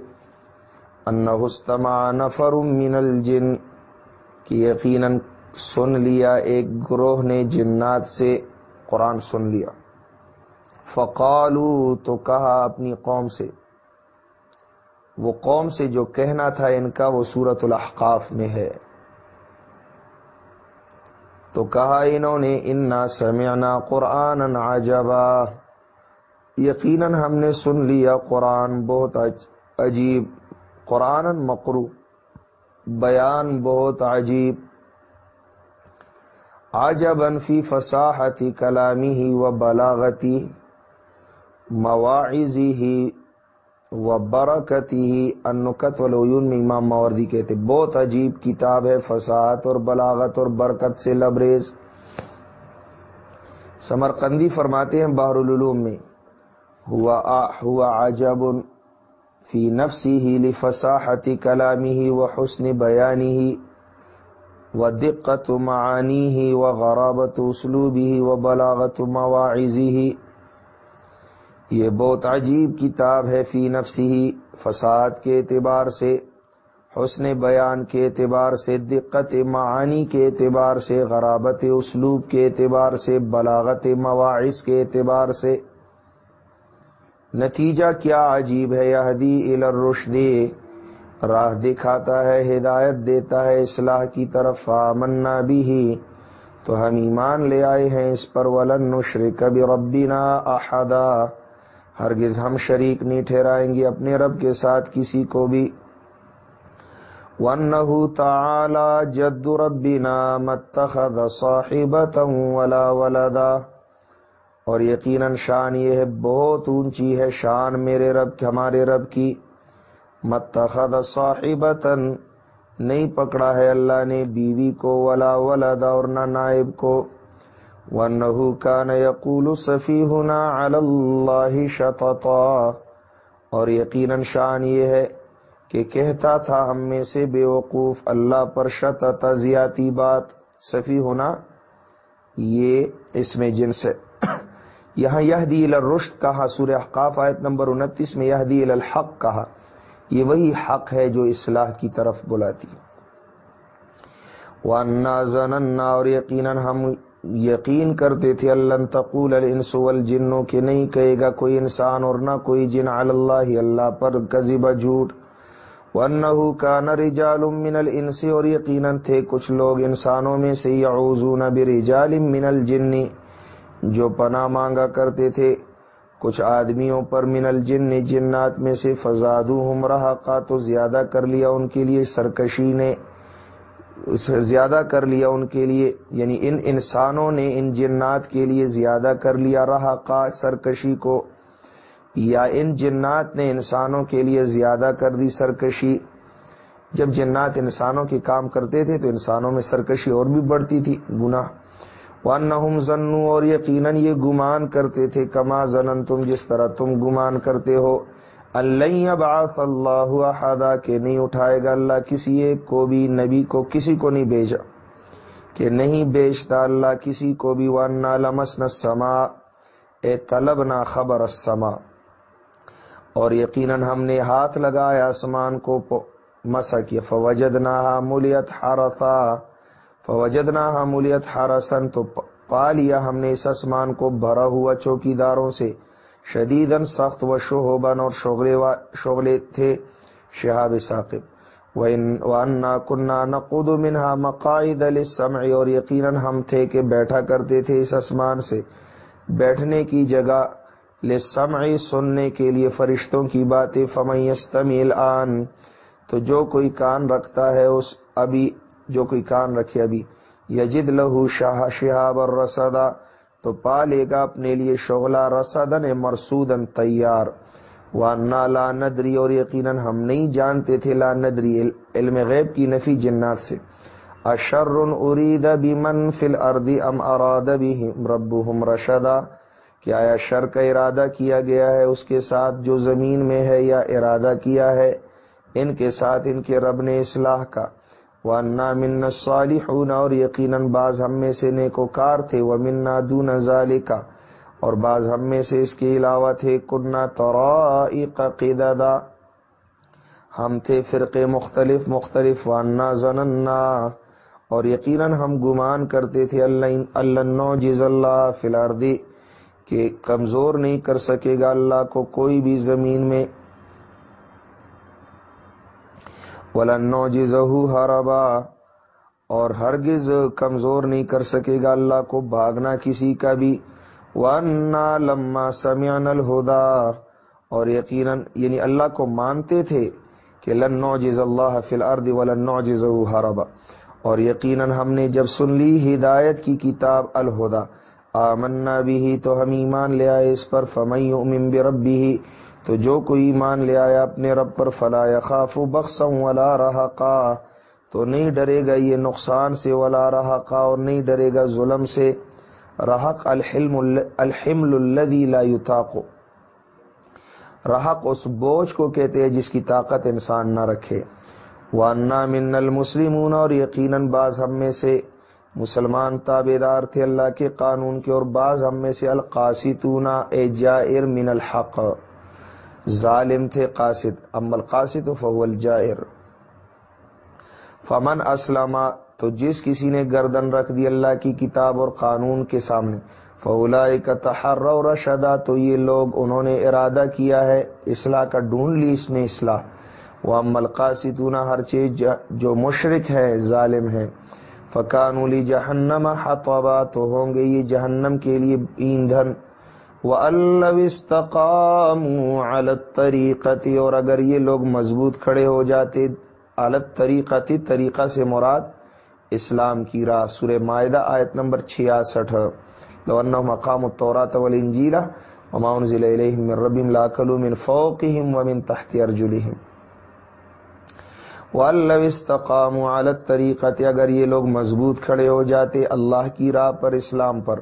Speaker 1: انستما نفر من الجن کی یقیناً سن لیا، ایک گروہ نے جنات سے قرآن سن لیا۔ فقالو، تو کہا اپنی قوم سے، وہ قوم سے جو کہنا تھا ان کا وہ سورت الاحقاف میں ہے۔ تو کہا انہوں نے، انا سمعنا قرآن عجبا. یقیناً ہم نے سن لیا قرآن بہت عجیب قرآن مقرو بیان بہت عجیب۔ عجبا فی فصاحتی کلامی ہی و بلاغتی مواعظی ہی و برکتی ہی انکت والعیون میں امام ماوردی کہتے بہت عجیب کتاب ہے فساحت اور بلاغت اور برکت سے لبریز۔ سمرقندی فرماتے ہیں بحر العلوم میں، ہوا ہوا عجب فی نفسی ہی لفصاحت کلامی ہی و حسن بیانی ہی و دقت معانی ہی و غرابت اسلوبی ہی و بلاغت مواعظی ہی یہ بہت عجیب کتاب ہے فی نفسی ہی فساد کے اعتبار سے، حسن بیان کے اعتبار سے، دقت معانی کے اعتبار سے، غرابت اسلوب کے اعتبار سے، بلاغت مواعث کے اعتبار سے۔ نتیجہ کیا عجیب ہے یہ الرشد، راہ دکھاتا ہے، ہدایت دیتا ہے، اصلاح کی طرف آمنا بھی ہی تو ہم ایمان لے آئے ہیں اس پر، ولن نشر کبھی ربینا احدا۔ ہرگز ہم شریک نہیں ٹھہرائیں گے اپنے رب کے ساتھ کسی کو بھی۔ ون تعالی جد ربنا متخذ صاحبتا ولا ولدا۔ اور یقیناً شان یہ ہے، بہت اونچی ہے شان میرے رب ہمارے رب کی۔ متخذ صاحبتا نہیں پکڑا ہے اللہ نے بیوی کو ولا ولدا اور نہ نائب کو۔ وَأَنَّهُ كَانَ يَقُولُ سَفِيهُنَا عَلَى اللَّهِ شَطَطًا اور یقیناً شان یہ ہے کہ کہتا تھا ہم میں سے بے وقوف اللہ پر شطط زیاتی بات صفی ہونا یہ اس میں جنس ہے۔ <coughs> یہاں یہدی الرشد کہا، سورہ احقاف آیت نمبر انتیس میں یہدی الحق کہا، یہ وہی حق ہے جو اصلاح کی طرف بلاتی۔ وَأَنَّا زَنَنَّا اور یقیناً ہم یقین کرتے تھے، اللہ تقول الانس والجنوں کہ نہیں کہے گا کوئی انسان اور نہ کوئی جن اللہ اللہ پر کذب جھوٹ۔ وانه كان رجال من الانس اور یقینا تھے کچھ لوگ انسانوں میں سے يعوذون برجال من الجن، جو پناہ مانگا کرتے تھے۔ کچھ آدمیوں پر من الجن، جنات میں سے فزادوهم رهقا تو زیادہ کر لیا ان کے لیے سرکشی نے۔ زیادہ کر لیا ان کے لیے یعنی ان انسانوں نے، ان جنات کے لیے زیادہ کر لیا رہا کا سرکشی کو، یا ان جنات نے انسانوں کے لیے زیادہ کر دی سرکشی؟ جب جنات انسانوں کے کام کرتے تھے تو انسانوں میں سرکشی اور بھی بڑھتی تھی، گناہ۔ ون نہ اور یقیناً یہ گمان کرتے تھے کما زنن تم جس طرح تم گمان کرتے ہو۔ اللہ باس اللہ احدا، کہ نہیں اٹھائے گا اللہ کسی ایک کو بھی، نبی کو کسی کو نہیں بھیجا، کہ نہیں بیچتا اللہ کسی کو بھی ون نہ لمس سما اے طلب نہ خبر سما اور یقیناً ہم نے ہاتھ لگایا آسمان کو مسا کیا فوجد نہ مولیت ہارتا فوجد نہ مولیت ہارسن تو پا لیا ہم نے اس آسمان کو بھرا ہوا چوکی داروں سے۔ شدیدن سخت و شہوبن اور شغلے شغلے تھے شہاب ثاقب۔ وانا کنہ نقود منہا مقاعد للسمع اور یقیناً ہم تھے کہ بیٹھا کرتے تھے اس اسمان سے۔ بیٹھنے کی جگہ للسمع، سننے کے لیے فرشتوں کی باتیں۔ فمیستمیل آن تو جو کوئی کان رکھتا ہے اس ابھی جو کوئی کان رکھے ابھی یجد لہو شاہ شہاب اور رسدا تو پا لے گا اپنے لیے شغلہ رسدن مرسودن تیار۔ وانا لا ندری اور یقیناً ہم نہیں جانتے تھے، لا ندری علم غیب کی نفی جنات سے۔ اشر ارید بمن فی الارض ام اراد بهم ربهم رشدا۔ کیا آیا شر کا ارادہ کیا گیا ہے اس کے ساتھ جو زمین میں ہے، یا ارادہ کیا ہے ان کے ساتھ ان کے رب نے اصلاح کا۔ وانا من الصالحون اور یقیناً بعض ہم میں سے نیکوکار تھے، ومنا دون ذالک اور بعض ہم میں سے اس کے علاوہ تھے کنہ طرائق قددا۔ ہم تھے فرقے مختلف مختلف۔ وانا زننا اور یقیناً ہم گمان کرتے تھے، اللہ اللہ جز اللہ فلاردی کہ کمزور نہیں کر سکے گا اللہ کو کوئی بھی زمین میں۔ ولنو جزہ ہربا اور ہرگز کمزور نہیں کر سکے گا اللہ کو بھاگنا کسی کا بھی۔ وانا لما سمیان الہدا اور یقیناً یعنی اللہ کو مانتے تھے کہ لن نعجز اللہ فی الارض ولن نعجزہ ہربا اور یقیناً ہم نے جب سن لی ہدایت کی کتاب الہدا آمنا بھی تو ہم ایمان لے آئے اس پر۔ فمئی یؤمن بربہ تو جو کوئی ایمان لے آیا اپنے رب پر، فلا یخاف بخسا ولا رہقا تو نہیں ڈرے گا یہ نقصان سے، ولا رہقا اور نہیں ڈرے گا ظلم سے۔ رحق الحلم الحمل الذي لا يطاق۔ رحق اس بوجھ کو کہتے ہیں جس کی طاقت انسان نہ رکھے۔ وانا من المسلمون۔ اور یقیناً بعض ہم میں سے مسلمان تابے دار تھے اللہ کے قانون کے، اور بعض ہم میں سے القاسطون۔ اے جائر من الحق۔ ظالم تھے قاسد ام القاسط فهو الجائر۔ فمن اسلم، تو جس کسی نے گردن رکھ دی اللہ کی کتاب اور قانون کے سامنے فولا کا تحر رشدا، تو یہ لوگ انہوں نے ارادہ کیا ہے اصلاح کا، ڈھونڈ لی اس نے اصلاح۔ وہ امل قاصدون ہر چیز جو مشرق ہے ظالم ہے فقان علی جہنم حتوبا تو ہوں گے یہ جہنم کے لیے ایندھن۔ وہ الستقام علت طریقتی اور اگر یہ لوگ مضبوط کھڑے ہو جاتے علت طریقتی طریقہ سے مراد اسلام کی راہ۔ سورہ معاہدہ آیت نمبر چھیاسٹھ۔ لو انہم مقام التورات والانجیل وما انزل الیہم من ربهم لاکلوا من فوقهم ومن تحت ارجلهم وَاللَّوِ اسْتَقَامُوا عَلَى الطَّرِيقَةِ، اگر یہ لوگ مضبوط کھڑے ہو جاتے اللہ کی راہ پر، اسلام پر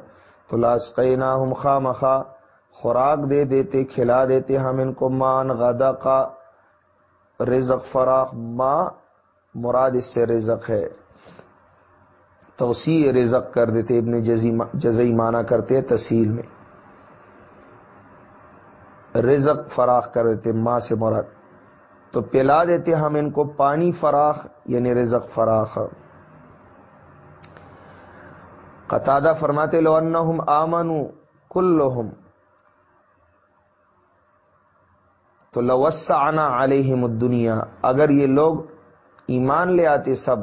Speaker 1: تو لاسقیناہم خامخا خوراک دے دیتے، کھلا دیتے ہم ان کو، مان غدا کا رزق، فراخ، ما مراد اس سے رزق ہے۔ توسیع رزق کر دیتے، ابن جزئی مانا کرتے تسہیل میں۔ رزق فراخ کر دیتے ماں سے مراد۔ تو پلا دیتے ہم ان کو پانی فراخ یعنی رزق فراخ۔ قطادہ فرماتے لو انہم آمنو کلہم۔ تو لوسعنا علیہم الدنیا۔ اگر یہ لوگ ایمان لے آتے سب،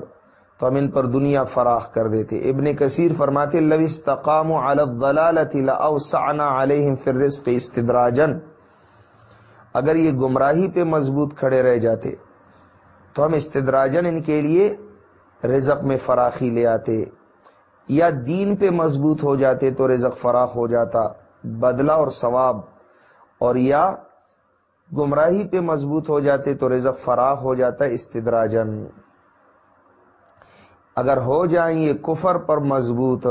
Speaker 1: تو ہم ان پر دنیا فراخ کر دیتے۔ ابن کثیر فرماتے، لو استقاموا علی الضلالة لاوسعنا علیہم فی الرزق استدراجن اگر یہ گمراہی پہ مضبوط کھڑے رہ جاتے، تو ہم استدراجن ان کے لیے رزق میں فراخی لے آتے۔ یا دین پہ مضبوط ہو جاتے تو رزق فراخ ہو جاتا، بدلہ اور ثواب، اور یا گمراہی پہ مضبوط ہو جاتے تو رزق فراخ ہو جاتا استدراجن اگر ہو جائیں یہ کفر پر مضبوط،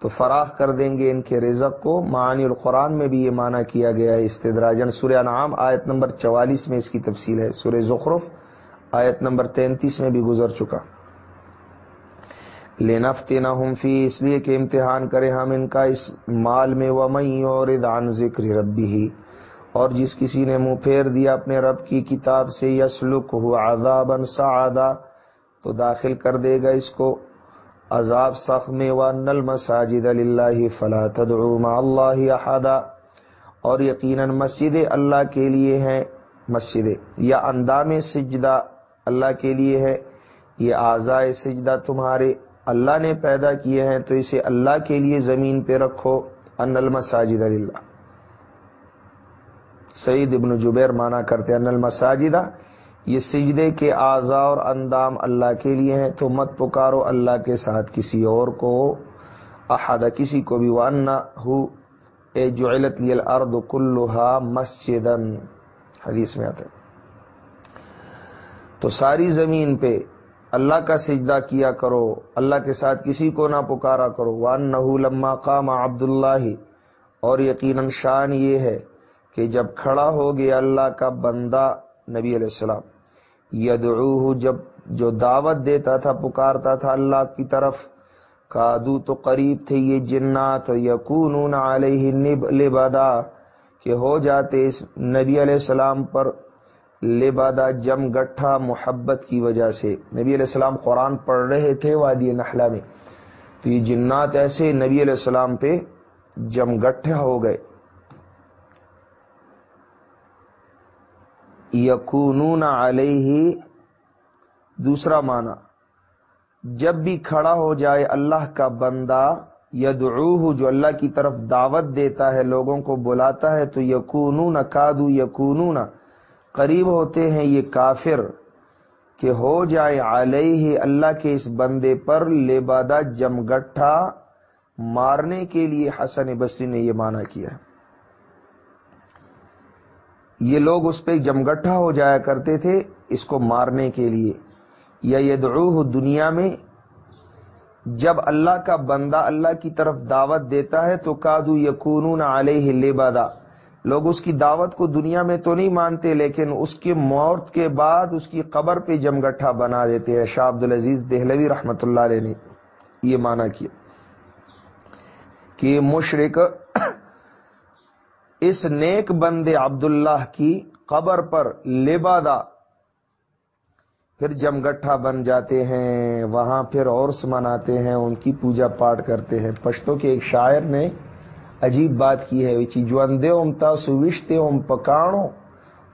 Speaker 1: تو فراخ کر دیں گے ان کے رزق کو۔ معانی القرآن میں بھی یہ معنی کیا گیا ہے استدراجن سورہ نعام آیت نمبر چوالیس میں اس کی تفصیل ہے۔ سورہ زخرف آیت نمبر تینتیس میں بھی گزر چکا۔ لینفت نہ فی، اس لیے کہ امتحان کرے ہم ان کا اس مال میں ومئی اور دان ذکر ربی ہی اور جس کسی نے منہ پھیر دیا اپنے رب کی کتاب سے یسلک ہوا عذاب سعدا تو داخل کر دے گا اس کو عذاب سخت میں وان المساجد للہ فلا تدعو مع اللہ احدا اور یقیناً مسجد اللہ کے لیے ہیں، مسجد یا اندام سجدہ اللہ کے لیے ہے، یہ اعضاء سجدہ تمہارے اللہ نے پیدا کیے ہیں تو اسے اللہ کے لیے زمین پہ رکھو، ان المساجد للہ۔ سعید ابن جبیر مانا کرتے ان المساجدہ یہ سجدے کے اعضاء اور اندام اللہ کے لیے ہیں، تو مت پکارو اللہ کے ساتھ کسی اور کو، احد، کسی کو بھی وانا ہو اے جو علت ارد کلوہا مسجد حدیث میں آتا ہے۔ تو ساری زمین پہ اللہ کا سجدہ کیا کرو، اللہ کے ساتھ کسی کو نہ پکارا کرو۔ وان نہ لما قام عبد اللہ اور یقیناً شان یہ ہے کہ جب کھڑا ہو گیا اللہ کا بندہ نبی علیہ السلام یدعوہ جب جو دعوت دیتا تھا، پکارتا تھا اللہ کی طرف کادو تو قریب تھے یہ جنات یقون علیہ نب لبادا کہ ہو جاتے اس نبی علیہ السلام پر لبادا جم گٹھا محبت کی وجہ سے۔ نبی علیہ السلام قرآن پڑھ رہے تھے وادی نخلا میں۔ تو یہ جنات ایسے نبی علیہ السلام پہ جم گٹھا ہو گئے۔ یقون علیہ دوسرا معنی۔ جب بھی کھڑا ہو جائے اللہ کا بندہ، یدعوہ جو اللہ کی طرف دعوت دیتا ہے، لوگوں کو بلاتا ہے، تو یقون کادو یقون قریب ہوتے ہیں یہ کافر کہ ہو جائے علیہ اللہ کے اس بندے پر لبادہ جمگٹھا مارنے کے لیے حسن بصری نے یہ مانا کیا یہ لوگ اس پہ جمگٹھا ہو جایا کرتے تھے اس کو مارنے کے لیے۔ یا یدعوہ دنیا میں جب اللہ کا بندہ اللہ کی طرف دعوت دیتا ہے تو کادو یقون علیہ لبادہ۔ لوگ اس کی دعوت کو دنیا میں تو نہیں مانتے، لیکن اس کی موت کے بعد اس کی قبر پہ جمگٹھا بنا دیتے ہیں۔ شاہ عبد العزیز دہلوی رحمت اللہ علیہ نے یہ مانا کیا کہ مشرق اس نیک بندے عبداللہ کی قبر پر لبادہ پھر جمگٹھا بن جاتے ہیں، وہاں پھر اور مناتے ہیں، ان کی پوجا پاٹ کرتے ہیں۔ پشتوں کے ایک شاعر نے عجیب بات کی ہے وچی جو اندے تاسو، وشتے ام پکانو،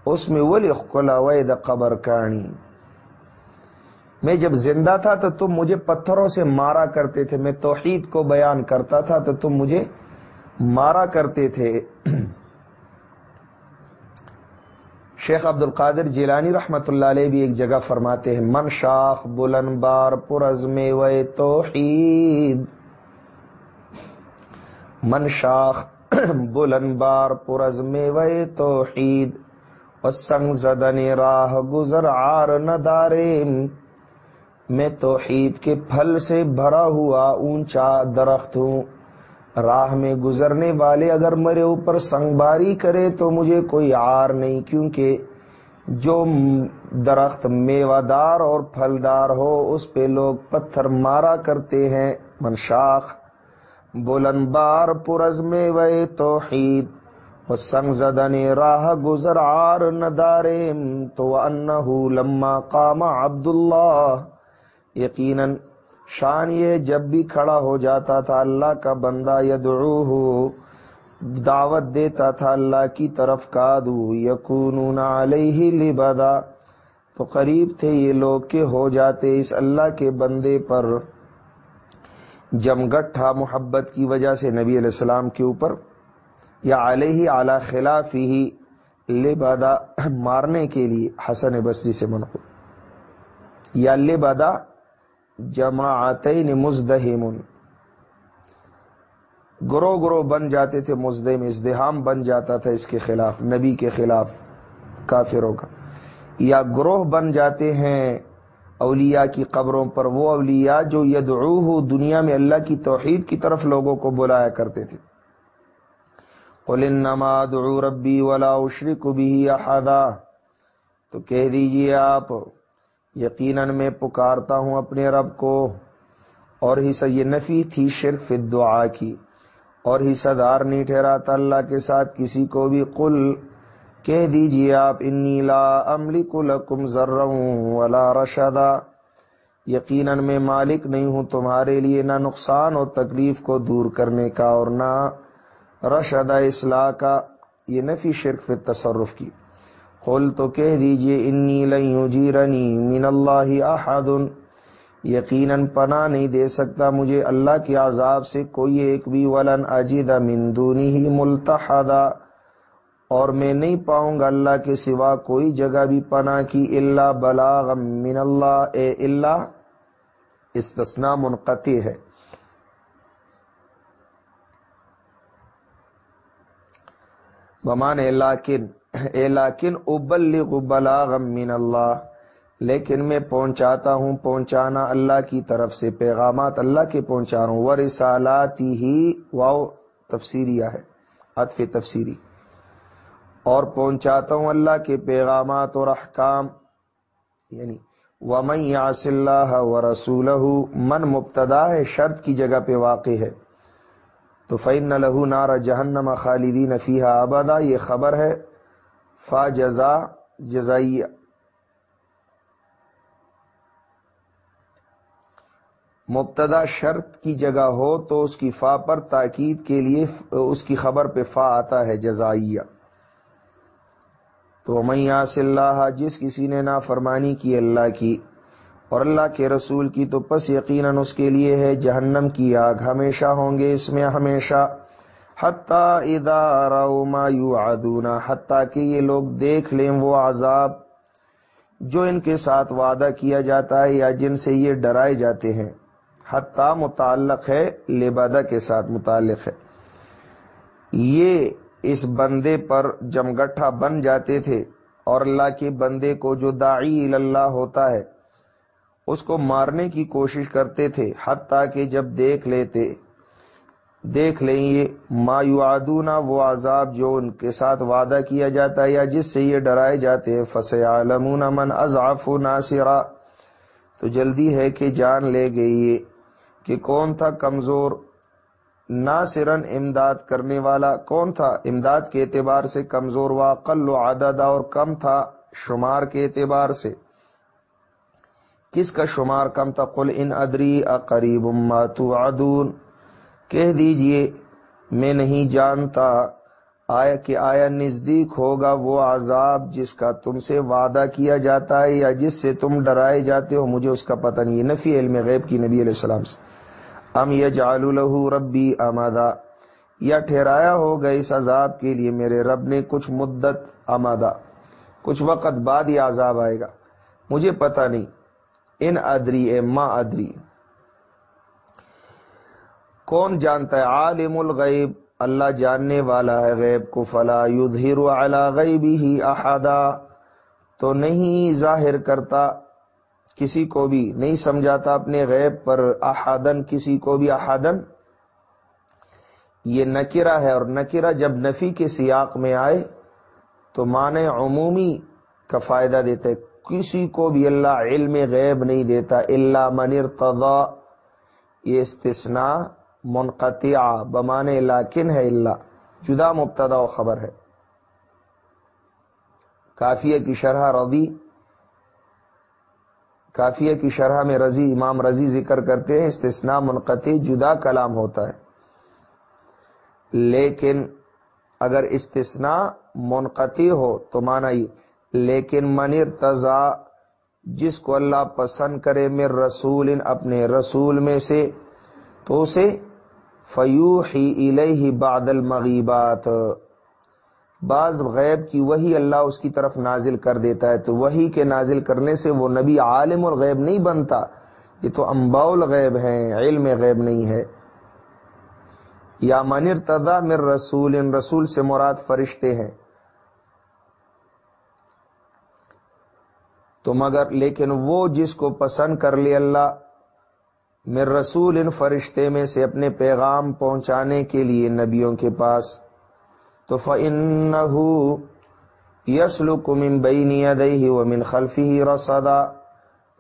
Speaker 1: اس میں ولی خلا وید قبر کانی۔ میں جب زندہ تھا تو تم مجھے پتھروں سے مارا کرتے تھے، میں توحید کو بیان کرتا تھا تو تم مجھے مارا کرتے تھے۔ شیخ عبد القادر جیلانی رحمت اللہ علیہ بھی ایک جگہ فرماتے ہیں، من شاخ بلن بار پرزم وے توحید من شاخ <clears throat> بلن بار پرز میں وے توحید و سنگ زدن راہ گزر آر ندارے میں توحید کے پھل سے بھرا ہوا اونچا درخت ہوں۔ راہ میں گزرنے والے اگر میرے اوپر سنگ باری کرے تو مجھے کوئی آر نہیں، کیونکہ جو درخت میوادار اور پھلدار ہو، اس پہ لوگ پتھر مارا کرتے ہیں۔ منشاخ بلن بار پرز میں وے توحید و سنگ زدن راہ گزر آر تو انہو لما قام عبد اللہ یقیناً شان یہ جب بھی کھڑا ہو جاتا تھا، اللہ کا بندہ یدعوہ، دعوت دیتا تھا اللہ کی طرف کادو یقون علیہ لبدا. تو قریب تھے یہ لوگ کہ ہو جاتے اس اللہ کے بندے پر۔ جمگٹھا محبت کی وجہ سے نبی علیہ السلام کے اوپر، یا علیہ اعلی خلاف ہی لبادا مارنے کے لیے حسن بصری سے منقول، یا لبادا جماعتین مزدہم گرو گرو بن جاتے تھے مزدم ازدہام بن جاتا تھا اس کے خلاف، نبی کے خلاف کافروں کا۔ یا گروہ بن جاتے ہیں اولیاء کی قبروں پر وہ اولیاء جو یدعوہ دنیا میں اللہ کی توحید کی طرف لوگوں کو بلایا کرتے تھے۔ قل انما ادعو ربی ولا اشرک به احدا۔ تو کہہ دیجیے آپ، یقیناً میں پکارتا ہوں اپنے رب کو۔ اور ہی یہ نفی تھی شرک فی الدعا کی۔ اور ہی صدار نہیں ٹھہراتا اللہ کے ساتھ کسی کو بھی۔ قل کہہ دیجیے آپ، انی لا املک لکم ذرم ولا رشدا. یقیناً میں مالک نہیں ہوں، تمہارے لیے نہ نقصان اور تکلیف کو دور کرنے کا اور نہ رشدا اصلاح کا۔ یہ نفی شرک فی تصرف کی۔ قل تو کہہ دیجیے، انی لن یجیرنی من اللہ احد. یقیناً پناہ نہیں دے سکتا مجھے اللہ کے عذاب سے کوئی ایک بھی، ولن اجید من دونی ملتحدہ اور میں نہیں پاؤں گا اللہ کے سوا کوئی جگہ بھی پناہ کی اللہ بلاغ من اللہ، اے اللہ استثنا منقطع ہے۔ بمان لاکن اے لاکن ابلغ بلاغ من اللہ، لیکن میں پہنچاتا ہوں، پہنچانا اللہ کی طرف سے، پیغامات اللہ کے پہنچا رہا ہوں۔ وہ ہی واؤ تفسیریہ ہے، عطف تفسیری۔ اور پہنچاتا ہوں اللہ کے پیغامات اور احکام۔ یعنی ومن یاس اللہ و رسول من مبتدا ہے، شرط کی جگہ پہ واقع ہے۔ تو فین لہو نار جہنم خالدین فیحہ آبادا یہ خبر ہے۔ فا جزا جزائیہ مبتدا شرط کی جگہ ہو تو اس کی فا پر تاکید کے لیے، اس کی خبر پہ فا آتا ہے، جزائیہ۔ تو میاس اللہ، جس کسی نے نا فرمانی کی اللہ کی اور اللہ کے رسول کی تو پس یقیناً اس کے لیے ہے جہنم کی آگ، ہمیشہ ہوں گے اس میں ہمیشہ۔ حتیٰ ادارا ما یو آدونا حتیٰ کہ یہ لوگ دیکھ لیں وہ عذاب جو ان کے ساتھ وعدہ کیا جاتا ہے یا جن سے یہ ڈرائے جاتے ہیں۔ حتیٰ متعلق ہے، لبادہ کے ساتھ متعلق ہے۔ یہ اس بندے پر جمگٹھا بن جاتے تھے اور اللہ کے بندے کو جو داعی اللہ ہوتا ہے، اس کو مارنے کی کوشش کرتے تھے، حتیٰ کہ جب دیکھ لیتے، دیکھ لیں یہ مایو وہ عذاب جو ان کے ساتھ وعدہ کیا جاتا ہے یا جس سے یہ ڈرائے جاتے ہیں فس عالمون من اضاف ناصرا۔ تو جلدی ہے کہ جان لے گئی یہ کہ کون تھا کمزور ناصرن امداد کرنے والا کون تھا؟ امداد کے اعتبار سے کمزور وا قل و اور کم تھا شمار کے اعتبار سے۔ کس کا شمار کم تھا؟ قل ان ادری اقریب توعدون۔ کہہ دیجیے، میں نہیں جانتا۔ آیا کہ آیا نزدیک ہوگا وہ عذاب جس کا تم سے وعدہ کیا جاتا ہے یا جس سے تم ڈرائے جاتے ہو، مجھے اس کا پتہ نہیں۔ نفی علم غیب کی نبی علیہ السلام سے۔ ام یجعل له ربی امادا یا ٹھہرایا ہوگا اس عذاب کے لیے میرے رب نے کچھ مدت امادا کچھ وقت بعد یہ عذاب آئے گا۔ مجھے پتا نہیں۔ ان ادری، اے ما ادری۔ کون جانتا ہے؟ عالم الغیب۔ اللہ جاننے والا ہے غیب کو۔ فلا یظہر علی غیبہ احدا۔ تو نہیں ظاہر کرتا۔ کسی کو بھی نہیں سمجھاتا اپنے غیب پر احادن کسی کو بھی احادن یہ نکرا ہے اور نکرا جب نفی کے سیاق میں آئے تو معنی عمومی کا فائدہ دیتے کسی کو بھی اللہ علم غیب نہیں دیتا اللہ منر تضا یہ استثنا منقطع بمانے لاکن ہے اللہ جدا مبتدا و خبر ہے۔ کافیہ کی شرح رضی کافیہ کی شرح میں رضی امام رضی ذکر کرتے ہیں، استثناء منقطع جدا کلام ہوتا ہے۔ لیکن اگر استثناء منقطع ہو تو مانا ہی لیکن منر تضا جس کو اللہ پسند کرے میر رسول، اپنے رسول میں سے، تو اسے فیو ہی بادل مغیبات بعض غیب کی وہی اللہ اس کی طرف نازل کر دیتا ہے، تو وہی کے نازل کرنے سے وہ نبی عالم الغیب نہیں بنتا۔ یہ تو امبا الغیب ہیں، علم غیب نہیں ہے۔ یا منر تدا مر رسول، ان رسول سے مراد فرشتے ہیں۔ تو مگر لیکن وہ جس کو پسند کر لی اللہ مر رسول، ان فرشتے میں سے اپنے پیغام پہنچانے کے لیے نبیوں کے پاس۔ تو فن یسل کمن بینی ادئی و من خلفی رسدا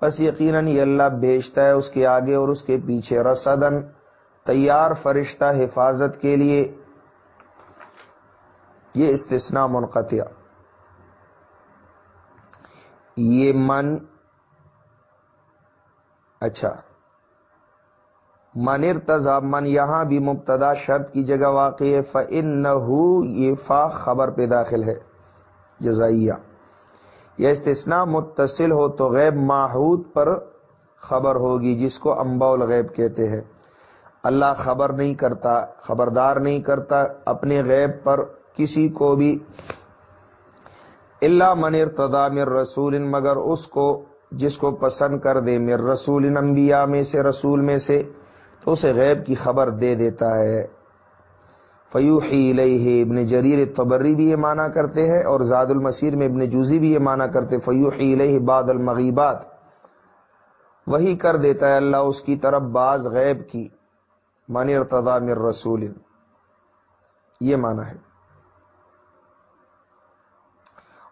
Speaker 1: بس یقیناً یہ اللہ بھیجتا ہے اس کے آگے اور اس کے پیچھے رسدن تیار فرشتہ حفاظت کے لیے۔ یہ استثناء منقطع۔ یہ من اچھا۔ من ارتضا من یہاں بھی مبتدا شرط کی جگہ واقع ہے فن نہ یہ فا خبر پہ داخل ہے، جزائیہ۔ یہ استثناء متصل ہو تو غیب ماحود پر خبر ہوگی، جس کو امبا الغیب کہتے ہیں۔ اللہ خبر نہیں کرتا، خبردار نہیں کرتا اپنے غیب پر کسی کو بھی۔ اللہ من ارتدا مر رسول، مگر اس کو جس کو پسند کر دے مر رسول، انبیاء میں سے، رسول میں سے۔ تو اسے غیب کی خبر دے دیتا ہے۔ فیوحی علیہ ابن جریر تبری بھی یہ مانا کرتے ہیں اور زاد المسیر میں ابن جوزی بھی یہ مانا کرتے فیوحی علیہ بعد المغیبات۔ وہی کر دیتا ہے اللہ اس کی طرف بعض غیب کی۔ من ارتضا من رسول۔ یہ مانا ہے۔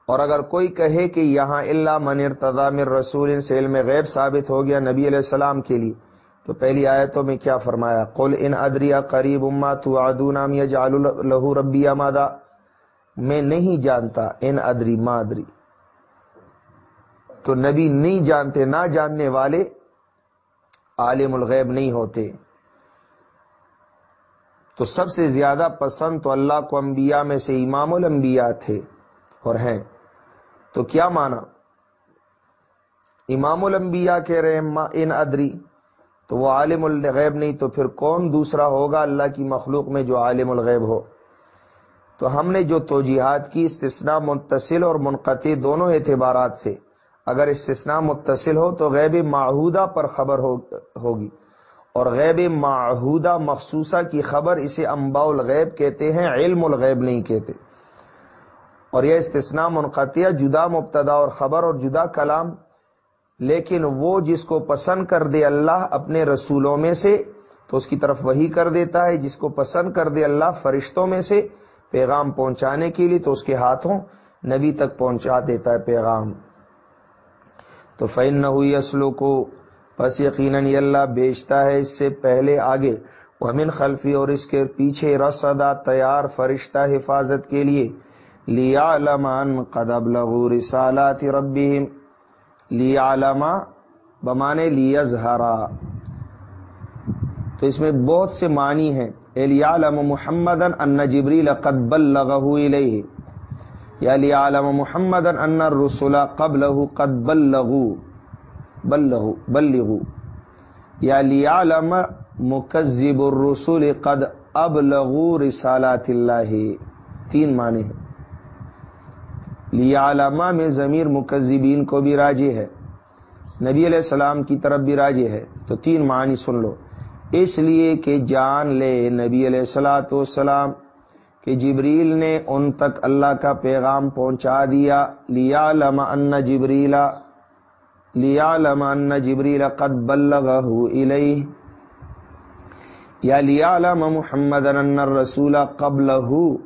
Speaker 1: اور اگر کوئی کہے کہ یہاں اللہ من ارتضا من رسول، سے علم غیب ثابت ہو گیا نبی علیہ السلام کے لیے تو پہلی آیتوں میں کیا فرمایا؟ قل ان ادریا قریب اما تو آدو نام یا جال لہو ربی امادا میں نہیں جانتا ان ادری مادری تو نبی نہیں جانتے، نہ جاننے والے عالم الغیب نہیں ہوتے۔ تو سب سے زیادہ پسند تو اللہ کو انبیاء میں سے امام الانبیاء تھے اور ہیں۔ تو کیا مانا؟ امام الانبیاء کہہ رہے ہیں ان ادری تو وہ عالم الغیب نہیں، تو پھر کون دوسرا ہوگا اللہ کی مخلوق میں جو عالم الغیب ہو؟ تو ہم نے جو توجیحات کی، استثناء متصل اور منقطع دونوں اعتبارات سے۔ اگر استثناء متصل ہو تو غیب معہودہ پر خبر ہوگی۔ اور غیب معہودہ مخصوصہ کی خبر اسے انباء الغیب کہتے ہیں، علم الغیب نہیں کہتے۔ اور یہ استثناء منقطع جدا مبتدا اور خبر اور جدا کلام لیکن وہ جس کو پسند کر دے اللہ اپنے رسولوں میں سے، تو اس کی طرف وہی کر دیتا ہے۔ جس کو پسند کر دے اللہ فرشتوں میں سے پیغام پہنچانے کے لیے، تو اس کے ہاتھوں نبی تک پہنچا دیتا ہے پیغام۔ تو فین نہ ہوئی اسلو کو بس یقیناً اللہ بیچتا ہے اس سے پہلے آگے۔ ومن خلفی اور اس کے پیچھے رسدا تیار فرشتہ حفاظت کے لیے۔ لیا علمان قدب لغو رسالات ربیم لیا بمانے لیزہرا تو اس میں بہت سے معنی ہیں۔ علم محمد ان جبریل قد بلغہ الیہ۔ یا لیعلم محمد ان الرسول قبلہ قد بلغو۔ بلغو بلغو۔ یا لیعلم مکذب الرسول قد ابلغو رسالات اللہ۔ تین معنی ہیں۔ لیا میں ضمیر مکذبین کو بھی راجی ہے۔ نبی علیہ السلام کی طرف بھی راجی ہے۔ تو تین معنی سن لو۔ اس لیے کہ جان لے نبی علیہ السلاۃ والسلام کہ جبریل نے ان تک اللہ کا پیغام پہنچا دیا۔ لیا لما ان جبریلا لیا لما ان جبریل قد بلغہ الیہ یا لیا لما محمد ان الرسول قبلہ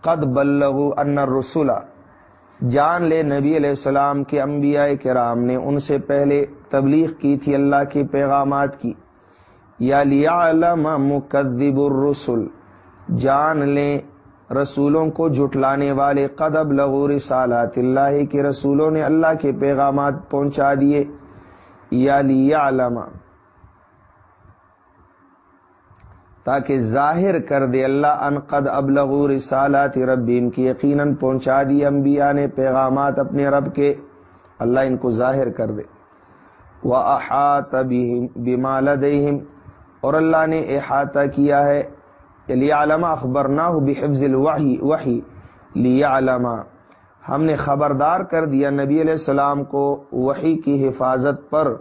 Speaker 1: قد بلغ ان الرسول۔ جان لے نبی علیہ السلام کے انبیاء کرام نے ان سے پہلے تبلیغ کی تھی اللہ کے پیغامات کی۔ یا لیا مکذب الرسل، جان لیں رسولوں کو جٹلانے والے قدب لغور سالات اللہ کے رسولوں نے اللہ کے پیغامات پہنچا دیے۔ یا لیا علامہ تاکہ ظاہر کر دے اللہ ان قد ابلغ رسالات ربیم کی یقیناً پہنچا دی انبیاء نے پیغامات اپنے رب کے، اللہ ان کو ظاہر کر دے۔ وہ احاط بمال اور اللہ نے احاطہ کیا ہے لیا علامہ اخبر نہ ہو بحفظ الوحی، وحی لیا علامہ ہم نے خبردار کر دیا نبی علیہ السلام کو وحی کی حفاظت پر۔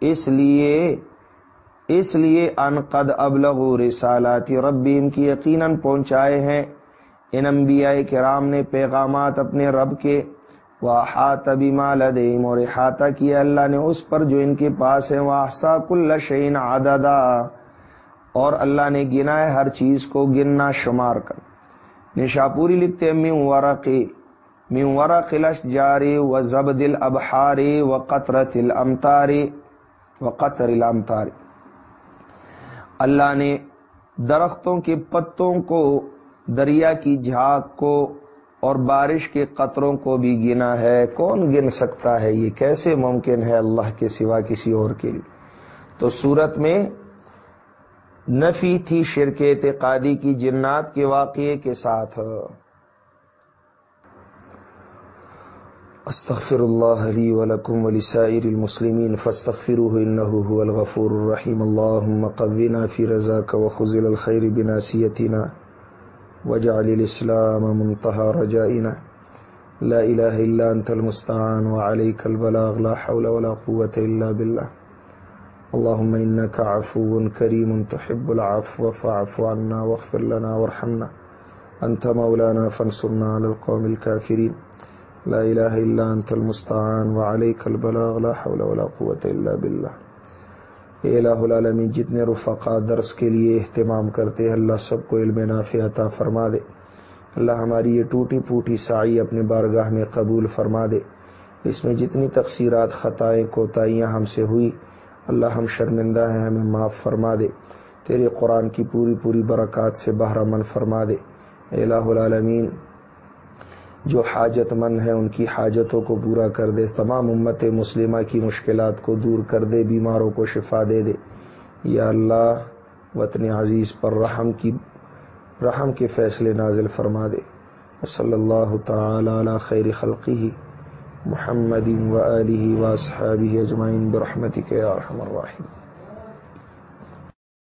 Speaker 1: اس لیے اس لیے ان قد ابلغ رسالات ربیم کی یقیناً پہنچائے ہیں۔ ان انبیاء کرام نے پیغامات اپنے رب کے واحات بما لدیم اور احاطہ کیا۔ اللہ نے اس پر جو ان کے پاس ہے واحسا کل شعین عددا۔ اور اللہ نے گنا ہے ہر چیز کو گننا شمار کر۔ نشاپوری لکھتے میوں ورقی۔ میوں ورق الاشجار و زبد الابحار و قطرت الامتار و قطر الامتار اللہ نے درختوں کے پتوں کو، دریا کی جھاگ کو اور بارش کے قطروں کو بھی گنا ہے۔ کون گن سکتا ہے؟ یہ کیسے ممکن ہے اللہ کے سوا کسی اور کے لیے؟ تو صورت میں نفی تھی شرک اعتقادی کی جنات کے واقعے کے ساتھ۔ استغفر الله لي ولكم ولسائر المسلمين فاستغفروه إنه هو الغفور الرحيم. اللهم قونا في رزاك وخزل الخير بناسيتنا واجعل الإسلام منتهى رجائنا. لا إله إلا أنت المستعان وعليك البلاغ. لا حول ولا قوة إلا بالله. اللهم إنك عفو كريم تحب العفو فاعف عنا واغفر لنا وارحمنا. أنت مولانا فانصرنا على القوم الكافرين. لا إله إلا أنت المستعان وعليك البلاغ، لا حول ولا قوة إلا بالله. اے الہ العالمین، جتنے رفقا درس کے لیے اہتمام کرتے ہیں، اللہ سب کو علم نافع عطا فرما دے۔ اللہ ہماری یہ ٹوٹی پوٹی سائی اپنے بارگاہ میں قبول فرما دے۔ اس میں جتنی تقصیرات، خطائیں، کوتاہیاں ہم سے ہوئی، اللہ ہم شرمندہ ہیں، ہمیں معاف فرما دے۔ تیرے قرآن کی پوری پوری برکات سے بہرہ من فرما دے۔ الہ العالمین جو حاجت مند ہیں ان کی حاجتوں کو پورا کر دے تمام امت مسلمہ کی مشکلات کو دور کر دے، بیماروں کو شفا دے دے۔ یا اللہ، وطن عزیز پر رحم کی، رحم کے فیصلے نازل فرما دے۔ صلی اللہ تعالی علی خیر خلقی محمد و علیہ و صحابی اجمعین برحمتک یا ارحم الراحمین۔